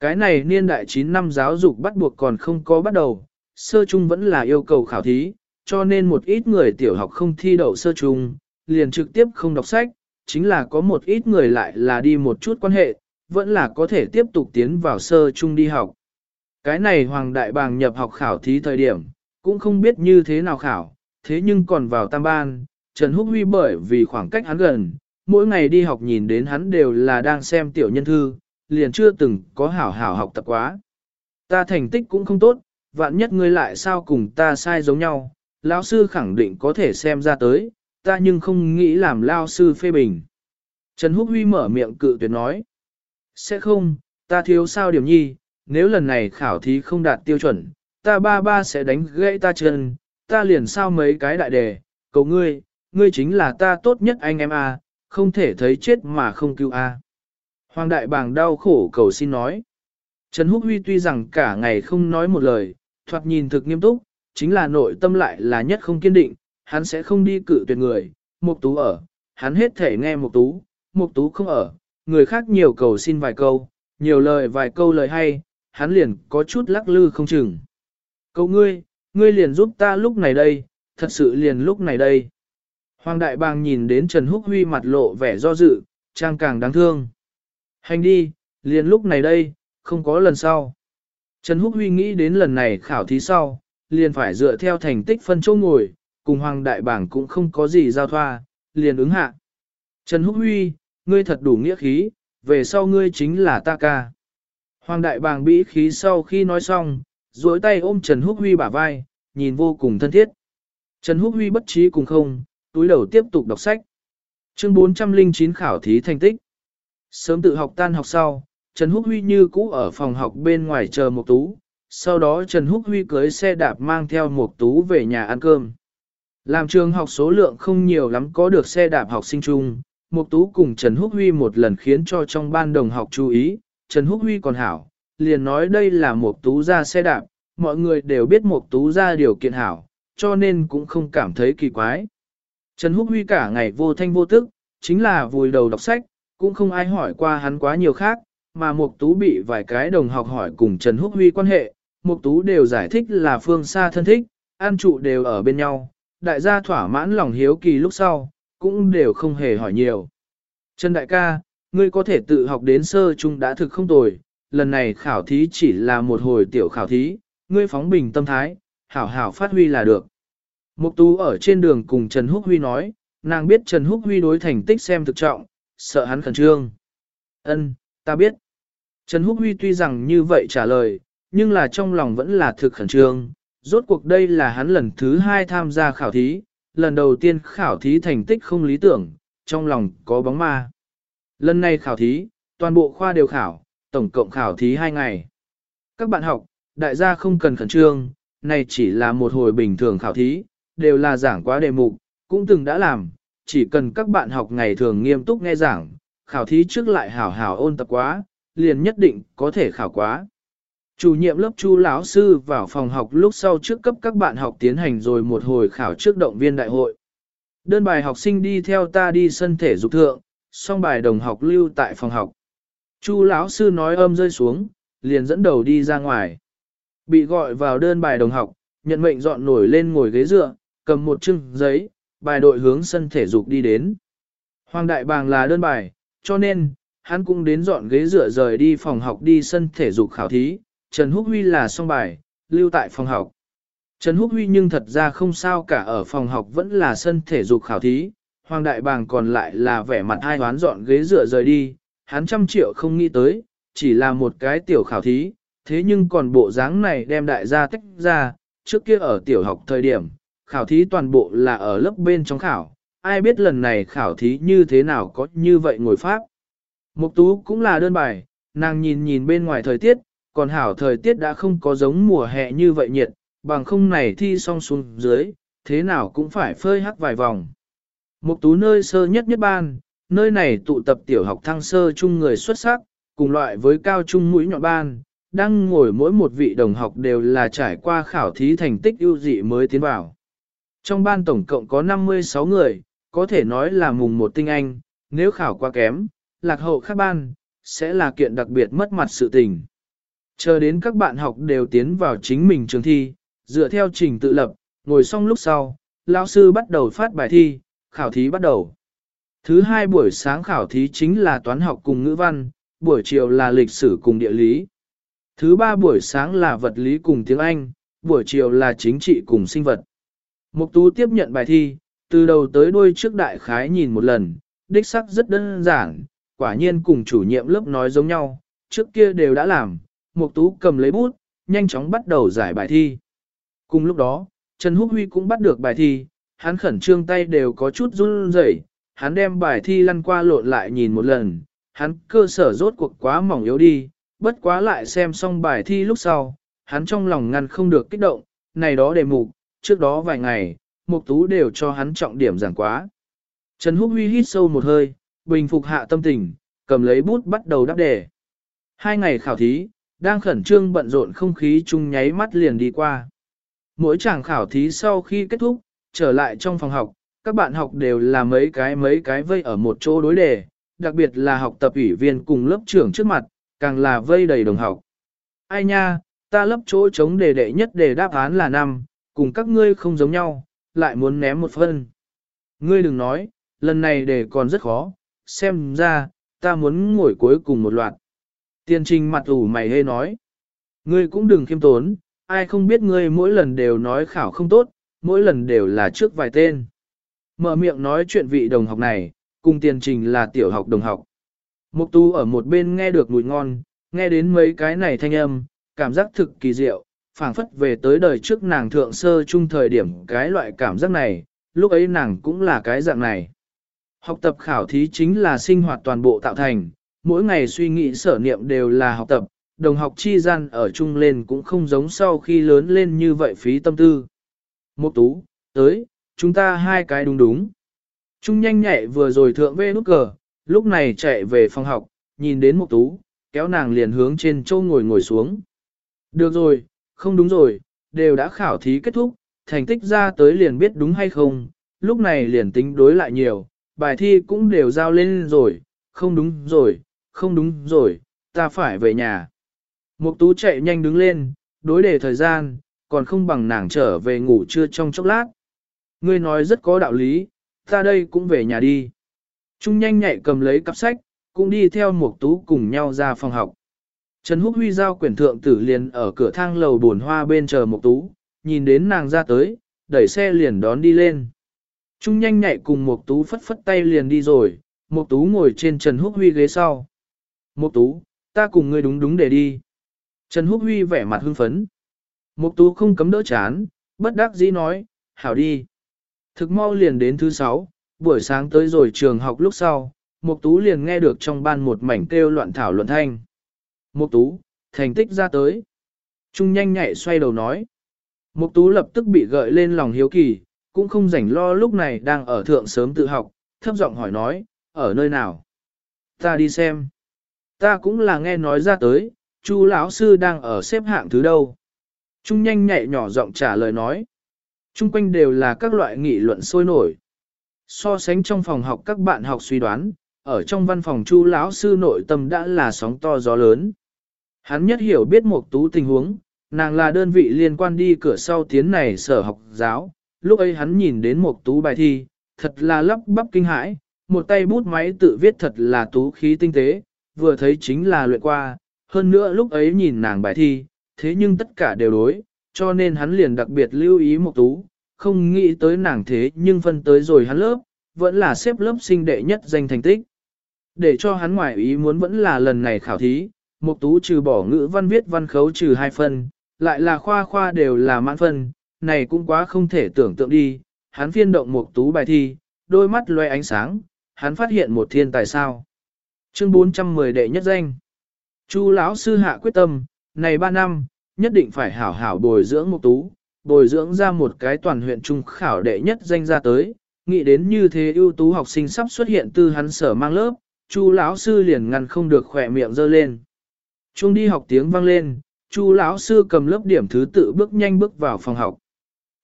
Cái này niên đại 9 năm giáo dục bắt buộc còn không có bắt đầu, sơ trung vẫn là yêu cầu khảo thí, cho nên một ít người tiểu học không thi đậu sơ trung, liền trực tiếp không đọc sách, chính là có một ít người lại là đi một chút quan hệ, vẫn là có thể tiếp tục tiến vào sơ trung đi học. Cái này Hoàng Đại Bàng nhập học khảo thí thời điểm, cũng không biết như thế nào khảo, thế nhưng còn vào tam ban, Trần Húc Huy bởi vì khoảng cách hắn gần, mỗi ngày đi học nhìn đến hắn đều là đang xem tiểu nhân thư, liền chưa từng có hảo hảo học tập quá. Ta thành tích cũng không tốt, vạn nhất ngươi lại sao cùng ta sai giống nhau, lão sư khẳng định có thể xem ra tới, ta nhưng không nghĩ làm lao sư phê bình. Trần Húc Huy mở miệng cự tuyệt nói. Sẽ không, ta thiếu sao điểm nhi, nếu lần này khảo thí không đạt tiêu chuẩn, ta ba ba sẽ đánh gãy ta chân, ta liền sao mấy cái đại đề, cầu ngươi, ngươi chính là ta tốt nhất anh em a, không thể thấy chết mà không cứu a. Hoàng đại bàng đau khổ cầu xin nói. Trần Húc Huy tuy rằng cả ngày không nói một lời, thoạt nhìn thực nghiêm túc, chính là nội tâm lại là nhất không kiên định, hắn sẽ không đi cự tuyệt người, Mục Tú ở, hắn hết thể nghe Mục Tú, Mục Tú không ở, người khác nhiều cầu xin vài câu, nhiều lời vài câu lời hay, hắn liền có chút lắc lư không chừng. cậu ngươi, ngươi liền giúp ta lúc này đây, thật sự liền lúc này đây. Hoàng đại bàng nhìn đến Trần Húc Huy mặt lộ vẻ do dự, trang càng đáng thương. Hành đi, liền lúc này đây, không có lần sau. Trần Húc Huy nghĩ đến lần này khảo thí sau, liền phải dựa theo thành tích phân chỗ ngồi, cùng Hoàng đại bảng cũng không có gì giao thoa, liền ứng hạ. Trần Húc Huy, ngươi thật đủ nghĩa khí, về sau ngươi chính là ta ca. Hoàng đại bàng bĩ khí sau khi nói xong, duỗi tay ôm Trần Húc Huy bả vai, nhìn vô cùng thân thiết. Trần Húc Huy bất trí cùng không, túi đầu tiếp tục đọc sách. Chương 409 khảo thí thành tích. Sớm tự học tan học sau, Trần Húc Huy như cũ ở phòng học bên ngoài chờ một tú. Sau đó Trần Húc Huy cưới xe đạp mang theo một tú về nhà ăn cơm. Làm trường học số lượng không nhiều lắm có được xe đạp học sinh chung, Mục Tú cùng Trần Húc Huy một lần khiến cho trong ban đồng học chú ý, Trần Húc Huy còn hảo, liền nói đây là Mục Tú ra xe đạp, mọi người đều biết Mục Tú ra điều kiện hảo, cho nên cũng không cảm thấy kỳ quái. Trần Húc Huy cả ngày vô thanh vô tức, chính là vùi đầu đọc sách, cũng không ai hỏi qua hắn quá nhiều khác, mà Mục Tú bị vài cái đồng học hỏi cùng Trần Húc Huy quan hệ, Mục Tú đều giải thích là phương xa thân thích, an trụ đều ở bên nhau, đại gia thỏa mãn lòng hiếu kỳ lúc sau, cũng đều không hề hỏi nhiều. Trần đại ca, ngươi có thể tự học đến sơ trung đã thực không tồi, lần này khảo thí chỉ là một hồi tiểu khảo thí, ngươi phóng bình tâm thái, hảo hảo phát huy là được. Mục tú ở trên đường cùng Trần Húc Huy nói, nàng biết Trần Húc Huy đối thành tích xem thực trọng, sợ hắn khẩn trương. Ân, ta biết. Trần Húc Huy tuy rằng như vậy trả lời, nhưng là trong lòng vẫn là thực khẩn trương. Rốt cuộc đây là hắn lần thứ hai tham gia khảo thí, lần đầu tiên khảo thí thành tích không lý tưởng, trong lòng có bóng ma. Lần này khảo thí, toàn bộ khoa đều khảo, tổng cộng khảo thí 2 ngày. Các bạn học, đại gia không cần khẩn trương, này chỉ là một hồi bình thường khảo thí, đều là giảng quá đề mục, cũng từng đã làm, chỉ cần các bạn học ngày thường nghiêm túc nghe giảng, khảo thí trước lại hảo hảo ôn tập quá, liền nhất định có thể khảo quá. Chủ nhiệm lớp Chu lão sư vào phòng học lúc sau trước cấp các bạn học tiến hành rồi một hồi khảo trước động viên đại hội. Đơn bài học sinh đi theo ta đi sân thể dục thượng, xong bài đồng học lưu tại phòng học. Chu lão sư nói âm rơi xuống, liền dẫn đầu đi ra ngoài. Bị gọi vào đơn bài đồng học, nhận mệnh dọn nổi lên ngồi ghế dựa, cầm một chưng giấy, bài đội hướng sân thể dục đi đến. Hoàng đại bàng là đơn bài, cho nên, hắn cũng đến dọn ghế dựa rời đi phòng học đi sân thể dục khảo thí, Trần Húc Huy là xong bài, lưu tại phòng học. Trần Húc Huy nhưng thật ra không sao cả ở phòng học vẫn là sân thể dục khảo thí, Hoàng Đại Bàng còn lại là vẻ mặt hai hoán dọn ghế dựa rời đi, hắn trăm triệu không nghĩ tới, chỉ là một cái tiểu khảo thí, thế nhưng còn bộ dáng này đem đại gia tách ra, trước kia ở tiểu học thời điểm, khảo thí toàn bộ là ở lớp bên trong khảo, ai biết lần này khảo thí như thế nào có như vậy ngồi pháp. Mục tú cũng là đơn bài, nàng nhìn nhìn bên ngoài thời tiết, còn hảo thời tiết đã không có giống mùa hè như vậy nhiệt, bằng không này thi xong xuống dưới, thế nào cũng phải phơi hắc vài vòng. Mục tú nơi sơ nhất nhất ban, nơi này tụ tập tiểu học thăng sơ chung người xuất sắc, cùng loại với cao trung mũi nhọn ban, đang ngồi mỗi một vị đồng học đều là trải qua khảo thí thành tích ưu dị mới tiến vào. Trong ban tổng cộng có 56 người, có thể nói là mùng một tinh anh, nếu khảo quá kém, lạc hậu khác ban, sẽ là kiện đặc biệt mất mặt sự tình. Chờ đến các bạn học đều tiến vào chính mình trường thi, dựa theo trình tự lập, ngồi xong lúc sau, lao sư bắt đầu phát bài thi, khảo thí bắt đầu. Thứ hai buổi sáng khảo thí chính là toán học cùng ngữ văn, buổi chiều là lịch sử cùng địa lý. Thứ ba buổi sáng là vật lý cùng tiếng Anh, buổi chiều là chính trị cùng sinh vật. Mục tú tiếp nhận bài thi, từ đầu tới đuôi trước đại khái nhìn một lần, đích sắc rất đơn giản, quả nhiên cùng chủ nhiệm lớp nói giống nhau, trước kia đều đã làm, Mục Tú cầm lấy bút, nhanh chóng bắt đầu giải bài thi. Cùng lúc đó, Trần Húc Huy cũng bắt được bài thi, hắn khẩn trương tay đều có chút run rẩy, hắn đem bài thi lăn qua lộn lại nhìn một lần, hắn cơ sở rốt cuộc quá mỏng yếu đi, bất quá lại xem xong bài thi lúc sau, hắn trong lòng ngăn không được kích động, này đó đề mục, trước đó vài ngày, Mục Tú đều cho hắn trọng điểm giảng quá. Trần Húc Huy hít sâu một hơi, bình phục hạ tâm tình, cầm lấy bút bắt đầu đáp đề. Hai ngày khảo thí, đang khẩn trương bận rộn không khí chung nháy mắt liền đi qua. Mỗi chàng khảo thí sau khi kết thúc, trở lại trong phòng học, các bạn học đều là mấy cái mấy cái vây ở một chỗ đối đề, đặc biệt là học tập ủy viên cùng lớp trưởng trước mặt, càng là vây đầy đồng học. Ai nha, ta lấp chỗ chống đề đệ nhất đề đáp án là năm, cùng các ngươi không giống nhau, lại muốn ném một phân. Ngươi đừng nói, lần này đề còn rất khó, xem ra, ta muốn ngồi cuối cùng một loạt. Tiên trình mặt ủ mày hê nói. Ngươi cũng đừng khiêm tốn, ai không biết ngươi mỗi lần đều nói khảo không tốt, mỗi lần đều là trước vài tên. Mở miệng nói chuyện vị đồng học này, cùng tiền trình là tiểu học đồng học. Mục tu ở một bên nghe được mùi ngon, nghe đến mấy cái này thanh âm, cảm giác thực kỳ diệu, phảng phất về tới đời trước nàng thượng sơ chung thời điểm cái loại cảm giác này, lúc ấy nàng cũng là cái dạng này. Học tập khảo thí chính là sinh hoạt toàn bộ tạo thành, mỗi ngày suy nghĩ sở niệm đều là học tập, đồng học chi gian ở chung lên cũng không giống sau khi lớn lên như vậy phí tâm tư. Một tú, tới, chúng ta hai cái đúng đúng. Trung nhanh nhẹ vừa rồi thượng về nút cờ, lúc này chạy về phòng học, nhìn đến một tú, kéo nàng liền hướng trên châu ngồi ngồi xuống. Được rồi, không đúng rồi, đều đã khảo thí kết thúc, thành tích ra tới liền biết đúng hay không, lúc này liền tính đối lại nhiều, bài thi cũng đều giao lên rồi, không đúng rồi, không đúng rồi, ta phải về nhà. Mục tú chạy nhanh đứng lên, đối đề thời gian, còn không bằng nàng trở về ngủ trưa trong chốc lát. Ngươi nói rất có đạo lý, ta đây cũng về nhà đi. Trung nhanh nhạy cầm lấy cặp sách, cũng đi theo mục tú cùng nhau ra phòng học. Trần Húc Huy giao quyển thượng tử liền ở cửa thang lầu buồn hoa bên chờ mục tú, nhìn đến nàng ra tới, đẩy xe liền đón đi lên. Trung nhanh nhạy cùng mục tú phất phất tay liền đi rồi, mục tú ngồi trên Trần Húc Huy ghế sau. Mục tú, ta cùng ngươi đúng đúng để đi. Trần Húc Huy vẻ mặt hưng phấn. Mục tú không cấm đỡ chán, bất đắc dĩ nói, hảo đi. Thực mau liền đến thứ sáu, buổi sáng tới rồi trường học lúc sau, Mục Tú liền nghe được trong ban một mảnh kêu loạn thảo luận thanh. Mục Tú, thành tích ra tới. Trung nhanh nhạy xoay đầu nói. Mục Tú lập tức bị gợi lên lòng hiếu kỳ, cũng không rảnh lo lúc này đang ở thượng sớm tự học, thấp giọng hỏi nói, ở nơi nào? Ta đi xem. Ta cũng là nghe nói ra tới, Chu lão sư đang ở xếp hạng thứ đâu. Trung nhanh nhạy nhỏ giọng trả lời nói. Trung quanh đều là các loại nghị luận sôi nổi. So sánh trong phòng học các bạn học suy đoán, ở trong văn phòng Chu lão sư nội tâm đã là sóng to gió lớn. Hắn nhất hiểu biết một tú tình huống, nàng là đơn vị liên quan đi cửa sau tiến này sở học giáo, lúc ấy hắn nhìn đến một tú bài thi, thật là lắp bắp kinh hãi, một tay bút máy tự viết thật là tú khí tinh tế, vừa thấy chính là luyện qua, hơn nữa lúc ấy nhìn nàng bài thi, thế nhưng tất cả đều đối, cho nên hắn liền đặc biệt lưu ý một tú, không nghĩ tới nàng thế nhưng phân tới rồi hắn lớp, vẫn là xếp lớp sinh đệ nhất danh thành tích. Để cho hắn ngoại ý muốn vẫn là lần này khảo thí, Mục Tú trừ bỏ ngữ văn viết văn khấu trừ hai phân, lại là khoa khoa đều là mãn phân, này cũng quá không thể tưởng tượng đi. Hắn phiên động Mục Tú bài thi, đôi mắt lóe ánh sáng, hắn phát hiện một thiên tài sao. Chương 410 đệ nhất danh. Chu lão sư hạ quyết tâm, này 3 năm, nhất định phải hảo hảo bồi dưỡng Mục Tú, bồi dưỡng ra một cái toàn huyện trung khảo đệ nhất danh ra tới, nghĩ đến như thế ưu tú học sinh sắp xuất hiện từ hắn sở mang lớp, Chu lão sư liền ngăn không được khỏe miệng giơ lên. Chuông đi học tiếng vang lên, Chu lão sư cầm lớp điểm thứ tự bước nhanh bước vào phòng học.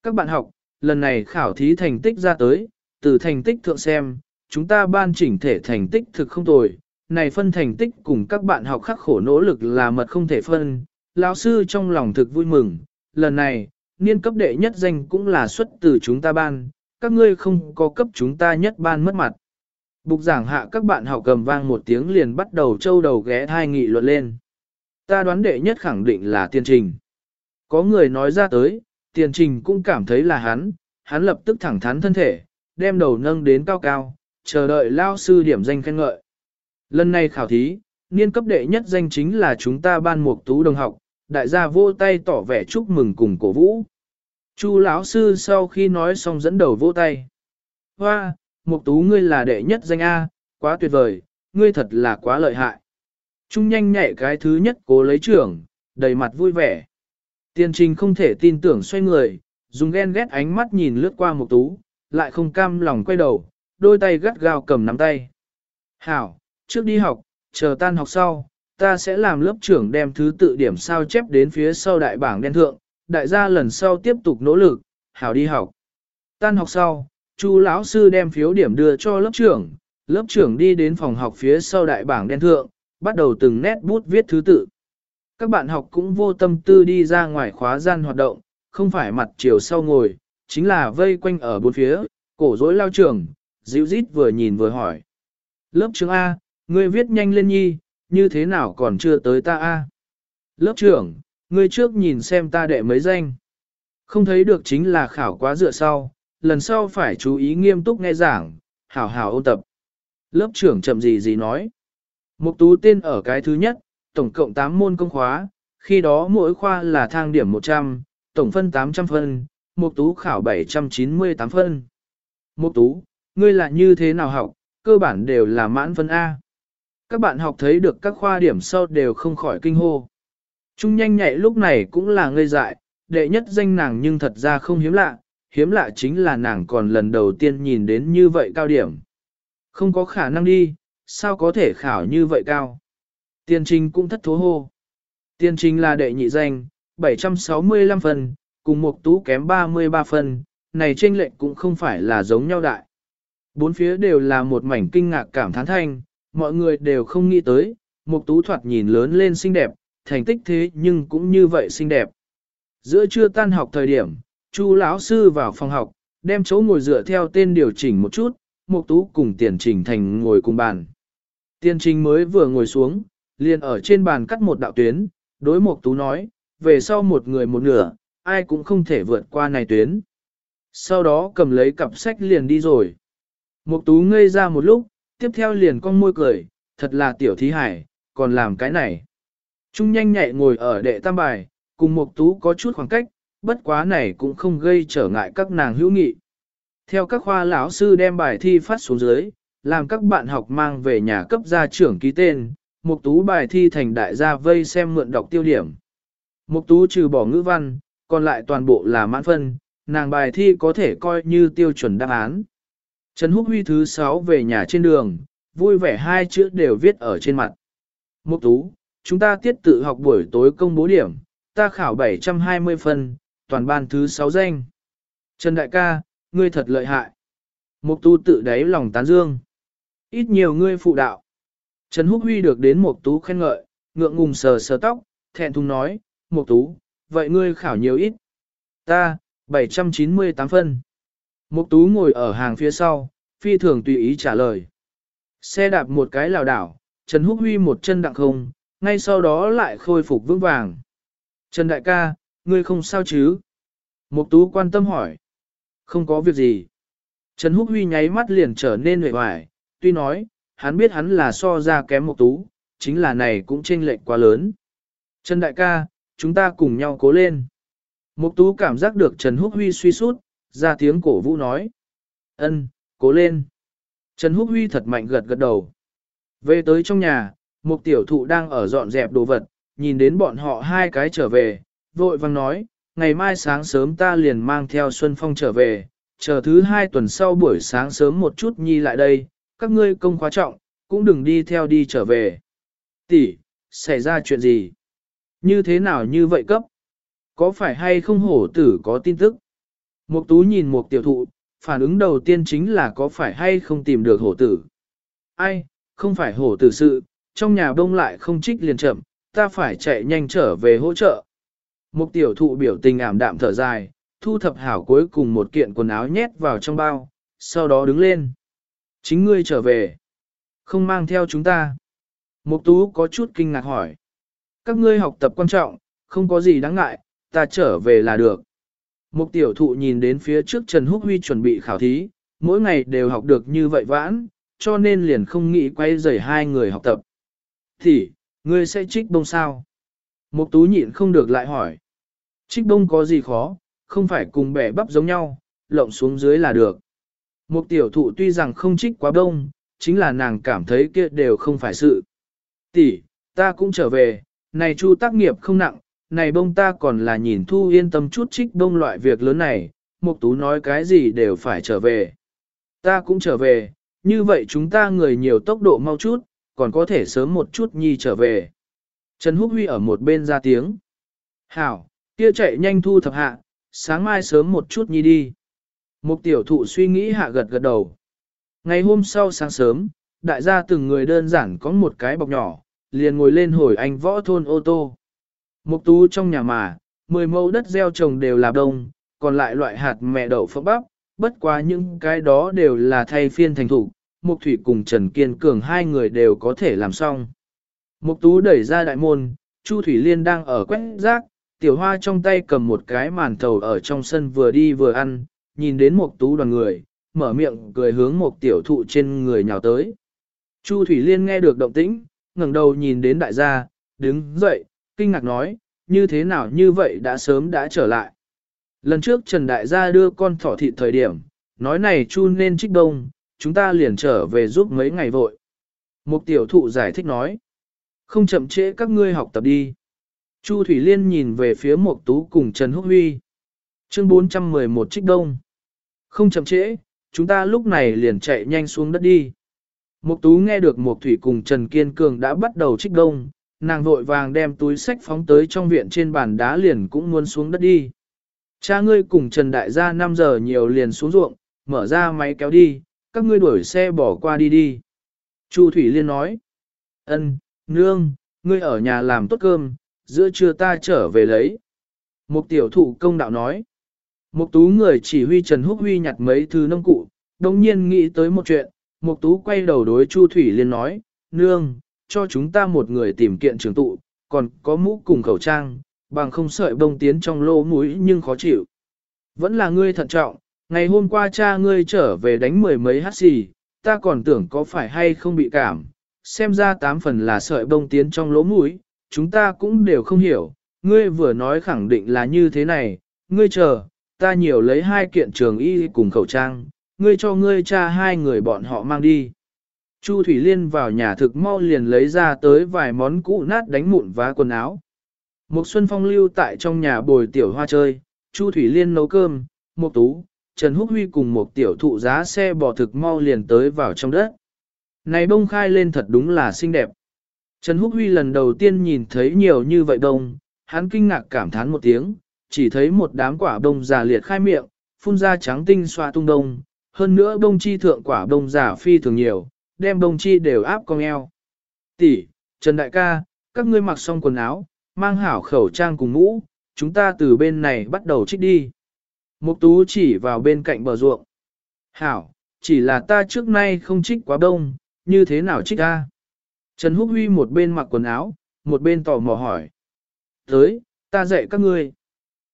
Các bạn học, lần này khảo thí thành tích ra tới, từ thành tích thượng xem, chúng ta ban chỉnh thể thành tích thực không tồi, này phân thành tích cùng các bạn học khắc khổ nỗ lực là mật không thể phân. Lão sư trong lòng thực vui mừng, lần này, niên cấp đệ nhất danh cũng là xuất từ chúng ta ban, các ngươi không có cấp chúng ta nhất ban mất mặt. Bục giảng hạ các bạn học cầm vang một tiếng liền bắt đầu trâu đầu ghé thai nghị luận lên. Ta đoán đệ nhất khẳng định là tiên trình. Có người nói ra tới, tiền trình cũng cảm thấy là hắn, hắn lập tức thẳng thắn thân thể, đem đầu nâng đến cao cao, chờ đợi lao sư điểm danh khen ngợi. Lần này khảo thí, niên cấp đệ nhất danh chính là chúng ta ban mục tú đồng học, đại gia vô tay tỏ vẻ chúc mừng cùng cổ vũ. Chu lão sư sau khi nói xong dẫn đầu vô tay. Hoa, mục tú ngươi là đệ nhất danh A, quá tuyệt vời, ngươi thật là quá lợi hại. Trung nhanh nhẹ cái thứ nhất cố lấy trưởng, đầy mặt vui vẻ. Tiên trình không thể tin tưởng xoay người, dùng ghen ghét ánh mắt nhìn lướt qua mục tú, lại không cam lòng quay đầu, đôi tay gắt gao cầm nắm tay. Hảo, trước đi học, chờ tan học sau, ta sẽ làm lớp trưởng đem thứ tự điểm sao chép đến phía sau đại bảng đen thượng, đại gia lần sau tiếp tục nỗ lực, hảo đi học. Tan học sau, Chu lão sư đem phiếu điểm đưa cho lớp trưởng, lớp trưởng đi đến phòng học phía sau đại bảng đen thượng, bắt đầu từng nét bút viết thứ tự. Các bạn học cũng vô tâm tư đi ra ngoài khóa gian hoạt động, không phải mặt chiều sau ngồi, chính là vây quanh ở bốn phía, cổ rối lao trưởng, dịu rít vừa nhìn vừa hỏi. Lớp trưởng A, ngươi viết nhanh lên nhi, như thế nào còn chưa tới ta A? Lớp trưởng, ngươi trước nhìn xem ta đệ mấy danh. Không thấy được chính là khảo quá dựa sau, lần sau phải chú ý nghiêm túc nghe giảng, hảo hảo ôn tập. Lớp trưởng chậm gì gì nói. Mục tú tên ở cái thứ nhất, tổng cộng 8 môn công khóa, khi đó mỗi khoa là thang điểm 100, tổng phân 800 phân, mục tú khảo 798 phân. Mục tú, ngươi là như thế nào học, cơ bản đều là mãn phân A. Các bạn học thấy được các khoa điểm sau đều không khỏi kinh hô. Trung nhanh nhạy lúc này cũng là ngây dại, đệ nhất danh nàng nhưng thật ra không hiếm lạ, hiếm lạ chính là nàng còn lần đầu tiên nhìn đến như vậy cao điểm. Không có khả năng đi, sao có thể khảo như vậy cao? Tiên trình cũng thất thố hô. Tiên trình là đệ nhị danh, 765 phần, cùng một tú kém 33 phần, này trên lệnh cũng không phải là giống nhau đại. Bốn phía đều là một mảnh kinh ngạc cảm thán thanh, mọi người đều không nghĩ tới, mục tú thoạt nhìn lớn lên xinh đẹp, thành tích thế nhưng cũng như vậy xinh đẹp. Giữa trưa tan học thời điểm, Chu lão sư vào phòng học, đem chỗ ngồi dựa theo tên điều chỉnh một chút, Mục Tú cùng Tiền Trình Thành ngồi cùng bàn. Tiền Trình mới vừa ngồi xuống, liền ở trên bàn cắt một đạo tuyến, đối Mục Tú nói, về sau một người một nửa, ai cũng không thể vượt qua này tuyến. Sau đó cầm lấy cặp sách liền đi rồi. Mục Tú ngây ra một lúc, tiếp theo liền con môi cười, thật là tiểu thí hải, còn làm cái này. Trung nhanh nhẹ ngồi ở đệ tam bài, cùng Mục Tú có chút khoảng cách, bất quá này cũng không gây trở ngại các nàng hữu nghị. Theo các khoa lão sư đem bài thi phát xuống dưới, làm các bạn học mang về nhà cấp gia trưởng ký tên, Mục Tú bài thi thành đại gia vây xem mượn đọc tiêu điểm. Mục Tú trừ bỏ ngữ văn, còn lại toàn bộ là mãn phân, nàng bài thi có thể coi như tiêu chuẩn đáp án. Trần Húc Huy thứ 6 về nhà trên đường, vui vẻ hai chữ đều viết ở trên mặt. Mục Tú, chúng ta tiết tự học buổi tối công bố điểm, ta khảo 720 phân, toàn ban thứ 6 danh. Trần Đại ca, ngươi thật lợi hại. Mục Tú tự đáy lòng tán dương. Ít nhiều ngươi phụ đạo. Trần Húc Huy được đến Mục Tú khen ngợi, ngượng ngùng sờ sờ tóc, thẹn thùng nói, Mục Tú, vậy ngươi khảo nhiều ít? Ta, 798 phân. Mục Tú ngồi ở hàng phía sau, phi thường tùy ý trả lời. Xe đạp một cái lảo đảo, Trần Húc Huy một chân đặng không, ngay sau đó lại khôi phục vững vàng. Trần Đại ca, ngươi không sao chứ? Mục Tú quan tâm hỏi. Không có việc gì. Trần Húc Huy nháy mắt liền trở nên huệ hoài, tuy nói, hắn biết hắn là so ra kém Mục Tú, chính là này cũng chênh lệch quá lớn. Trần Đại ca, chúng ta cùng nhau cố lên. Mục Tú cảm giác được Trần Húc Huy suy sút, ra tiếng cổ vũ nói. Ân, cố lên. Trần Húc Huy thật mạnh gật gật đầu. Về tới trong nhà, một Tiểu Thụ đang ở dọn dẹp đồ vật, nhìn đến bọn họ hai cái trở về, vội vang nói, ngày mai sáng sớm ta liền mang theo Xuân Phong trở về, chờ thứ hai tuần sau buổi sáng sớm một chút nhi lại đây, các ngươi công khóa trọng, cũng đừng đi theo đi trở về. Tỷ, xảy ra chuyện gì? Như thế nào như vậy cấp? Có phải hay không hổ tử có tin tức? Mục tú nhìn mục tiểu thụ, phản ứng đầu tiên chính là có phải hay không tìm được hổ tử. Ai, không phải hổ tử sự, trong nhà đông lại không trích liền chậm, ta phải chạy nhanh trở về hỗ trợ. Mục tiểu thụ biểu tình ảm đạm thở dài, thu thập hảo cuối cùng một kiện quần áo nhét vào trong bao, sau đó đứng lên. Chính ngươi trở về. Không mang theo chúng ta. Mục tú có chút kinh ngạc hỏi. Các ngươi học tập quan trọng, không có gì đáng ngại, ta trở về là được. Mục tiểu thụ nhìn đến phía trước Trần Húc Huy chuẩn bị khảo thí, mỗi ngày đều học được như vậy vãn, cho nên liền không nghĩ quay rời hai người học tập. Thì, ngươi sẽ trích bông sao? Mục tú nhịn không được lại hỏi. Trích bông có gì khó, không phải cùng bẻ bắp giống nhau, lộng xuống dưới là được. Mục tiểu thụ tuy rằng không trích quá bông, chính là nàng cảm thấy kia đều không phải sự. Tỷ, ta cũng trở về, này chu tác nghiệp không nặng, này bông ta còn là nhìn thu yên tâm chút trích bông loại việc lớn này, Mục Tú nói cái gì đều phải trở về. Ta cũng trở về, như vậy chúng ta người nhiều tốc độ mau chút, còn có thể sớm một chút nhi trở về. Trần Húc Huy ở một bên ra tiếng. Hảo, kia chạy nhanh thu thập hạ, sáng mai sớm một chút nhi đi. Mục tiểu thụ suy nghĩ hạ gật gật đầu. Ngày hôm sau sáng sớm, đại gia từng người đơn giản có một cái bọc nhỏ, liền ngồi lên hồi anh võ thôn ô tô. Mục tú trong nhà mà, mười mẫu đất gieo trồng đều là đông, còn lại loại hạt mẹ đậu phộng bắp, bất quá những cái đó đều là thay phiên thành thủ, Mục Thủy cùng Trần Kiên Cường hai người đều có thể làm xong. Mục Tú đẩy ra đại môn, Chu Thủy Liên đang ở quét rác, Tiểu Hoa trong tay cầm một cái màn thầu ở trong sân vừa đi vừa ăn, nhìn đến Mục Tú đoàn người, mở miệng cười hướng một tiểu thụ trên người nhào tới. Chu Thủy Liên nghe được động tĩnh, ngẩng đầu nhìn đến đại gia, đứng dậy, kinh ngạc nói, như thế nào như vậy đã sớm đã trở lại. Lần trước Trần Đại gia đưa con thỏ thịt thời điểm, nói này chu nên trích đông, chúng ta liền trở về giúp mấy ngày vội. Một tiểu thụ giải thích nói, không chậm trễ các ngươi học tập đi. Chu Thủy Liên nhìn về phía Mộc Tú cùng Trần Húc Huy. Chương 411 trích đông. Không chậm trễ, chúng ta lúc này liền chạy nhanh xuống đất đi. Mộc Tú nghe được Mộc Thủy cùng Trần Kiên Cường đã bắt đầu trích đông, nàng vội vàng đem túi sách phóng tới trong viện trên bàn đá liền cũng muốn xuống đất đi. Cha ngươi cùng Trần Đại gia 5 giờ nhiều liền xuống ruộng, mở ra máy kéo đi, các ngươi đuổi xe bỏ qua đi đi. Chu Thủy Liên nói, ân, nương, ngươi ở nhà làm tốt cơm, giữa trưa ta trở về lấy. Một tiểu thụ công đạo nói. Một tú người chỉ huy Trần Húc Huy nhặt mấy thứ nông cụ, đồng nhiên nghĩ tới một chuyện. Một tú quay đầu đối Chu Thủy Liên nói, Nương, cho chúng ta một người tìm kiện trường tụ, còn có mũ cùng khẩu trang, bằng không sợi bông tiến trong lỗ mũi nhưng khó chịu. Vẫn là ngươi thận trọng, ngày hôm qua cha ngươi trở về đánh mười mấy hát xì, ta còn tưởng có phải hay không bị cảm, xem ra tám phần là sợi bông tiến trong lỗ mũi, chúng ta cũng đều không hiểu, ngươi vừa nói khẳng định là như thế này, ngươi chờ, ta nhiều lấy hai kiện trường y cùng khẩu trang, ngươi cho ngươi cha hai người bọn họ mang đi. Chu Thủy Liên vào nhà thực mau liền lấy ra tới vài món cũ nát đánh mụn vá quần áo. Một xuân phong lưu tại trong nhà bồi tiểu hoa chơi, Chu Thủy Liên nấu cơm, một tú, Trần Húc Huy cùng một tiểu thụ giá xe bò thực mau liền tới vào trong đất. Này bông khai lên thật đúng là xinh đẹp. Trần Húc Huy lần đầu tiên nhìn thấy nhiều như vậy đông, hắn kinh ngạc cảm thán một tiếng, chỉ thấy một đám quả đông già liệt khai miệng, phun ra trắng tinh xoa tung đông, hơn nữa đông chi thượng quả đông giả phi thường nhiều, đem bông chi đều áp con eo. Tỷ, Trần Đại ca, các ngươi mặc xong quần áo, mang hảo khẩu trang cùng mũ, chúng ta từ bên này bắt đầu trích đi. Mục tú chỉ vào bên cạnh bờ ruộng. Hảo, chỉ là ta trước nay không trích quá đông, như thế nào trích ta? Trần Húc Huy một bên mặc quần áo, một bên tò mò hỏi. Tới, ta dạy các ngươi.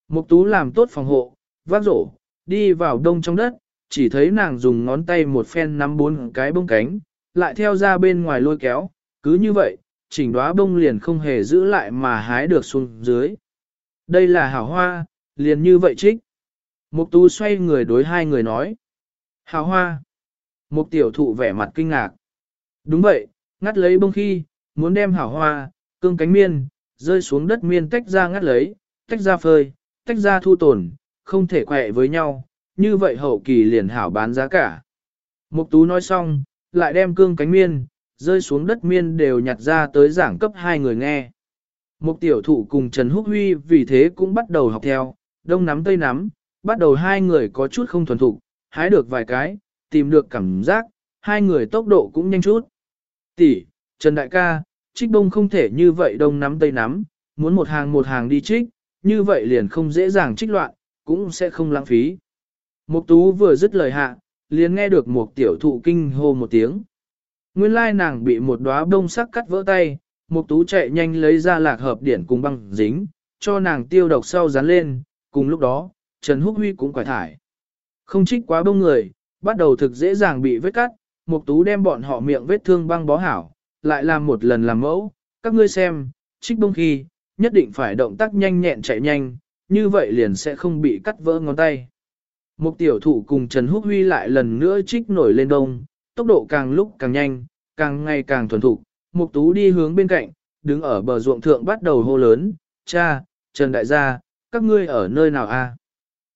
Mục tú làm tốt phòng hộ, vác rổ, đi vào đông trong đất, chỉ thấy nàng dùng ngón tay một phen nắm bốn cái bông cánh, lại theo ra bên ngoài lôi kéo, cứ như vậy, chỉnh đóa bông liền không hề giữ lại mà hái được xuống dưới. Đây là hảo hoa, liền như vậy trích. Mục tú xoay người đối hai người nói. Hảo hoa. Mục tiểu thụ vẻ mặt kinh ngạc. Đúng vậy, ngắt lấy bông khi, muốn đem hảo hoa, cương cánh miên, rơi xuống đất miên tách ra ngắt lấy, tách ra phơi, tách ra thu tổn, không thể quẹ với nhau, như vậy hậu kỳ liền hảo bán giá cả. Mục tú nói xong, lại đem cương cánh miên, rơi xuống đất miên đều nhặt ra tới giảng cấp hai người nghe. Mục tiểu thụ cùng Trần Húc Huy vì thế cũng bắt đầu học theo, đông nắm tây nắm, bắt đầu hai người có chút không thuần thục, hái được vài cái, tìm được cảm giác, hai người tốc độ cũng nhanh chút. Tỷ, Trần Đại ca, trích đông không thể như vậy đông nắm tây nắm, muốn một hàng một hàng đi trích, như vậy liền không dễ dàng trích loạn, cũng sẽ không lãng phí. Mục tú vừa dứt lời hạ, liền nghe được một tiểu thụ kinh hô một tiếng. Nguyên lai nàng bị một đóa bông sắc cắt vỡ tay, một tú chạy nhanh lấy ra lạc hợp điển cùng băng dính, cho nàng tiêu độc sau dán lên, cùng lúc đó, Trần Húc Huy cũng quải thải. Không trích quá bông người, bắt đầu thực dễ dàng bị vết cắt, mục tú đem bọn họ miệng vết thương băng bó hảo, lại làm một lần làm mẫu, các ngươi xem, trích bông khi, nhất định phải động tác nhanh nhẹn chạy nhanh, như vậy liền sẽ không bị cắt vỡ ngón tay. Một tiểu thủ cùng Trần Húc Huy lại lần nữa trích nổi lên đông, tốc độ càng lúc càng nhanh, càng ngày càng thuần thục. Mục tú đi hướng bên cạnh, đứng ở bờ ruộng thượng bắt đầu hô lớn, cha, Trần Đại gia, các ngươi ở nơi nào a?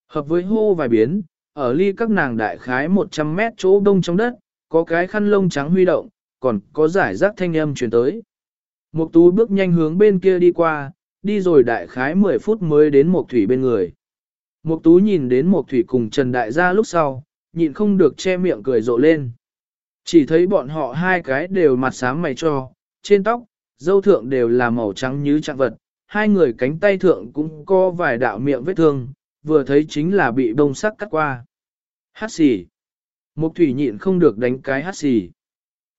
Hợp với hô vài biến, ở ly các nàng đại khái 100 mét chỗ đông trong đất, có cái khăn lông trắng huy động, còn có giải rác thanh âm truyền tới. Mục tú bước nhanh hướng bên kia đi qua, đi rồi đại khái 10 phút mới đến một thủy bên người. Mục tú nhìn đến Mục thủy cùng Trần Đại gia lúc sau, nhịn không được che miệng cười rộ lên. Chỉ thấy bọn họ hai cái đều mặt sáng mày cho, trên tóc, dâu thượng đều là màu trắng như trạng vật, hai người cánh tay thượng cũng có vài đạo miệng vết thương, vừa thấy chính là bị bông sắc cắt qua. Hát xì. Mục thủy nhịn không được đánh cái hát xì.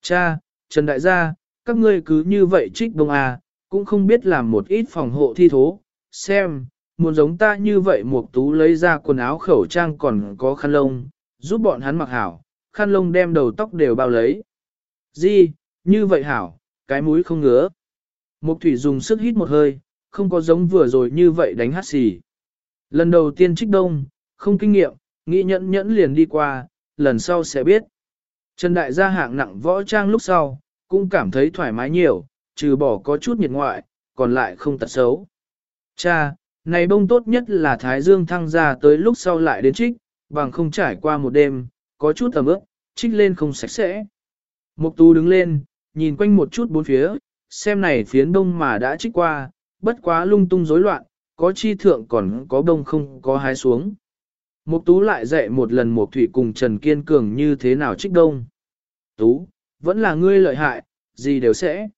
Cha, Trần Đại gia, các ngươi cứ như vậy trích bông à, cũng không biết làm một ít phòng hộ thi thố, xem, muốn giống ta như vậy Mục Tú lấy ra quần áo khẩu trang còn có khăn lông, giúp bọn hắn mặc hảo, khăn lông đem đầu tóc đều bao lấy. Di, như vậy hảo, cái mũi không ngứa. Mục Thủy dùng sức hít một hơi, không có giống vừa rồi như vậy đánh hát xì. Lần đầu tiên trích đông, không kinh nghiệm, nghĩ nhẫn nhẫn liền đi qua, lần sau sẽ biết. Trần Đại gia hạng nặng võ trang lúc sau, cũng cảm thấy thoải mái nhiều, trừ bỏ có chút nhiệt ngoại, còn lại không tật xấu. Cha, này bông tốt nhất là Thái Dương thăng ra tới lúc sau lại đến trích, bằng không trải qua một đêm, có chút tầm ướp, trích lên không sạch sẽ. Mục tú đứng lên, nhìn quanh một chút bốn phía, xem này phiến đông mà đã trích qua, bất quá lung tung rối loạn, có chi thượng còn có đông không có hái xuống. Mục tú lại dạy một lần Mục Thủy cùng Trần Kiên Cường như thế nào trích đông. Tú, vẫn là ngươi lợi hại, gì đều sẽ.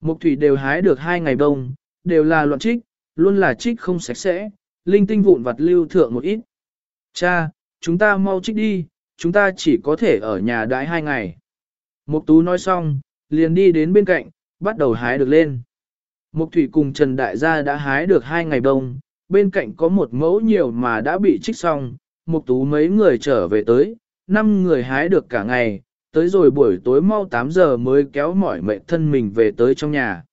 Mục Thủy đều hái được hai ngày đông, đều là loạn trích, luôn là trích không sạch sẽ, linh tinh vụn vặt lưu thượng một ít. Cha, chúng ta mau trích đi, chúng ta chỉ có thể ở nhà đãi hai ngày. Mục tú nói xong, liền đi đến bên cạnh, bắt đầu hái được lên. Mục thủy cùng Trần Đại gia đã hái được hai ngày bông, bên cạnh có một mẫu nhiều mà đã bị trích xong, mục tú mấy người trở về tới, năm người hái được cả ngày, tới rồi buổi tối mau 8 giờ mới kéo mỏi mệt thân mình về tới trong nhà.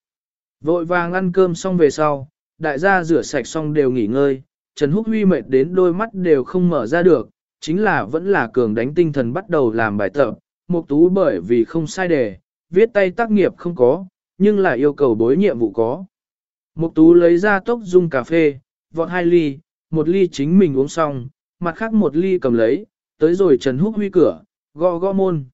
Vội vàng ăn cơm xong về sau, đại gia rửa sạch xong đều nghỉ ngơi, Trần Húc Huy mệt đến đôi mắt đều không mở ra được, chính là vẫn là cường đánh tinh thần bắt đầu làm bài tập, Mục Tú bởi vì không sai đề, viết tay tác nghiệp không có, nhưng là yêu cầu bối nhiệm vụ có. Mục Tú lấy ra tốc dung cà phê, vọt hai ly, một ly chính mình uống xong, mặt khác một ly cầm lấy, tới rồi Trần Húc Huy cửa, gõ gõ môn.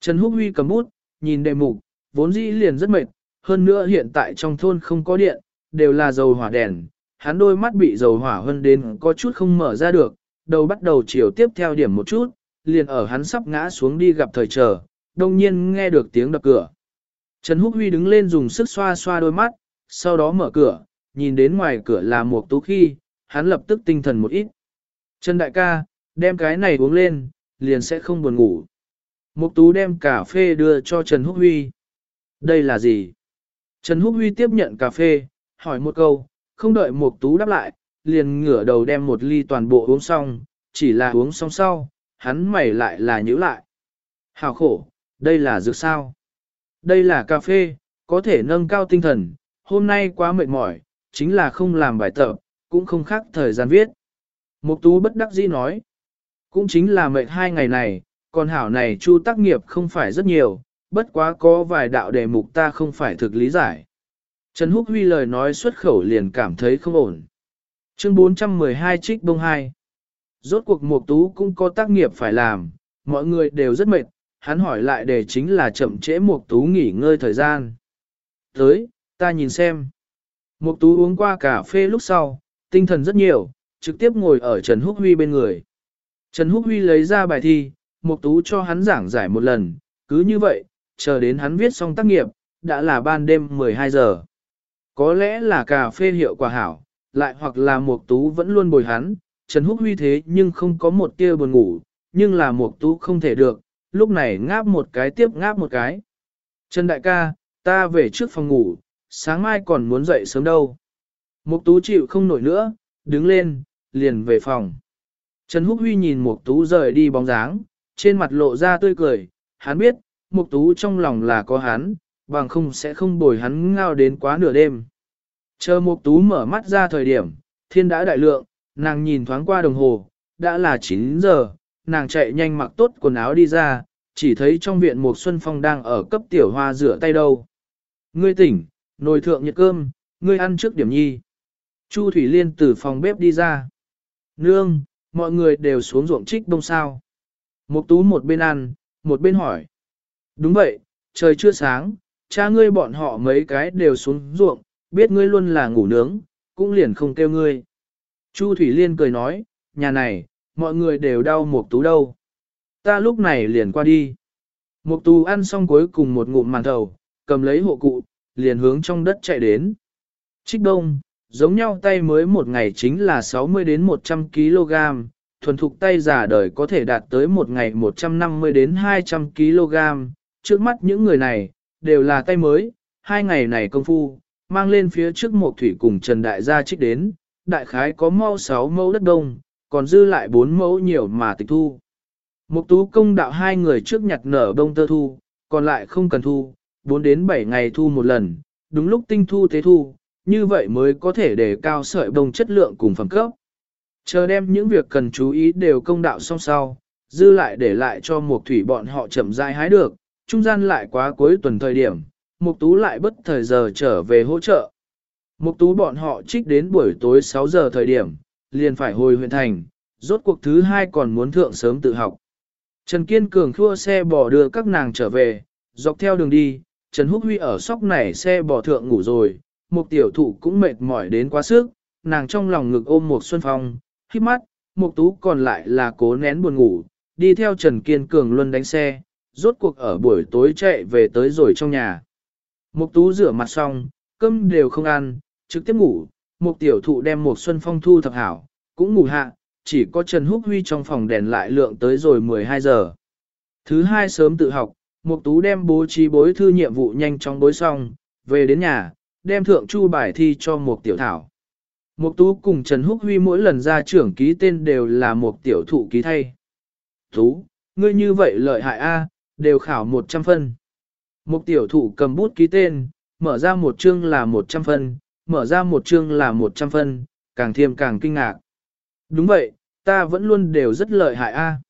Trần Húc Huy cầm bút, nhìn đề mục, vốn dĩ liền rất mệt, hơn nữa hiện tại trong thôn không có điện, đều là dầu hỏa đèn, hắn đôi mắt bị dầu hỏa hơn đến có chút không mở ra được, đầu bắt đầu chiều tiếp theo điểm một chút, liền ở hắn sắp ngã xuống đi gặp thời chờ, đông nhiên nghe được tiếng đập cửa. Trần Húc Huy đứng lên dùng sức xoa xoa đôi mắt, sau đó mở cửa, nhìn đến ngoài cửa là một tú khi, hắn lập tức tinh thần một ít. Trần Đại ca, đem cái này uống lên, liền sẽ không buồn ngủ. Mục tú đem cà phê đưa cho Trần Húc Huy. Đây là gì? Trần Húc Huy tiếp nhận cà phê, hỏi một câu, không đợi Mục tú đáp lại, liền ngửa đầu đem một ly toàn bộ uống xong, chỉ là uống xong sau, hắn mày lại là nhíu lại. Hào khổ, đây là dược sao? Đây là cà phê, có thể nâng cao tinh thần, hôm nay quá mệt mỏi, chính là không làm bài tập, cũng không khác thời gian viết. Mục tú bất đắc dĩ nói, cũng chính là mệt hai ngày này, còn hảo này chu tác nghiệp không phải rất nhiều, bất quá có vài đạo đề mục ta không phải thực lý giải. Trần Húc Huy lời nói xuất khẩu liền cảm thấy không ổn. Chương 412 trích bông 2 Rốt cuộc Mục Tú cũng có tác nghiệp phải làm, mọi người đều rất mệt, hắn hỏi lại đề chính là chậm trễ Mục Tú nghỉ ngơi thời gian. Tới, ta nhìn xem. Mục Tú uống qua cà phê lúc sau, tinh thần rất nhiều, trực tiếp ngồi ở Trần Húc Huy bên người. Trần Húc Huy lấy ra bài thi, Mục Tú cho hắn giảng giải một lần, cứ như vậy, chờ đến hắn viết xong tác nghiệp, đã là ban đêm 12 giờ. Có lẽ là cà phê hiệu quả hảo, lại hoặc là Mục Tú vẫn luôn bồi hắn, Trần Húc Huy thế nhưng không có một tia buồn ngủ, nhưng là Mục Tú không thể được, lúc này ngáp một cái tiếp ngáp một cái. Trần đại ca, ta về trước phòng ngủ, sáng mai còn muốn dậy sớm đâu. Mục Tú chịu không nổi nữa, đứng lên, liền về phòng. Trần Húc Huy nhìn Mục Tú rời đi bóng dáng, trên mặt lộ ra tươi cười, hắn biết, Mục Tú trong lòng là có hắn, bằng không sẽ không bồi hắn ngao đến quá nửa đêm. Chờ Mục Tú mở mắt ra thời điểm, thiên đã đại lượng, nàng nhìn thoáng qua đồng hồ, đã là 9 giờ, nàng chạy nhanh mặc tốt quần áo đi ra, chỉ thấy trong viện Mục Xuân Phong đang ở cấp tiểu hoa rửa tay đâu. Ngươi tỉnh, nồi thượng nhiệt cơm, ngươi ăn trước điểm nhi. Chu Thủy Liên từ phòng bếp đi ra. Nương, mọi người đều xuống ruộng trích bông sao. Mục tú một bên ăn, một bên hỏi. Đúng vậy, trời chưa sáng, cha ngươi bọn họ mấy cái đều xuống ruộng, biết ngươi luôn là ngủ nướng, cũng liền không kêu ngươi. Chu Thủy Liên cười nói, nhà này, mọi người đều đau một tú đâu. Ta lúc này liền qua đi. Mục tú ăn xong cuối cùng một ngụm màn thầu, cầm lấy hộ cụ, liền hướng trong đất chạy đến. Trích đông, giống nhau tay mới một ngày chính là 60 đến 100 kg, thuần thục tay giả đời có thể đạt tới một ngày 150 đến 200 kg. Trước mắt những người này, đều là tay mới, hai ngày này công phu, mang lên phía trước một thủy cùng Trần Đại gia trích đến, đại khái có mau 6 mẫu đất đông, còn dư lại 4 mẫu nhiều mà tịch thu. Mục tú công đạo hai người trước nhặt nở đông tơ thu, còn lại không cần thu, 4 đến 7 ngày thu một lần, đúng lúc tinh thu thế thu, như vậy mới có thể để cao sợi bông chất lượng cùng phẩm cấp. Chờ đem những việc cần chú ý đều công đạo xong sau, dư lại để lại cho một thủy bọn họ chậm rãi hái được, trung gian lại quá cuối tuần thời điểm, mục tú lại bất thời giờ trở về hỗ trợ. Mục tú bọn họ trích đến buổi tối 6 giờ thời điểm, liền phải hồi huyện thành, rốt cuộc thứ hai còn muốn thượng sớm tự học. Trần Kiên Cường thua xe bò đưa các nàng trở về, dọc theo đường đi, Trần Húc Huy ở sóc này xe bò thượng ngủ rồi, một tiểu thụ cũng mệt mỏi đến quá sức, nàng trong lòng ngực ôm một xuân phong, khi mắt, một tú còn lại là cố nén buồn ngủ, đi theo Trần Kiên Cường luôn đánh xe, rốt cuộc ở buổi tối chạy về tới rồi trong nhà. Mục tú rửa mặt xong, cơm đều không ăn, trực tiếp ngủ, Mục tiểu thụ đem một xuân phong thu thập hảo, cũng ngủ hạ, chỉ có Trần Húc Huy trong phòng đèn lại lượng tới rồi 12 giờ. Thứ hai sớm tự học, Mục Tú đem bố trí bối thư nhiệm vụ nhanh chóng bối xong, về đến nhà, đem thượng chu bài thi cho Mục Tiểu Thảo. Mục Tú cùng Trần Húc Huy mỗi lần ra trưởng ký tên đều là Mục Tiểu Thụ ký thay. Tú, ngươi như vậy lợi hại a, đều khảo 100 phân. Mục Tiểu Thụ cầm bút ký tên, mở ra một chương là 100 phân, mở ra một chương là 100 phân, càng thêm càng kinh ngạc. Đúng vậy, ta vẫn luôn đều rất lợi hại a.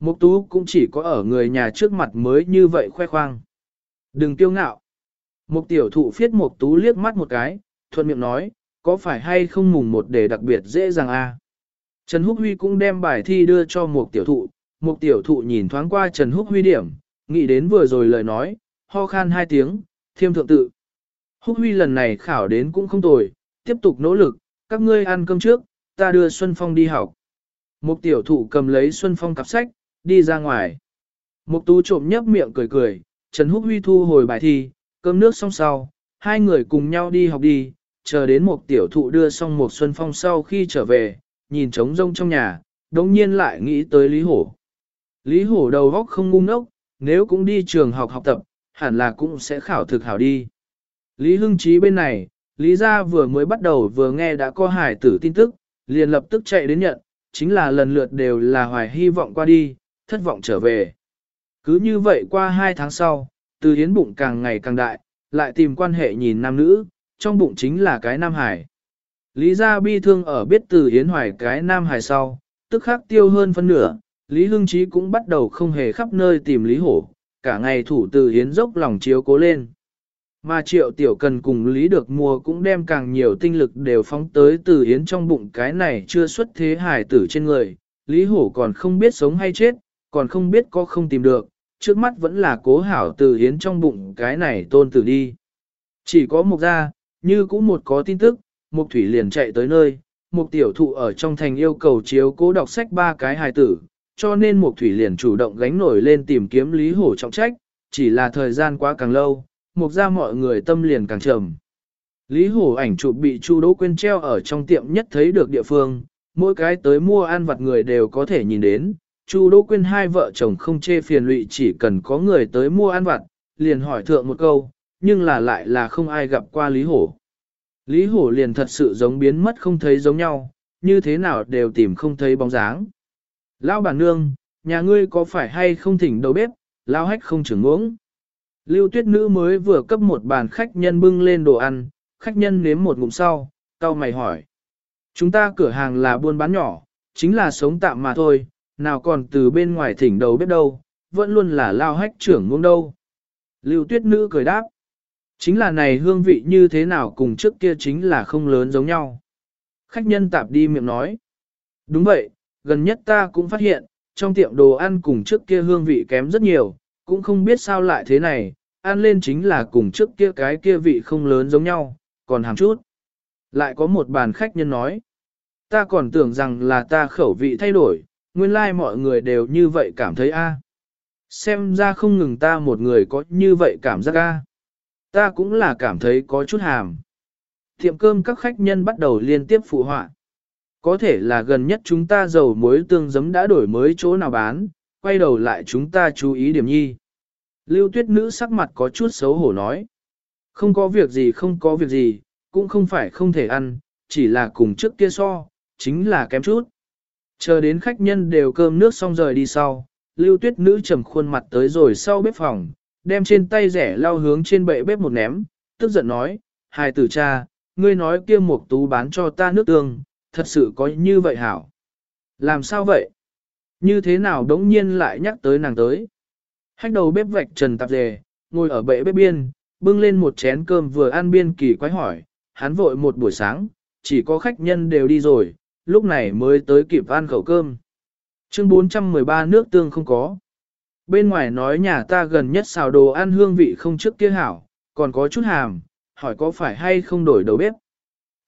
Mục tú cũng chỉ có ở người nhà trước mặt mới như vậy khoe khoang. Đừng kiêu ngạo. Mục tiểu thụ phiết mục tú liếc mắt một cái, thuận miệng nói, có phải hay không mùng một để đặc biệt dễ dàng a? Trần Húc Huy cũng đem bài thi đưa cho mục tiểu thụ, mục tiểu thụ nhìn thoáng qua Trần Húc Huy điểm, nghĩ đến vừa rồi lời nói, ho khan hai tiếng, thiêm thượng tự. Húc Huy lần này khảo đến cũng không tồi, tiếp tục nỗ lực, các ngươi ăn cơm trước, ta đưa Xuân Phong đi học. Mục tiểu thụ cầm lấy Xuân Phong cặp sách, đi ra ngoài. Mục tú trộm nhấp miệng cười cười, Trần Húc Huy thu hồi bài thi, cơm nước xong sau, hai người cùng nhau đi học đi, chờ đến một tiểu thụ đưa xong một Xuân Phong sau khi trở về, nhìn trống rông trong nhà, đồng nhiên lại nghĩ tới Lý Hổ. Lý Hổ đầu góc không ngu ngốc, nếu cũng đi trường học học tập, hẳn là cũng sẽ khảo thực hảo đi. Lý Hưng Chí bên này, Lý gia vừa mới bắt đầu vừa nghe đã có hải tử tin tức, liền lập tức chạy đến nhận, chính là lần lượt đều là hoài hy vọng qua đi, thất vọng trở về. Cứ như vậy qua hai tháng sau, từ hiến bụng càng ngày càng đại, lại tìm quan hệ nhìn nam nữ, trong bụng chính là cái nam hải. Lý gia bi thương ở biết từ hiến hoài cái nam hải sau, tức khắc tiêu hơn phân nửa, Lý Hưng Chí cũng bắt đầu không hề khắp nơi tìm Lý Hổ, cả ngày thủ từ hiến dốc lòng chiếu cố lên. Mà triệu tiểu cần cùng Lý được mua cũng đem càng nhiều tinh lực đều phóng tới từ hiến trong bụng cái này chưa xuất thế hải tử trên người, Lý Hổ còn không biết sống hay chết, còn không biết có không tìm được, trước mắt vẫn là cố hảo từ hiến trong bụng cái này tôn tử đi. Chỉ có một ra, như cũng một có tin tức, một thủy liền chạy tới nơi, một tiểu thụ ở trong thành yêu cầu chiếu cố đọc sách ba cái hài tử, cho nên mục thủy liền chủ động gánh nổi lên tìm kiếm lý hổ trọng trách, chỉ là thời gian quá càng lâu, mục ra mọi người tâm liền càng trầm. Lý hổ ảnh chụp bị Chu Đỗ Quyên treo ở trong tiệm nhất thấy được địa phương, mỗi cái tới mua ăn vặt người đều có thể nhìn đến, Chu Đỗ Quyên hai vợ chồng không chê phiền lụy chỉ cần có người tới mua ăn vặt, liền hỏi thượng một câu, nhưng là lại là không ai gặp qua Lý Hổ. Lý Hổ liền thật sự giống biến mất không thấy giống nhau, như thế nào đều tìm không thấy bóng dáng. Lão bản nương, nhà ngươi có phải hay không thỉnh đầu bếp, lão hách không trưởng uống. Lưu tuyết nữ mới vừa cấp một bàn khách nhân bưng lên đồ ăn, khách nhân nếm một ngụm sau, tao mày hỏi. Chúng ta cửa hàng là buôn bán nhỏ, chính là sống tạm mà thôi, nào còn từ bên ngoài thỉnh đầu bếp đâu, vẫn luôn là lao hách trưởng ngông đâu. Lưu tuyết nữ cười đáp. Chính là này hương vị như thế nào cùng trước kia chính là không lớn giống nhau. Khách nhân tạp đi miệng nói. Đúng vậy, gần nhất ta cũng phát hiện, trong tiệm đồ ăn cùng trước kia hương vị kém rất nhiều, cũng không biết sao lại thế này, ăn lên chính là cùng trước kia cái kia vị không lớn giống nhau, còn hàm chút. Lại có một bàn khách nhân nói, ta còn tưởng rằng là ta khẩu vị thay đổi, nguyên lai like mọi người đều như vậy cảm thấy a. Xem ra không ngừng ta một người có như vậy cảm giác a. Ta cũng là cảm thấy có chút hàm. Tiệm cơm các khách nhân bắt đầu liên tiếp phụ họa. Có thể là gần nhất chúng ta dầu muối tương giấm đã đổi mới chỗ nào bán, quay đầu lại chúng ta chú ý điểm nhi. Lưu tuyết nữ sắc mặt có chút xấu hổ nói. Không có việc gì không có việc gì, cũng không phải không thể ăn, chỉ là cùng trước kia so, chính là kém chút. Chờ đến khách nhân đều cơm nước xong rời đi sau, lưu tuyết nữ trầm khuôn mặt tới rồi sau bếp phòng, đem trên tay rẻ lao hướng trên bệ bếp một ném, tức giận nói, hài tử cha, ngươi nói kia một tú bán cho ta nước tương, thật sự có như vậy hảo. Làm sao vậy? Như thế nào đống nhiên lại nhắc tới nàng tới? Hách đầu bếp vạch trần tạp dề, ngồi ở bệ bếp biên, bưng lên một chén cơm vừa ăn biên kỳ quái hỏi, hắn vội một buổi sáng, chỉ có khách nhân đều đi rồi, lúc này mới tới kịp ăn khẩu cơm. Chương 413 nước tương không có. Bên ngoài nói nhà ta gần nhất xào đồ ăn hương vị không trước kia hảo, còn có chút hàm, hỏi có phải hay không đổi đầu bếp.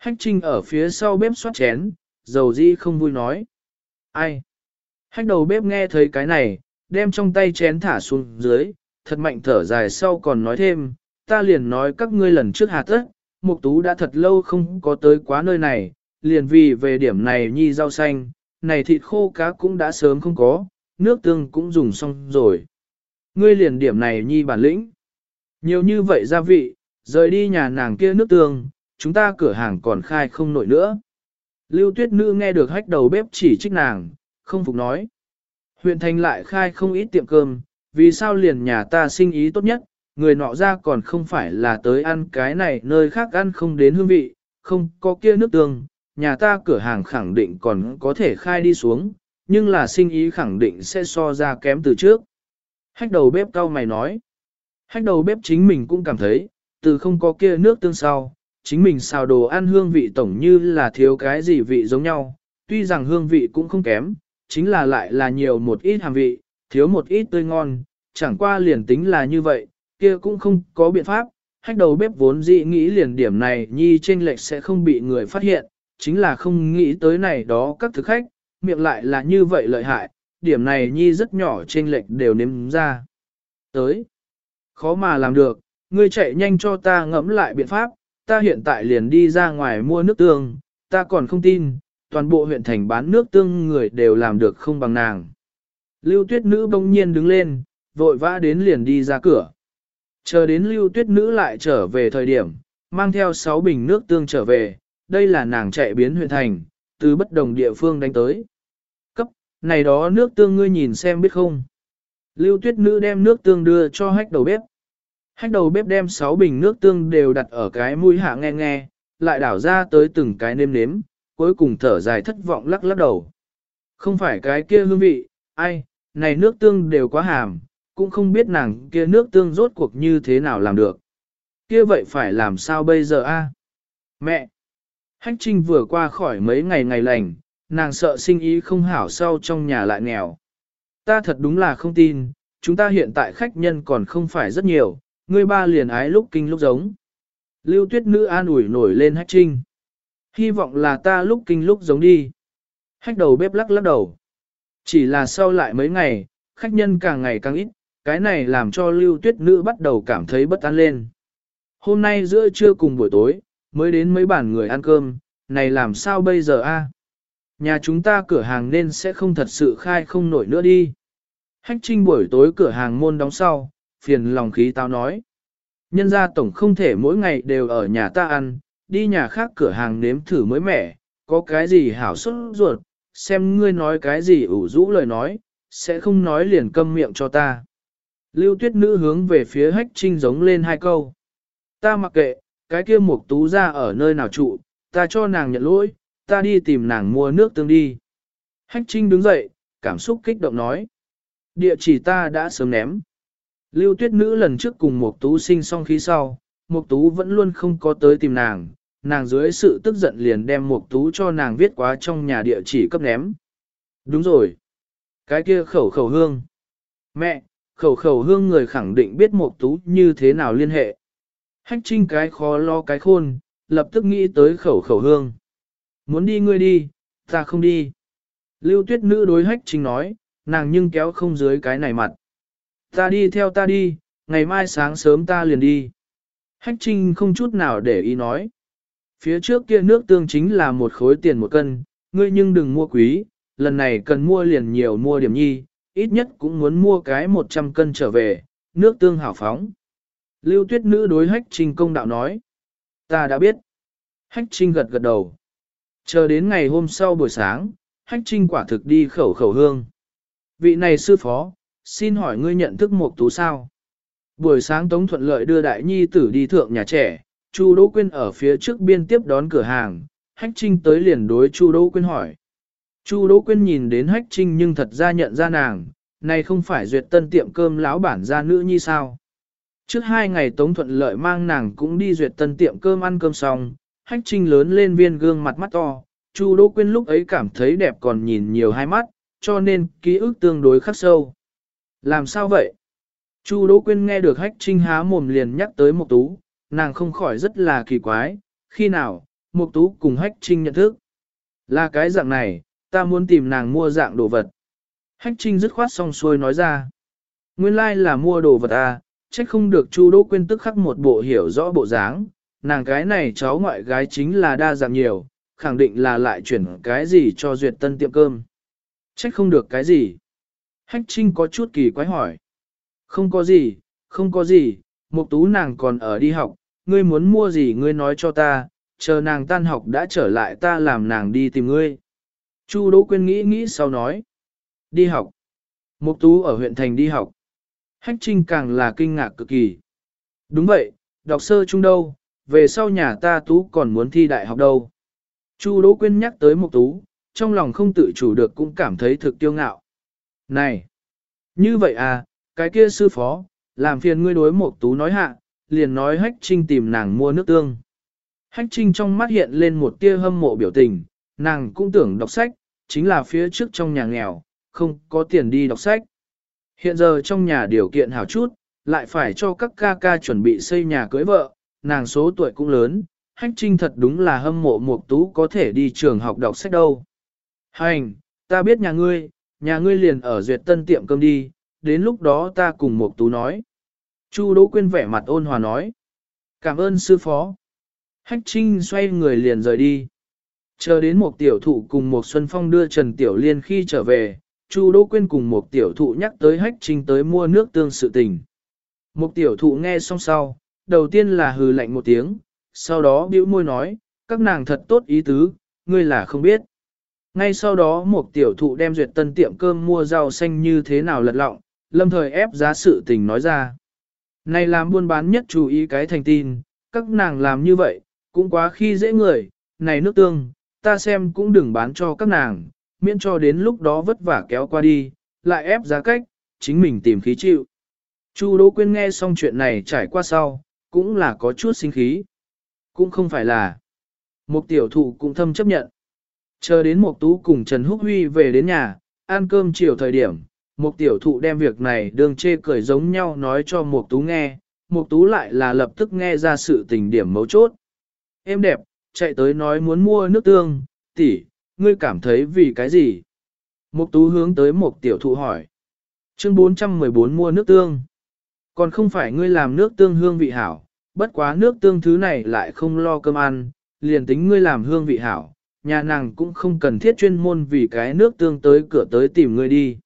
Hách trinh ở phía sau bếp xoát chén, dầu di không vui nói. Ai? Hách đầu bếp nghe thấy cái này, đem trong tay chén thả xuống dưới, thật mạnh thở dài sau còn nói thêm, ta liền nói các ngươi lần trước hà tất, Mục Tú đã thật lâu không có tới quá nơi này, liền vì về điểm này nhi rau xanh, này thịt khô cá cũng đã sớm không có, nước tương cũng dùng xong rồi. Ngươi liền điểm này nhi bản lĩnh. Nhiều như vậy gia vị, rời đi nhà nàng kia nước tương, chúng ta cửa hàng còn khai không nổi nữa. Lưu tuyết nữ nghe được hách đầu bếp chỉ trích nàng, không phục nói. Huyện thành lại khai không ít tiệm cơm, vì sao liền nhà ta sinh ý tốt nhất, người nọ ra còn không phải là tới ăn cái này nơi khác ăn không đến hương vị, không có kia nước tương, nhà ta cửa hàng khẳng định còn có thể khai đi xuống, nhưng là sinh ý khẳng định sẽ so ra kém từ trước. Hách đầu bếp cao mày nói. Hách đầu bếp chính mình cũng cảm thấy, từ không có kia nước tương sau, chính mình xào đồ ăn hương vị tổng như là thiếu cái gì vị giống nhau, tuy rằng hương vị cũng không kém, chính là lại là nhiều một ít hàm vị, thiếu một ít tươi ngon, chẳng qua liền tính là như vậy, kia cũng không có biện pháp, hách đầu bếp vốn dị nghĩ liền điểm này nhi trên lệch sẽ không bị người phát hiện, chính là không nghĩ tới này đó các thực khách, miệng lại là như vậy lợi hại, điểm này nhi rất nhỏ trên lệch đều nếm ra. Tới, khó mà làm được, ngươi chạy nhanh cho ta ngẫm lại biện pháp, ta hiện tại liền đi ra ngoài mua nước tương, ta còn không tin, toàn bộ huyện thành bán nước tương người đều làm được không bằng nàng. Lưu tuyết nữ bỗng nhiên đứng lên, vội vã đến liền đi ra cửa. Chờ đến lưu tuyết nữ lại trở về thời điểm, mang theo 6 bình nước tương trở về, đây là nàng chạy biến huyện thành, từ bất đồng địa phương đánh tới. Cấp, này đó nước tương ngươi nhìn xem biết không. Lưu tuyết nữ đem nước tương đưa cho hách đầu bếp. Hách đầu bếp đem 6 bình nước tương đều đặt ở cái mũi hạ nghe nghe, lại đảo ra tới từng cái nêm nếm, cuối cùng thở dài thất vọng lắc lắc đầu. Không phải cái kia hương vị, ai, này nước tương đều quá hàm, cũng không biết nàng kia nước tương rốt cuộc như thế nào làm được. Kia vậy phải làm sao bây giờ a? Mẹ! Hách trinh vừa qua khỏi mấy ngày ngày lành, nàng sợ sinh ý không hảo sau trong nhà lại nghèo. Ta thật đúng là không tin, chúng ta hiện tại khách nhân còn không phải rất nhiều, ngươi ba liền ái lúc kinh lúc giống. Lưu tuyết nữ an ủi nổi lên hách trinh. Hy vọng là ta lúc kinh lúc giống đi. Hách đầu bếp lắc lắc đầu. Chỉ là sau lại mấy ngày, khách nhân càng ngày càng ít, cái này làm cho lưu tuyết nữ bắt đầu cảm thấy bất an lên. Hôm nay giữa trưa cùng buổi tối, mới đến mấy bản người ăn cơm, này làm sao bây giờ a? Nhà chúng ta cửa hàng nên sẽ không thật sự khai không nổi nữa đi. Hách trinh buổi tối cửa hàng môn đóng sau, phiền lòng khí tao nói. Nhân gia tổng không thể mỗi ngày đều ở nhà ta ăn, đi nhà khác cửa hàng nếm thử mới mẻ, có cái gì hảo xuất ruột, xem ngươi nói cái gì ủ rũ lời nói, sẽ không nói liền câm miệng cho ta. Lưu tuyết nữ hướng về phía hách trinh giống lên hai câu. Ta mặc kệ, cái kia mục tú ra ở nơi nào trụ, ta cho nàng nhận lỗi, ta đi tìm nàng mua nước tương đi. Hách trinh đứng dậy, cảm xúc kích động nói. Địa chỉ ta đã sớm ném. Lưu tuyết nữ lần trước cùng Mộc Tú sinh xong khí sau, Mộc Tú vẫn luôn không có tới tìm nàng, nàng dưới sự tức giận liền đem Mộc Tú cho nàng viết quá trong nhà địa chỉ cấp ném. Đúng rồi. Cái kia khẩu khẩu hương. Mẹ, khẩu khẩu hương người khẳng định biết Mộc Tú như thế nào liên hệ. Hách trinh cái khó lo cái khôn, lập tức nghĩ tới khẩu khẩu hương. Muốn đi ngươi đi, ta không đi. Lưu tuyết nữ đối hách trinh nói, nàng nhưng kéo không dưới cái này mặt. Ta đi theo ta đi, ngày mai sáng sớm ta liền đi. Hách trinh không chút nào để ý nói. Phía trước kia nước tương chính là một khối tiền một cân, ngươi nhưng đừng mua quý, lần này cần mua liền nhiều mua điểm nhi, ít nhất cũng muốn mua cái 100 cân trở về, nước tương hảo phóng. Lưu tuyết nữ đối hách trinh công đạo nói. Ta đã biết. Hách trinh gật gật đầu. Chờ đến ngày hôm sau buổi sáng, hách trinh quả thực đi khẩu khẩu hương. Vị này sư phó, xin hỏi ngươi nhận thức một tú sao? Buổi sáng Tống Thuận Lợi đưa đại nhi tử đi thượng nhà trẻ, Chu Đỗ Quyên ở phía trước biên tiếp đón cửa hàng, Hách Trinh tới liền đối Chu Đỗ Quyên hỏi. Chu Đỗ Quyên nhìn đến Hách Trinh nhưng thật ra nhận ra nàng, này không phải duyệt tân tiệm cơm lão bản gia nữ nhi sao? Trước hai ngày Tống Thuận Lợi mang nàng cũng đi duyệt tân tiệm cơm ăn cơm xong, Hách Trinh lớn lên viên gương mặt mắt to, Chu Đỗ Quyên lúc ấy cảm thấy đẹp còn nhìn nhiều hai mắt, cho nên ký ức tương đối khắc sâu. Làm sao vậy? Chu Đỗ Quyên nghe được hách trinh há mồm liền nhắc tới Mộc Tú, nàng không khỏi rất là kỳ quái, khi nào, Mộc Tú cùng hách trinh nhận thức. Là cái dạng này, ta muốn tìm nàng mua dạng đồ vật. Hách trinh dứt khoát xong xuôi nói ra. Nguyên lai like là mua đồ vật à, trách không được Chu Đỗ Quyên tức khắc một bộ hiểu rõ bộ dáng, nàng cái này cháu ngoại gái chính là đa dạng nhiều, khẳng định là lại chuyển cái gì cho duyệt tân tiệm cơm. Trách không được cái gì. Hách Trinh có chút kỳ quái hỏi. Không có gì, không có gì, Mục Tú nàng còn ở đi học, ngươi muốn mua gì ngươi nói cho ta, chờ nàng tan học đã trở lại ta làm nàng đi tìm ngươi. Chu Đỗ Quyên nghĩ nghĩ sau nói. Đi học. Mục Tú ở huyện thành đi học. Hách Trinh càng là kinh ngạc cực kỳ. Đúng vậy, đọc sơ trung đâu, về sau nhà ta Tú còn muốn thi đại học đâu. Chu Đỗ Quyên nhắc tới Mục Tú, trong lòng không tự chủ được cũng cảm thấy thực tiêu ngạo. Này! Như vậy à, cái kia sư phó, làm phiền ngươi đối một Tú nói hạ, liền nói Hách Trinh tìm nàng mua nước tương. Hách Trinh trong mắt hiện lên một tia hâm mộ biểu tình, nàng cũng tưởng đọc sách, chính là phía trước trong nhà nghèo, không có tiền đi đọc sách. Hiện giờ trong nhà điều kiện hảo chút, lại phải cho các ca ca chuẩn bị xây nhà cưới vợ, nàng số tuổi cũng lớn, Hách Trinh thật đúng là hâm mộ một Tú có thể đi trường học đọc sách đâu. Hành, ta biết nhà ngươi, nhà ngươi liền ở duyệt tân tiệm cơm đi, đến lúc đó ta cùng Mục Tú nói. Chu Đỗ Quyên vẻ mặt ôn hòa nói. Cảm ơn sư phó. Hách Trinh xoay người liền rời đi. Chờ đến một tiểu thụ cùng một Xuân Phong đưa Trần Tiểu Liên khi trở về, Chu Đỗ Quyên cùng một tiểu thụ nhắc tới Hách Trinh tới mua nước tương sự tình. Một tiểu thụ nghe xong sau, đầu tiên là hừ lạnh một tiếng, sau đó bĩu môi nói, các nàng thật tốt ý tứ, ngươi là không biết. Ngay sau đó một tiểu thụ đem duyệt tân tiệm cơm mua rau xanh như thế nào lật lọng, lâm thời ép giá sự tình nói ra. Này làm buôn bán nhất chú ý cái thành tin, các nàng làm như vậy, cũng quá khi dễ người, này nước tương, ta xem cũng đừng bán cho các nàng, miễn cho đến lúc đó vất vả kéo qua đi, lại ép giá cách, chính mình tìm khí chịu. Chu Đỗ Quyên nghe xong chuyện này trải qua sau, cũng là có chút sinh khí. Cũng không phải là. Một tiểu thụ cũng thâm chấp nhận. Chờ đến Mục tú cùng Trần Húc Huy về đến nhà, ăn cơm chiều thời điểm, Mục tiểu thụ đem việc này đường chê cười giống nhau nói cho Mục tú nghe, Mục tú lại là lập tức nghe ra sự tình điểm mấu chốt. Em đẹp, chạy tới nói muốn mua nước tương, tỷ, ngươi cảm thấy vì cái gì? Mục tú hướng tới Mục tiểu thụ hỏi. Chương 414 mua nước tương. Còn không phải ngươi làm nước tương hương vị hảo, bất quá nước tương thứ này lại không lo cơm ăn, liền tính ngươi làm hương vị hảo, nhà nàng cũng không cần thiết chuyên môn vì cái nước tương tới cửa tới tìm ngươi đi.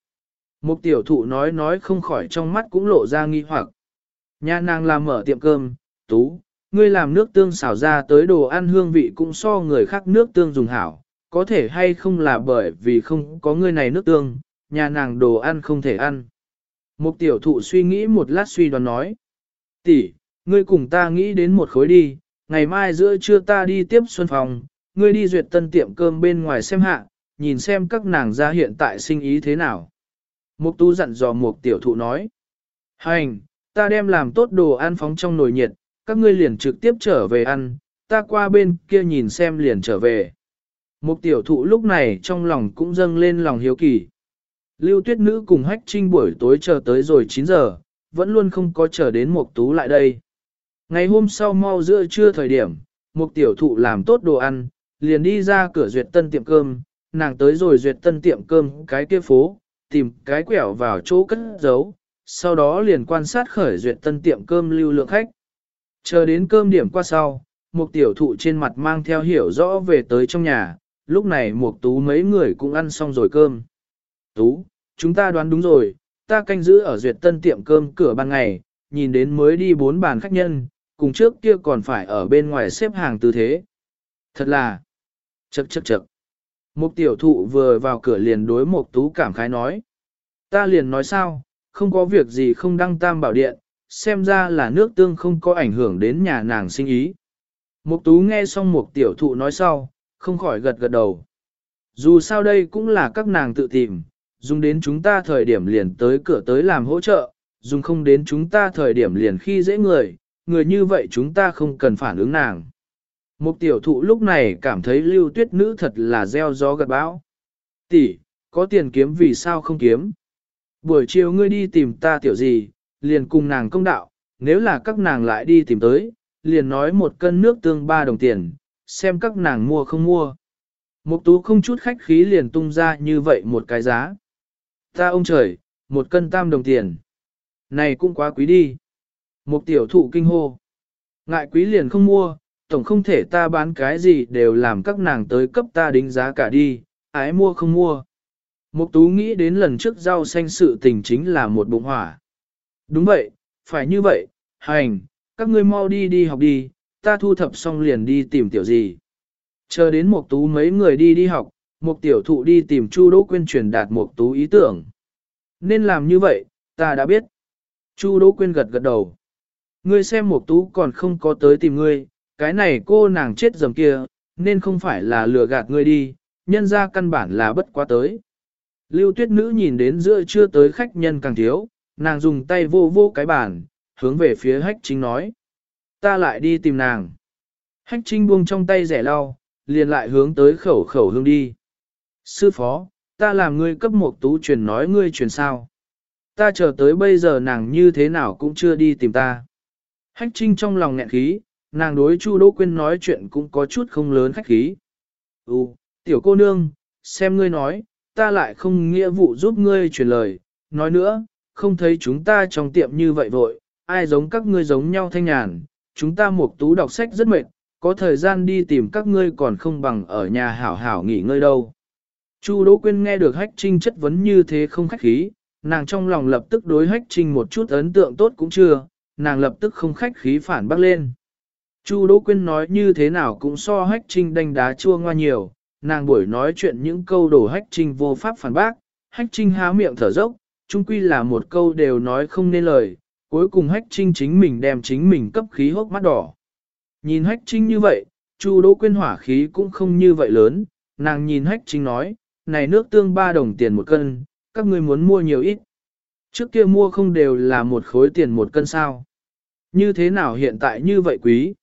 Một tiểu thụ nói nói không khỏi trong mắt cũng lộ ra nghi hoặc. Nhà nàng làm mở tiệm cơm, tú, ngươi làm nước tương xào ra tới đồ ăn hương vị cũng so người khác nước tương dùng hảo, có thể hay không là bởi vì không có ngươi này nước tương, nhà nàng đồ ăn không thể ăn. Một tiểu thụ suy nghĩ một lát suy đoán nói. tỷ, ngươi cùng ta nghĩ đến một khối đi, ngày mai giữa trưa ta đi tiếp xuân phòng, ngươi đi duyệt tân tiệm cơm bên ngoài xem hạ, nhìn xem các nàng ra hiện tại sinh ý thế nào. Mục tu dặn dò Mục tiểu thụ nói. Hành, ta đem làm tốt đồ ăn phóng trong nồi nhiệt, các ngươi liền trực tiếp trở về ăn, ta qua bên kia nhìn xem liền trở về. Mục tiểu thụ lúc này trong lòng cũng dâng lên lòng hiếu kỳ. Lưu tuyết nữ cùng hách trinh buổi tối chờ tới rồi 9 giờ, vẫn luôn không có chờ đến Mục tú lại đây. Ngày hôm sau mau giữa trưa thời điểm, Mục tiểu thụ làm tốt đồ ăn, liền đi ra cửa duyệt tân tiệm cơm, nàng tới rồi duyệt tân tiệm cơm cái kia phố, tìm cái quẹo vào chỗ cất giấu, sau đó liền quan sát khởi duyệt tân tiệm cơm lưu lượng khách. Chờ đến cơm điểm qua sau, một tiểu thụ trên mặt mang theo hiểu rõ về tới trong nhà, lúc này một tú mấy người cũng ăn xong rồi cơm. Tú, chúng ta đoán đúng rồi, ta canh giữ ở duyệt tân tiệm cơm cửa ban ngày, nhìn đến mới đi bốn bàn khách nhân, cùng trước kia còn phải ở bên ngoài xếp hàng tư thế. Thật là, chậc chậc chậc. Một tiểu thụ vừa vào cửa liền đối một tú cảm khái nói. Ta liền nói sao, không có việc gì không đăng tam bảo điện, xem ra là nước tương không có ảnh hưởng đến nhà nàng sinh ý. Mục tú nghe xong một tiểu thụ nói sau, không khỏi gật gật đầu. Dù sao đây cũng là các nàng tự tìm, dùng đến chúng ta thời điểm liền tới cửa tới làm hỗ trợ, dùng không đến chúng ta thời điểm liền khi dễ người, người như vậy chúng ta không cần phản ứng nàng. Một tiểu thụ lúc này cảm thấy lưu tuyết nữ thật là gieo gió gật bão. Tỷ, có tiền kiếm vì sao không kiếm? Buổi chiều ngươi đi tìm ta tiểu gì, liền cùng nàng công đạo, nếu là các nàng lại đi tìm tới, liền nói một cân nước tương ba đồng tiền, xem các nàng mua không mua. Mục tú không chút khách khí liền tung ra như vậy một cái giá. Ta ông trời, một cân tam đồng tiền. Này cũng quá quý đi. Mục tiểu thụ kinh hô. Ngại quý liền không mua, tổng không thể ta bán cái gì đều làm các nàng tới cấp ta đánh giá cả đi, ái mua không mua. Mục tú nghĩ đến lần trước rau xanh sự tình chính là một bụng hỏa. Đúng vậy, phải như vậy, hành, các ngươi mau đi đi học đi, ta thu thập xong liền đi tìm tiểu gì. Chờ đến mục tú mấy người đi đi học, mục tiểu thụ đi tìm Chu Đỗ Quyên truyền đạt mục tú ý tưởng. Nên làm như vậy, ta đã biết. Chu Đỗ Quyên gật gật đầu. Ngươi xem mục tú còn không có tới tìm ngươi, cái này cô nàng chết dầm kia, nên không phải là lừa gạt ngươi đi, nhân ra căn bản là bất quá tới. Lưu tuyết nữ nhìn đến giữa chưa tới khách nhân càng thiếu, nàng dùng tay vô vô cái bàn, hướng về phía hách chính nói. Ta lại đi tìm nàng. Hách trinh buông trong tay rẻ lau, liền lại hướng tới khẩu khẩu hương đi. Sư phó, ta làm ngươi cấp một tú truyền nói ngươi truyền sao. Ta chờ tới bây giờ nàng như thế nào cũng chưa đi tìm ta. Hách trinh trong lòng nghẹn khí, nàng đối Chu Đỗ Quyên nói chuyện cũng có chút không lớn khách khí. Ừ, tiểu cô nương, xem ngươi nói, ta lại không nghĩa vụ giúp ngươi truyền lời, nói nữa, không thấy chúng ta trong tiệm như vậy vội, ai giống các ngươi giống nhau thanh nhàn, chúng ta một tú đọc sách rất mệt, có thời gian đi tìm các ngươi còn không bằng ở nhà hảo hảo nghỉ ngơi đâu. Chu Đỗ Quyên nghe được Hách Trinh chất vấn như thế không khách khí, nàng trong lòng lập tức đối Hách Trinh một chút ấn tượng tốt cũng chưa, nàng lập tức không khách khí phản bác lên. Chu Đỗ Quyên nói như thế nào cũng so Hách Trinh đánh đá chua ngoa nhiều, nàng buổi nói chuyện những câu đổ Hách Trinh vô pháp phản bác, Hách Trinh há miệng thở dốc, chung quy là một câu đều nói không nên lời, cuối cùng Hách Trinh chính mình đem chính mình cấp khí hốc mắt đỏ. Nhìn Hách Trinh như vậy, Chu Đỗ Quyên hỏa khí cũng không như vậy lớn, nàng nhìn Hách Trinh nói, này nước tương ba đồng tiền một cân, các ngươi muốn mua nhiều ít. Trước kia mua không đều là một khối tiền một cân sao. Như thế nào hiện tại như vậy quý?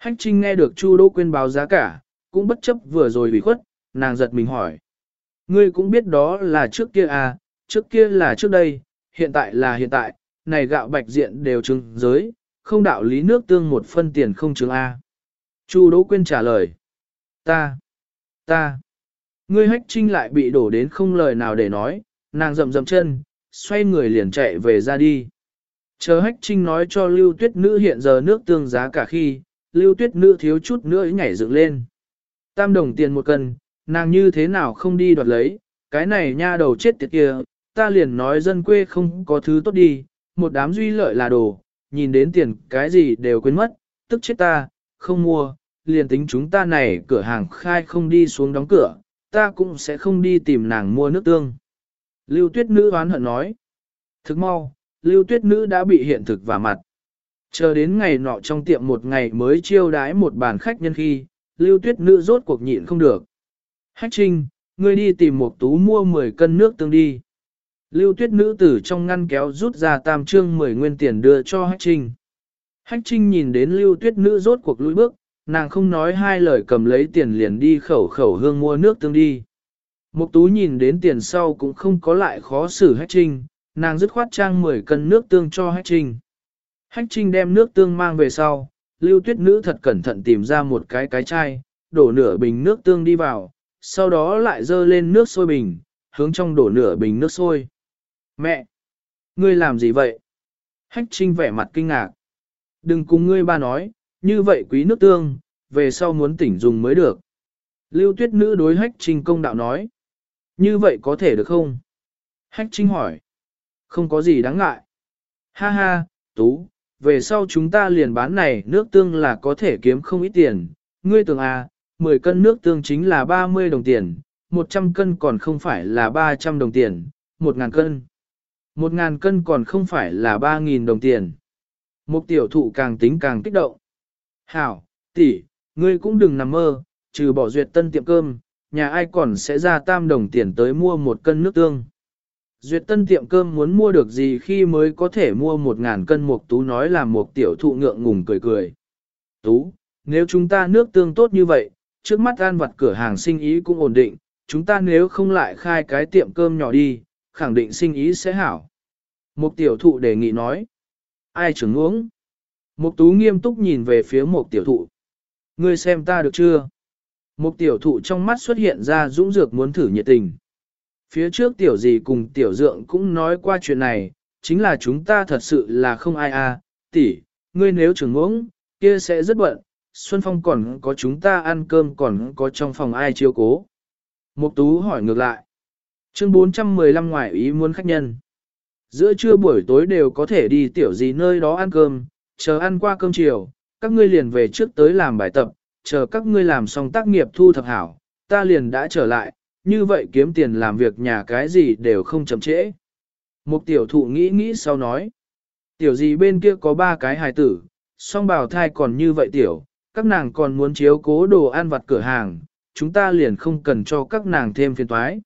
Hách Trinh nghe được Chu Đỗ Quyên báo giá cả, cũng bất chấp vừa rồi bị khuất, nàng giật mình hỏi. Ngươi cũng biết đó là trước kia à, trước kia là trước đây, hiện tại là hiện tại, này gạo bạch diện đều trứng giới, không đạo lý nước tương một phân tiền không chứng A. Chu Đỗ Quyên trả lời. Ta, ta, ngươi hách trinh lại bị đổ đến không lời nào để nói, nàng rậm rậm chân, xoay người liền chạy về ra đi. Chờ hách trinh nói cho lưu tuyết nữ hiện giờ nước tương giá cả khi, lưu tuyết nữ thiếu chút nữa nhảy dựng lên. Tam đồng tiền một cân, nàng như thế nào không đi đoạt lấy, cái này nha đầu chết tiệt kia, ta liền nói dân quê không có thứ tốt đi, một đám duy lợi là đồ, nhìn đến tiền cái gì đều quên mất, tức chết ta, không mua, liền tính chúng ta này cửa hàng khai không đi xuống đóng cửa, ta cũng sẽ không đi tìm nàng mua nước tương. Lưu tuyết nữ oán hận nói. Thức mau, lưu tuyết nữ đã bị hiện thực vả mặt. Chờ đến ngày nọ trong tiệm một ngày mới chiêu đái một bàn khách nhân khi, lưu tuyết nữ rốt cuộc nhịn không được. Hách trinh, ngươi đi tìm một tú mua 10 cân nước tương đi. Lưu tuyết nữ tử trong ngăn kéo rút ra tam trương 10 nguyên tiền đưa cho Hách Trinh. Hách Trinh nhìn đến lưu tuyết nữ rốt cuộc lùi bước, nàng không nói hai lời cầm lấy tiền liền đi khẩu khẩu hương mua nước tương đi. Mục tú nhìn đến tiền sau cũng không có lại khó xử Hách Trinh, nàng dứt khoát trang 10 cân nước tương cho Hách Trinh. Hách Trinh đem nước tương mang về sau, lưu tuyết nữ thật cẩn thận tìm ra một cái cái chai, đổ nửa bình nước tương đi vào, sau đó lại dơ lên nước sôi bình, hướng trong đổ nửa bình nước sôi. Mẹ! Ngươi làm gì vậy? Hách trinh vẻ mặt kinh ngạc. Đừng cùng ngươi ba nói, như vậy quý nước tương, về sau muốn tỉnh dùng mới được. Lưu tuyết nữ đối hách trinh công đạo nói. Như vậy có thể được không? Hách trinh hỏi. Không có gì đáng ngại. Ha ha, tú, về sau chúng ta liền bán này nước tương là có thể kiếm không ít tiền. Ngươi tưởng à, 10 cân nước tương chính là 30 đồng tiền, 100 cân còn không phải là 300 đồng tiền, 1.000 cân. 1.000 cân còn không phải là 3.000 đồng tiền. Mục tiểu thụ càng tính càng kích động. Hảo, tỷ, ngươi cũng đừng nằm mơ, trừ bỏ duyệt tân tiệm cơm, nhà ai còn sẽ ra tam đồng tiền tới mua một cân nước tương. Duyệt tân tiệm cơm muốn mua được gì khi mới có thể mua một ngàn cân mục tú nói là một tiểu thụ ngượng ngùng cười cười. Tú, nếu chúng ta nước tương tốt như vậy, trước mắt ăn vặt cửa hàng sinh ý cũng ổn định, chúng ta nếu không lại khai cái tiệm cơm nhỏ đi, khẳng định sinh ý sẽ hảo. Một tiểu thụ đề nghị nói. Ai trưởng uống? Một tú nghiêm túc nhìn về phía một tiểu thụ. Ngươi xem ta được chưa? Một tiểu thụ trong mắt xuất hiện ra dũng dược muốn thử nhiệt tình. Phía trước tiểu gì cùng tiểu dượng cũng nói qua chuyện này, chính là chúng ta thật sự là không ai a. À. tỷ, ngươi nếu trưởng uống, kia sẽ rất bận, Xuân Phong còn có chúng ta ăn cơm còn có trong phòng ai chiếu cố. Mục Tú hỏi ngược lại. Chương 415 ngoại ý muốn khách nhân. Giữa trưa buổi tối đều có thể đi tiểu gì nơi đó ăn cơm, chờ ăn qua cơm chiều, các ngươi liền về trước tới làm bài tập, chờ các ngươi làm xong tác nghiệp thu thập hảo, ta liền đã trở lại, như vậy kiếm tiền làm việc nhà cái gì đều không chậm trễ. Một tiểu thụ nghĩ nghĩ sau nói, tiểu gì bên kia có ba cái hài tử, song bào thai còn như vậy tiểu, các nàng còn muốn chiếu cố đồ ăn vặt cửa hàng, chúng ta liền không cần cho các nàng thêm phiền toái.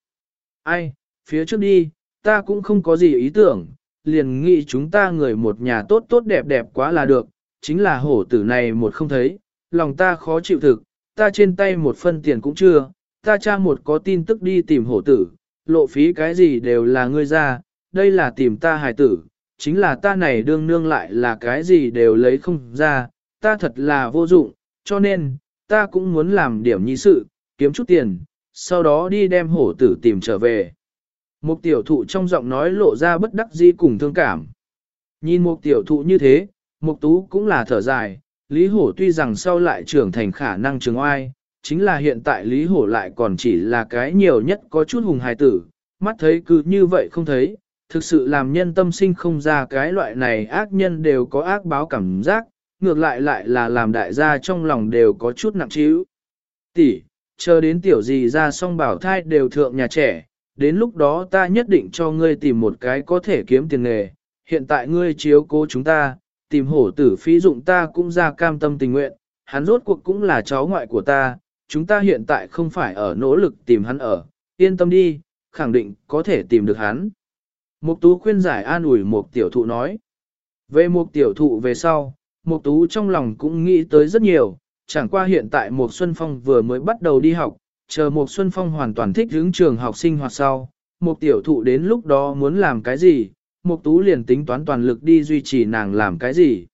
Ai, phía trước đi, ta cũng không có gì ý tưởng, liền nghĩ chúng ta người một nhà tốt tốt đẹp đẹp quá là được, chính là hổ tử này một không thấy, lòng ta khó chịu thực, ta trên tay một phân tiền cũng chưa, ta cha một có tin tức đi tìm hổ tử, lộ phí cái gì đều là ngươi ra, đây là tìm ta hài tử, chính là ta này đương nương lại là cái gì đều lấy không ra, ta thật là vô dụng, cho nên, ta cũng muốn làm điểm nhi sự, kiếm chút tiền, sau đó đi đem hổ tử tìm trở về. Một tiểu thụ trong giọng nói lộ ra bất đắc dĩ cùng thương cảm. Nhìn một tiểu thụ như thế, một tú cũng là thở dài, Lý Hổ tuy rằng sau lại trưởng thành khả năng trường oai, chính là hiện tại Lý Hổ lại còn chỉ là cái nhiều nhất có chút hùng hài tử, mắt thấy cứ như vậy không thấy, thực sự làm nhân tâm sinh không ra cái loại này ác nhân đều có ác báo cảm giác, ngược lại lại là làm đại gia trong lòng đều có chút nặng trĩu. Tỷ, chờ đến tiểu gì ra xong bảo thai đều thượng nhà trẻ, đến lúc đó ta nhất định cho ngươi tìm một cái có thể kiếm tiền nghề, hiện tại ngươi chiếu cố chúng ta, tìm hổ tử phí dụng ta cũng ra cam tâm tình nguyện, hắn rốt cuộc cũng là cháu ngoại của ta, chúng ta hiện tại không phải ở nỗ lực tìm hắn ở, yên tâm đi, khẳng định có thể tìm được hắn. Mục tú khuyên giải an ủi mục tiểu thụ nói. Về mục tiểu thụ về sau, mục tú trong lòng cũng nghĩ tới rất nhiều, chẳng qua hiện tại mục Xuân Phong vừa mới bắt đầu đi học, chờ mục Xuân Phong hoàn toàn thích hướng trường học sinh hoạt sau, mục tiểu thụ đến lúc đó muốn làm cái gì, mục tú liền tính toán toàn lực đi duy trì nàng làm cái gì.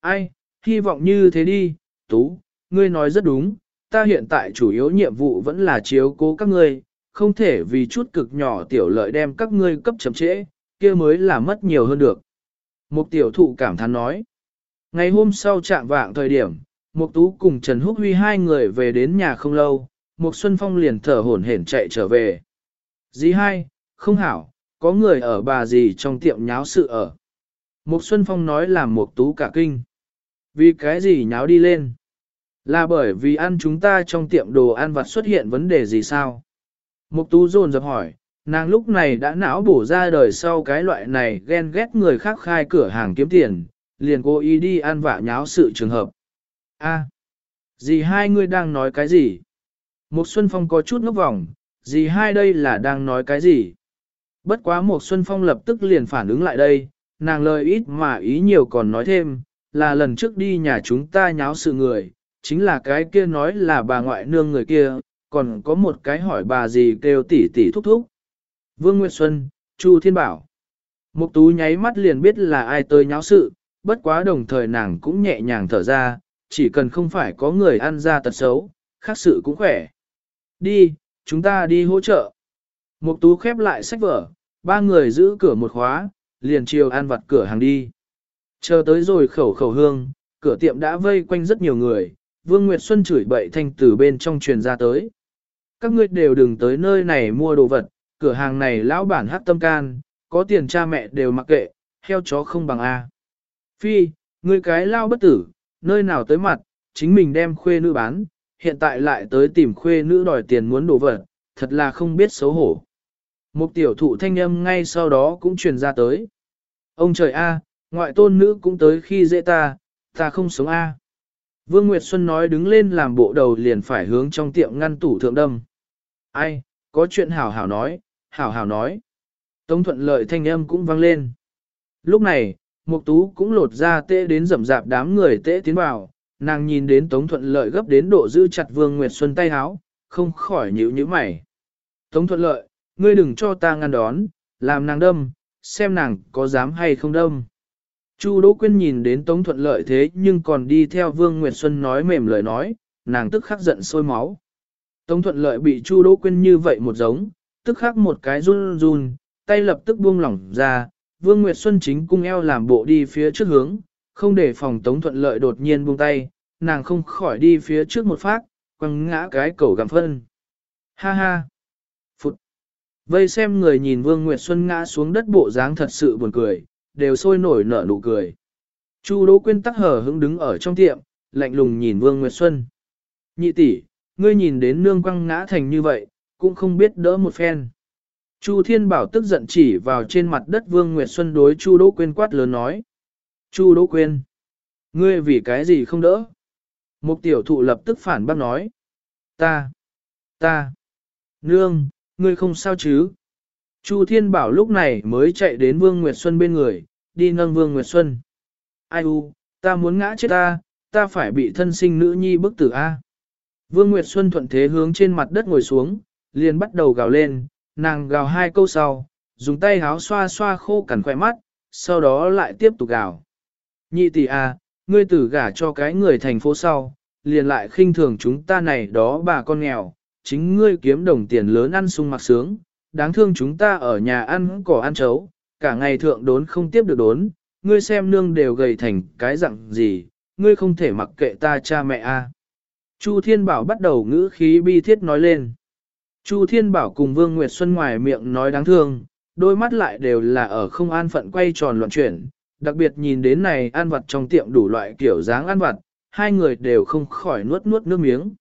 Ai, hy vọng như thế đi, tú, ngươi nói rất đúng, ta hiện tại chủ yếu nhiệm vụ vẫn là chiếu cố các ngươi, không thể vì chút cực nhỏ tiểu lợi đem các ngươi cấp chậm trễ, kia mới là mất nhiều hơn được. Một tiểu thụ cảm thán nói. Ngày hôm sau trạng vạng thời điểm, Mục Tú cùng Trần Húc Huy hai người về đến nhà không lâu, Mục Xuân Phong liền thở hổn hển chạy trở về. Dì hai, không hảo, có người ở bà gì trong tiệm nháo sự ở. Mục Xuân Phong nói làm Mục Tú cả kinh. Vì cái gì nháo đi lên? Là bởi vì ăn chúng ta trong tiệm đồ ăn vặt xuất hiện vấn đề gì sao? Mục Tú dồn dập hỏi, nàng lúc này đã não bổ ra đời sau cái loại này ghen ghét người khác khai cửa hàng kiếm tiền, liền cố ý đi ăn vạ nháo sự trường hợp. A, gì hai người đang nói cái gì? Mục Xuân Phong có chút ngốc vòng, gì hai đây là đang nói cái gì? Bất quá Mục Xuân Phong lập tức liền phản ứng lại đây, nàng lời ít mà ý nhiều còn nói thêm, là lần trước đi nhà chúng ta nháo sự người, chính là cái kia nói là bà ngoại nương người kia, còn có một cái hỏi bà gì kêu tỷ tỷ thúc thúc. Vương Nguyệt Xuân, Chu Thiên Bảo. Mục tú nháy mắt liền biết là ai tới nháo sự, bất quá đồng thời nàng cũng nhẹ nhàng thở ra, chỉ cần không phải có người ăn ra tật xấu, khác sự cũng khỏe. Đi, chúng ta đi hỗ trợ. Mục tú khép lại sách vở, ba người giữ cửa một khóa, liền chiều ăn vặt cửa hàng đi. Chờ tới rồi khẩu khẩu hương, cửa tiệm đã vây quanh rất nhiều người, Vương Nguyệt Xuân chửi bậy thanh từ bên trong truyền ra tới. Các ngươi đều đừng tới nơi này mua đồ vật, cửa hàng này lão bản hát tâm can, có tiền cha mẹ đều mặc kệ, heo chó không bằng A. Phi, ngươi cái lao bất tử, nơi nào tới mặt, chính mình đem khuê nữ bán, hiện tại lại tới tìm khuê nữ đòi tiền muốn đồ vật, thật là không biết xấu hổ. Một tiểu thụ thanh âm ngay sau đó cũng truyền ra tới. Ông trời A, ngoại tôn nữ cũng tới khi dễ ta, ta không sống A. Vương Nguyệt Xuân nói đứng lên làm bộ đầu liền phải hướng trong tiệm ngăn tủ thượng đâm. Ai, có chuyện hảo hảo nói, hảo hảo nói. Tống thuận lợi thanh âm cũng vang lên. Lúc này, Mục Tú cũng lột ra tê đến rầm rạp đám người tê tiến vào, nàng nhìn đến Tống thuận lợi gấp đến độ giữ chặt Vương Nguyệt Xuân tay háo, không khỏi nhíu nhíu mày. Tống thuận lợi, ngươi đừng cho ta ngăn đón, làm nàng đâm, xem nàng có dám hay không đâm. Chu Đỗ Quyên nhìn đến Tống Thuận Lợi thế nhưng còn đi theo Vương Nguyệt Xuân nói mềm lời nói, nàng tức khắc giận sôi máu. Tống Thuận Lợi bị Chu Đỗ Quyên như vậy một giống, tức khắc một cái run run, tay lập tức buông lỏng ra, Vương Nguyệt Xuân chính cung eo làm bộ đi phía trước hướng, không để phòng Tống Thuận Lợi đột nhiên buông tay, nàng không khỏi đi phía trước một phát, quăng ngã cái cầu gặm phân. Ha ha! Phụt! Vây xem người nhìn Vương Nguyệt Xuân ngã xuống đất bộ dáng thật sự buồn cười, đều sôi nổi nở nụ cười. Chu Đỗ Quyên tắc hở hững đứng ở trong tiệm, lạnh lùng nhìn Vương Nguyệt Xuân. Nhị tỷ, ngươi nhìn đến nương quăng ngã thành như vậy, cũng không biết đỡ một phen. Chu Thiên Bảo tức giận chỉ vào trên mặt đất Vương Nguyệt Xuân đối Chu Đỗ Quyên quát lớn nói. Chu Đỗ Quyên, ngươi vì cái gì không đỡ? Một tiểu thụ lập tức phản bác nói. Ta, ta, nương, ngươi không sao chứ? Chu Thiên Bảo lúc này mới chạy đến Vương Nguyệt Xuân bên người, đi nâng Vương Nguyệt Xuân. Ai u, ta muốn ngã chết ta, ta phải bị thân sinh nữ nhi bức tử A. Vương Nguyệt Xuân thuận thế hướng trên mặt đất ngồi xuống, liền bắt đầu gào lên, nàng gào hai câu sau, dùng tay háo xoa xoa khô cằn khỏe mắt, sau đó lại tiếp tục gào. Nhị tỷ A, ngươi tử gả cho cái người thành phố sau, liền lại khinh thường chúng ta này đó bà con nghèo, chính ngươi kiếm đồng tiền lớn ăn sung mặc sướng, đáng thương chúng ta ở nhà ăn cỏ ăn chấu, cả ngày thượng đốn không tiếp được đốn, ngươi xem nương đều gầy thành cái dạng gì, ngươi không thể mặc kệ ta cha mẹ a. Chu Thiên Bảo bắt đầu ngữ khí bi thiết nói lên. Chu Thiên Bảo cùng Vương Nguyệt Xuân ngoài miệng nói đáng thương, đôi mắt lại đều là ở không an phận quay tròn loạn chuyển, đặc biệt nhìn đến này ăn vặt trong tiệm đủ loại kiểu dáng ăn vặt, hai người đều không khỏi nuốt nuốt nước miếng.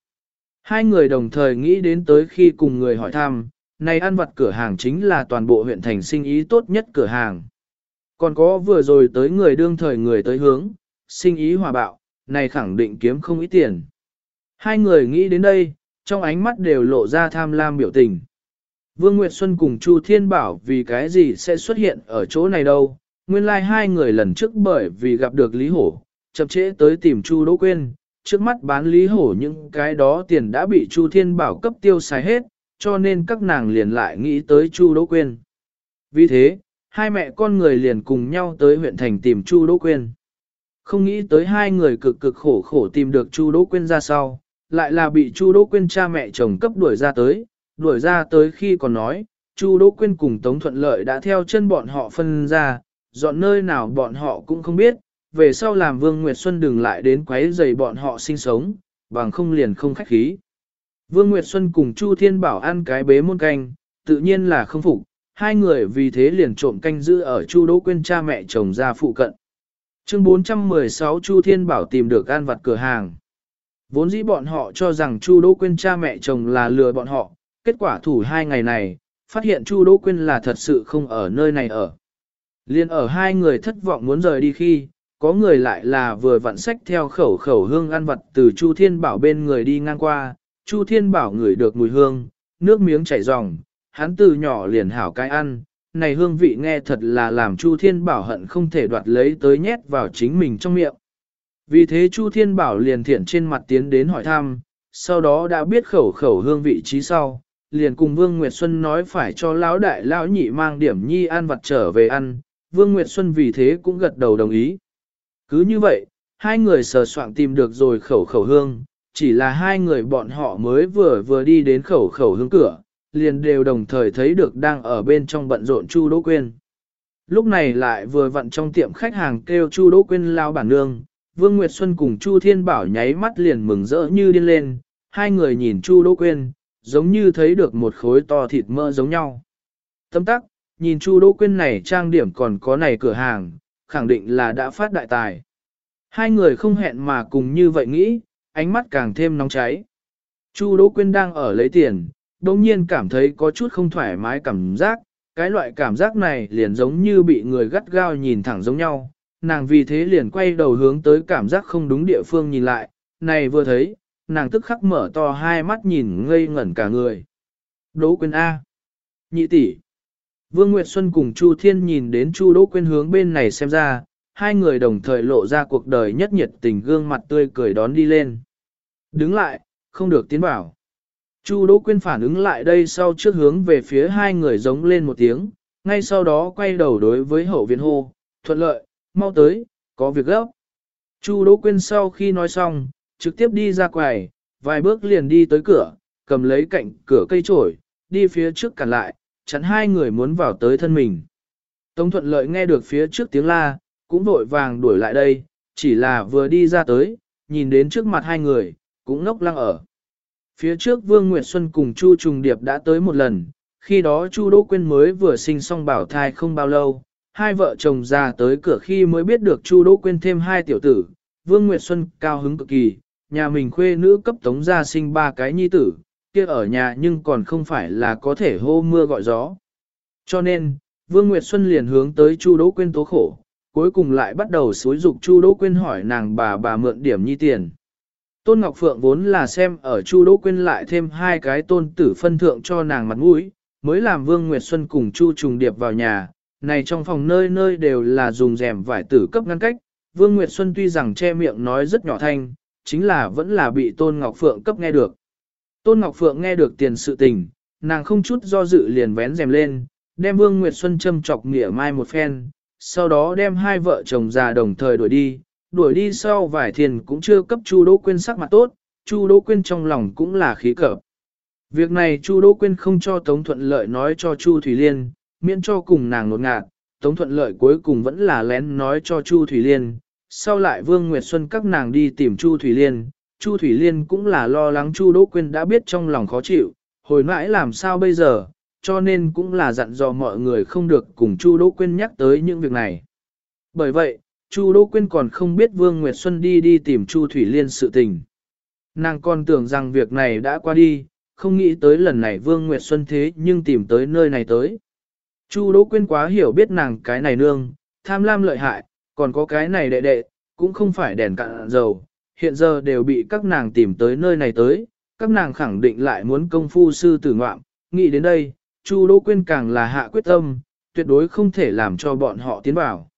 Hai người đồng thời nghĩ đến tới khi cùng người hỏi thăm, này ăn vặt cửa hàng chính là toàn bộ huyện thành sinh ý tốt nhất cửa hàng. Còn có vừa rồi tới người đương thời người tới hướng, sinh ý hòa bạo, này khẳng định kiếm không ít tiền. Hai người nghĩ đến đây, trong ánh mắt đều lộ ra tham lam biểu tình. Vương Nguyệt Xuân cùng Chu Thiên Bảo vì cái gì sẽ xuất hiện ở chỗ này đâu, nguyên lai like hai người lần trước bởi vì gặp được Lý Hổ, chậm trễ tới tìm Chu Đỗ Quyên, trước mắt bán Lý Hổ những cái đó tiền đã bị Chu Thiên Bảo cấp tiêu xài hết, cho nên các nàng liền lại nghĩ tới Chu Đỗ Quyên. Vì thế, hai mẹ con người liền cùng nhau tới huyện thành tìm Chu Đỗ Quyên. Không nghĩ tới hai người cực cực khổ khổ tìm được Chu Đỗ Quyên ra sau, lại là bị Chu Đỗ Quyên cha mẹ chồng cấp đuổi ra tới, đuổi ra tới khi còn nói, Chu Đỗ Quyên cùng Tống Thuận Lợi đã theo chân bọn họ phân ra, dọn nơi nào bọn họ cũng không biết, về sau làm Vương Nguyệt Xuân đừng lại đến quấy rầy bọn họ sinh sống, bằng không liền không khách khí. Vương Nguyệt Xuân cùng Chu Thiên Bảo ăn cái bế muôn canh, tự nhiên là không phục, hai người vì thế liền trộm canh giữ ở Chu Đỗ Quyên cha mẹ chồng ra phụ cận. Chương 416 Chu Thiên Bảo tìm được ăn vặt cửa hàng. Vốn dĩ bọn họ cho rằng Chu Đỗ Quyên cha mẹ chồng là lừa bọn họ, kết quả thủ hai ngày này, phát hiện Chu Đỗ Quyên là thật sự không ở nơi này ở. Liên ở hai người thất vọng muốn rời đi khi, có người lại là vừa vặn sách theo khẩu khẩu hương ăn vặt từ Chu Thiên Bảo bên người đi ngang qua, Chu Thiên Bảo ngửi được mùi hương, nước miếng chảy ròng, hắn từ nhỏ liền hảo cái ăn, này hương vị nghe thật là làm Chu Thiên Bảo hận không thể đoạt lấy tới nhét vào chính mình trong miệng. Vì thế Chu Thiên Bảo liền thiện trên mặt tiến đến hỏi thăm, sau đó đã biết khẩu khẩu hương vị trí sau, liền cùng Vương Nguyệt Xuân nói phải cho lão đại lão nhị mang điểm nhi ăn vặt trở về ăn, Vương Nguyệt Xuân vì thế cũng gật đầu đồng ý. Cứ như vậy, hai người sờ soạn tìm được rồi khẩu khẩu hương, chỉ là hai người bọn họ mới vừa vừa đi đến khẩu khẩu hướng cửa, liền đều đồng thời thấy được đang ở bên trong bận rộn Chu Đỗ Quyên. Lúc này lại vừa vặn trong tiệm khách hàng kêu Chu Đỗ Quyên lao bản nương, Vương Nguyệt Xuân cùng Chu Thiên Bảo nháy mắt liền mừng rỡ như điên lên, hai người nhìn Chu Đỗ Quyên, giống như thấy được một khối to thịt mỡ giống nhau. Tâm tắc, nhìn Chu Đỗ Quyên này trang điểm còn có này cửa hàng, khẳng định là đã phát đại tài. Hai người không hẹn mà cùng như vậy nghĩ, ánh mắt càng thêm nóng cháy. Chu Đỗ Quyên đang ở lấy tiền, đồng nhiên cảm thấy có chút không thoải mái cảm giác, cái loại cảm giác này liền giống như bị người gắt gao nhìn thẳng giống nhau, nàng vì thế liền quay đầu hướng tới cảm giác không đúng địa phương nhìn lại, này vừa thấy, nàng tức khắc mở to hai mắt nhìn ngây ngẩn cả người. Đỗ Quyên A. Nhị tỷ. Vương Nguyệt Xuân cùng Chu Thiên nhìn đến Chu Đỗ Quyên hướng bên này xem ra, hai người đồng thời lộ ra cuộc đời nhất nhiệt tình gương mặt tươi cười đón đi lên. Đứng lại, không được tiến vào. Chu Đỗ Quyên phản ứng lại đây sau trước hướng về phía hai người giống lên một tiếng, ngay sau đó quay đầu đối với hậu viện hô, thuận lợi, mau tới, có việc gấp. Chu Đỗ Quyên sau khi nói xong, trực tiếp đi ra quầy, vài bước liền đi tới cửa, cầm lấy cạnh cửa cây trổi, đi phía trước cản lại, chắn hai người muốn vào tới thân mình. Tống thuận lợi nghe được phía trước tiếng la, cũng vội vàng đuổi lại đây, chỉ là vừa đi ra tới, nhìn đến trước mặt hai người, cũng ngốc lăng ở. Phía trước Vương Nguyệt Xuân cùng Chu Trùng Điệp đã tới một lần, khi đó Chu Đỗ Quyên mới vừa sinh xong bảo thai không bao lâu, hai vợ chồng già tới cửa khi mới biết được Chu Đỗ Quyên thêm hai tiểu tử, Vương Nguyệt Xuân cao hứng cực kỳ, nhà mình khuê nữ cấp tống gia sinh ba cái nhi tử, kia ở nhà nhưng còn không phải là có thể hô mưa gọi gió. Cho nên, Vương Nguyệt Xuân liền hướng tới Chu Đỗ Quyên tố khổ, cuối cùng lại bắt đầu xúi dục Chu Đỗ Quyên hỏi nàng bà bà mượn điểm nhi tiền. Tôn Ngọc Phượng vốn là xem ở Chu Đỗ Quyên lại thêm hai cái tôn tử phân thượng cho nàng mặt mũi, mới làm Vương Nguyệt Xuân cùng Chu Trùng Điệp vào nhà, này trong phòng nơi nơi đều là dùng rèm vải tử cấp ngăn cách, Vương Nguyệt Xuân tuy rằng che miệng nói rất nhỏ thanh, chính là vẫn là bị Tôn Ngọc Phượng cấp nghe được. Tôn Ngọc Phượng nghe được tiền sự tình, nàng không chút do dự liền vén rèm lên, đem Vương Nguyệt Xuân châm chọc nghĩa mai một phen, sau đó đem hai vợ chồng già đồng thời đuổi đi, đuổi đi sau vài thiền cũng chưa cấp Chu Đỗ Quyên sắc mặt tốt, Chu Đỗ Quyên trong lòng cũng là khí cỡ. Việc này Chu Đỗ Quyên không cho Tống Thuận Lợi nói cho Chu Thủy Liên, miễn cho cùng nàng nột ngạt, Tống Thuận Lợi cuối cùng vẫn là lén nói cho Chu Thủy Liên, sau lại Vương Nguyệt Xuân các nàng đi tìm Chu Thủy Liên, Chu Thủy Liên cũng là lo lắng Chu Đỗ Quyên đã biết trong lòng khó chịu, hồi mãi làm sao bây giờ, cho nên cũng là dặn dò mọi người không được cùng Chu Đỗ Quyên nhắc tới những việc này. Bởi vậy, Chu Đỗ Quyên còn không biết Vương Nguyệt Xuân đi đi tìm Chu Thủy Liên sự tình. Nàng còn tưởng rằng việc này đã qua đi, không nghĩ tới lần này Vương Nguyệt Xuân thế nhưng tìm tới nơi này tới. Chu Đỗ Quyên quá hiểu biết nàng cái này nương, tham lam lợi hại, còn có cái này đệ đệ, cũng không phải đèn cạn dầu, hiện giờ đều bị các nàng tìm tới nơi này tới, các nàng khẳng định lại muốn công phu sư tử ngoạm, nghĩ đến đây, Chu Đỗ Quyên càng là hạ quyết tâm, tuyệt đối không thể làm cho bọn họ tiến vào.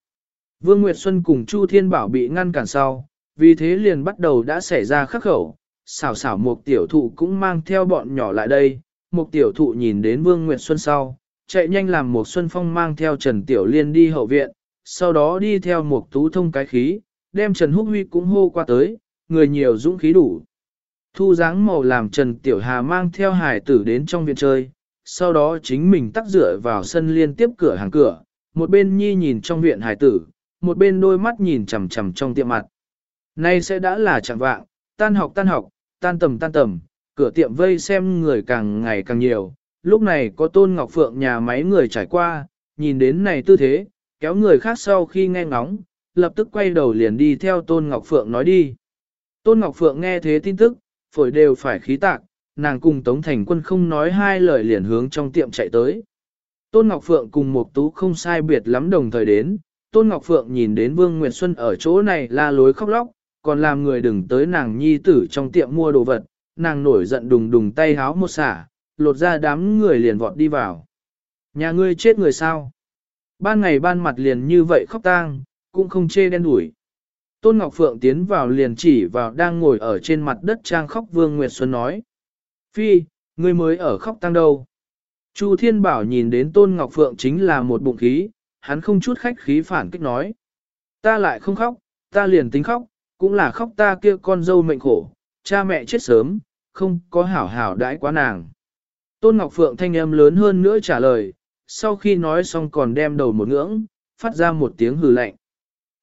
Vương Nguyệt Xuân cùng Chu Thiên Bảo bị ngăn cản sau, vì thế liền bắt đầu đã xảy ra khắc khẩu, xảo xảo một tiểu thụ cũng mang theo bọn nhỏ lại đây, một tiểu thụ nhìn đến Vương Nguyệt Xuân sau, chạy nhanh làm một Xuân Phong mang theo Trần Tiểu Liên đi hậu viện, sau đó đi theo một tú thông cái khí, đem Trần Húc Huy cũng hô qua tới, người nhiều dũng khí đủ. Thu dáng màu làm Trần Tiểu Hà mang theo hải tử đến trong viện chơi, sau đó chính mình tắt rửa vào sân liên tiếp cửa hàng cửa, một bên nhi nhìn trong viện hải tử, một bên đôi mắt nhìn chằm chằm trong tiệm mặt. Nay sẽ đã là chẳng vạng, tan học tan học, tan tầm tan tầm, cửa tiệm vây xem người càng ngày càng nhiều, lúc này có tôn ngọc phượng nhà máy người trải qua, nhìn đến này tư thế, kéo người khác sau khi nghe ngóng, lập tức quay đầu liền đi theo tôn ngọc phượng nói đi. Tôn ngọc phượng nghe thế tin tức, phổi đều phải khí tạc, nàng cùng Tống Thành Quân không nói hai lời liền hướng trong tiệm chạy tới. Tôn Ngọc Phượng cùng một tú không sai biệt lắm đồng thời đến, Tôn Ngọc Phượng nhìn đến Vương Nguyệt Xuân ở chỗ này la lối khóc lóc, còn làm người đừng tới nàng nhi tử trong tiệm mua đồ vật, nàng nổi giận đùng đùng tay háo một xả, lột ra đám người liền vọt đi vào. Nhà ngươi chết người sao? Ban ngày ban mặt liền như vậy khóc tang, cũng không chê đen đủi. Tôn Ngọc Phượng tiến vào liền chỉ vào đang ngồi ở trên mặt đất trang khóc Vương Nguyệt Xuân nói. Phi, ngươi mới ở khóc tăng đâu. Chu Thiên Bảo nhìn đến Tôn Ngọc Phượng chính là một bụng khí, hắn không chút khách khí phản kích nói. Ta lại không khóc, ta liền tính khóc, cũng là khóc ta kia con dâu mệnh khổ, cha mẹ chết sớm, không có hảo hảo đãi quá nàng. Tôn Ngọc Phượng thanh âm lớn hơn nữa trả lời, sau khi nói xong còn đem đầu một ngưỡng, phát ra một tiếng hừ lạnh.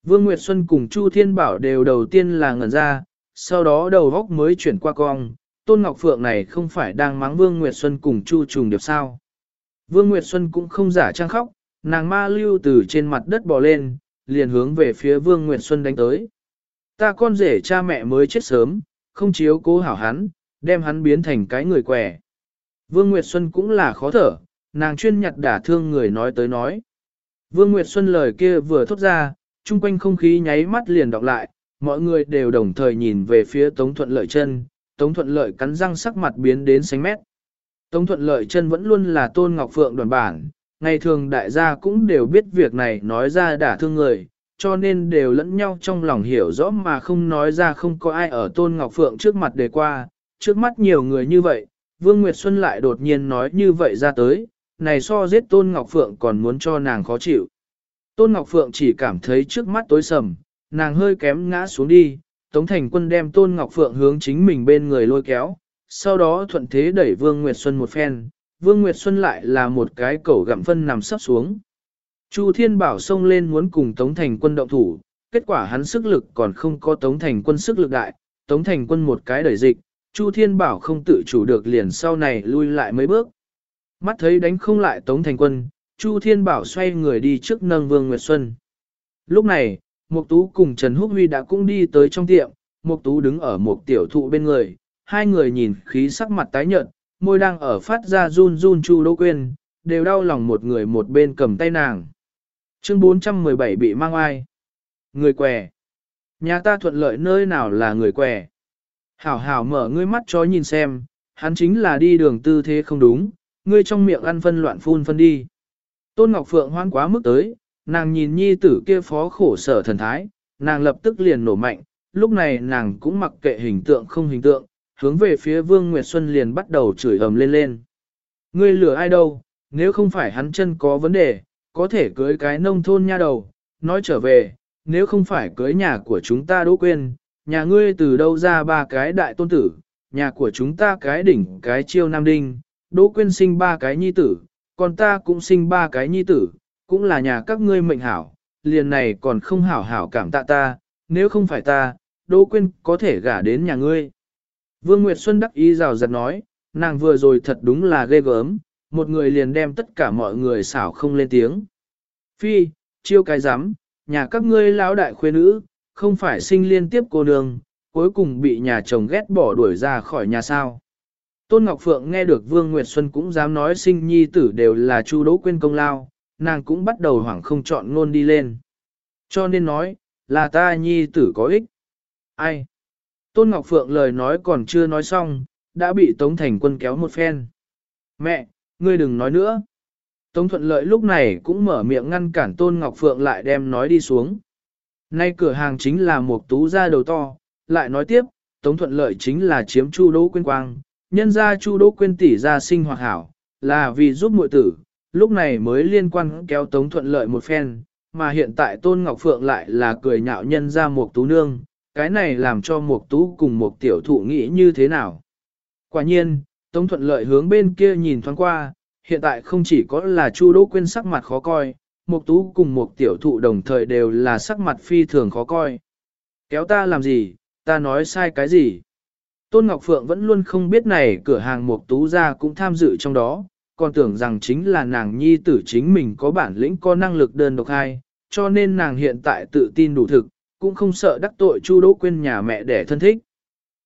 Vương Nguyệt Xuân cùng Chu Thiên Bảo đều đầu tiên là ngẩn ra, sau đó đầu góc mới chuyển qua cong, Tôn Ngọc Phượng này không phải đang mắng Vương Nguyệt Xuân cùng Chu Trùng Điệp sao. Vương Nguyệt Xuân cũng không giả trang khóc, nàng ma lưu từ trên mặt đất bò lên, liền hướng về phía Vương Nguyệt Xuân đánh tới. Ta con rể cha mẹ mới chết sớm, không chiếu cố hảo hắn, đem hắn biến thành cái người quẻ. Vương Nguyệt Xuân cũng là khó thở, nàng chuyên nhặt đả thương người nói tới nói. Vương Nguyệt Xuân lời kia vừa thốt ra, chung quanh không khí nháy mắt liền đọc lại, mọi người đều đồng thời nhìn về phía Tống Thuận Lợi chân, Tống Thuận Lợi cắn răng sắc mặt biến đến xanh mét. Tống Thuận Lợi chân vẫn luôn là Tôn Ngọc Phượng đoàn bản, ngày thường đại gia cũng đều biết việc này nói ra đã thương người, cho nên đều lẫn nhau trong lòng hiểu rõ mà không nói ra không có ai ở Tôn Ngọc Phượng trước mặt đề qua, trước mắt nhiều người như vậy, Vương Nguyệt Xuân lại đột nhiên nói như vậy ra tới, này so giết Tôn Ngọc Phượng còn muốn cho nàng khó chịu. Tôn Ngọc Phượng chỉ cảm thấy trước mắt tối sầm, nàng hơi kém ngã xuống đi, Tống Thành Quân đem Tôn Ngọc Phượng hướng chính mình bên người lôi kéo, sau đó thuận thế đẩy Vương Nguyệt Xuân một phen, Vương Nguyệt Xuân lại là một cái cẩu gặm phân nằm sắp xuống. Chu Thiên Bảo xông lên muốn cùng Tống Thành Quân động thủ, kết quả hắn sức lực còn không có Tống Thành Quân sức lực đại, Tống Thành Quân một cái đẩy dịch, Chu Thiên Bảo không tự chủ được liền sau này lui lại mấy bước. Mắt thấy đánh không lại Tống Thành Quân, Chu Thiên Bảo xoay người đi trước nâng Vương Nguyệt Xuân. Lúc này, Mục Tú cùng Trần Húc Huy đã cũng đi tới trong tiệm, Mục Tú đứng ở một tiểu thụ bên người, hai người nhìn khí sắc mặt tái nhợt, môi đang ở phát ra run run Chu Đỗ Quyên, đều đau lòng một người một bên cầm tay nàng. Chương 417 bị mang ai? Người què. Nhà ta thuận lợi nơi nào là người què. Hảo hảo mở ngươi mắt cho nhìn xem, hắn chính là đi đường tư thế không đúng, ngươi trong miệng ăn phân loạn phun phân đi. Tôn Ngọc Phượng hoan quá mức tới, nàng nhìn nhi tử kia phó khổ sở thần thái, nàng lập tức liền nổ mạnh, lúc này nàng cũng mặc kệ hình tượng không hình tượng, hướng về phía Vương Nguyệt Xuân liền bắt đầu chửi ầm lên lên. Ngươi lừa ai đâu, nếu không phải hắn chân có vấn đề, có thể cưới cái nông thôn nha đầu, nói trở về, nếu không phải cưới nhà của chúng ta đỗ quên, nhà ngươi từ đâu ra ba cái đại tôn tử, nhà của chúng ta cái đỉnh cái chiêu nam đinh, đỗ quên sinh ba cái nhi tử, còn ta cũng sinh ba cái nhi tử, cũng là nhà các ngươi mệnh hảo, liền này còn không hảo hảo cảm tạ ta, nếu không phải ta, đỗ quên có thể gả đến nhà ngươi. Vương Nguyệt Xuân đắc ý rào rạt nói, nàng vừa rồi thật đúng là ghê gớm, một người liền đem tất cả mọi người xảo không lên tiếng. Phi, chiêu cái rắm nhà các ngươi lão đại khuê nữ, không phải sinh liên tiếp cô nương, cuối cùng bị nhà chồng ghét bỏ đuổi ra khỏi nhà sao. Tôn Ngọc Phượng nghe được Vương Nguyệt Xuân cũng dám nói sinh nhi tử đều là Chu Đỗ quên công lao, nàng cũng bắt đầu hoảng không chọn ngôn đi lên. Cho nên nói, là ta nhi tử có ích. Ai? Tôn Ngọc Phượng lời nói còn chưa nói xong, đã bị Tống Thành Quân kéo một phen. Mẹ, ngươi đừng nói nữa. Tống Thuận Lợi lúc này cũng mở miệng ngăn cản Tôn Ngọc Phượng lại đem nói đi xuống. Nay cửa hàng chính là một tú gia đầu to, lại nói tiếp, Tống Thuận Lợi chính là chiếm Chu Đỗ Quyên Quang, nhân ra Chu Đỗ Quyên tỷ gia sinh hoạt hảo, là vì giúp muội tử, lúc này mới liên quan kéo Tống Thuận Lợi một phen, mà hiện tại Tôn Ngọc Phượng lại là cười nhạo nhân ra một tú nương, cái này làm cho một tú cùng một tiểu thụ nghĩ như thế nào. Quả nhiên, Tống Thuận Lợi hướng bên kia nhìn thoáng qua, hiện tại không chỉ có là Chu Đỗ Quyên sắc mặt khó coi, một tú cùng một tiểu thụ đồng thời đều là sắc mặt phi thường khó coi. Kéo ta làm gì, ta nói sai cái gì? Tôn Ngọc Phượng vẫn luôn không biết này cửa hàng một tú ra cũng tham dự trong đó, còn tưởng rằng chính là nàng nhi tử chính mình có bản lĩnh có năng lực đơn độc hai, cho nên nàng hiện tại tự tin đủ thực, cũng không sợ đắc tội Chu Đỗ Quyên nhà mẹ để thân thích.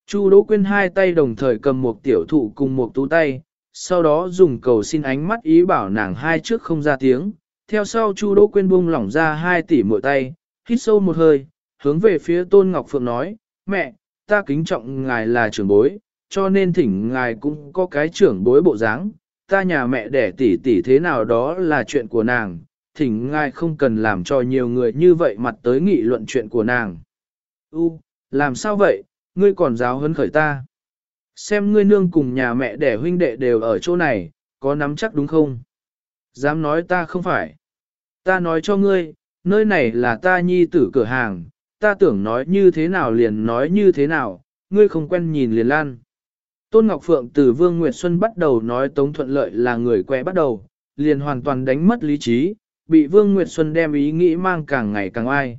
Chu Đỗ Quyên hai tay đồng thời cầm một tiểu thụ cùng một tú tay, sau đó dùng cầu xin ánh mắt ý bảo nàng hai trước không ra tiếng. Theo sau Chu Đỗ Quyên buông lỏng ra hai tỷ mỗi tay, hít sâu một hơi, hướng về phía Tôn Ngọc Phượng nói, mẹ, ta kính trọng ngài là trưởng bối, cho nên thỉnh ngài cũng có cái trưởng bối bộ dáng, ta nhà mẹ đẻ tỷ tỷ thế nào đó là chuyện của nàng, thỉnh ngài không cần làm cho nhiều người như vậy mặt tới nghị luận chuyện của nàng. U, làm sao vậy, ngươi còn giáo hấn khởi ta. Xem ngươi nương cùng nhà mẹ đẻ huynh đệ đều ở chỗ này, có nắm chắc đúng không? Dám nói ta không phải. Ta nói cho ngươi, nơi này là ta nhi tử cửa hàng, ta tưởng nói như thế nào liền nói như thế nào, ngươi không quen nhìn liền lan. Tôn Ngọc Phượng từ Vương Nguyệt Xuân bắt đầu nói Tống Thuận Lợi là người quẹ bắt đầu, liền hoàn toàn đánh mất lý trí, bị Vương Nguyệt Xuân đem ý nghĩ mang càng ngày càng ai.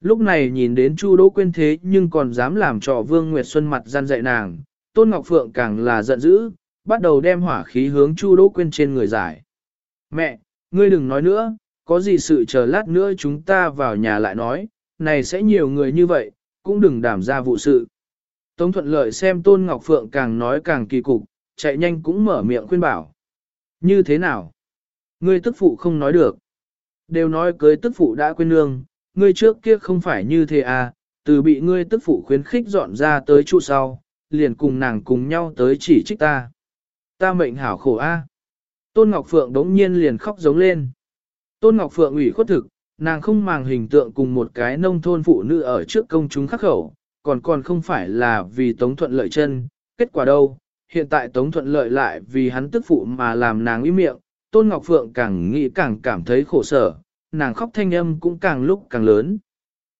Lúc này nhìn đến Chu Đỗ Quyên thế nhưng còn dám làm cho Vương Nguyệt Xuân mặt gian dạy nàng, Tôn Ngọc Phượng càng là giận dữ, bắt đầu đem hỏa khí hướng Chu Đỗ Quyên trên người giải. Mẹ, ngươi đừng nói nữa, có gì sự chờ lát nữa chúng ta vào nhà lại nói, này sẽ nhiều người như vậy, cũng đừng đảm ra vụ sự. Tống thuận lợi xem Tôn Ngọc Phượng càng nói càng kỳ cục, chạy nhanh cũng mở miệng khuyên bảo. Như thế nào? Ngươi tức phụ không nói được. Đều nói cưới tức phụ đã quên nương, ngươi trước kia không phải như thế à, từ bị ngươi tức phụ khuyến khích dọn ra tới trụ sau, liền cùng nàng cùng nhau tới chỉ trích ta. Ta mệnh hảo khổ a. Tôn Ngọc Phượng đống nhiên liền khóc giống lên. Tôn Ngọc Phượng ủy khuất thực, nàng không màng hình tượng cùng một cái nông thôn phụ nữ ở trước công chúng khắc khẩu, còn còn không phải là vì Tống Thuận lợi chân, kết quả đâu, hiện tại Tống Thuận lợi lại vì hắn tức phụ mà làm nàng im miệng, Tôn Ngọc Phượng càng nghĩ càng cảm thấy khổ sở, nàng khóc thanh âm cũng càng lúc càng lớn.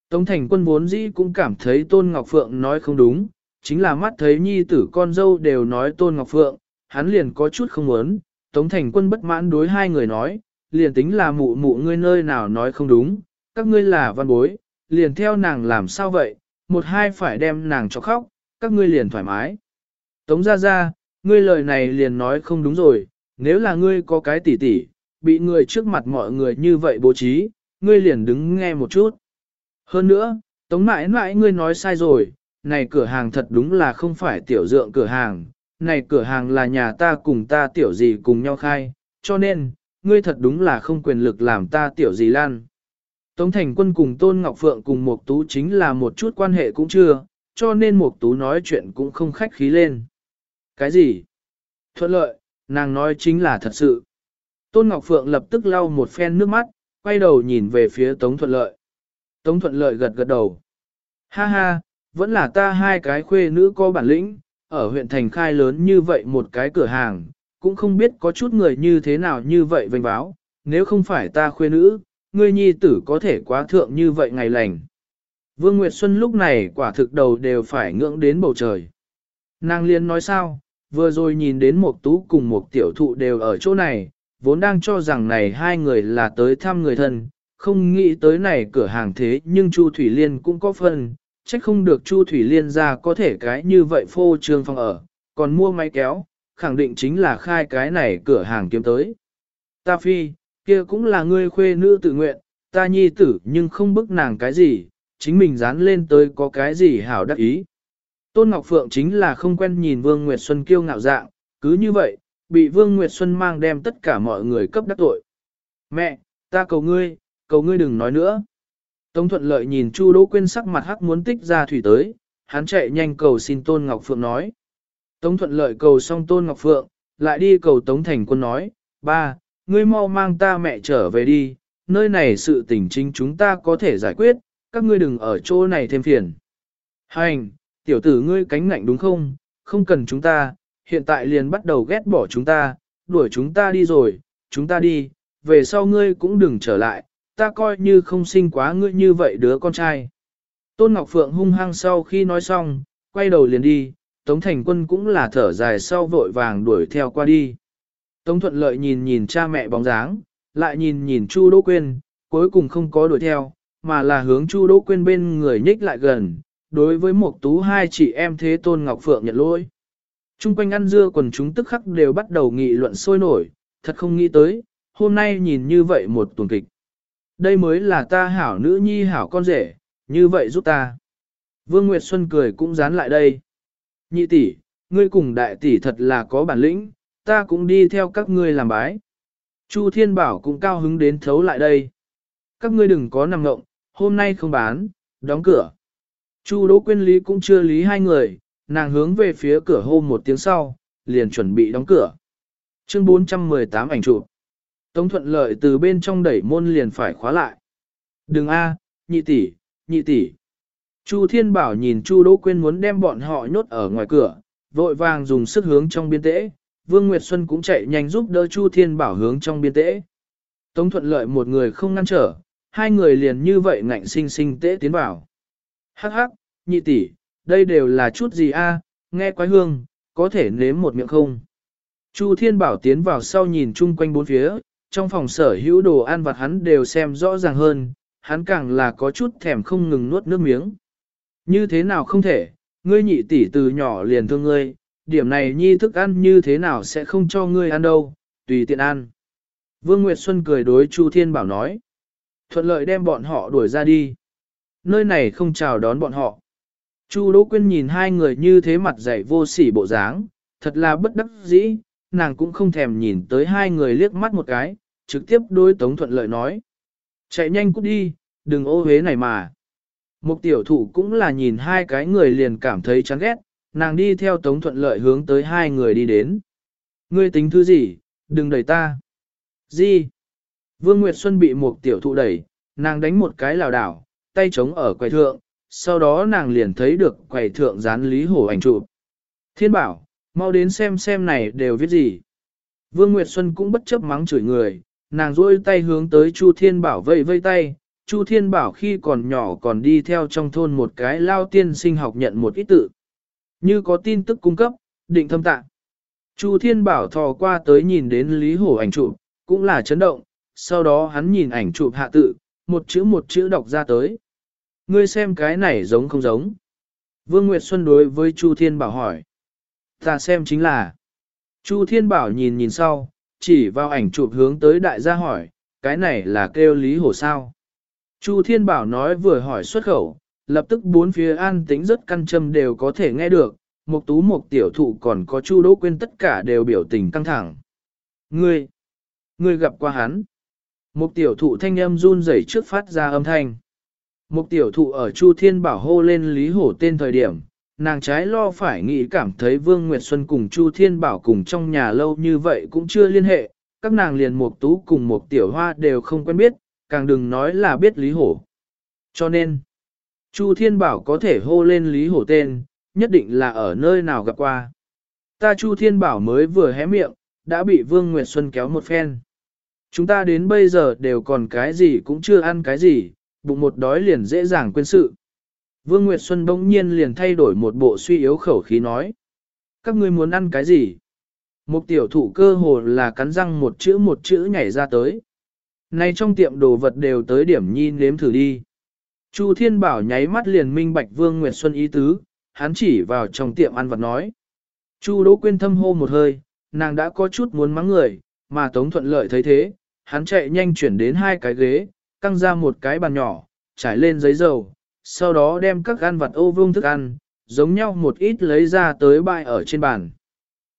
Tống Thành Quân vốn dĩ cũng cảm thấy Tôn Ngọc Phượng nói không đúng, chính là mắt thấy nhi tử con dâu đều nói Tôn Ngọc Phượng, hắn liền có chút không muốn, Tống Thành Quân bất mãn đối hai người nói, liền tính là mụ mụ ngươi nơi nào nói không đúng, các ngươi là văn bối, liền theo nàng làm sao vậy, một hai phải đem nàng cho khóc, các ngươi liền thoải mái. Tống ra ra, ngươi lời này liền nói không đúng rồi, nếu là ngươi có cái tỉ tỉ, bị người trước mặt mọi người như vậy bố trí, ngươi liền đứng nghe một chút. Hơn nữa, tống mãi mãi ngươi nói sai rồi, này cửa hàng thật đúng là không phải tiểu dượng cửa hàng, này cửa hàng là nhà ta cùng ta tiểu gì cùng nhau khai, cho nên, ngươi thật đúng là không quyền lực làm ta tiểu gì lan. Tống Thành Quân cùng Tôn Ngọc Phượng cùng Mục Tú chính là một chút quan hệ cũng chưa, cho nên Mục Tú nói chuyện cũng không khách khí lên. Cái gì? Thuận lợi, nàng nói chính là thật sự. Tôn Ngọc Phượng lập tức lau một phen nước mắt, quay đầu nhìn về phía Tống Thuận Lợi. Tống Thuận Lợi gật gật đầu. Ha ha, vẫn là ta hai cái khuê nữ có bản lĩnh, ở huyện thành khai lớn như vậy một cái cửa hàng, cũng không biết có chút người như thế nào như vậy vênh báo, nếu không phải ta khuê nữ, ngươi nhi tử có thể quá thượng như vậy ngày lành. Vương Nguyệt Xuân lúc này quả thực đầu đều phải ngưỡng đến bầu trời. Nàng liên nói sao, vừa rồi nhìn đến một tú cùng một tiểu thụ đều ở chỗ này, vốn đang cho rằng này hai người là tới thăm người thân, không nghĩ tới này cửa hàng thế nhưng Chu Thủy Liên cũng có phần, trách không được Chu Thủy Liên ra có thể cái như vậy phô trương phòng ở, còn mua máy kéo, khẳng định chính là khai cái này cửa hàng kiếm tới. Ta phi, kia cũng là ngươi khuê nữ tự nguyện, ta nhi tử nhưng không bức nàng cái gì, chính mình dán lên tới có cái gì hảo đắc ý. Tôn Ngọc Phượng chính là không quen nhìn Vương Nguyệt Xuân kiêu ngạo dạng, cứ như vậy, bị Vương Nguyệt Xuân mang đem tất cả mọi người cấp đắc tội. Mẹ, ta cầu ngươi, cầu ngươi đừng nói nữa. Tống thuận lợi nhìn Chu Đỗ Quyên sắc mặt hắc muốn tích ra thủy tới, hắn chạy nhanh cầu xin Tôn Ngọc Phượng nói. Tống thuận lợi cầu xong Tôn Ngọc Phượng, lại đi cầu Tống Thành Quân nói, ba, ngươi mau mang ta mẹ trở về đi, nơi này sự tình chính chúng ta có thể giải quyết, các ngươi đừng ở chỗ này thêm phiền. Hành, tiểu tử ngươi cánh ngạnh đúng không, không cần chúng ta, hiện tại liền bắt đầu ghét bỏ chúng ta, đuổi chúng ta đi rồi, chúng ta đi, về sau ngươi cũng đừng trở lại, ta coi như không sinh quá ngươi như vậy đứa con trai. Tôn Ngọc Phượng hung hăng sau khi nói xong, quay đầu liền đi, Tống Thành Quân cũng là thở dài sau vội vàng đuổi theo qua đi. Tống Thuận Lợi nhìn nhìn cha mẹ bóng dáng, lại nhìn nhìn Chu Đỗ Quyên, cuối cùng không có đuổi theo, mà là hướng Chu Đỗ Quyên bên người nhích lại gần, đối với một tú hai chị em thế Tôn Ngọc Phượng nhận lỗi. Trung quanh ăn dưa quần chúng tức khắc đều bắt đầu nghị luận sôi nổi, thật không nghĩ tới, hôm nay nhìn như vậy một tuần kịch. Đây mới là ta hảo nữ nhi hảo con rể, như vậy giúp ta. Vương Nguyệt Xuân cười cũng dán lại đây. Nhị tỷ, ngươi cùng đại tỷ thật là có bản lĩnh, ta cũng đi theo các ngươi làm bái. Chu Thiên Bảo cũng cao hứng đến thấu lại đây. Các ngươi đừng có nằm ngộng, hôm nay không bán, đóng cửa. Chu Đỗ Quyên Lý cũng chưa lý hai người, nàng hướng về phía cửa hô một tiếng sau, liền chuẩn bị đóng cửa. Chương 418 ảnh chụp. Tống thuận lợi từ bên trong đẩy môn liền phải khóa lại. Đừng a, nhị tỷ, nhị tỷ. Chu Thiên Bảo nhìn Chu Đỗ Quyên muốn đem bọn họ nhốt ở ngoài cửa, vội vàng dùng sức hướng trong biên tễ. Vương Nguyệt Xuân cũng chạy nhanh giúp đỡ Chu Thiên Bảo hướng trong biên tễ. Tống thuận lợi một người không ngăn trở, hai người liền như vậy ngạnh sinh sinh tễ tiến vào. Hắc hắc, nhị tỷ, đây đều là chút gì a? nghe quái hương, có thể nếm một miệng không? Chu Thiên Bảo tiến vào sau nhìn chung quanh bốn phía, trong phòng sở hữu đồ ăn vặt hắn đều xem rõ ràng hơn, hắn càng là có chút thèm không ngừng nuốt nước miếng. Như thế nào không thể, ngươi nhị tỷ từ nhỏ liền thương ngươi, điểm này nhi thức ăn như thế nào sẽ không cho ngươi ăn đâu, tùy tiện ăn. Vương Nguyệt Xuân cười đối Chu Thiên Bảo nói. Thuận lợi đem bọn họ đuổi ra đi. Nơi này không chào đón bọn họ. Chu Đỗ Quyên nhìn hai người như thế mặt dày vô sỉ bộ dáng, thật là bất đắc dĩ, nàng cũng không thèm nhìn tới hai người liếc mắt một cái, trực tiếp đối Tống Thuận Lợi nói. Chạy nhanh cút đi, đừng ô hế này mà. Một tiểu thủ cũng là nhìn hai cái người liền cảm thấy chán ghét, nàng đi theo Tống Thuận Lợi hướng tới hai người đi đến. Ngươi tính thứ gì, đừng đẩy ta. Gì? Vương Nguyệt Xuân bị một tiểu thụ đẩy, nàng đánh một cái lảo đảo, tay chống ở quầy thượng, sau đó nàng liền thấy được quầy thượng dán lý hổ ảnh chụp. Thiên bảo, mau đến xem xem này đều viết gì. Vương Nguyệt Xuân cũng bất chấp mắng chửi người, nàng duỗi tay hướng tới Chu Thiên Bảo vây vây tay. Chu Thiên Bảo khi còn nhỏ còn đi theo trong thôn một cái lao tiên sinh học nhận một ít tự. Như có tin tức cung cấp, định thâm tạng. Chu Thiên Bảo thò qua tới nhìn đến Lý Hổ ảnh chụp, cũng là chấn động, sau đó hắn nhìn ảnh chụp hạ tự, một chữ một chữ đọc ra tới. Ngươi xem cái này giống không giống. Vương Nguyệt Xuân đối với Chu Thiên Bảo hỏi. Ta xem chính là. Chu Thiên Bảo nhìn nhìn sau, chỉ vào ảnh chụp hướng tới đại gia hỏi, cái này là kêu Lý Hổ sao. Chu Thiên Bảo nói vừa hỏi xuất khẩu, lập tức bốn phía an tĩnh rất căn châm đều có thể nghe được, một tú một tiểu thụ còn có Chu Đỗ Quyên tất cả đều biểu tình căng thẳng. Ngươi, ngươi gặp qua hắn. Một tiểu thụ thanh âm run rẩy trước phát ra âm thanh. Mục tiểu thụ ở Chu Thiên Bảo hô lên Lý Hổ tên thời điểm, nàng trái lo phải nghĩ cảm thấy Vương Nguyệt Xuân cùng Chu Thiên Bảo cùng trong nhà lâu như vậy cũng chưa liên hệ, các nàng liền Mục tú cùng Mục tiểu hoa đều không quen biết, càng đừng nói là biết Lý Hổ. Cho nên, Chu Thiên Bảo có thể hô lên Lý Hổ tên, nhất định là ở nơi nào gặp qua. Ta Chu Thiên Bảo mới vừa hé miệng, đã bị Vương Nguyệt Xuân kéo một phen. Chúng ta đến bây giờ đều còn cái gì cũng chưa ăn cái gì, bụng một đói liền dễ dàng quên sự. Vương Nguyệt Xuân bỗng nhiên liền thay đổi một bộ suy yếu khẩu khí nói. Các ngươi muốn ăn cái gì? Một tiểu thủ cơ hồ là cắn răng một chữ một chữ nhảy ra tới. Này trong tiệm đồ vật đều tới điểm nhi nếm thử đi. Chu Thiên Bảo nháy mắt liền minh bạch Vương Nguyệt Xuân ý tứ, hắn chỉ vào trong tiệm ăn vật nói. Chu Đỗ Quyên thâm hô một hơi, nàng đã có chút muốn mắng người, mà Tống Thuận Lợi thấy thế, hắn chạy nhanh chuyển đến hai cái ghế, căng ra một cái bàn nhỏ, trải lên giấy dầu, sau đó đem các ăn vặt ô vương thức ăn, giống nhau một ít lấy ra tới bại ở trên bàn.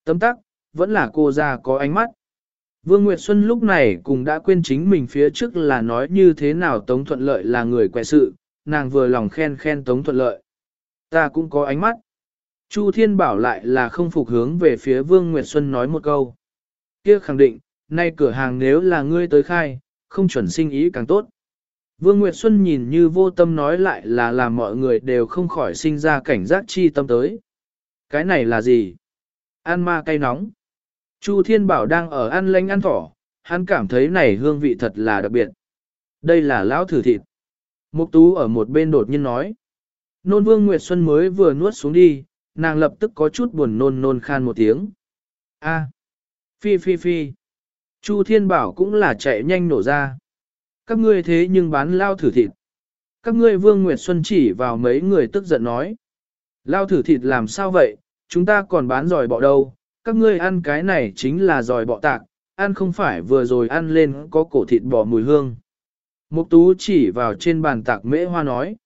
Tấm tắc, vẫn là cô già có ánh mắt. Vương Nguyệt Xuân lúc này cũng đã quên chính mình phía trước là nói như thế nào Tống Thuận Lợi là người quẹ sự, nàng vừa lòng khen khen Tống Thuận Lợi. Ta cũng có ánh mắt. Chu Thiên Bảo lại là không phục hướng về phía Vương Nguyệt Xuân nói một câu. Kia khẳng định, nay cửa hàng nếu là ngươi tới khai, không chuẩn sinh ý càng tốt. Vương Nguyệt Xuân nhìn như vô tâm nói lại là làm mọi người đều không khỏi sinh ra cảnh giác chi tâm tới. Cái này là gì? An ma cay nóng. Chu Thiên Bảo đang ở ăn lanh ăn thỏ, hắn cảm thấy này hương vị thật là đặc biệt. Đây là lão thử thịt. Mục Tú ở một bên đột nhiên nói. Nôn Vương Nguyệt Xuân mới vừa nuốt xuống đi, nàng lập tức có chút buồn nôn nôn khan một tiếng. A, phi phi phi. Chu Thiên Bảo cũng là chạy nhanh nổ ra. Các ngươi thế nhưng bán lao thử thịt. Các ngươi Vương Nguyệt Xuân chỉ vào mấy người tức giận nói. Lao thử thịt làm sao vậy, chúng ta còn bán giỏi bọ đâu, các ngươi ăn cái này chính là giỏi bọ tạc, ăn không phải vừa rồi ăn lên có cổ thịt bò mùi hương. Mục tú chỉ vào trên bàn tạc mễ hoa nói.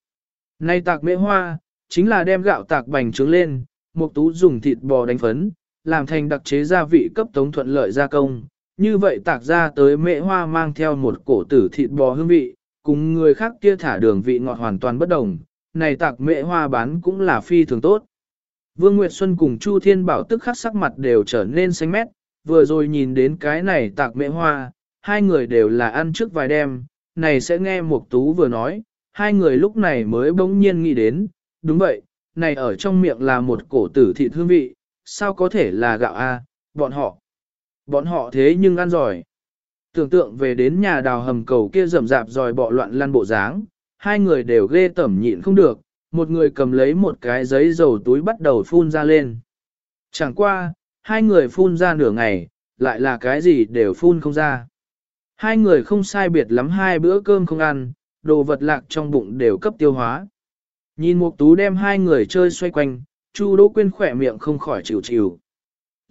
Này tạc mễ hoa, chính là đem gạo tạc bành trướng lên, mục tú dùng thịt bò đánh phấn, làm thành đặc chế gia vị cấp tống thuận lợi gia công, như vậy tạc ra tới mễ hoa mang theo một cổ tử thịt bò hương vị, cùng người khác kia thả đường vị ngọt hoàn toàn bất đồng, này tạc mễ hoa bán cũng là phi thường tốt. Vương Nguyệt Xuân cùng Chu Thiên Bảo tức khắc sắc mặt đều trở nên xanh mét, vừa rồi nhìn đến cái này tạc mễ hoa, hai người đều là ăn trước vài đêm, này sẽ nghe Mục Tú vừa nói, hai người lúc này mới bỗng nhiên nghĩ đến, đúng vậy, này ở trong miệng là một cổ tử thịt hương vị, sao có thể là gạo a, bọn họ. Bọn họ thế nhưng ăn giỏi. Tưởng tượng về đến nhà đào hầm cầu kia rầm rạp dòi bọ loạn lăn bộ dáng, hai người đều ghê tẩm nhịn không được, một người cầm lấy một cái giấy dầu túi bắt đầu phun ra lên. Chẳng qua, hai người phun ra nửa ngày, lại là cái gì đều phun không ra. Hai người không sai biệt lắm hai bữa cơm không ăn, đồ vật lạc trong bụng đều cấp tiêu hóa. Nhìn một tú đem hai người chơi xoay quanh, Chu Đỗ Quyên khỏe miệng không khỏi chịu chịu.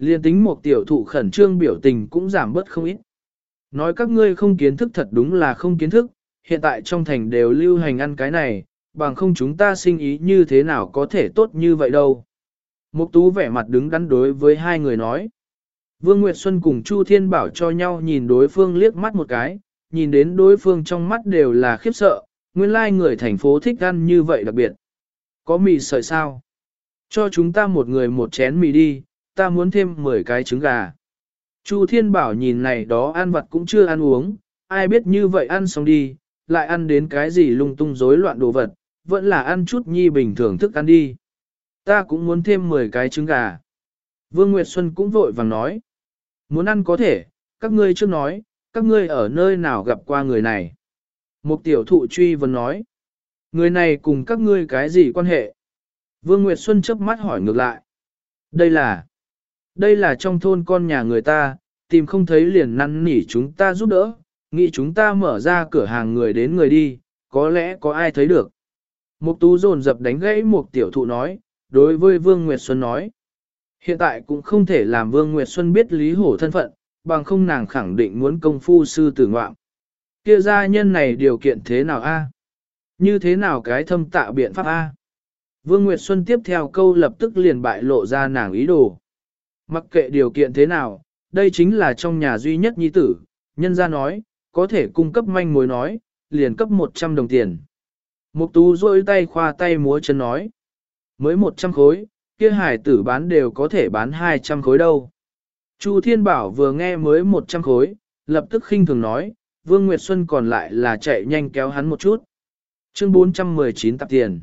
Liên tính một tiểu thụ khẩn trương biểu tình cũng giảm bớt không ít. Nói các ngươi không kiến thức thật đúng là không kiến thức, hiện tại trong thành đều lưu hành ăn cái này, bằng không chúng ta sinh ý như thế nào có thể tốt như vậy đâu. Mục tú vẻ mặt đứng đắn đối với hai người nói. Vương Nguyệt Xuân cùng Chu Thiên Bảo cho nhau nhìn đối phương liếc mắt một cái, nhìn đến đối phương trong mắt đều là khiếp sợ, nguyên lai like người thành phố thích ăn như vậy đặc biệt. Có mì sợi sao? Cho chúng ta một người một chén mì đi, ta muốn thêm 10 cái trứng gà. Chu Thiên Bảo nhìn này đó ăn vặt cũng chưa ăn uống, ai biết như vậy ăn xong đi, lại ăn đến cái gì lung tung rối loạn đồ vật, vẫn là ăn chút nhi bình thường thức ăn đi. Ta cũng muốn thêm 10 cái trứng gà. Vương Nguyệt Xuân cũng vội vàng nói. Muốn ăn có thể, các ngươi chưa nói, các ngươi ở nơi nào gặp qua người này. Một tiểu thụ truy vấn nói. Người này cùng các ngươi cái gì quan hệ? Vương Nguyệt Xuân chớp mắt hỏi ngược lại. Đây là... Đây là trong thôn con nhà người ta, tìm không thấy liền năn nỉ chúng ta giúp đỡ, nghĩ chúng ta mở ra cửa hàng người đến người đi, có lẽ có ai thấy được. Mục tú dồn dập đánh gãy một tiểu thụ nói, đối với Vương Nguyệt Xuân nói. Hiện tại cũng không thể làm Vương Nguyệt Xuân biết Lý Hổ thân phận, bằng không nàng khẳng định muốn công phu sư tử ngoạm. Kia gia nhân này điều kiện thế nào a? Như thế nào cái thâm tạ biện pháp a? Vương Nguyệt Xuân tiếp theo câu lập tức liền bại lộ ra nàng ý đồ. Mặc kệ điều kiện thế nào, đây chính là trong nhà duy nhất nhi tử, nhân gia nói, có thể cung cấp manh mối nói, liền cấp 100 đồng tiền. Mục tú rôi tay khoa tay múa chân nói, mới 100 khối, kia hải tử bán đều có thể bán 200 khối đâu. Chu Thiên Bảo vừa nghe mới 100 khối, lập tức khinh thường nói, Vương Nguyệt Xuân còn lại là chạy nhanh kéo hắn một chút. Chương 419 tập tiền.